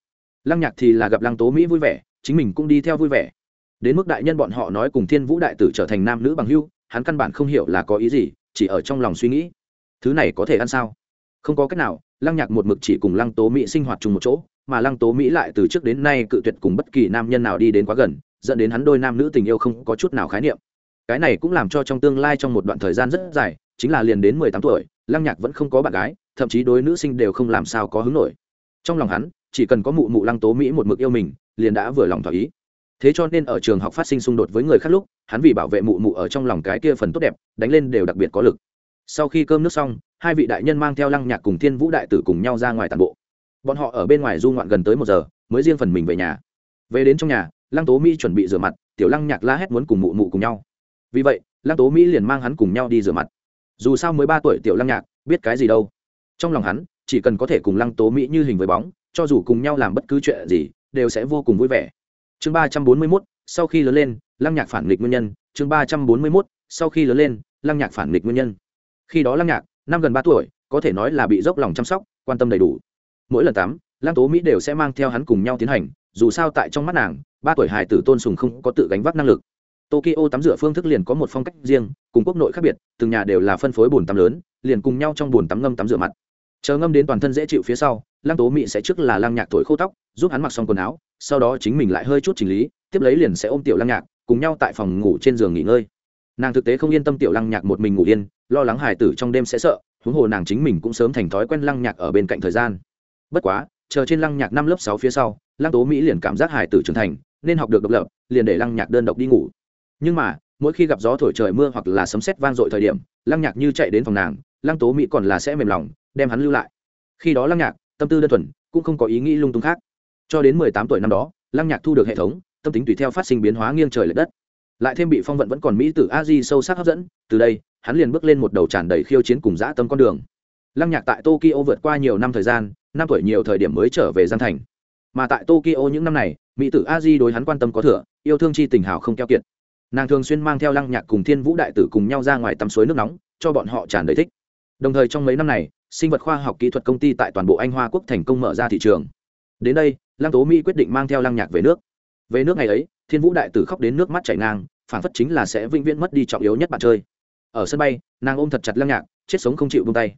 Lăng nhạc thì là gặp lăng tố mỹ vui vẻ, chính mình cũng đi theo vui vẻ đến mức đại nhân bọn họ nói cùng thiên vũ đại tử trở thành nam nữ bằng hưu, hắn căn bản không hiểu là có ý gì, chỉ ở trong lòng suy nghĩ, thứ này có thể ăn sao? Không có cách nào, lăng nhạc một mực chỉ cùng lăng tố mỹ sinh hoạt chung một chỗ, mà lăng tố mỹ lại từ trước đến nay cự tuyệt cùng bất kỳ nam nhân nào đi đến quá gần, dẫn đến hắn đôi nam nữ tình yêu không có chút nào khái niệm. Cái này cũng làm cho trong tương lai trong một đoạn thời gian rất dài, chính là liền đến mười tám tuổi, lăng nhạc vẫn không có bạn gái, thậm chí đối nữ sinh đều không làm sao có hứng nổi. Trong lòng hắn, chỉ cần có mụ mụ lăng tố mỹ một mực yêu mình, liền đã vừa lòng thỏa ý thế cho nên ở trường học phát sinh xung đột với người khác lúc, hắn vì bảo vệ mụ mụ ở trong lòng cái kia phần tốt đẹp, đánh lên đều đặc biệt có lực. Sau khi cơm nước xong, hai vị đại nhân mang theo lăng nhạc cùng thiên vũ đại tử cùng nhau ra ngoài tàn bộ. Bọn họ ở bên ngoài du ngoạn gần tới một giờ, mới riêng phần mình về nhà. Về đến trong nhà, lăng tố mỹ chuẩn bị rửa mặt, tiểu lăng nhạc la hét muốn cùng mụ mụ cùng nhau. Vì vậy, lăng tố mỹ liền mang hắn cùng nhau đi rửa mặt. Dù sao mới ba tuổi tiểu lăng nhạc, biết cái gì đâu. Trong lòng hắn, chỉ cần có thể cùng lăng tố mỹ như hình với bóng, cho dù cùng nhau làm bất cứ chuyện gì, đều sẽ vô cùng vui vẻ chương ba trăm bốn mươi mốt, sau khi lớn lên, lăng nhạc phản nghịch nguyên nhân. Chương ba trăm bốn mươi mốt, sau khi lớn lên, lăng nhạc phản nghịch nguyên nhân. Khi đó lăng nhạc, năm gần ba tuổi, có thể nói là bị dốc lòng chăm sóc, quan tâm đầy đủ. Mỗi lần tắm, lăng tố mỹ đều sẽ mang theo hắn cùng nhau tiến hành, dù sao tại trong mắt nàng, ba tuổi hài tử tôn sùng không có tự gánh vác năng lực. Tokyo tắm rửa phương thức liền có một phong cách riêng, cùng quốc nội khác biệt, từng nhà đều là phân phối bồn tắm lớn, liền cùng nhau trong bồn tắm ngâm tắm rửa mặt. Chờ ngâm đến toàn thân dễ chịu phía sau lăng tố mỹ sẽ trước là lăng nhạc thổi khô tóc, giúp hắn mặc xong quần áo, sau đó chính mình lại hơi chút chỉnh lý, tiếp lấy liền sẽ ôm tiểu lăng nhạc, cùng nhau tại phòng ngủ trên giường nghỉ ngơi. Nàng thực tế không yên tâm tiểu lăng nhạc một mình ngủ yên, lo lắng hài tử trong đêm sẽ sợ, huống hồ nàng chính mình cũng sớm thành thói quen lăng nhạc ở bên cạnh thời gian. Bất quá, chờ trên lăng nhạc năm lớp sáu phía sau, lăng tố mỹ liền cảm giác hài tử trưởng thành, nên học được độc lập, liền để lăng nhạc đơn độc đi ngủ. Nhưng mà, mỗi khi gặp gió thổi trời mưa hoặc là sấm sét vang dội thời điểm, lăng nhạc như chạy đến phòng nàng, lăng tố mỹ còn là sẽ mềm lòng, đem hắn lưu lại. Khi đó lăng nhạc tâm tư đơn thuần, cũng không có ý nghĩ lung tung khác. Cho đến mười tám tuổi năm đó, lăng nhạc thu được hệ thống, tâm tính tùy theo phát sinh biến hóa nghiêng trời l ệ đất. Lại thêm bị phong vận vẫn còn mỹ tử a di sâu sắc hấp dẫn, từ đây, hắn liền bước lên một đầu tràn đầy khiêu chiến cùng dã tâm con đường. Lăng nhạc tại tokyo vượt qua nhiều năm thời gian, năm tuổi nhiều thời điểm mới trở về gian thành. Mà tại tokyo những năm này, mỹ tử a di đối hắn quan tâm có thừa, yêu thương chi tình hào không keo kiệt. Nàng thường xuyên mang theo lăng nhạc cùng thiên vũ đại tử cùng nhau ra ngoài tắm suối nước nóng, cho bọn họ tràn đầy thích. Đồng thời trong mấy năm này sinh vật khoa học kỹ thuật công ty tại toàn bộ anh hoa quốc thành công mở ra thị trường. Đến đây, lăng tố mỹ quyết định mang theo lăng nhạc về nước. Về nước ngày ấy, thiên vũ đại tử khóc đến nước mắt chảy ngang phản phất chính là sẽ vĩnh viễn mất đi trọng yếu nhất bạn chơi. Ở sân bay, nàng ôm thật chặt lăng nhạc, chết sống không chịu buông tay.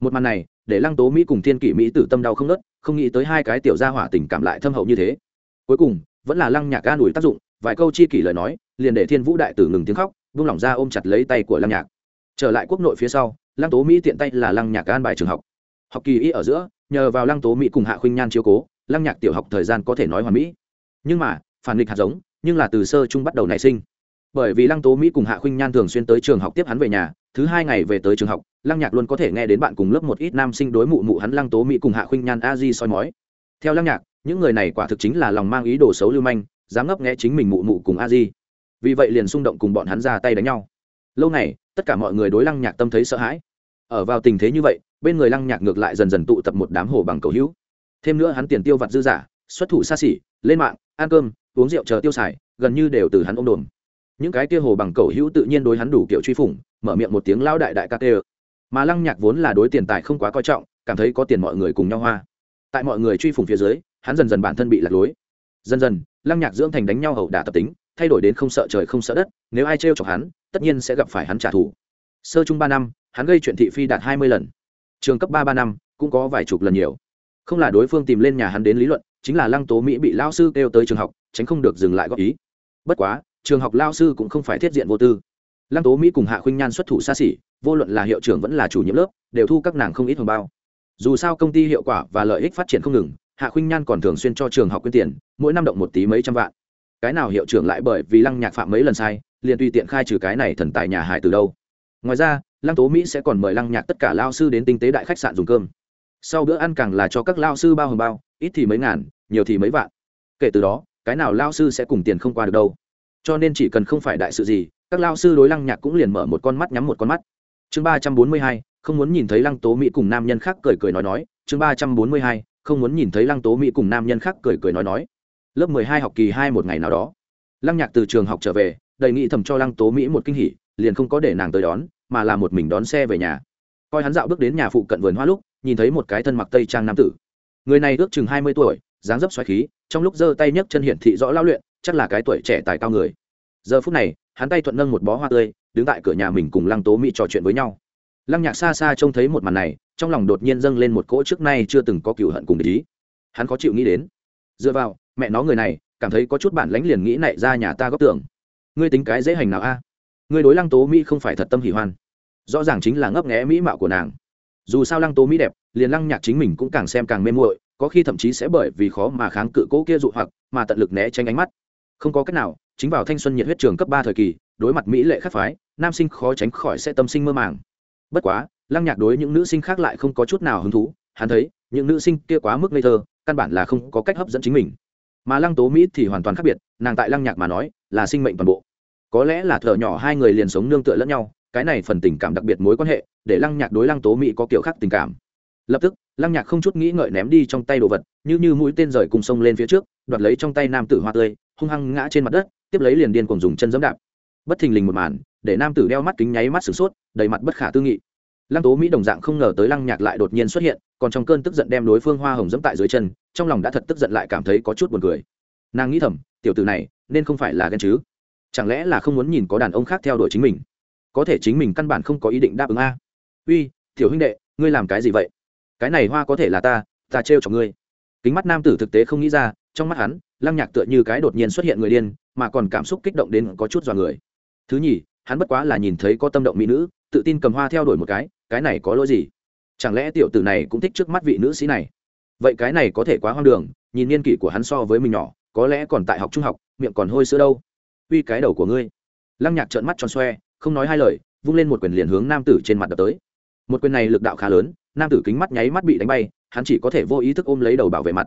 Một màn này, để lăng tố mỹ cùng thiên kỷ mỹ tử tâm đau không nớt không nghĩ tới hai cái tiểu gia hỏa tình cảm lại thâm hậu như thế. Cuối cùng, vẫn là lăng nhạc an ủi tác dụng, vài câu chi kỷ lời nói, liền để thiên vũ đại tử ngừng tiếng khóc vung lỏng ra ôm chặt lấy tay của lăng nhạc. Trở lại quốc nội phía sau lăng tố mỹ tiện tay là lăng nhạc an bài trường học. Học kỳ y ở giữa, nhờ vào lăng tố mỹ cùng hạ khuynh nhan chiếu cố, lăng nhạc tiểu học thời gian có thể nói hoàn mỹ. Nhưng mà, phản nghịch hạt giống, nhưng là từ sơ trung bắt đầu nảy sinh. Bởi vì lăng tố mỹ cùng hạ khuynh nhan thường xuyên tới trường học tiếp hắn về nhà, thứ hai ngày về tới trường học, lăng nhạc luôn có thể nghe đến bạn cùng lớp một ít nam sinh đối mụ mụ hắn lăng tố mỹ cùng hạ khuynh nhan a di soi mói. Theo lăng nhạc, những người này quả thực chính là lòng mang ý đồ xấu lưu manh, dám ngấp nghe chính mình mụ mụ cùng a di. Vì vậy liền xung động cùng bọn hắn ra tay đánh nhau lâu này tất cả mọi người đối lăng nhạc tâm thấy sợ hãi. Ở vào tình thế như vậy, bên người lăng nhạc ngược lại dần dần tụ tập một đám hồ bằng cầu hữu. Thêm nữa hắn tiền tiêu vặt dư giả, xuất thủ xa xỉ, lên mạng, ăn cơm, uống rượu chờ tiêu xài, gần như đều từ hắn ôm đồn những cái kia hồ bằng cầu hữu tự nhiên đối hắn đủ kiểu truy phủng, mở miệng một tiếng lao đại đại ca tê mà lăng nhạc vốn là đối tiền tài không quá coi trọng, cảm thấy có tiền mọi người cùng nhau hoa. Tại mọi người truy phủng phía dưới, hắn dần dần bản thân bị lạc lối. Dần dần, lăng nhạc dưỡng thành đánh nhau hậu đả tập tính thay đổi đến không sợ trời không sợ đất, nếu ai trêu chọc hắn, tất nhiên sẽ gặp phải hắn trả thù. Sơ chung ba năm, hắn gây chuyện thị phi đạt hai mươi lần. Trường cấp ba ba năm, cũng có vài chục lần nhiều. Không là đối phương tìm lên nhà hắn đến lý luận, chính là lăng tố mỹ bị lao sư kêu tới trường học, tránh không được dừng lại góp ý. Bất quá, trường học lao sư cũng không phải thiết diện vô tư. Lăng tố mỹ cùng hạ khuynh nhan xuất thủ xa xỉ, vô luận là hiệu trưởng vẫn là chủ nhiệm lớp, đều thu các nàng không ít hồng bao. Dù sao công ty hiệu quả và lợi ích phát triển không ngừng, hạ khuynh nhan còn thường xuyên cho trường học quyên tiền, mỗi năm động một tí mấy trăm vạn cái nào hiệu trưởng lại bởi vì lăng nhạc phạm mấy lần sai, liền tùy tiện khai trừ cái này thần tài nhà hải từ đâu. Ngoài ra, lăng tố mỹ sẽ còn mời lăng nhạc tất cả lao sư đến tinh tế đại khách sạn dùng cơm. Sau bữa ăn càng là cho các lao sư bao hồng bao, ít thì mấy ngàn, nhiều thì mấy vạn. Kể từ đó, cái nào lao sư sẽ cùng tiền không qua được đâu. Cho nên chỉ cần không phải đại sự gì, các lao sư đối lăng nhạc cũng liền mở một con mắt nhắm một con mắt. Chương ba trăm bốn mươi hai, không muốn nhìn thấy lăng tố mỹ cùng nam nhân khác cười cười nói nói. Chương ba trăm bốn mươi hai, không muốn nhìn thấy lăng tố mỹ cùng nam nhân khác cười cười nói nói lớp mười hai học kỳ hai một ngày nào đó. Lăng nhạc từ trường học trở về, đầy nghị thầm cho lăng tố mỹ một kinh hỉ, liền không có để nàng tới đón, mà là một mình đón xe về nhà. Coi hắn dạo bước đến nhà phụ cận vườn hoa lúc, nhìn thấy một cái thân mặc tây trang nam tử. Người này ước chừng hai mươi tuổi, dáng dấp xoáy khí, trong lúc giơ tay nhấc chân hiển thị rõ lao luyện, chắc là cái tuổi trẻ tài cao người. Giờ phút này, hắn tay thuận nâng một bó hoa tươi, đứng tại cửa nhà mình cùng lăng tố mỹ trò chuyện với nhau. Lăng nhạc xa xa trông thấy một màn này, trong lòng đột nhiên dâng lên một cỗ trước nay chưa từng có cựu hận cùng ý. Hắn khó chịu nghĩ đến. Dựa vào mẹ nó người này, cảm thấy có chút bản lánh liền nghĩ nảy ra nhà ta góp tưởng ngươi tính cái dễ hành nào a? Ngươi đối lăng tố mỹ không phải thật tâm hỉ hoan. Rõ ràng chính là ngấp nghẽ mỹ mạo của nàng. Dù sao lăng tố mỹ đẹp, liền lăng nhạc chính mình cũng càng xem càng mê muội, có khi thậm chí sẽ bởi vì khó mà kháng cự cố kia dụ hoặc, mà tận lực né tránh ánh mắt. Không có cách nào, chính vào thanh xuân nhiệt huyết trường cấp ba thời kỳ, đối mặt mỹ lệ khắc phái, nam sinh khó tránh khỏi sẽ tâm sinh mơ màng. Bất quá, lăng nhạc đối những nữ sinh khác lại không có chút nào hứng thú, hắn thấy, những nữ sinh kia quá mức ngây thơ, căn bản là không có cách hấp dẫn chính mình mà lăng tố mỹ thì hoàn toàn khác biệt, nàng tại lăng nhạc mà nói là sinh mệnh toàn bộ. Có lẽ là thợ nhỏ hai người liền sống nương tựa lẫn nhau, cái này phần tình cảm đặc biệt mối quan hệ, để lăng nhạc đối lăng tố mỹ có kiểu khác tình cảm. Lập tức, lăng nhạc không chút nghĩ ngợi ném đi trong tay đồ vật, như như mũi tên rời cùng sông lên phía trước, đoạt lấy trong tay nam tử hoa tươi, hung hăng ngã trên mặt đất, tiếp lấy liền điên cùng dùng chân giẫm đạp. Bất thình lình một màn, để nam tử đeo mắt kính nháy mắt sửng sốt, đầy mặt bất khả tư nghị. Lăng tố mỹ đồng dạng không ngờ tới lăng nhạc lại đột nhiên xuất hiện còn trong cơn tức giận đem đối phương hoa hồng dẫm tại dưới chân, trong lòng đã thật tức giận lại cảm thấy có chút buồn cười. Nàng nghĩ thầm, tiểu tử này, nên không phải là ghen chứ? Chẳng lẽ là không muốn nhìn có đàn ông khác theo đuổi chính mình? Có thể chính mình căn bản không có ý định đáp ứng a. Uy, tiểu huynh đệ, ngươi làm cái gì vậy? Cái này hoa có thể là ta ta trêu cho ngươi. Kính mắt nam tử thực tế không nghĩ ra, trong mắt hắn, lăng nhạc tựa như cái đột nhiên xuất hiện người điên, mà còn cảm xúc kích động đến có chút dọa người. Thứ nhì, hắn bất quá là nhìn thấy có tâm động mỹ nữ, tự tin cầm hoa theo đuổi một cái cái này có lỗi gì? Chẳng lẽ tiểu tử này cũng thích trước mắt vị nữ sĩ này? Vậy cái này có thể quá hoang đường, nhìn niên kỷ của hắn so với mình nhỏ, có lẽ còn tại học trung học, miệng còn hôi sữa đâu. Uy cái đầu của ngươi. Lăng nhạc trợn mắt tròn xoe, không nói hai lời, vung lên một quyền liền hướng nam tử trên mặt đập tới. Một quyền này lực đạo khá lớn, nam tử kính mắt nháy mắt bị đánh bay, hắn chỉ có thể vô ý thức ôm lấy đầu bảo vệ mặt.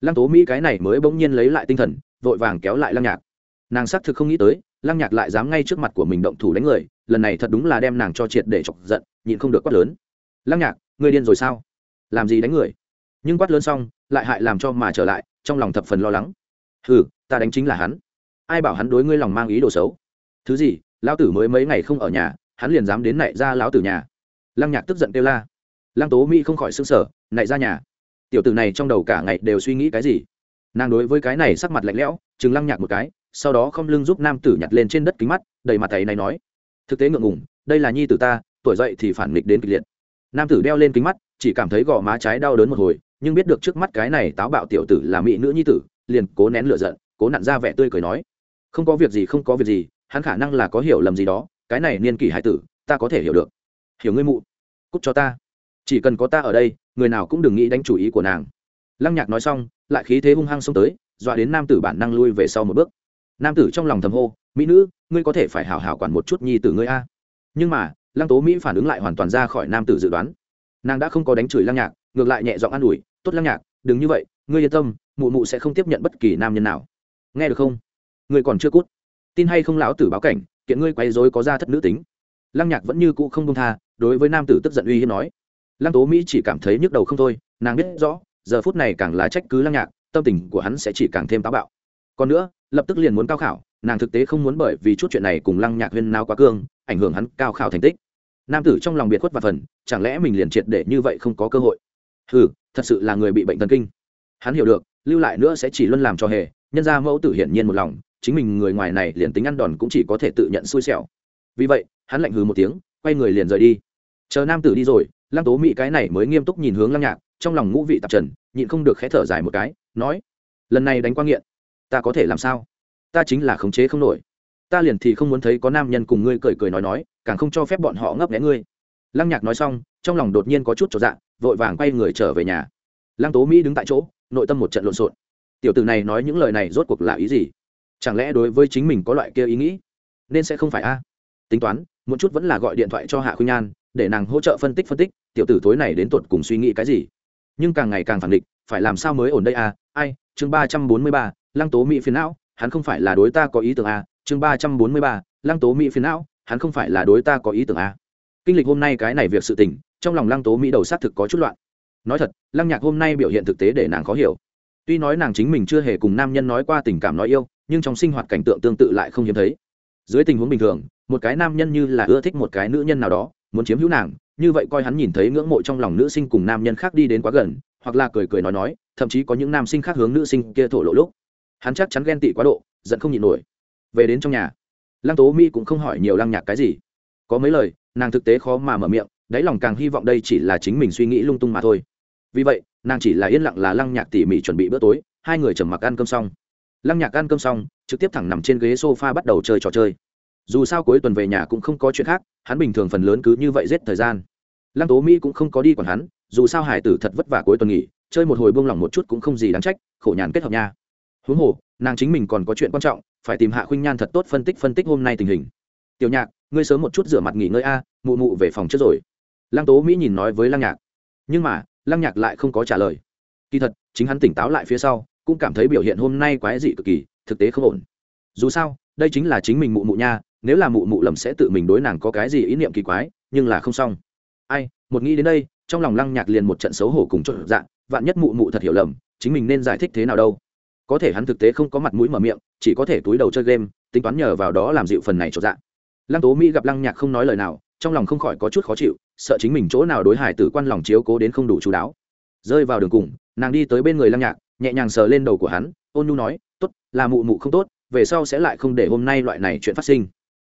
Lăng tố mỹ cái này mới bỗng nhiên lấy lại tinh thần, vội vàng kéo lại lăng nhạc. Nàng xác thực không nghĩ tới, lăng nhạc lại dám ngay trước mặt của mình động thủ đánh người, lần này thật đúng là đem nàng cho triệt để chọc giận, nhịn không được quát lớn. Lăng nhạc Ngươi điên rồi sao? Làm gì đánh người? Nhưng quát lớn xong, lại hại làm cho mà trở lại, trong lòng thập phần lo lắng. Ừ ta đánh chính là hắn. Ai bảo hắn đối ngươi lòng mang ý đồ xấu? Thứ gì, lão tử mới mấy ngày không ở nhà, hắn liền dám đến nạy ra lão tử nhà. Lăng nhạc tức giận kêu la. Lăng tố mỹ không khỏi s ư n g sở nạy ra nhà? Tiểu tử này trong đầu cả ngày đều suy nghĩ cái gì? Nàng đối với cái này sắc mặt lạnh lẽo, chừng lăng nhạc một cái, sau đó không lưng giúp nam tử nhặt lên trên đất kính mắt, đầy mặt thầy này nói. Thực tế ngượng ngùng, đây là nhi tử ta, tuổi dậy thì phản nghịch đến kịch liệt nam tử đeo lên kính mắt, chỉ cảm thấy gò má trái đau đớn một hồi, nhưng biết được trước mắt cái này táo bạo tiểu tử là mỹ nữ nhi tử, liền cố nén lửa giận, cố nặn ra vẻ tươi cười nói, không có việc gì, không có việc gì, hắn khả năng là có hiểu lầm gì đó, cái này niên kỷ hải tử, ta có thể hiểu được. Hiểu ngươi mụ cúc cho ta. Chỉ cần có ta ở đây, người nào cũng đừng nghĩ đánh chủ ý của nàng. Lăng nhạc nói xong, lại khí thế hung hăng xông tới, dọa đến nam tử bản năng lui về sau một bước. Nam tử trong lòng thầm hô, mỹ nữ, ngươi có thể phải hảo hảo quản một chút nhi tử ngươi a. Nhưng mà lăng tố mỹ phản ứng lại hoàn toàn ra khỏi nam tử dự đoán. Nàng đã không có đánh chửi lăng nhạc, ngược lại nhẹ giọng an ủi, tốt lăng nhạc, đừng như vậy, ngươi yên tâm, mụ mụ sẽ không tiếp nhận bất kỳ nam nhân nào. Nghe được không? Ngươi còn chưa cút. Tin hay không lão tử báo cảnh, kiện ngươi quấy rối có ra thất nữ tính. Lăng nhạc vẫn như cũ không công tha, đối với nam tử tức giận uy hiếp nói. Lăng tố mỹ chỉ cảm thấy nhức đầu không thôi, nàng biết rõ, giờ phút này càng là trách cứ lăng nhạc, tâm tình của hắn sẽ chỉ càng thêm táo bạo. Còn nữa, lập tức liền muốn cao khảo, nàng thực tế không muốn bởi vì chút chuyện này cùng lăng nhạc huyên nao quá cương, ảnh hưởng hắn cao khảo thành tích nam tử trong lòng biệt khuất và phần, chẳng lẽ mình liền triệt để như vậy không có cơ hội? Ừ thật sự là người bị bệnh thần kinh. Hắn hiểu được, lưu lại nữa sẽ chỉ luôn làm cho hề, nhân ra mẫu tử hiển nhiên một lòng, chính mình người ngoài này liền tính ăn đòn cũng chỉ có thể tự nhận xui xẻo. Vì vậy, hắn lạnh hừ một tiếng, quay người liền rời đi. Chờ nam tử đi rồi, lăng tố mỹ cái này mới nghiêm túc nhìn hướng lăng nhạc, trong lòng ngũ vị tạp trần, nhịn không được khẽ thở dài một cái, nói, lần này đánh qua nghiện, ta có thể làm sao? Ta chính là khống chế không nổi ta liền thì không muốn thấy có nam nhân cùng ngươi cười cười nói nói càng không cho phép bọn họ ngấp nghé ngươi. Lăng nhạc nói xong trong lòng đột nhiên có chút trọn dạng, vội vàng quay người trở về nhà. Lăng tố mỹ đứng tại chỗ nội tâm một trận lộn xộn. Tiểu tử này nói những lời này rốt cuộc là ý gì? Chẳng lẽ đối với chính mình có loại kia ý nghĩ? Nên sẽ không phải a? Tính toán một chút vẫn là gọi điện thoại cho hạ khuynh nhan để nàng hỗ trợ phân tích phân tích tiểu tử tối này đến tột cùng suy nghĩ cái gì? Nhưng càng ngày càng phản định phải làm sao mới ổn đây a? Ai chương ba trăm bốn mươi ba lăng tố mỹ phiến não hắn không phải là đối ta có ý tưởng a chương ba trăm bốn mươi ba, lăng tố mỹ phiến não, hắn không phải là đối ta có ý tưởng a kinh lịch hôm nay cái này việc sự tình, trong lòng lăng tố mỹ đầu xác thực có chút loạn. Nói thật, lăng nhạc hôm nay biểu hiện thực tế để nàng khó hiểu. Tuy nói nàng chính mình chưa hề cùng nam nhân nói qua tình cảm nói yêu, nhưng trong sinh hoạt cảnh tượng tương tự lại không hiếm thấy. Dưới tình huống bình thường, một cái nam nhân như là ưa thích một cái nữ nhân nào đó, muốn chiếm hữu nàng, như vậy coi hắn nhìn thấy ngưỡng mộ trong lòng nữ sinh cùng nam nhân khác đi đến quá gần, hoặc là cười cười nói nói, thậm chí có những nam sinh khác hướng nữ sinh kia thổ lộ lúc. Hắn chắc chắn ghen tị quá độ, giận không nhịn nổi về đến trong nhà. Lăng tố mỹ cũng không hỏi nhiều lăng nhạc cái gì. Có mấy lời, nàng thực tế khó mà mở miệng, đáy lòng càng hy vọng đây chỉ là chính mình suy nghĩ lung tung mà thôi. Vì vậy, nàng chỉ là yên lặng là lăng nhạc tỉ mỉ chuẩn bị bữa tối, hai người trầm mặc ăn cơm xong. Lăng nhạc ăn cơm xong, trực tiếp thẳng nằm trên ghế s o f a bắt đầu chơi trò chơi. Dù sao cuối tuần về nhà cũng không có chuyện khác, hắn bình thường phần lớn cứ như vậy giết thời gian. Lăng tố mỹ cũng không có đi còn hắn, dù sao hải tử thật vất vả cuối tuần nghỉ, chơi một hồi buông lỏng một chút cũng không gì đáng trách, khổ nhàn kết hợp nha. Huống hồ, nàng chính mình còn có chuyện quan trọng phải tìm hạ khuynh nhan thật tốt phân tích phân tích hôm nay tình hình. Tiểu nhạc, ngươi sớm một chút rửa mặt nghỉ ngơi a, mụ mụ về phòng trước rồi. Lăng tố mỹ nhìn nói với lăng nhạc. Nhưng mà, lăng nhạc lại không có trả lời. Kỳ thật, chính hắn tỉnh táo lại phía sau, cũng cảm thấy biểu hiện hôm nay quái dị cực kỳ, thực tế không ổn. Dù sao, đây chính là chính mình mụ mụ nha, nếu là mụ mụ lầm sẽ tự mình đối nàng có cái gì ý niệm kỳ quái, nhưng là không xong. Ai, một nghĩ đến đây, trong lòng lăng nhạc liền một trận xấu hổ cùng chột dạng vạn nhất mụ mụ thật hiểu lầm, chính mình nên giải thích thế nào đâu có thể hắn thực tế không có mặt mũi mở miệng, chỉ có thể túi đầu chơi game, tính toán nhờ vào đó làm dịu phần này trộn dạng lăng tố mỹ gặp lăng nhạc không nói lời nào, trong lòng không khỏi có chút khó chịu, sợ chính mình chỗ nào đối hải tử quan lòng chiếu cố đến không đủ chú đáo. Rơi vào đường cùng, nàng đi tới bên người lăng nhạc, nhẹ nhàng sờ lên đầu của hắn, ôn nhu nói, tốt, là mụ mụ không tốt, về sau sẽ lại không để hôm nay loại này chuyện phát sinh.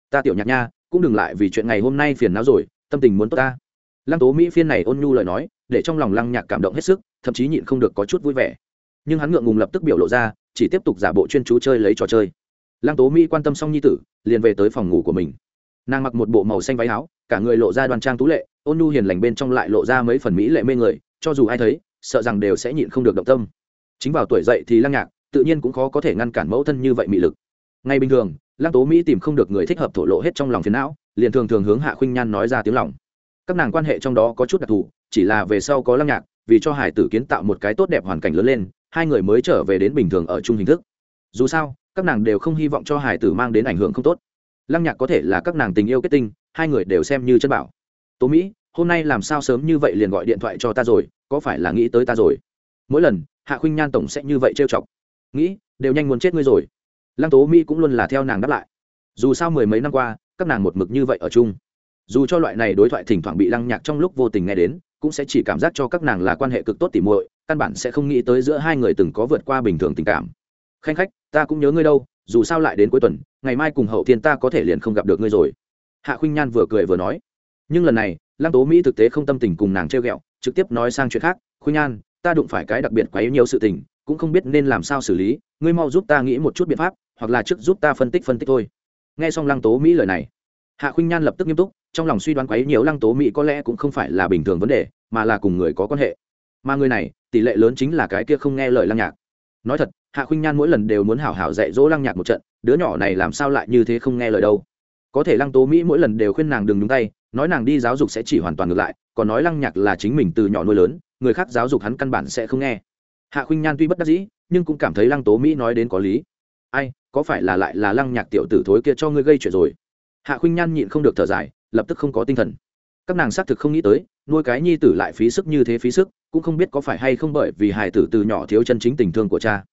Ta tiểu nhạc nha, cũng đừng lại vì chuyện ngày hôm nay phiền não rồi, tâm tình muốn tốt ta. Lăng tố mỹ phiên này ôn nhu lời nói, để trong lòng lăng nhạc cảm động hết sức, thậm chí nhịn không được có chút vui vẻ nhưng hắn ngượng ngùng lập tức biểu lộ ra, chỉ tiếp tục giả bộ chuyên chú chơi lấy trò chơi. Lăng tố mỹ quan tâm xong nhi tử, liền về tới phòng ngủ của mình. Nàng mặc một bộ màu xanh váy áo, cả người lộ ra đoan trang tú lệ, ôn nhu hiền lành bên trong lại lộ ra mấy phần mỹ lệ mê người, cho dù ai thấy, sợ rằng đều sẽ nhịn không được động tâm. Chính vào tuổi dậy thì lăng nhạc, tự nhiên cũng khó có thể ngăn cản mẫu thân như vậy mị lực. Ngay bình thường, lăng tố mỹ tìm không được người thích hợp thổ lộ hết trong lòng phiền não, liền thường thường hướng hạ khuynh nhan nói ra tiếng lòng. Các nàng quan hệ trong đó có chút đặc thù, chỉ là về sau có lăng nhạc, vì cho hải tử kiến tạo một cái tốt đẹp hoàn cảnh lớn lên hai người mới trở về đến bình thường ở chung hình thức. Dù sao, các nàng đều không hy vọng cho hải tử mang đến ảnh hưởng không tốt. Lăng nhạc có thể là các nàng tình yêu kết tinh, hai người đều xem như chân bảo. Tố mỹ, hôm nay làm sao sớm như vậy liền gọi điện thoại cho ta rồi, có phải là nghĩ tới ta rồi? Mỗi lần, hạ khuynh nhan tổng sẽ như vậy trêu chọc. Nghĩ, đều nhanh muốn chết ngươi rồi. Lăng tố mỹ cũng luôn là theo nàng đáp lại. Dù sao mười mấy năm qua, các nàng một mực như vậy ở chung. Dù cho loại này đối thoại thỉnh thoảng bị lăng nhạc trong lúc vô tình nghe đến cũng sẽ chỉ cảm giác cho các nàng là quan hệ cực tốt tỉ muội, căn bản sẽ không nghĩ tới giữa hai người từng có vượt qua bình thường tình cảm. Khanh khách, ta cũng nhớ ngươi đâu, dù sao lại đến cuối tuần, ngày mai cùng hậu thiên ta có thể liền không gặp được ngươi rồi. Hạ khuynh nhan vừa cười vừa nói. Nhưng lần này, lăng tố mỹ thực tế không tâm tình cùng nàng treo g ẹ o trực tiếp nói sang chuyện khác, khuynh nhan, ta đụng phải cái đặc biệt quá yếu nhiều sự tình, cũng không biết nên làm sao xử lý, ngươi mau giúp ta nghĩ một chút biện pháp, hoặc là trước giúp ta phân tích phân tích thôi. Nghe xong lăng tố mỹ lời này hạ khuynh nhan lập tức nghiêm túc, trong lòng suy đoán quấy nhiều lăng tố mỹ có lẽ cũng không phải là bình thường vấn đề, mà là cùng người có quan hệ. Mà người này, tỷ lệ lớn chính là cái kia không nghe lời lăng nhạc. Nói thật, hạ khuynh nhan mỗi lần đều muốn hảo hảo dạy dỗ lăng nhạc một trận, đứa nhỏ này làm sao lại như thế không nghe lời đâu. Có thể lăng tố mỹ mỗi lần đều khuyên nàng đừng nhúng tay, nói nàng đi giáo dục sẽ chỉ hoàn toàn ngược lại, còn nói lăng nhạc là chính mình từ nhỏ nuôi lớn, người khác giáo dục hắn căn bản sẽ không nghe. Hạ khuynh nhan tuy bất đắc dĩ, nhưng cũng cảm thấy lăng tố mỹ nói đến có lý. Ai, có phải là lại là lăng nhạc tiểu tử thối kia cho ngươi gây chuyện rồi? Hạ khuynh nhan nhịn không được thở dài, lập tức không có tinh thần. Các nàng xác thực không nghĩ tới, nuôi cái nhi tử lại phí sức như thế phí sức, cũng không biết có phải hay không bởi vì hài tử từ nhỏ thiếu chân chính tình thương của cha.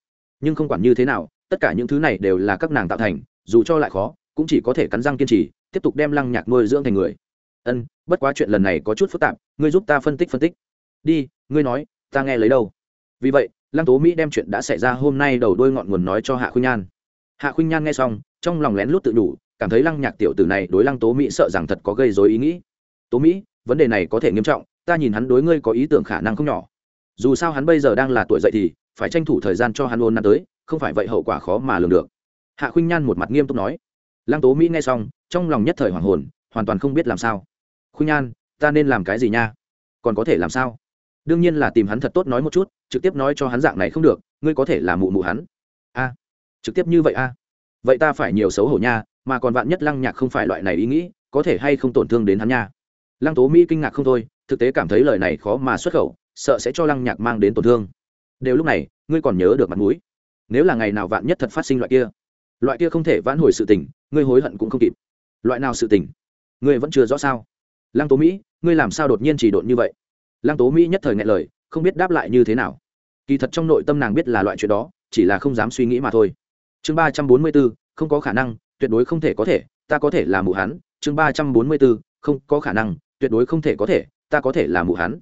Nhưng không quản như thế nào, tất cả những thứ này đều là các nàng tạo thành, dù cho lại khó, cũng chỉ có thể cắn răng kiên trì, tiếp tục đem lăng nhạc nuôi dưỡng thành người. Ân, bất quá chuyện lần này có chút phức tạp, ngươi giúp ta phân tích phân tích. Đi, ngươi nói, ta nghe lấy đâu? Vì vậy, lăng tố mỹ đem chuyện đã xảy ra hôm nay đầu đôi ngọn nguồn nói cho hạ khuynh nhan. Hạ khuynh nhan nghe xong, trong lòng lén lút tự đủ cảm thấy lăng nhạc tiểu tử này đối lăng tố mỹ sợ rằng thật có gây dối ý nghĩ. Tố mỹ, vấn đề này có thể nghiêm trọng, ta nhìn hắn đối ngươi có ý tưởng khả năng không nhỏ. Dù sao hắn bây giờ đang là tuổi dậy thì, phải tranh thủ thời gian cho hắn ôn năm tới, không phải vậy hậu quả khó mà lường được. Hạ khuynh nhan một mặt nghiêm túc nói. Lăng tố mỹ nghe xong, trong lòng nhất thời hoàng hồn, hoàn toàn không biết làm sao. Khuynh nhan, ta nên làm cái gì nha? Còn có thể làm sao? Đương nhiên là tìm hắn thật tốt nói một chút, trực tiếp nói cho hắn dạng này không được, ngươi có thể là mụ mụ hắn. A, trực tiếp như vậy a. Vậy ta phải nhiều xấu hổ nha mà còn vạn nhất lăng nhạc không phải loại này ý nghĩ, có thể hay không tổn thương đến hắn nha. Lăng tố mỹ kinh ngạc không thôi, thực tế cảm thấy lời này khó mà xuất khẩu, sợ sẽ cho lăng nhạc mang đến tổn thương. Đều lúc này, ngươi còn nhớ được mặt mũi. Nếu là ngày nào vạn nhất thật phát sinh loại kia loại kia không thể vãn hồi sự tình, ngươi hối hận cũng không kịp. Loại nào sự tình? Ngươi vẫn chưa rõ sao? Lăng tố mỹ, ngươi làm sao đột nhiên chỉ độn như vậy? Lăng tố mỹ nhất thời ngại lời, không biết đáp lại như thế nào. Kỳ thật trong nội tâm nàng biết là loại chuyện đó, chỉ là không dám suy nghĩ mà thôi. Chương ba trăm bốn mươi bốn không có khả năng tuyệt đối không thể có thể, ta có thể là mụ hắn, chương ba trăm bốn mươi bốn, không có khả năng, tuyệt đối không thể có thể, ta có thể là mụ hắn.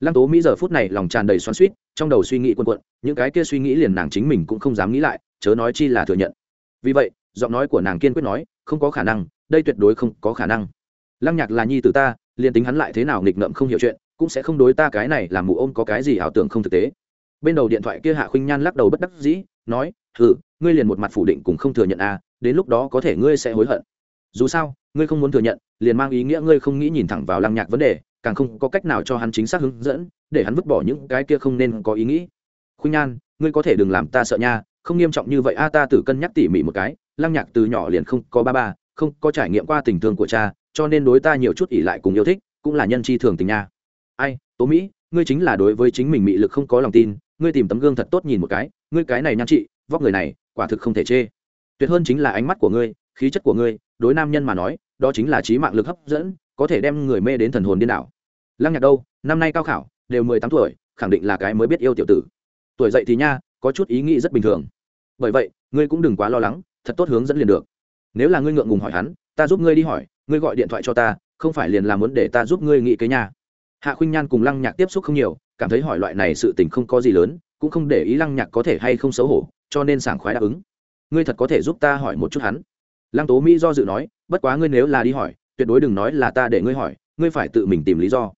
Lăng tố mỹ giờ phút này lòng tràn đầy xoắn suýt trong đầu suy nghĩ quần quận, những cái kia suy nghĩ liền nàng chính mình cũng không dám nghĩ lại, chớ nói chi là thừa nhận. Vì vậy, giọng nói của nàng kiên quyết nói, không có khả năng, đây tuyệt đối không có khả năng. Lăng nhạc là nhi từ ta, liền tính hắn lại thế nào nghịch ngợm không hiểu chuyện, cũng sẽ không đối ta cái này làm mụ ôm có cái gì ảo tưởng không thực tế. Bên đầu điện thoại kia hạ khuynh nhan lắc đầu bất đắc dĩ, nói, hừ, ngươi liền một mặt phủ định cũng không thừa nhận à đến lúc đó có thể ngươi sẽ hối hận. Dù sao, ngươi không muốn thừa nhận, liền mang ý nghĩa ngươi không nghĩ nhìn thẳng vào lăng nhạc vấn đề, càng không có cách nào cho hắn chính xác hướng dẫn, để hắn vứt bỏ những cái kia không nên có ý nghĩ. Khuynh nhan, ngươi có thể đừng làm ta sợ nha, không nghiêm trọng như vậy. A, ta tự cân nhắc tỉ mỉ một cái, lăng nhạc từ nhỏ liền không có ba ba, không có trải nghiệm qua tình thương của cha, cho nên đối ta nhiều chút ỉ lại cùng yêu thích, cũng là nhân chi thường tình nha. Ai, tố mỹ, ngươi chính là đối với chính mình mị lực không có lòng tin, ngươi tìm tấm gương thật tốt nhìn một cái, ngươi cái này nhan trị vóc người này, quả thực không thể chê tuyệt hơn chính là ánh mắt của ngươi, khí chất của ngươi, đối nam nhân mà nói, đó chính là trí mạng lực hấp dẫn, có thể đem người mê đến thần hồn điên đảo. Lăng nhạc đâu, năm nay cao khảo, đều mười tám tuổi, khẳng định là cái mới biết yêu tiểu tử. Tuổi dậy thì nha, có chút ý nghĩ rất bình thường. Bởi vậy, ngươi cũng đừng quá lo lắng, thật tốt hướng dẫn liền được. Nếu là ngươi ngượng ngùng hỏi hắn, ta giúp ngươi đi hỏi, ngươi gọi điện thoại cho ta, không phải liền là muốn để ta giúp ngươi nghĩ cái nhà hạ khuynh nhan cùng lăng nhạc tiếp xúc không nhiều, cảm thấy hỏi loại này sự tình không có gì lớn, cũng không để ý lăng nhạc có thể hay không xấu hổ, cho nên sảng khoái đáp ứng ngươi thật có thể giúp ta hỏi một chút hắn? Lăng tố mỹ do dự nói, bất quá ngươi nếu là đi hỏi, tuyệt đối đừng nói là ta để ngươi hỏi, ngươi phải tự mình tìm lý do.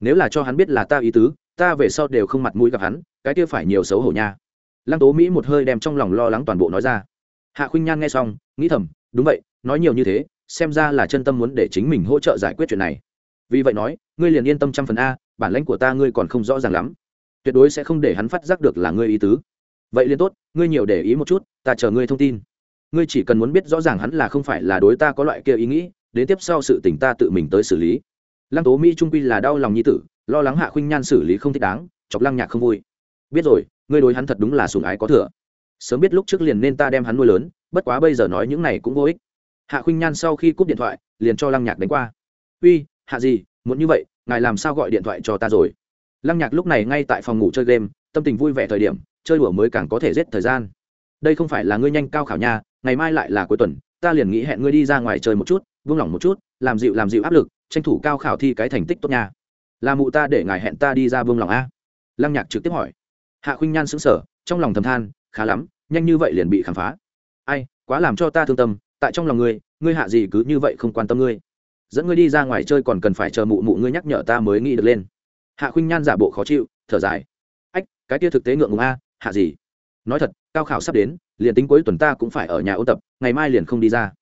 Nếu là cho hắn biết là ta ý tứ, ta về sau đều không mặt mũi gặp hắn, cái kia phải nhiều xấu hổ nha. Lăng tố mỹ một hơi đem trong lòng lo lắng toàn bộ nói ra. Hạ khuynh nhan nghe xong, nghĩ thầm, đúng vậy, nói nhiều như thế, xem ra là chân tâm muốn để chính mình hỗ trợ giải quyết chuyện này. Vì vậy nói, ngươi liền yên tâm trăm phần a, bản lãnh của ta ngươi còn không rõ ràng lắm. Tuyệt đối sẽ không để hắn phát giác được là ngươi ý tứ vậy liền tốt, ngươi nhiều để ý một chút, ta chờ ngươi thông tin. Ngươi chỉ cần muốn biết rõ ràng hắn là không phải là đối ta có loại kia ý nghĩ, đến tiếp sau sự tình ta tự mình tới xử lý. Lăng tố mỹ trung quy là đau lòng nhi tử, lo lắng hạ khuynh nhan xử lý không thích đáng, chọc lăng nhạc không vui. Biết rồi, ngươi đối hắn thật đúng là sùng ái có thừa. Sớm biết lúc trước liền nên ta đem hắn nuôi lớn, bất quá bây giờ nói những này cũng vô ích. Hạ khuynh nhan sau khi cúp điện thoại, liền cho lăng nhạc đánh qua. Uy, hạ gì, muốn như vậy, ngài làm sao gọi điện thoại cho ta rồi? Lăng nhạc lúc này ngay tại phòng ngủ chơi game tâm tình vui vẻ thời điểm, chơi đùa mới càng có thể giết thời gian. Đây không phải là ngươi nhanh cao khảo nha, ngày mai lại là cuối tuần, ta liền nghĩ hẹn ngươi đi ra ngoài chơi một chút vung lòng một chút, làm dịu làm dịu áp lực, tranh thủ cao khảo thi cái thành tích tốt nha. Là mụ ta để ngài hẹn ta đi ra vương lòng a. Lăng nhạc trực tiếp hỏi. Hạ khuynh nhan sững sờ, trong lòng thầm than, khá lắm, nhanh như vậy liền bị khám phá. Ai, quá làm cho ta thương tâm, tại trong lòng ngươi ngươi hạ gì cứ như vậy không quan tâm ngươi. Dẫn ngươi đi ra ngoài chơi còn cần phải chờ mụ mụ ngươi nhắc nhở ta mới nghĩ được lên. Hạ khuynh nhan giả bộ khó chịu, thở dài cái kia thực tế ngượng ngùng a, hạ gì? Nói thật, cao khảo sắp đến, liền tính cuối tuần ta cũng phải ở nhà ôn tập, ngày mai liền không đi ra.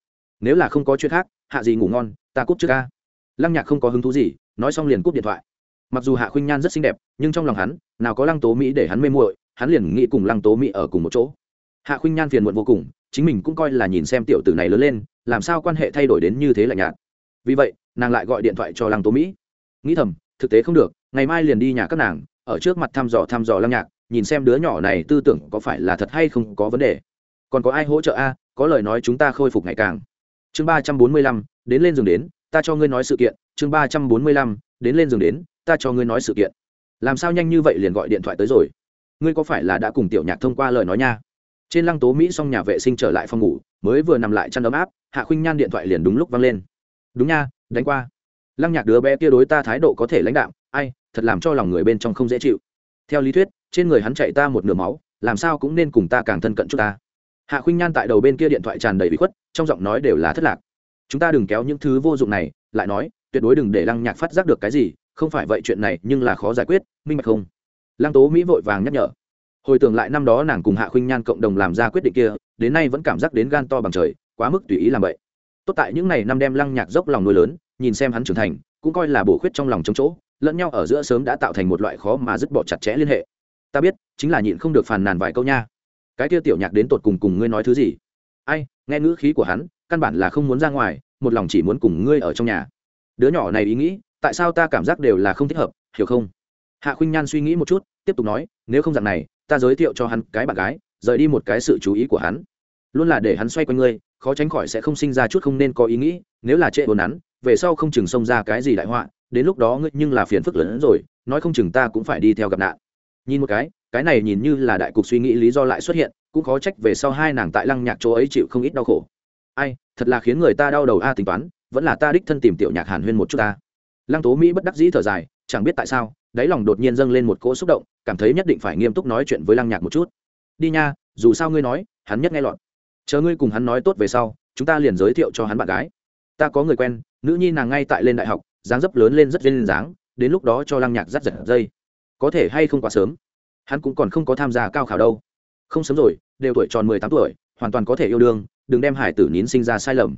Nếu là không có chuyện khác, hạ gì ngủ ngon, ta cúp trước ca lăng nhạc không có hứng thú gì, nói xong liền cúp điện thoại. Mặc dù hạ khuynh nhan rất xinh đẹp, nhưng trong lòng hắn, nào có lăng tố mỹ để hắn mê muội, hắn liền nghĩ cùng lăng tố mỹ ở cùng một chỗ. Hạ khuynh nhan phiền muộn vô cùng, chính mình cũng coi là nhìn xem tiểu tử này lớn lên, làm sao quan hệ thay đổi đến như thế lạnh nhạt. Vì vậy, nàng lại gọi điện thoại cho lăng tố mỹ. Nghĩ thầm, thực tế không được, ngày mai liền đi nhà các nàng ở trước mặt thăm dò thăm dò lăng nhạc, nhìn xem đứa nhỏ này tư tưởng có phải là thật hay không có vấn đề. Còn có ai hỗ trợ a? Có lời nói chúng ta khôi phục ngày càng. Chương ba trăm bốn mươi lăm, đến lên giường đến, ta cho ngươi nói sự kiện. Chương ba trăm bốn mươi lăm, đến lên giường đến, ta cho ngươi nói sự kiện. Làm sao nhanh như vậy liền gọi điện thoại tới rồi? Ngươi có phải là đã cùng tiểu nhạc thông qua lời nói nha? Trên lăng tố mỹ xong nhà vệ sinh trở lại phòng ngủ, mới vừa nằm lại chăn ấm áp, hạ khuynh nhan điện thoại liền đúng lúc văng lên. Đúng nha, đánh qua. Lăng nhạc đứa bé kia đối ta thái độ có thể lãnh đạo ai, thật làm cho lòng người bên trong không dễ chịu. Theo lý thuyết, trên người hắn chạy ta một nửa máu, làm sao cũng nên cùng ta càng thân cận chút ta. Hạ khuynh nhan tại đầu bên kia điện thoại tràn đầy bị khuất, trong giọng nói đều là thất lạc. Chúng ta đừng kéo những thứ vô dụng này, lại nói, tuyệt đối đừng để lăng nhạc phát giác được cái gì, không phải vậy chuyện này nhưng là khó giải quyết, minh bạch không? Lăng tố mỹ vội vàng nhắc nhở. Hồi tưởng lại năm đó nàng cùng hạ khuynh nhan cộng đồng làm ra quyết định kia, đến nay vẫn cảm giác đến gan to bằng trời, quá mức tùy ý làm vậy. Tốt tại những ngày năm đem lăng nhạc dốc lòng nuôi lớn, nhìn xem hắn trưởng thành, cũng coi là bổ khuyết trong lòng chống chỗ lẫn nhau ở giữa sớm đã tạo thành một loại khó mà dứt bỏ chặt chẽ liên hệ. Ta biết, chính là nhịn không được phàn nàn vài câu nha. Cái kia tiểu nhạc đến tột cùng cùng ngươi nói thứ gì? Ai, nghe ngữ khí của hắn, căn bản là không muốn ra ngoài, một lòng chỉ muốn cùng ngươi ở trong nhà. Đứa nhỏ này ý nghĩ, tại sao ta cảm giác đều là không thích hợp, hiểu không? Hạ khuynh nhan suy nghĩ một chút, tiếp tục nói, nếu không dạng này, ta giới thiệu cho hắn cái bạn gái, rời đi một cái sự chú ý của hắn. Luôn là để hắn xoay quanh ngươi, khó tránh khỏi sẽ không sinh ra chút không nên có ý nghĩ, nếu là trệ đồn hắn về sau không chừng xông ra cái gì đại họa đến lúc đó ngươi nhưng là phiền phức lớn hơn rồi, nói không chừng ta cũng phải đi theo gặp nạn. Nhìn một cái cái này nhìn như là đại cục suy nghĩ lý do lại xuất hiện, cũng khó trách về sau hai nàng tại lăng nhạc chỗ ấy chịu không ít đau khổ. Ai, thật là khiến người ta đau đầu a à, tính toán, vẫn là ta đích thân tìm tiểu nhạc hàn huyên một chút ta. Lăng tố mỹ bất đắc dĩ thở dài, chẳng biết tại sao, đáy lòng đột nhiên dâng lên một cỗ xúc động, cảm thấy nhất định phải nghiêm túc nói chuyện với lăng nhạc một chút. Đi nha, dù sao ngươi nói, hắn nhất nghe lọt. Chờ ngươi cùng hắn nói tốt về sau, chúng ta liền giới thiệu cho hắn bạn gái. Ta có người quen, nữ nhi nàng ngay tại lên đại học dáng dấp lớn lên rất lên dáng, đến lúc đó cho lăng nhạc dắt giật dây. Có thể hay không quá sớm, hắn cũng còn không có tham gia cao khảo đâu. Không sớm rồi, đều tuổi tròn mười tám tuổi, hoàn toàn có thể yêu đương, đừng đem hải tử nín sinh ra sai lầm.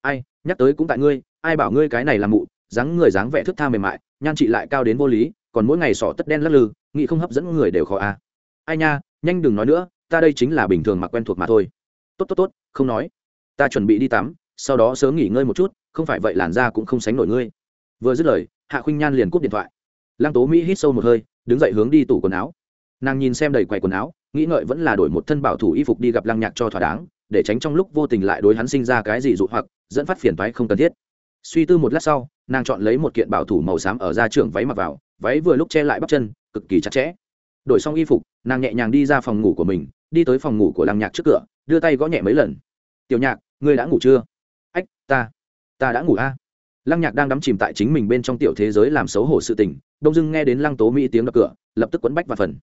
Ai, nhắc tới cũng tại ngươi, ai bảo ngươi cái này là mụ, dáng người dáng vẻ thức tha mềm mại, nhan chị lại cao đến vô lý, còn mỗi ngày sỏ tất đen lắc lư, nghĩ không hấp dẫn người đều khó a ai nha, nhanh đừng nói nữa, ta đây chính là bình thường mặc quen thuộc mà thôi. Tốt tốt tốt, không nói. Ta chuẩn bị đi tắm, sau đó sớm nghỉ ngơi một chút, không phải vậy làn da cũng không sánh nổi ngươi vừa dứt lời, hạ khuynh nhan liền cúp điện thoại. Lăng tố mỹ hít sâu một hơi, đứng dậy hướng đi tủ quần áo. Nàng nhìn xem đầy quầy quần áo, nghĩ ngợi vẫn là đổi một thân bảo thủ y phục đi gặp lăng nhạc cho thỏa đáng, để tránh trong lúc vô tình lại đối hắn sinh ra cái gì dụ hoặc, dẫn phát phiền toái không cần thiết. Suy tư một lát sau, nàng chọn lấy một kiện bảo thủ màu xám ở ra trường váy mặc vào, váy vừa lúc che lại bắp chân, cực kỳ chặt chẽ. Đổi xong y phục, nàng nhẹ nhàng đi ra phòng ngủ của mình, đi tới phòng ngủ của lăng nhạc trước cửa, đưa tay gõ nhẹ mấy lần. Tiểu nhạc, ngươi đã ngủ chưa? Ách, ta ta đã ngủ a lăng nhạc đang đắm chìm tại chính mình bên trong tiểu thế giới làm xấu hổ sự tình, đông dưng nghe đến lăng tố mỹ tiếng đập cửa, lập tức quấn bách và phần.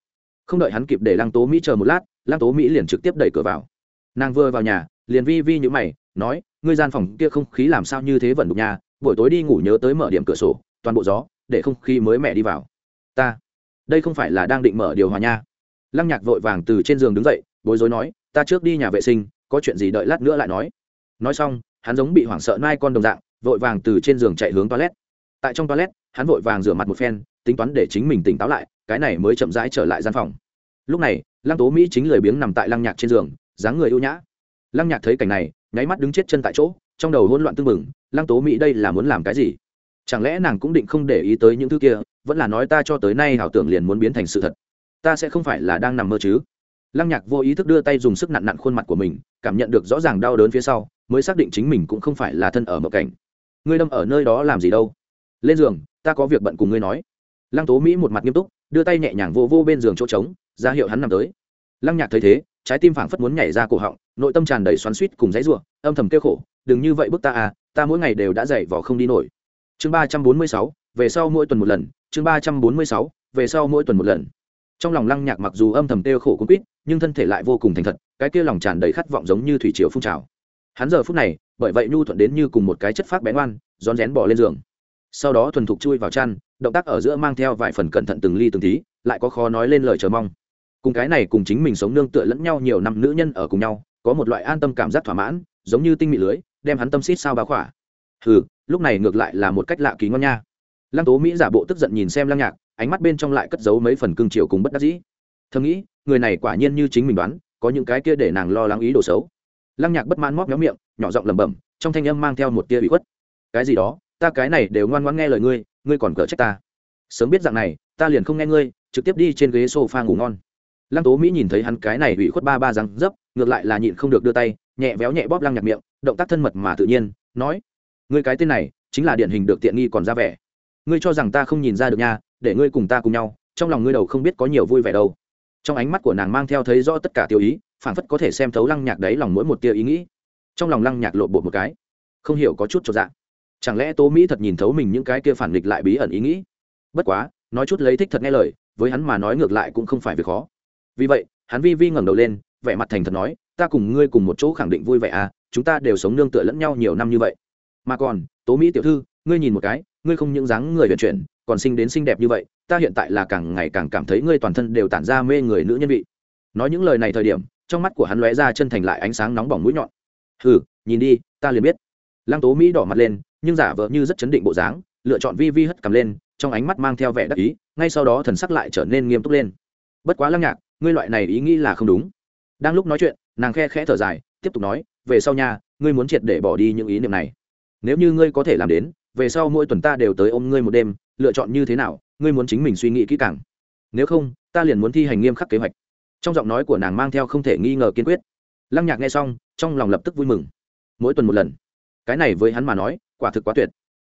Không đợi hắn kịp để lăng tố mỹ chờ một lát, lăng tố mỹ liền trực tiếp đẩy cửa vào. Nàng vừa vào nhà, liền vi vi nhữ mày, nói, ngươi gian phòng kia không khí làm sao như thế vẫn đục nhà buổi tối đi ngủ nhớ tới mở điểm cửa sổ, toàn bộ gió, để không khí mới mẹ đi vào. Ta, đây không phải là đang định mở điều hòa nha. Lăng nhạc vội vàng từ trên giường đứng dậy, bối rối nói, ta trước đi nhà vệ sinh, có chuyện gì đợi lát nữa lại nói. Nói xong, hắn giống bị hoảng sợ nai con đồng dạng vội vàng từ trên giường chạy hướng toilet. Tại trong toilet, hắn vội vàng rửa mặt một phen, tính toán để chính mình tỉnh táo lại, cái này mới chậm rãi trở lại gian phòng. Lúc này, lăng tố mỹ chính lười biếng nằm tại lăng nhạc trên giường, dáng người ưu nhã. Lăng nhạc thấy cảnh này, nháy mắt đứng chết chân tại chỗ, trong đầu hỗn loạn tưng bừng, lăng tố mỹ đây là muốn làm cái gì? Chẳng lẽ nàng cũng định không để ý tới những thứ kia, vẫn là nói ta cho tới nay ảo tưởng liền muốn biến thành sự thật. Ta sẽ không phải là đang nằm mơ chứ? Lăng nhạc vô ý thức đưa tay dùng sức nặn nặn khuôn mặt của mình, cảm nhận được rõ ràng đau đớn phía sau, mới xác định chính mình cũng không phải là thân ở mộng cảnh ngươi đâm ở nơi đó làm gì đâu? Lên giường, ta có việc bận cùng ngươi nói. Lăng tố mỹ một mặt nghiêm túc, đưa tay nhẹ nhàng vô vô bên giường chỗ trống, ra hiệu hắn nằm tới. Lăng nhạc thấy thế, trái tim phảng phất muốn nhảy ra cổ họng, nội tâm tràn đầy xoắn suýt cùng dãy ruộng âm thầm kêu khổ, đừng như vậy bức ta à ta mỗi ngày đều đã dậy vỏ không đi nổi. Chương ba trăm bốn mươi sáu, về sau mỗi tuần một lần, chương ba trăm bốn mươi sáu, về sau mỗi tuần một lần. Trong lòng lăng nhạc mặc dù âm thầm kêu khổ cũng quýt, nhưng thân thể lại vô cùng thành thật, cái kia lòng tràn đầy khát vọng giống như thủy triều phun trào hắn giờ phút này, bởi vậy nhu thuận đến như cùng một cái chất phát bén oan, rón rén bỏ lên giường. Sau đó thuần thục chui vào chăn, động tác ở giữa mang theo vài phần cẩn thận từng ly từng tí, lại có khó nói lên lời chờ mong. Cùng cái này cùng chính mình sống nương tựa lẫn nhau nhiều năm nữ nhân ở cùng nhau, có một loại an tâm cảm giác thỏa mãn, giống như tinh mị lưới, đem hắn tâm xít sao bá khỏa. Hừ, lúc này ngược lại là một cách lạ kỳ ngon nha. Lăng tố mỹ giả bộ tức giận nhìn xem lăng nhạc, ánh mắt bên trong lại cất giấu mấy phần cương triều cùng bất đắc dĩ. Thầm nghĩ, người này quả nhiên như chính mình đoán, có những cái kia để nàng lo lắng ý đồ xấu lăng nhạc bất mãn móc nhóm miệng, nhỏ giọng lẩm bẩm, trong thanh âm mang theo một tia bị khuất. Cái gì đó? Ta cái này đều ngoan ngoãn nghe lời ngươi ngươi còn cỡ trách ta. Sớm biết dạng này, ta liền không nghe ngươi, trực tiếp đi trên ghế sofa ngủ ngon. Lăng tố mỹ nhìn thấy hắn cái này bị khuất ba ba răng dấp, ngược lại là nhịn không được đưa tay, nhẹ véo nhẹ bóp lăng nhạc miệng, động tác thân mật mà tự nhiên, nói, ngươi cái tên này, chính là điển hình được tiện nghi còn ra vẻ. Ngươi cho rằng ta không nhìn ra được nha, để ngươi cùng ta cùng nhau, trong lòng ngươi đầu không biết có nhiều vui vẻ đâu. Trong ánh mắt của nàng mang theo thấy rõ tất cả tiêu ý phản phất có thể xem thấu lăng nhạc đấy lòng mỗi một tia ý nghĩ. Trong lòng lăng nhạc lộ bộ một cái. Không hiểu có chút cho dạng chẳng lẽ tố mỹ thật nhìn thấu mình những cái kia phản nghịch lại bí ẩn ý nghĩ? Bất quá, nói chút lấy thích thật nghe lời, với hắn mà nói ngược lại cũng không phải việc khó. Vì vậy, hắn vi vi ngẩng đầu lên, vẻ mặt thành thật nói, ta cùng ngươi cùng một chỗ khẳng định vui vẻ à chúng ta đều sống nương tựa lẫn nhau nhiều năm như vậy. Mà còn, tố mỹ tiểu thư, ngươi nhìn một cái, ngươi không những dáng người vận chuyển, còn sinh đến xinh đẹp như vậy, ta hiện tại là càng ngày càng cảm thấy ngươi toàn thân đều tản ra mê người nữ nhân vị. Nói những lời này thời điểm trong mắt của hắn lóe ra chân thành lại ánh sáng nóng bỏng mũi nhọn. Hừ, nhìn đi, ta liền biết. Lăng tố mỹ đỏ mặt lên, nhưng giả vờ như rất chấn định bộ dáng, lựa chọn vi vi hất cầm lên, trong ánh mắt mang theo vẻ đắc ý, ngay sau đó thần sắc lại trở nên nghiêm túc lên. Bất quá lăng nhạc, ngươi loại này ý nghĩ là không đúng. Đang lúc nói chuyện, nàng khe khẽ thở dài, tiếp tục nói, về sau nha, ngươi muốn triệt để bỏ đi những ý niệm này. Nếu như ngươi có thể làm đến, về sau mỗi tuần ta đều tới ôm ngươi một đêm, lựa chọn như thế nào, ngươi muốn chính mình suy nghĩ kỹ càng. Nếu không, ta liền muốn thi hành nghiêm khắc kế hoạch trong giọng nói của nàng mang theo không thể nghi ngờ kiên quyết. Lăng nhạc nghe xong, trong lòng lập tức vui mừng. Mỗi tuần một lần. Cái này với hắn mà nói, quả thực quá tuyệt.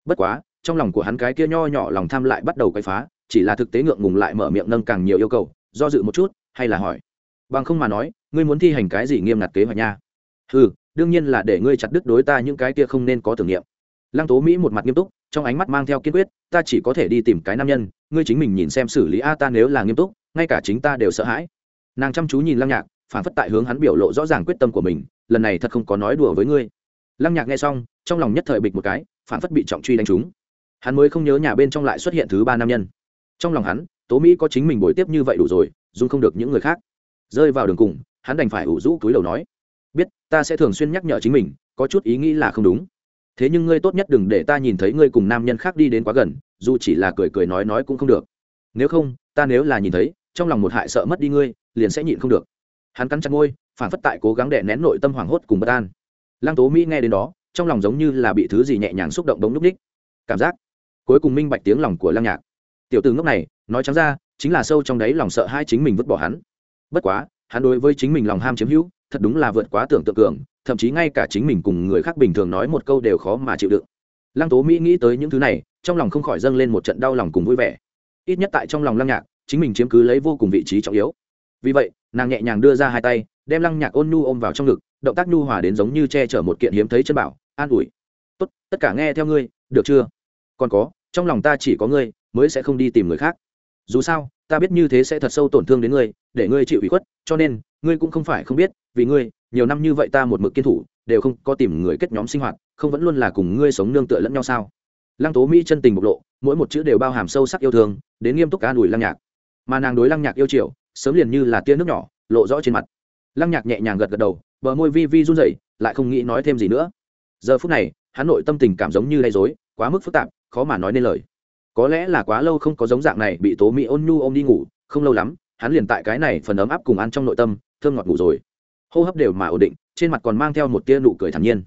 Bất quá, trong lòng của hắn cái kia nho nhỏ lòng tham lại bắt đầu quay phá, chỉ là thực tế ngượng ngùng lại mở miệng nâng càng nhiều yêu cầu, do dự một chút, hay là hỏi. Bằng không mà nói, ngươi muốn thi hành cái gì nghiêm ngặt kế hoạch nha? Ừ đương nhiên là để ngươi chặt đứt đối ta những cái kia không nên có tưởng niệm. Lăng tố mỹ một mặt nghiêm túc, trong ánh mắt mang theo kiên quyết, ta chỉ có thể đi tìm cái nam nhân, ngươi chính mình nhìn xem xử lý a ta nếu là nghiêm túc, ngay cả chính ta đều sợ hãi nàng chăm chú nhìn lăng nhạc, phản phất tại hướng hắn biểu lộ rõ ràng quyết tâm của mình, lần này thật không có nói đùa với ngươi. Lăng nhạc nghe xong, trong lòng nhất thời bịch một cái, phản phất bị trọng truy đánh trúng. Hắn mới không nhớ nhà bên trong lại xuất hiện thứ ba nam nhân. Trong lòng hắn, tố mỹ có chính mình bồi tiếp như vậy đủ rồi dung không được những người khác. Rơi vào đường cùng, hắn đành phải ủ rũ túi đầu nói, biết, ta sẽ thường xuyên nhắc nhở chính mình, có chút ý nghĩ là không đúng. Thế nhưng ngươi tốt nhất đừng để ta nhìn thấy ngươi cùng nam nhân khác đi đến quá gần, dù chỉ là cười cười nói nói cũng không được. Nếu không, ta nếu là nhìn thấy, trong lòng một hại sợ mất đi ngươi liền sẽ nhịn không được. Hắn cắn chặt ngôi phản phất tại cố gắng đè nén nội tâm hoảng hốt cùng bất an. Lăng tố mỹ nghe đến đó, trong lòng giống như là bị thứ gì nhẹ nhàng xúc động đống núp ních cảm giác cuối cùng minh bạch tiếng lòng của lăng nhạc. Tiểu từ ngốc này, nói trắng ra, chính là sâu trong đáy lòng sợ hai chính mình vứt bỏ hắn. Bất quá, hắn đối với chính mình lòng ham chiếm hữu, thật đúng là vượt quá tưởng tượng cường, thậm chí ngay cả chính mình cùng người khác bình thường nói một câu đều khó mà chịu đựng. Lăng tố mỹ nghĩ tới những thứ này, trong lòng không khỏi dâng lên một trận đau lòng cùng vui vẻ. Ít nhất tại trong lòng lăng nhạc, chính mình chiếm cứ lấy vô cùng vị trí trọng yếu vì vậy, nàng nhẹ nhàng đưa ra hai tay, đem lăng nhạc ôn nhu ôm vào trong ngực, động tác nhu hòa đến giống như che chở một kiện hiếm thấy chân bảo, an ủi. Tốt, tất cả nghe theo ngươi, được chưa? Còn có, trong lòng ta chỉ có ngươi, mới sẽ không đi tìm người khác. Dù sao, ta biết như thế sẽ thật sâu tổn thương đến ngươi, để ngươi chịu ủy khuất, cho nên, ngươi cũng không phải không biết, vì ngươi, nhiều năm như vậy ta một mực kiên thủ, đều không có tìm người kết nhóm sinh hoạt, không vẫn luôn là cùng ngươi sống nương tựa lẫn nhau sao? Lăng tố mỹ chân tình bộc lộ, mỗi một chữ đều bao hàm sâu sắc yêu thương, đến nghiêm túc cá đùi lăng nhạc. Mà nàng đối lăng nhạc yêu chiều sớm liền như là tia nước nhỏ, lộ rõ trên mặt. Lăng nhạc nhẹ nhàng gật gật đầu, bờ môi vi vi run rẩy, lại không nghĩ nói thêm gì nữa. Giờ phút này, hắn nội tâm tình cảm giống như lay dối quá mức phức tạp, khó mà nói nên lời. Có lẽ là quá lâu không có giống dạng này bị tố mỹ ôn nhu ôm đi ngủ, không lâu lắm, hắn liền tại cái này phần ấm áp cùng ăn trong nội tâm, thơm ngọt ngủ rồi. Hô hấp đều mà ổn định, trên mặt còn mang theo một tia nụ cười thản nhiên.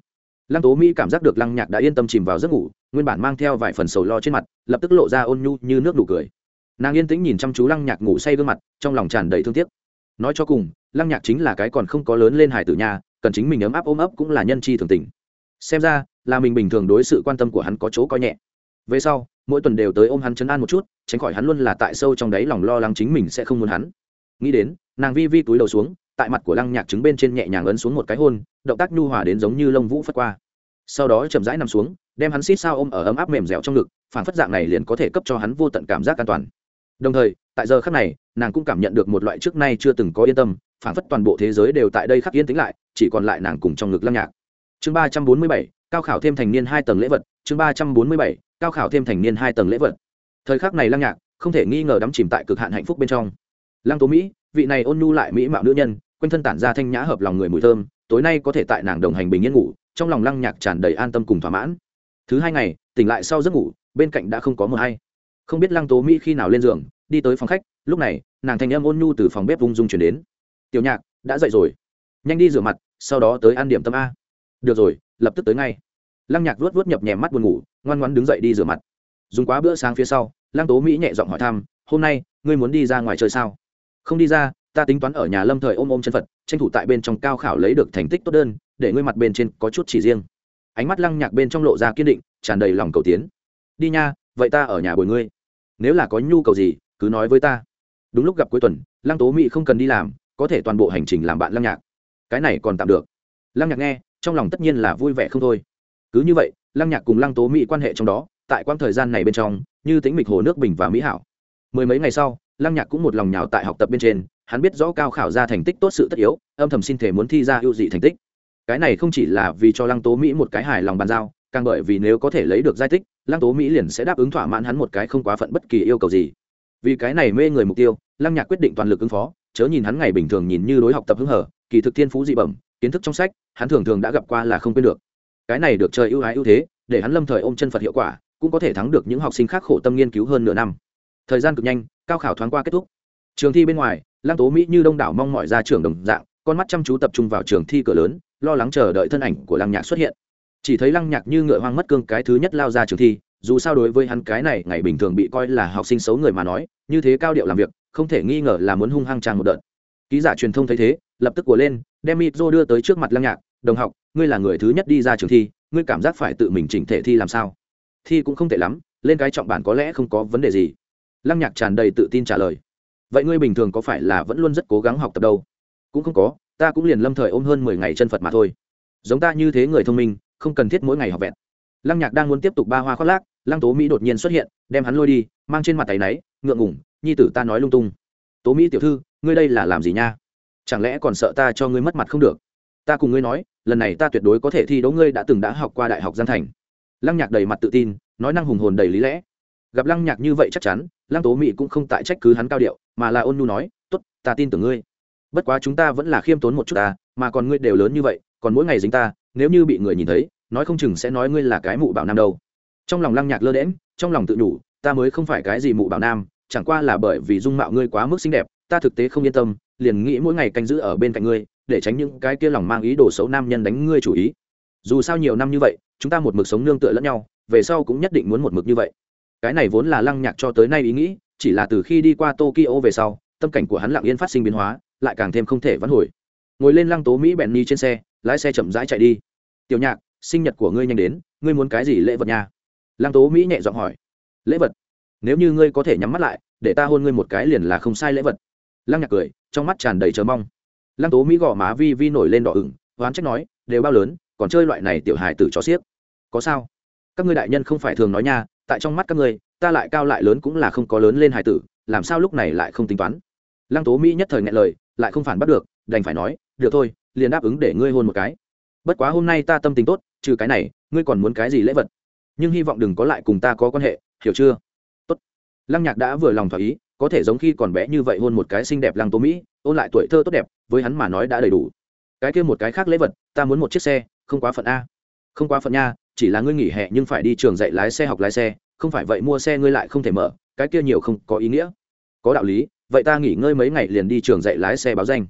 Lăng tố mỹ cảm giác được lăng nhạc đã yên tâm chìm vào giấc ngủ, nguyên bản mang theo vài phần sầu lo trên mặt, lập tức lộ ra ôn nhu như nước nụ cười nàng yên tĩnh nhìn chăm chú lăng nhạc ngủ say gương mặt, trong lòng tràn đầy thương tiếc. Nói cho cùng, lăng nhạc chính là cái còn không có lớn lên hải tử nhà cần chính mình ấm áp ôm ấp cũng là nhân chi thường tình. Xem ra, là mình bình thường đối sự quan tâm của hắn có chỗ coi nhẹ. Về sau, mỗi tuần đều tới ôm hắn chấn an một chút, tránh khỏi hắn luôn là tại sâu trong đáy lòng lo lắng chính mình sẽ không muốn hắn. Nghĩ đến, nàng vi vi túi đầu xuống, tại mặt của lăng nhạc trứng bên trên nhẹ nhàng ấn xuống một cái hôn, động tác nhu hòa đến giống như lông vũ phất qua. Sau đó chậm rãi nằm xuống, đem hắn xít sao ôm ở ấm áp mềm dẻo trong ngực phản phất dạng này liền có thể cấp cho hắn vô tận cảm giác an toàn đồng thời, tại giờ khắc này, nàng cũng cảm nhận được một loại trước nay chưa từng có yên tâm, phản phất toàn bộ thế giới đều tại đây khắc yên tĩnh lại, chỉ còn lại nàng cùng trong ngực lăng nhạc. Chương ba trăm bốn mươi bảy, cao khảo thêm thành niên hai tầng lễ vật. Chương ba trăm bốn mươi bảy, cao khảo thêm thành niên hai tầng lễ vật. Thời khắc này lăng nhạc không thể nghi ngờ đắm chìm tại cực hạn hạnh phúc bên trong. Lăng tố mỹ, vị này ôn nhu lại mỹ mạo nữ nhân, quanh thân tản ra thanh nhã hợp lòng người mùi thơm, tối nay có thể tại nàng đồng hành bình yên ngủ, trong lòng lăng nhạc tràn đầy an tâm cùng thỏa mãn. Thứ hai ngày, tỉnh lại sau giấc ngủ, bên cạnh đã không có mờ hay không biết lăng tố mỹ khi nào lên giường, đi tới phòng khách, lúc này, nàng thành em ôn nhu từ phòng bếp vung dung chuyển đến. Tiểu nhạc, đã dậy rồi. Nhanh đi rửa mặt, sau đó tới ăn điểm tâm a. Được rồi, lập tức tới ngay. Lăng nhạc vuốt vuốt nhập nhèm mắt buồn ngủ, ngoan ngoan đứng dậy đi rửa mặt. Dùng quá bữa sáng phía sau, lăng tố mỹ nhẹ giọng hỏi thăm, hôm nay, ngươi muốn đi ra ngoài chơi sao? Không đi ra, ta tính toán ở nhà lâm thời ôm ôm chân phật, tranh thủ tại bên trong cao khảo lấy được thành tích tốt đơn, để ngươi mặt bên trên có chút chỉ riêng. Ánh mắt lăng nhạc bên trong lộ ra kiên định, tràn đầy lòng cầu tiến. Đi nha vậy ta ở nhà bồi ngươi. Nếu là có nhu cầu gì, cứ nói với ta. Đúng lúc gặp cuối tuần, lăng tố mỹ không cần đi làm, có thể toàn bộ hành trình làm bạn lăng nhạc. Cái này còn tạm được. Lăng nhạc nghe, trong lòng tất nhiên là vui vẻ không thôi. Cứ như vậy, lăng nhạc cùng lăng tố mỹ quan hệ trong đó, tại quãng thời gian này bên trong, như tính mịch hồ nước bình và mỹ hảo. Mười mấy ngày sau, lăng nhạc cũng một lòng nhào tại học tập bên trên, hắn biết rõ cao khảo ra thành tích tốt sự tất yếu, âm thầm xin thể muốn thi ra ưu dị thành tích. Cái này không chỉ là vì cho lăng tố mỹ một cái hài lòng bàn giao càng bởi vì nếu có thể lấy được giải tích, lăng tố mỹ liền sẽ đáp ứng thỏa mãn hắn một cái không quá phận bất kỳ yêu cầu gì. Vì cái này mê người mục tiêu, lăng nhạc quyết định toàn lực ứng phó, chớ nhìn hắn ngày bình thường nhìn như đối học tập hứng hở, kỳ thực thiên phú dị bẩm, kiến thức trong sách, hắn thường thường đã gặp qua là không quên được. Cái này được trời ưu ái ưu thế, để hắn lâm thời ôm chân phật hiệu quả, cũng có thể thắng được những học sinh khác khổ tâm nghiên cứu hơn nửa năm. Thời gian cực nhanh, cao khảo thoáng qua kết thúc. Trường thi bên ngoài, lăng tố mỹ như đông đảo mong mọi ra trường đồng dạng, con mắt chăm chú tập trung vào trường thi cửa lớn, lo lắng chờ đợi thân ảnh của lăng nhạc xuất hiện chỉ thấy lăng nhạc như ngựa hoang mất cương cái thứ nhất lao ra trường thi, dù sao đối với hắn cái này ngày bình thường bị coi là học sinh xấu người mà nói, như thế cao điệu làm việc, không thể nghi ngờ là muốn hung hăng trang một đợt. Ký giả truyền thông thấy thế, lập tức của lên, đem mịp rô đưa tới trước mặt lăng nhạc, đồng học, ngươi là người thứ nhất đi ra trường thi, ngươi cảm giác phải tự mình chỉnh thể thi làm sao? Thi cũng không tệ lắm, lên cái trọng bản có lẽ không có vấn đề gì. Lăng nhạc tràn đầy tự tin trả lời. Vậy ngươi bình thường có phải là vẫn luôn rất cố gắng học tập đâu? Cũng không có, ta cũng liền lâm thời ôm hơn mười ngày chân phật mà thôi. Giống ta như thế người thông minh không cần thiết mỗi ngày học vẹn. Lăng nhạc đang muốn tiếp tục ba hoa khoác lác, lăng tố mỹ đột nhiên xuất hiện, đem hắn lôi đi, mang trên mặt tay náy, ngượng ngủng nhi tử ta nói lung tung. Tố mỹ tiểu thư, ngươi đây là làm gì nha? Chẳng lẽ còn sợ ta cho ngươi mất mặt không được? Ta cùng ngươi nói, lần này ta tuyệt đối có thể thi đấu ngươi đã từng đã học qua đại học gian thành. Lăng nhạc đầy mặt tự tin, nói năng hùng hồn đầy lý lẽ. Gặp lăng nhạc như vậy chắc chắn, lăng tố mỹ cũng không tại trách cứ hắn cao điệu, mà là ôn nhu nói t ố t ta tin tưởng ngươi. Bất quá chúng ta vẫn là khiêm tốn một chút ta, mà còn ngươi đều lớn như vậy, còn mỗi ngày dính ta nếu như bị người nhìn thấy, nói không chừng sẽ nói ngươi là cái mụ bảo nam đâu. Trong lòng lăng nhạc lơ đễm trong lòng tự nhủ, ta mới không phải cái gì mụ bảo nam, chẳng qua là bởi vì dung mạo ngươi quá mức xinh đẹp, ta thực tế không yên tâm, liền nghĩ mỗi ngày canh giữ ở bên cạnh ngươi, để tránh những cái kia lòng mang ý đồ xấu nam nhân đánh ngươi chủ ý. Dù sao nhiều năm như vậy, chúng ta một mực sống nương tựa lẫn nhau, về sau cũng nhất định muốn một mực như vậy. Cái này vốn là lăng nhạc cho tới nay ý nghĩ, chỉ là từ khi đi qua tokyo về sau, tâm cảnh của hắn lặng yên phát sinh biến hóa, lại càng thêm không thể vãn hồi. Ngồi lên lăng tố mỹ bèn ni trên xe lái xe chậm rãi chạy đi. Tiểu nhạc, sinh nhật của ngươi nhanh đến, ngươi muốn cái gì lễ vật nha? Lăng tố mỹ nhẹ giọng hỏi. Lễ vật? Nếu như ngươi có thể nhắm mắt lại, để ta hôn ngươi một cái liền là không sai lễ vật. Lăng nhạc cười, trong mắt tràn đầy chờ mong. Lăng tố mỹ gò má vi vi nổi lên đỏ ửng, oán trách nói, đều bao lớn, còn chơi loại này tiểu hài tử cho xiếc. Có sao? Các ngươi đại nhân không phải thường nói nha, tại trong mắt các ngươi, ta lại cao lại lớn cũng là không có lớn lên hài tử, làm sao lúc này lại không tính toán? Lăng tố mỹ nhất thời ngại lời, lại không phản bắt được, đành phải nói, được thôi liền đáp ứng để ngươi hôn một cái. Bất quá hôm nay ta tâm tình tốt, trừ cái này, ngươi còn muốn cái gì lễ vật? Nhưng hy vọng đừng có lại cùng ta có quan hệ, hiểu chưa? Tốt. Lăng nhạc đã vừa lòng thỏa ý, có thể giống khi còn bé như vậy hôn một cái xinh đẹp lăng tố mỹ, ôn lại tuổi thơ tốt đẹp, với hắn mà nói đã đầy đủ. Cái kia một cái khác lễ vật, ta muốn một chiếc xe, không quá phận a. Không quá phận nha, chỉ là ngươi nghỉ hè nhưng phải đi trường dạy lái xe học lái xe, không phải vậy mua xe ngươi lại không thể mở, cái kia nhiều không có ý nghĩa. Có đạo lý, vậy ta nghỉ ngơi mấy ngày liền đi trường dạy lái xe báo danh.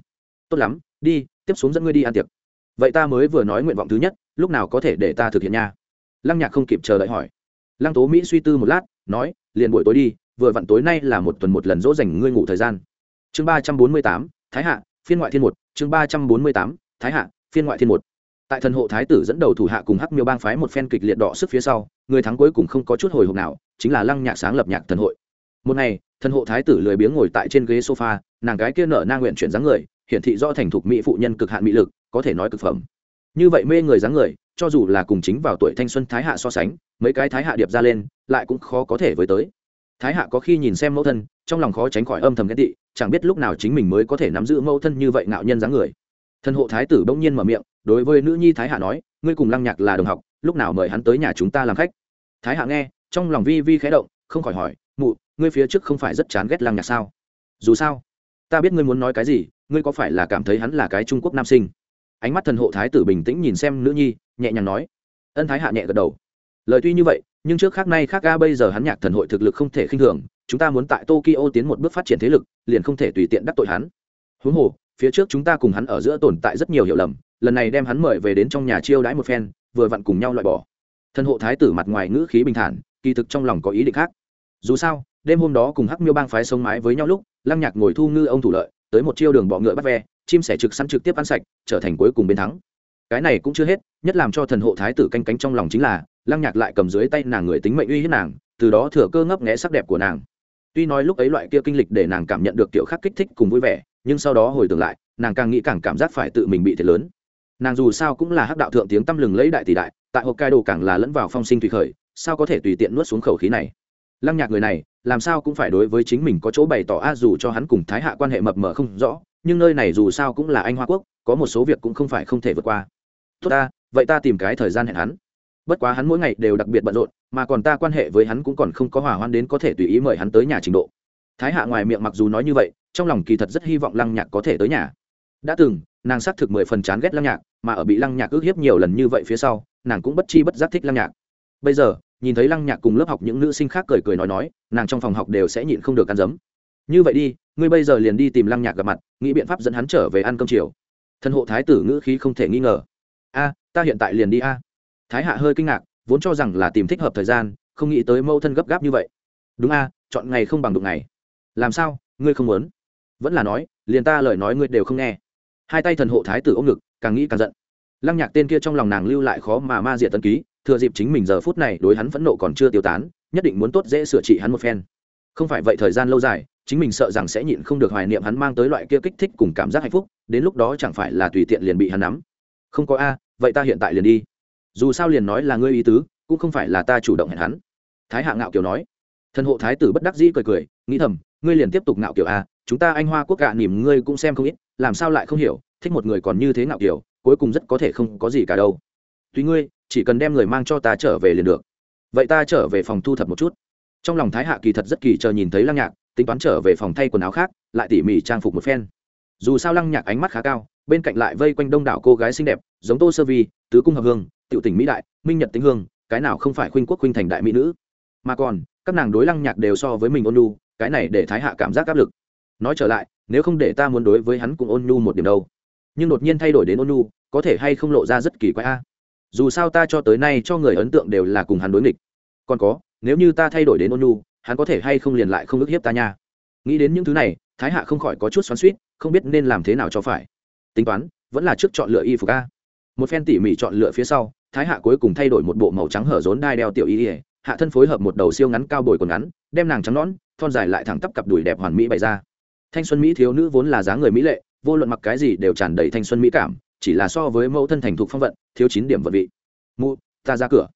Tốt lắm, đi tiếp xuống dẫn ngươi đi ăn tiệc. Vậy ta mới vừa nói nguyện vọng thứ nhất, lúc nào có thể để ta thực hiện nha? Lăng nhạc không kịp chờ đợi hỏi. Lăng tố mỹ suy tư một lát, nói, liền buổi tối đi, vừa vặn tối nay là một tuần một lần dỗ dành ngươi ngủ thời gian. Chương ba trăm bốn mươi tám, thái hạ, phiên ngoại thiên một, chương ba trăm bốn mươi tám, thái hạ, phiên ngoại thiên một. Tại thần hộ thái tử dẫn đầu thủ hạ cùng hắc miêu bang phái một phen kịch liệt đỏ sức phía sau, người thắng cuối cùng không có chút hồi hộp nào, chính là lăng nhạc sáng lập nhạc thần hội. Một ngày, thần hộ thái tử lười biếng ngồi tại trên ghế sofa, nàng gái kia nở nang nguyện chuyển dáng người hiển thị do thành thục mỹ phụ nhân cực hạn mỹ lực, có thể nói cực phẩm. Như vậy mê người dáng người, cho dù là cùng chính vào tuổi thanh xuân thái hạ so sánh, mấy cái thái hạ điệp ra lên, lại cũng khó có thể với tới. Thái hạ có khi nhìn xem mẫu thân, trong lòng khó tránh khỏi âm thầm ghét tị, chẳng biết lúc nào chính mình mới có thể nắm giữ mẫu thân như vậy ngạo nhân dáng người. Thân hộ thái tử bỗng nhiên mở miệng, đối với nữ nhi thái hạ nói, ngươi cùng lăng nhạc là đồng học, lúc nào mời hắn tới nhà chúng ta làm khách? Thái hạ nghe, trong lòng vi vi khẽ động, không khỏi hỏi, mụ, ngươi phía trước không phải rất chán ghét lăng nhạc sao? Dù sao, ta biết ngươi muốn nói cái gì ngươi có phải là cảm thấy hắn là cái trung quốc nam sinh? Ánh mắt thần hộ thái tử bình tĩnh nhìn xem nữ nhi, nhẹ nhàng nói. Ân thái hạ nhẹ gật đầu. Lời tuy như vậy, nhưng trước khác nay khác ga bây giờ hắn nhạc thần hội thực lực không thể khinh thường, chúng ta muốn tại tokyo tiến một bước phát triển thế lực, liền không thể tùy tiện đắc tội hắn. Huống hồ, phía trước chúng ta cùng hắn ở giữa tồn tại rất nhiều hiểu lầm, lần này đem hắn mời về đến trong nhà chiêu đãi một phen, vừa vặn cùng nhau loại bỏ. Thần hộ thái tử mặt ngoài ngữ khí bình thản, kỳ thực trong lòng có ý định khác. Dù sao, đêm hôm đó cùng hắc miêu bang phái sống mái với nhau lúc, lăng nhạc ngồi thu ngư ông thủ lợi tới một chiêu đường bọ ngựa bắt ve, chim sẻ trực săn trực tiếp ăn sạch, trở thành cuối cùng bên thắng. Cái này cũng chưa hết, nhất làm cho thần hộ thái tử canh cánh trong lòng chính là, lăng nhạc lại cầm dưới tay nàng người tính mệnh uy hiếp nàng, từ đó thừa cơ ngấp nghẽ sắc đẹp của nàng. Tuy nói lúc ấy loại kia kinh lịch để nàng cảm nhận được kiểu khác kích thích cùng vui vẻ, nhưng sau đó hồi tưởng lại, nàng càng nghĩ càng cảm giác phải tự mình bị thiệt lớn. Nàng dù sao cũng là hắc đạo thượng tiếng tăm lừng lấy đại tỷ đại, tại hokkaido càng là lẫn vào phong sinh thủy khởi, sao có thể tùy tiện nuốt xuống khẩu khí này? Lăng nhạc người này làm sao cũng phải đối với chính mình có chỗ bày tỏ a, dù cho hắn cùng thái hạ quan hệ mập mờ không rõ, nhưng nơi này dù sao cũng là anh hoa quốc, có một số việc cũng không phải không thể vượt qua. Tốt ta, vậy ta tìm cái thời gian hẹn hắn. Bất quá hắn mỗi ngày đều đặc biệt bận rộn, mà còn ta quan hệ với hắn cũng còn không có hòa hoan đến có thể tùy ý mời hắn tới nhà trình độ. Thái hạ ngoài miệng mặc dù nói như vậy, trong lòng kỳ thật rất hy vọng lăng nhạc có thể tới nhà. Đã từng, nàng xác thực mười phần chán ghét lăng nhạc, mà ở bị lăng nhạc ước hiếp nhiều lần như vậy phía sau, nàng cũng bất chi bất giác thích lăng nhạc. Bây giờ nhìn thấy lăng nhạc cùng lớp học những nữ sinh khác cười cười nói nói, nàng trong phòng học đều sẽ nhịn không được ăn dấm như vậy đi, ngươi bây giờ liền đi tìm lăng nhạc gặp mặt, nghĩ biện pháp dẫn hắn trở về ăn cơm chiều. Thân hộ thái tử ngữ khí không thể nghi ngờ. A, ta hiện tại liền đi a. Thái hạ hơi kinh ngạc, vốn cho rằng là tìm thích hợp thời gian, không nghĩ tới mâu thân gấp gáp như vậy. Đúng a, chọn ngày không bằng đụng ngày. Làm sao, ngươi không muốn? Vẫn là nói, liền ta lời nói ngươi đều không nghe. Hai tay thần hộ thái tử ôm ngực, càng nghĩ càng giận. Lăng nhạc tên kia trong lòng nàng lưu lại khó mà ma diệt tân ký thừa dịp chính mình giờ phút này đối hắn phẫn nộ còn chưa tiêu tán, nhất định muốn tốt dễ sửa trị hắn một phen. Không phải vậy thời gian lâu dài, chính mình sợ rằng sẽ nhịn không được hoài niệm hắn mang tới loại kia kích thích cùng cảm giác hạnh phúc, đến lúc đó chẳng phải là tùy tiện liền bị hắn nắm. Không có a, vậy ta hiện tại liền đi. Dù sao liền nói là ngươi ý tứ, cũng không phải là ta chủ động hẹn hắn. Thái hạ ngạo kiều nói. Thần hộ thái tử bất đắc dĩ cười cười, nghĩ thầm, ngươi liền tiếp tục ngạo kiều a, chúng ta anh hoa quốc gạ nỉm ngươi cũng xem không ít, làm sao lại không hiểu, thích một người còn như thế ngạo kiều, cuối cùng rất có thể không có gì cả đâu. Tùy ngươi chỉ cần đem người mang cho ta trở về liền được. Vậy ta trở về phòng thu thập một chút. Trong lòng thái hạ kỳ thật rất kỳ chờ nhìn thấy lăng nhạc, tính toán trở về phòng thay quần áo khác, lại tỉ mỉ trang phục một phen. Dù sao lăng nhạc ánh mắt khá cao, bên cạnh lại vây quanh đông đảo cô gái xinh đẹp, giống tô sơ vi, tứ cung hợp hương, tiểu tỉnh mỹ đại, minh nhật Tĩnh hương, cái nào không phải khuynh quốc khuynh thành đại mỹ nữ. Mà còn, các nàng đối lăng nhạc đều so với mình ôn nhu, cái này để thái hạ cảm giác áp lực. Nói trở lại, nếu không để ta muốn đối với hắn cũng ôn nhu một điểm đâu. Nhưng đột nhiên thay đổi đến ôn nhu, có thể hay không lộ ra rất kỳ quái a? Dù sao ta cho tới nay cho người ấn tượng đều là cùng hắn đối nghịch. Còn có, nếu như ta thay đổi đến ôn nhu, hắn có thể hay không liền lại không ức hiếp ta nha? Nghĩ đến những thứ này, thái hạ không khỏi có chút xoắn suýt không biết nên làm thế nào cho phải. Tính toán, vẫn là trước chọn lựa y phục a. Một phen tỉ mỉ chọn lựa phía sau, thái hạ cuối cùng thay đổi một bộ màu trắng hở rốn đai đeo tiểu y ỉa hạ thân phối hợp một đầu siêu ngắn cao bồi còn ngắn, đem nàng trắng nõn, thon dài lại thẳng tắp cặp đùi đẹp hoàn mỹ bày ra. Thanh xuân mỹ thiếu nữ vốn là dáng người mỹ lệ, vô luận mặc cái gì đều tràn đầy thanh xuân mỹ cảm chỉ là so với mẫu thân thành thục phong vận, thiếu chín điểm vận vị. Mụ, ta ra cửa.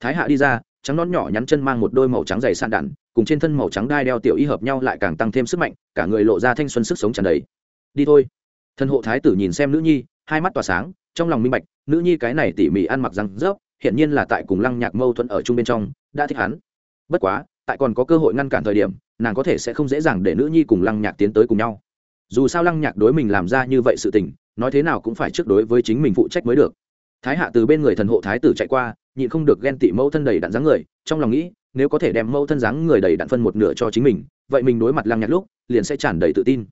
Thái hạ đi ra, trắng nón nhỏ nhắn chân mang một đôi màu trắng dày sạn đạn, cùng trên thân màu trắng đai đeo tiểu y hợp nhau lại càng tăng thêm sức mạnh, cả người lộ ra thanh xuân sức sống tràn đầy. Đi thôi. Thân hộ thái tử nhìn xem nữ nhi, hai mắt tỏa sáng, trong lòng minh bạch, nữ nhi cái này tỉ mỉ ăn mặc răng rớp hiện nhiên là tại cùng lăng nhạc mâu thuẫn ở chung bên trong, đã thích hắn. Bất quá, tại còn có cơ hội ngăn cản thời điểm, nàng có thể sẽ không dễ dàng để nữ nhi cùng lăng nhạc tiến tới cùng nhau. Dù sao lăng nhạc đối mình làm ra như vậy sự tình nói thế nào cũng phải trước đối với chính mình phụ trách mới được. Thái hạ từ bên người thần hộ thái tử chạy qua, nhịn không được ghen tị mẫu thân đầy đạn dáng người, trong lòng nghĩ, nếu có thể đem mẫu thân dáng người đầy đạn phân một nửa cho chính mình, vậy mình đối mặt lăng nhạc lúc, liền sẽ tràn đầy tự tin.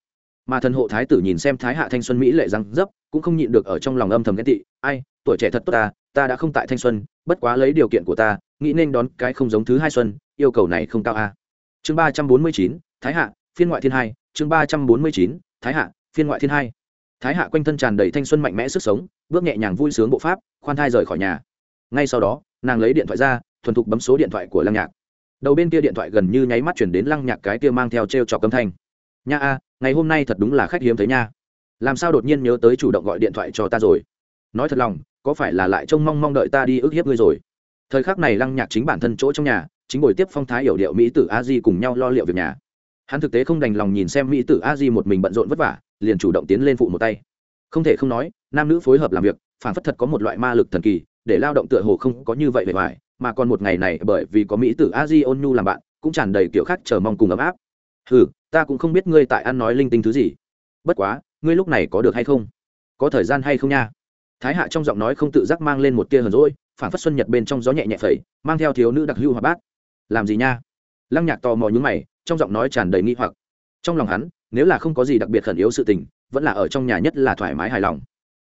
Mà thần hộ thái tử nhìn xem thái hạ thanh xuân mỹ lệ răng dấp, cũng không nhịn được ở trong lòng âm thầm ghen tị, ai, tuổi trẻ thật tốt ta ta đã không tại thanh xuân, bất quá lấy điều kiện của ta, nghĩ nên đón cái không giống thứ hai xuân, yêu cầu này không cao a. Chương ba trăm bốn mươi chín, thái hạ, phiên ngoại thiên hai, chương ba trăm bốn mươi chín, thái hạ, phiên ngoại thiên hai thái hạ quanh thân tràn đầy thanh xuân mạnh mẽ sức sống, bước nhẹ nhàng vui sướng bộ pháp, khoan thai rời khỏi nhà. Ngay sau đó, nàng lấy điện thoại ra, thuần thục bấm số điện thoại của lăng nhạc. Đầu bên kia điện thoại gần như nháy mắt chuyển đến lăng nhạc cái kia mang theo t r e o trọc âm thanh. Nha a, ngày hôm nay thật đúng là khách hiếm thấy nha. Làm sao đột nhiên nhớ tới chủ động gọi điện thoại cho ta rồi? Nói thật lòng, có phải là lại trông mong mong đợi ta đi ức hiếp ngươi rồi? Thời khắc này lăng nhạc chính bản thân chỗ trong nhà, chính buổi tiếp phong thái hiểu điệu mỹ tử a di cùng nhau lo liệu việc nhà hắn thực tế không đành lòng nhìn xem mỹ tử a di một mình bận rộn vất vả, liền chủ động tiến lên phụ một tay. Không thể không nói, nam nữ phối hợp làm việc, phản phất thật có một loại ma lực thần kỳ, để lao động tựa hồ không có như vậy vẻ ngoài, mà còn một ngày này bởi vì có mỹ tử a di ôn nhu làm bạn, cũng tràn đầy kiểu khác chờ mong cùng ấm áp. Ừ ta cũng không biết ngươi tại ăn nói linh tinh thứ gì. Bất quá, ngươi lúc này có được hay không? Có thời gian hay không nha? Thái hạ trong giọng nói không tự giác mang lên một tia hờn rỗi phản phất xuân nhật bên trong gió nhẹ nhẹ phẩy, mang theo thiếu nữ đặc hưu hòa bát. Làm gì nha? Lăng nhạc tò mò nhúng mày trong giọng nói tràn đầy nghi hoặc. Trong lòng hắn, nếu là không có gì đặc biệt khẩn yếu sự tình, vẫn là ở trong nhà nhất là thoải mái hài lòng.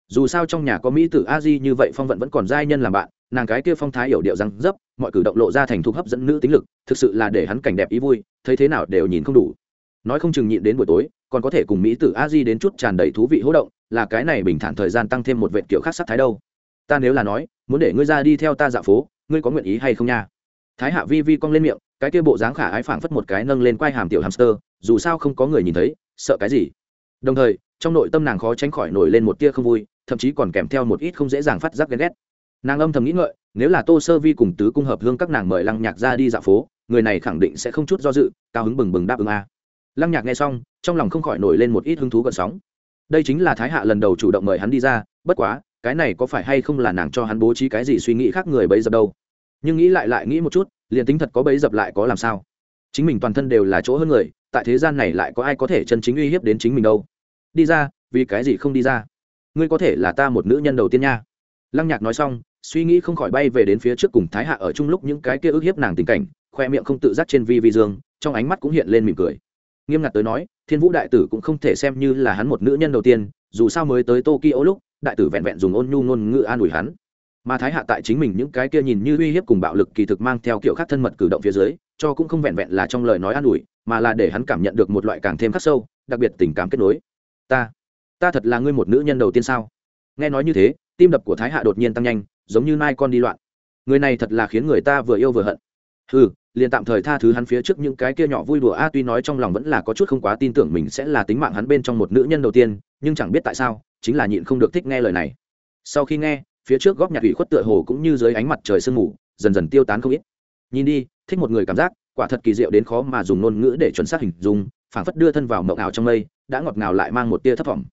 Dù sao trong nhà có mỹ tử a di như vậy phong vận vẫn còn giai nhân làm bạn, nàng cái kia phong thái hiểu điệu răng dấp, mọi cử động lộ ra thành thục hấp dẫn nữ tính lực, thực sự là để hắn cảnh đẹp ý vui, thấy thế nào đều nhìn không đủ. Nói không chừng nhịn đến buổi tối, còn có thể cùng mỹ tử a di đến chút tràn đầy thú vị hỗ động, là cái này bình thản thời gian tăng thêm một vệ kiểu khác sắc thái đâu. Ta nếu là nói, muốn để ngươi ra đi theo ta dạo phố, ngươi có nguyện ý hay không nha? Thái hạ vi vi cong lên miệng cái kia bộ dáng khả ái phảng phất một cái nâng lên quai hàm tiểu hamster, dù sao không có người nhìn thấy, sợ cái gì? Đồng thời, trong nội tâm nàng khó tránh khỏi nổi lên một tia không vui, thậm chí còn kèm theo một ít không dễ dàng phát giác ghen ghét. Nàng âm thầm nghĩ ngợi, nếu là tô sơ vi cùng tứ cung hợp hương các nàng mời lăng nhạc ra đi dạo phố, người này khẳng định sẽ không chút do dự, cao hứng bừng bừng đáp ứng a. Lăng nhạc nghe xong, trong lòng không khỏi nổi lên một ít hứng thú gần sóng. Đây chính là thái hạ lần đầu chủ động mời hắn đi ra, bất quá, cái này có phải hay không là nàng cho hắn bố trí cái gì suy nghĩ khác người bấy giờ đâu? Nhưng nghĩ lại lại nghĩ một chút, liền tính thật có bấy dập lại có làm sao? Chính mình toàn thân đều là chỗ hơn người, tại thế gian này lại có ai có thể chân chính uy hiếp đến chính mình đâu? Đi ra, vì cái gì không đi ra? Ngươi có thể là ta một nữ nhân đầu tiên nha. Lăng nhạc nói xong, suy nghĩ không khỏi bay về đến phía trước cùng thái hạ ở chung lúc những cái kia ức hiếp nàng tình cảnh, khoe miệng không tự giác trên vi vi dương, trong ánh mắt cũng hiện lên mỉm cười. Nghiêm ngặt tới nói, thiên vũ đại tử cũng không thể xem như là hắn một nữ nhân đầu tiên, dù sao mới tới tokyo lúc, đại tử vẹn vẹn dùng ôn nhu ngôn ngữ an ủi hắn mà thái hạ tại chính mình những cái kia nhìn như uy hiếp cùng bạo lực kỳ thực mang theo kiểu khác thân mật cử động phía dưới, cho cũng không vẹn vẹn là trong lời nói an ủi, mà là để hắn cảm nhận được một loại càng thêm khắc sâu, đặc biệt tình cảm kết nối. Ta ta thật là ngươi một nữ nhân đầu tiên sao? Nghe nói như thế, tim đập của thái hạ đột nhiên tăng nhanh, giống như nai con đi loạn. Người này thật là khiến người ta vừa yêu vừa hận. Ừ liền tạm thời tha thứ hắn phía trước những cái kia nhỏ vui đùa a, tuy nói trong lòng vẫn là có chút không quá tin tưởng mình sẽ là tính mạng hắn bên trong một nữ nhân đầu tiên, nhưng chẳng biết tại sao, chính là nhịn không được thích nghe lời này. Sau khi nghe phía trước góc nhạc ủy khuất tựa hồ cũng như dưới ánh mặt trời sương mù, dần dần tiêu tán không ít. Nhìn đi, thích một người cảm giác, quả thật kỳ diệu đến khó mà dùng ngôn ngữ để chuẩn xác hình dung, phảng phất đưa thân vào mộng ảo trong mây, đã ngọt ngào lại mang một tia thất vọng.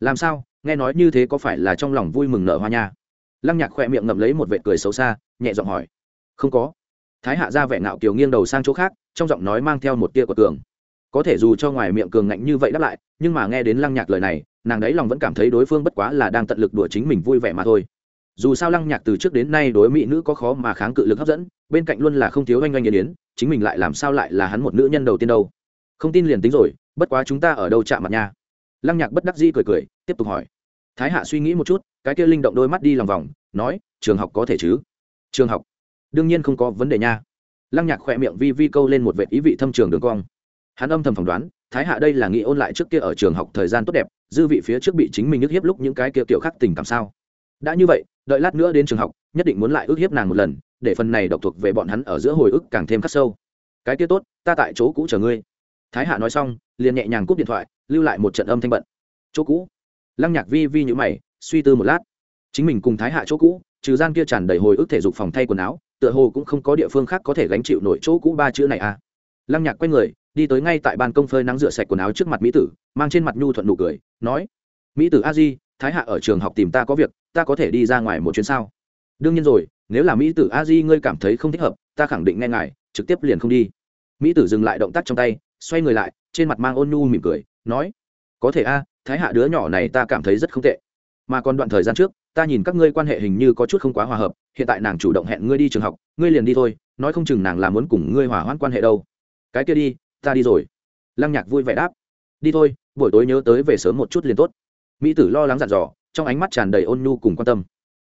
Làm sao? Nghe nói như thế có phải là trong lòng vui mừng nở hoa nha? Lăng nhạc khỏe miệng ngậm lấy một vệt cười xấu xa, nhẹ giọng hỏi. Không có. Thái hạ ra vẻ ngạo kiều nghiêng đầu sang chỗ khác, trong giọng nói mang theo một tia của cường. Có thể dù cho ngoài miệng cường ngạnh như vậy đáp lại, nhưng mà nghe đến lăng nhạc lời này, nàng đấy lòng vẫn cảm thấy đối phương bất quá là đang tận lực đùa chính mình vui vẻ mà thôi dù sao lăng nhạc từ trước đến nay đối mỹ nữ có khó mà kháng cự lực hấp dẫn, bên cạnh luôn là không thiếu oanh oanh nghiền yến chính mình lại làm sao lại là hắn một nữ nhân đầu tiên đâu. Không tin liền tính rồi, bất quá chúng ta ở đâu chạm mặt nha. Lăng nhạc bất đắc dĩ cười cười, tiếp tục hỏi. Thái hạ suy nghĩ một chút, cái kia linh động đôi mắt đi lòng vòng, nói, trường học có thể chứ? Trường học? Đương nhiên không có vấn đề nha. Lăng nhạc khỏe miệng vi vi câu lên một vệ ý vị thâm trường đường cong. Hắn âm thầm phỏng đoán, thái hạ đây là nghĩ ôn lại trước kia ở trường học thời gian tốt đẹp, dư vị phía trước bị chính mình nhức hiếp lúc những cái kia kiểu khác tình cảm sao? Đã như vậy, đợi lát nữa đến trường học, nhất định muốn lại ước hiếp nàng một lần, để phần này độc thuộc về bọn hắn ở giữa hồi ức càng thêm khắc sâu. Cái kia tốt, ta tại chỗ cũ chờ ngươi. Thái hạ nói xong, liền nhẹ nhàng cúp điện thoại, lưu lại một trận âm thanh bận. Chỗ cũ. Lăng nhạc vi vi nhữ mày, suy tư một lát. Chính mình cùng thái hạ chỗ cũ, trừ gian kia tràn đầy hồi ức thể dục phòng thay quần áo, tựa hồ cũng không có địa phương khác có thể gánh chịu nổi chỗ cũ ba chữ này à. Lăng nhạc quay người, đi tới ngay tại ban công phơi nắng rửa sạch quần áo trước mặt mỹ tử, mang trên mặt nhu thuận nụ cười, nói, mỹ tử a di, thái hạ ở trường học tìm ta có việc ta có thể đi ra ngoài một chuyến sao? Đương nhiên rồi, nếu là mỹ tử a di ngươi cảm thấy không thích hợp, ta khẳng định nghe ngài, trực tiếp liền không đi. Mỹ tử dừng lại động tác trong tay, xoay người lại, trên mặt mang ôn nhu mỉm cười, nói, có thể a, thái hạ đứa nhỏ này ta cảm thấy rất không tệ. Mà còn đoạn thời gian trước, ta nhìn các ngươi quan hệ hình như có chút không quá hòa hợp, hiện tại nàng chủ động hẹn ngươi đi trường học, ngươi liền đi thôi, nói không chừng nàng là muốn cùng ngươi hòa hoãn quan hệ đâu. Cái kia đi, ta đi rồi. Lăng nhạc vui vẻ đáp, đi thôi, buổi tối nhớ tới về sớm một chút liền tốt. Mỹ tử lo lắng dặn dò trong ánh mắt tràn đầy ôn nhu cùng quan tâm.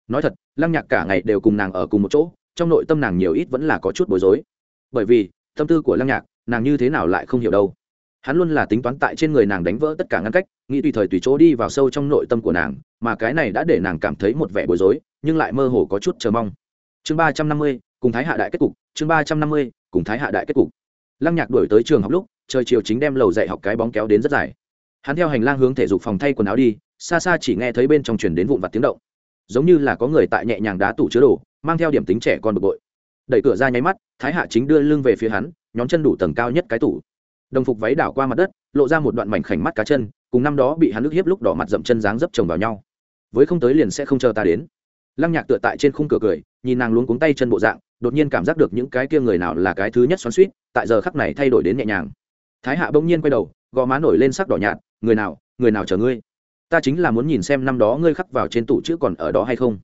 Nói thật, lăng nhạc cả ngày đều cùng nàng ở cùng một chỗ, trong nội tâm nàng nhiều ít vẫn là có chút bối rối. Bởi vì, tâm tư của lăng nhạc, nàng như thế nào lại không hiểu đâu. Hắn luôn là tính toán tại trên người nàng đánh vỡ tất cả ngăn cách, nghĩ tùy thời tùy chỗ đi vào sâu trong nội tâm của nàng, mà cái này đã để nàng cảm thấy một vẻ bối rối, nhưng lại mơ hồ có chút chờ mong. Chương ba trăm năm mươi, cùng thái hạ đại kết cục, chương ba trăm năm mươi, cùng thái hạ đại kết cục. Lăng nhạc đổi tới trường học lúc, trời chiều chính đem lầu dạy học cái bóng kéo đến rất dài. Hắn theo hành lang hướng thể dục phòng thay quần áo đi xa xa chỉ nghe thấy bên trong truyền đến vụn vặt tiếng động. Giống như là có người tại nhẹ nhàng đá tủ chứa đồ, mang theo điểm tính trẻ con bực bội. Đẩy cửa ra nháy mắt, thái hạ chính đưa lưng về phía hắn, nhón chân đủ tầng cao nhất cái tủ. Đồng phục váy đảo qua mặt đất, lộ ra một đoạn mảnh khảnh mắt cá chân, cùng năm đó bị hắn ức hiếp lúc đỏ mặt dậm chân dáng dấp chồng vào nhau. Với không tới liền sẽ không chờ ta đến. Lăng nhạc tựa tại trên khung cửa cười, nhìn nàng luống cuống tay chân bộ dạng, đột nhiên cảm giác được những cái kia người nào là cái thứ nhất xoắn suýt tại giờ khắc này thay đổi đến nhẹ nhàng. Thái hạ bỗng nhiên quay đầu, gò má nổi lên sắc đỏ nhạt, người nào người nào chờ ngươi? Ta chính là muốn nhìn xem năm đó ngươi khắc vào trên tủ chữ còn ở đó hay không.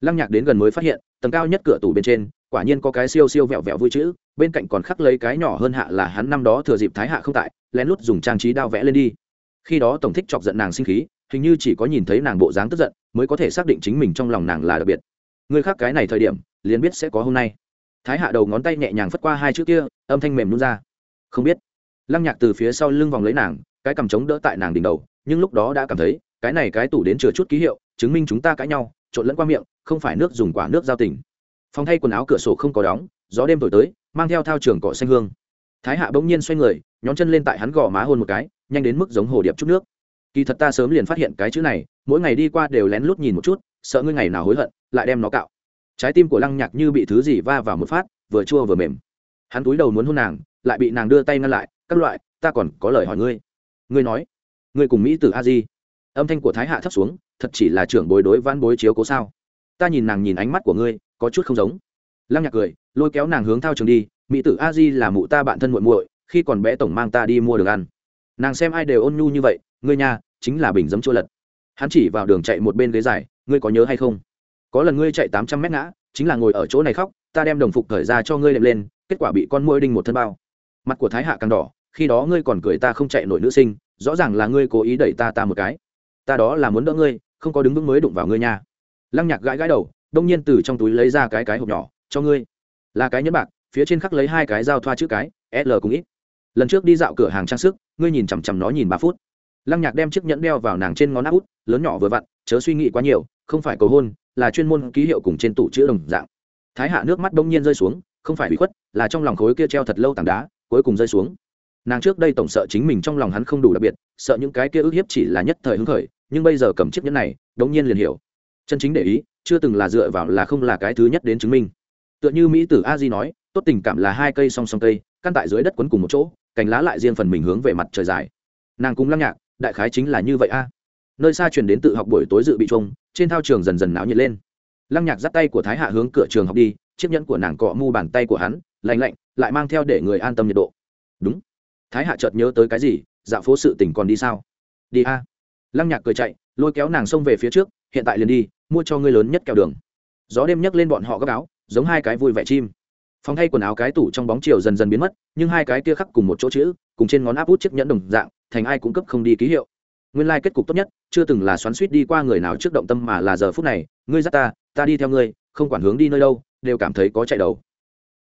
Lăng nhạc đến gần mới phát hiện, tầng cao nhất cửa tủ bên trên, quả nhiên có cái siêu siêu vẹo vẹo vui chữ, bên cạnh còn khắc lấy cái nhỏ hơn hạ là hắn năm đó thừa dịp thái hạ không tại, lén lút dùng trang trí đao vẽ lên đi. Khi đó tổng thích chọc giận nàng sinh khí, hình như chỉ có nhìn thấy nàng bộ dáng tức giận, mới có thể xác định chính mình trong lòng nàng là đặc biệt. Người khác cái này thời điểm, liền biết sẽ có hôm nay. Thái hạ đầu ngón tay nhẹ nhàng phất qua hai chữ kia, âm thanh mềm luôn ra. Không biết. Lăng nhạc từ phía sau lưng vòng lấy nàng, cái cầm trống đỡ tại nàng đỉnh đầu, nhưng lúc đó đã cảm thấy cái này cái tủ đến chừa chút ký hiệu, chứng minh chúng ta cãi nhau, trộn lẫn qua miệng, không phải nước dùng quả nước giao tình. Phòng thay quần áo cửa sổ không có đóng, gió đêm thổi tới, mang theo thao trường cỏ xanh hương. Thái hạ bỗng nhiên xoay người, nhón chân lên tại hắn gò má hôn một cái, nhanh đến mức giống hồ điệp chút nước. Kỳ thật ta sớm liền phát hiện cái chữ này, mỗi ngày đi qua đều lén lút nhìn một chút, sợ ngươi ngày nào hối hận, lại đem nó cạo. Trái tim của lăng nhạc như bị thứ gì va vào một phát, vừa chua vừa mềm. Hắn túi đầu muốn hôn nàng, lại bị nàng đưa tay ngăn lại, các loại, ta còn có lời hỏi ngươi. Ngươi nói. Ngươi cùng mỹ tử a di âm thanh của thái hạ thấp xuống, thật chỉ là trưởng bối đối van bối chiếu cố sao? Ta nhìn nàng nhìn ánh mắt của ngươi, có chút không giống. Lăng nhạc cười, lôi kéo nàng hướng thao trường đi, mỹ tử a di là mụ ta bạn thân muội muội, khi còn bé tổng mang ta đi mua đường ăn. Nàng xem ai đều ôn nhu như vậy, ngươi nha, chính là bình dấm chua lật. Hắn chỉ vào đường chạy một bên ghế dài, ngươi có nhớ hay không? Có lần ngươi chạy tám trăm mét ngã, chính là ngồi ở chỗ này khóc, ta đem đồng phục thời ra cho ngươi đệm lên, kết quả bị con môi đinh một thân bao. Mặt của thái hạ càng đỏ, khi đó ngươi còn cười ta không chạy nổi nữ sinh, rõ ràng là ngươi cố ý đẩy ta ta một cái ta đó là muốn đỡ ngươi, không có đứng vững mới đụng vào ngươi nha. Lăng nhạc gãi gãi đầu, đông nhiên từ trong túi lấy ra cái cái hộp nhỏ, cho ngươi. Là cái nhẫn bạc, phía trên khắc lấy hai cái dao thoa chữ cái l cùng ít lần trước đi dạo cửa hàng trang sức, ngươi nhìn chằm chằm nó nhìn ba phút. Lăng nhạc đem chiếc nhẫn đeo vào nàng trên ngón áp út, lớn nhỏ vừa vặn, chớ suy nghĩ quá nhiều, không phải cầu hôn, là chuyên môn ký hiệu cùng trên tủ chữ đồng dạng. Thái hạ nước mắt đông nhiên rơi xuống, không phải bị khuất, là trong lòng khối kia treo thật lâu tảng đá, cuối cùng rơi xuống. Nàng trước đây tổng sợ chính mình trong lòng hắn không đủ đặc biệt, sợ những cái kia ức hiếp chỉ là nhất thời hứng khởi nhưng bây giờ cầm chiếc nhẫn này, đống nhiên liền hiểu. Chân chính để ý, chưa từng là dựa vào là không là cái thứ nhất đến chứng minh. Tựa như mỹ tử a di nói, tốt tình cảm là hai cây song song cây, căn tại dưới đất quấn cùng một chỗ, cành lá lại riêng phần mình hướng về mặt trời dài. Nàng cũng lăng nhạc, đại khái chính là như vậy a. Nơi xa truyền đến tự học buổi tối dự bị trông trên thao trường dần dần náo nhiệt lên. Lăng nhạc dắt tay của thái hạ hướng cửa trường học đi, chiếc nhẫn của nàng cọ mu bàn tay của hắn, lạnh lạnh, lại mang theo để người an tâm nhiệt độ. Đúng. Thái hạ chợt nhớ tới cái gì? Dạo phố sự tình còn đi sao? Đi a lăng nhạc cười chạy, lôi kéo nàng xông về phía trước, hiện tại liền đi, mua cho ngươi lớn nhất kẹo đường. Gió đêm nhấc lên bọn họ gấp áo, giống hai cái vui vẻ chim. Phòng thay quần áo cái tủ trong bóng chiều dần dần biến mất, nhưng hai cái kia khắc cùng một chỗ chữ, cùng trên ngón áp út chiếc nhẫn đồng dạng, thành ai cũng cấp không đi ký hiệu. Nguyên lai、like、kết cục tốt nhất, chưa từng là xoắn suýt đi qua người nào trước động tâm mà là giờ phút này, ngươi dắt ta ta đi theo ngươi, không quản hướng đi nơi đâu, đều cảm thấy có chạy đầu.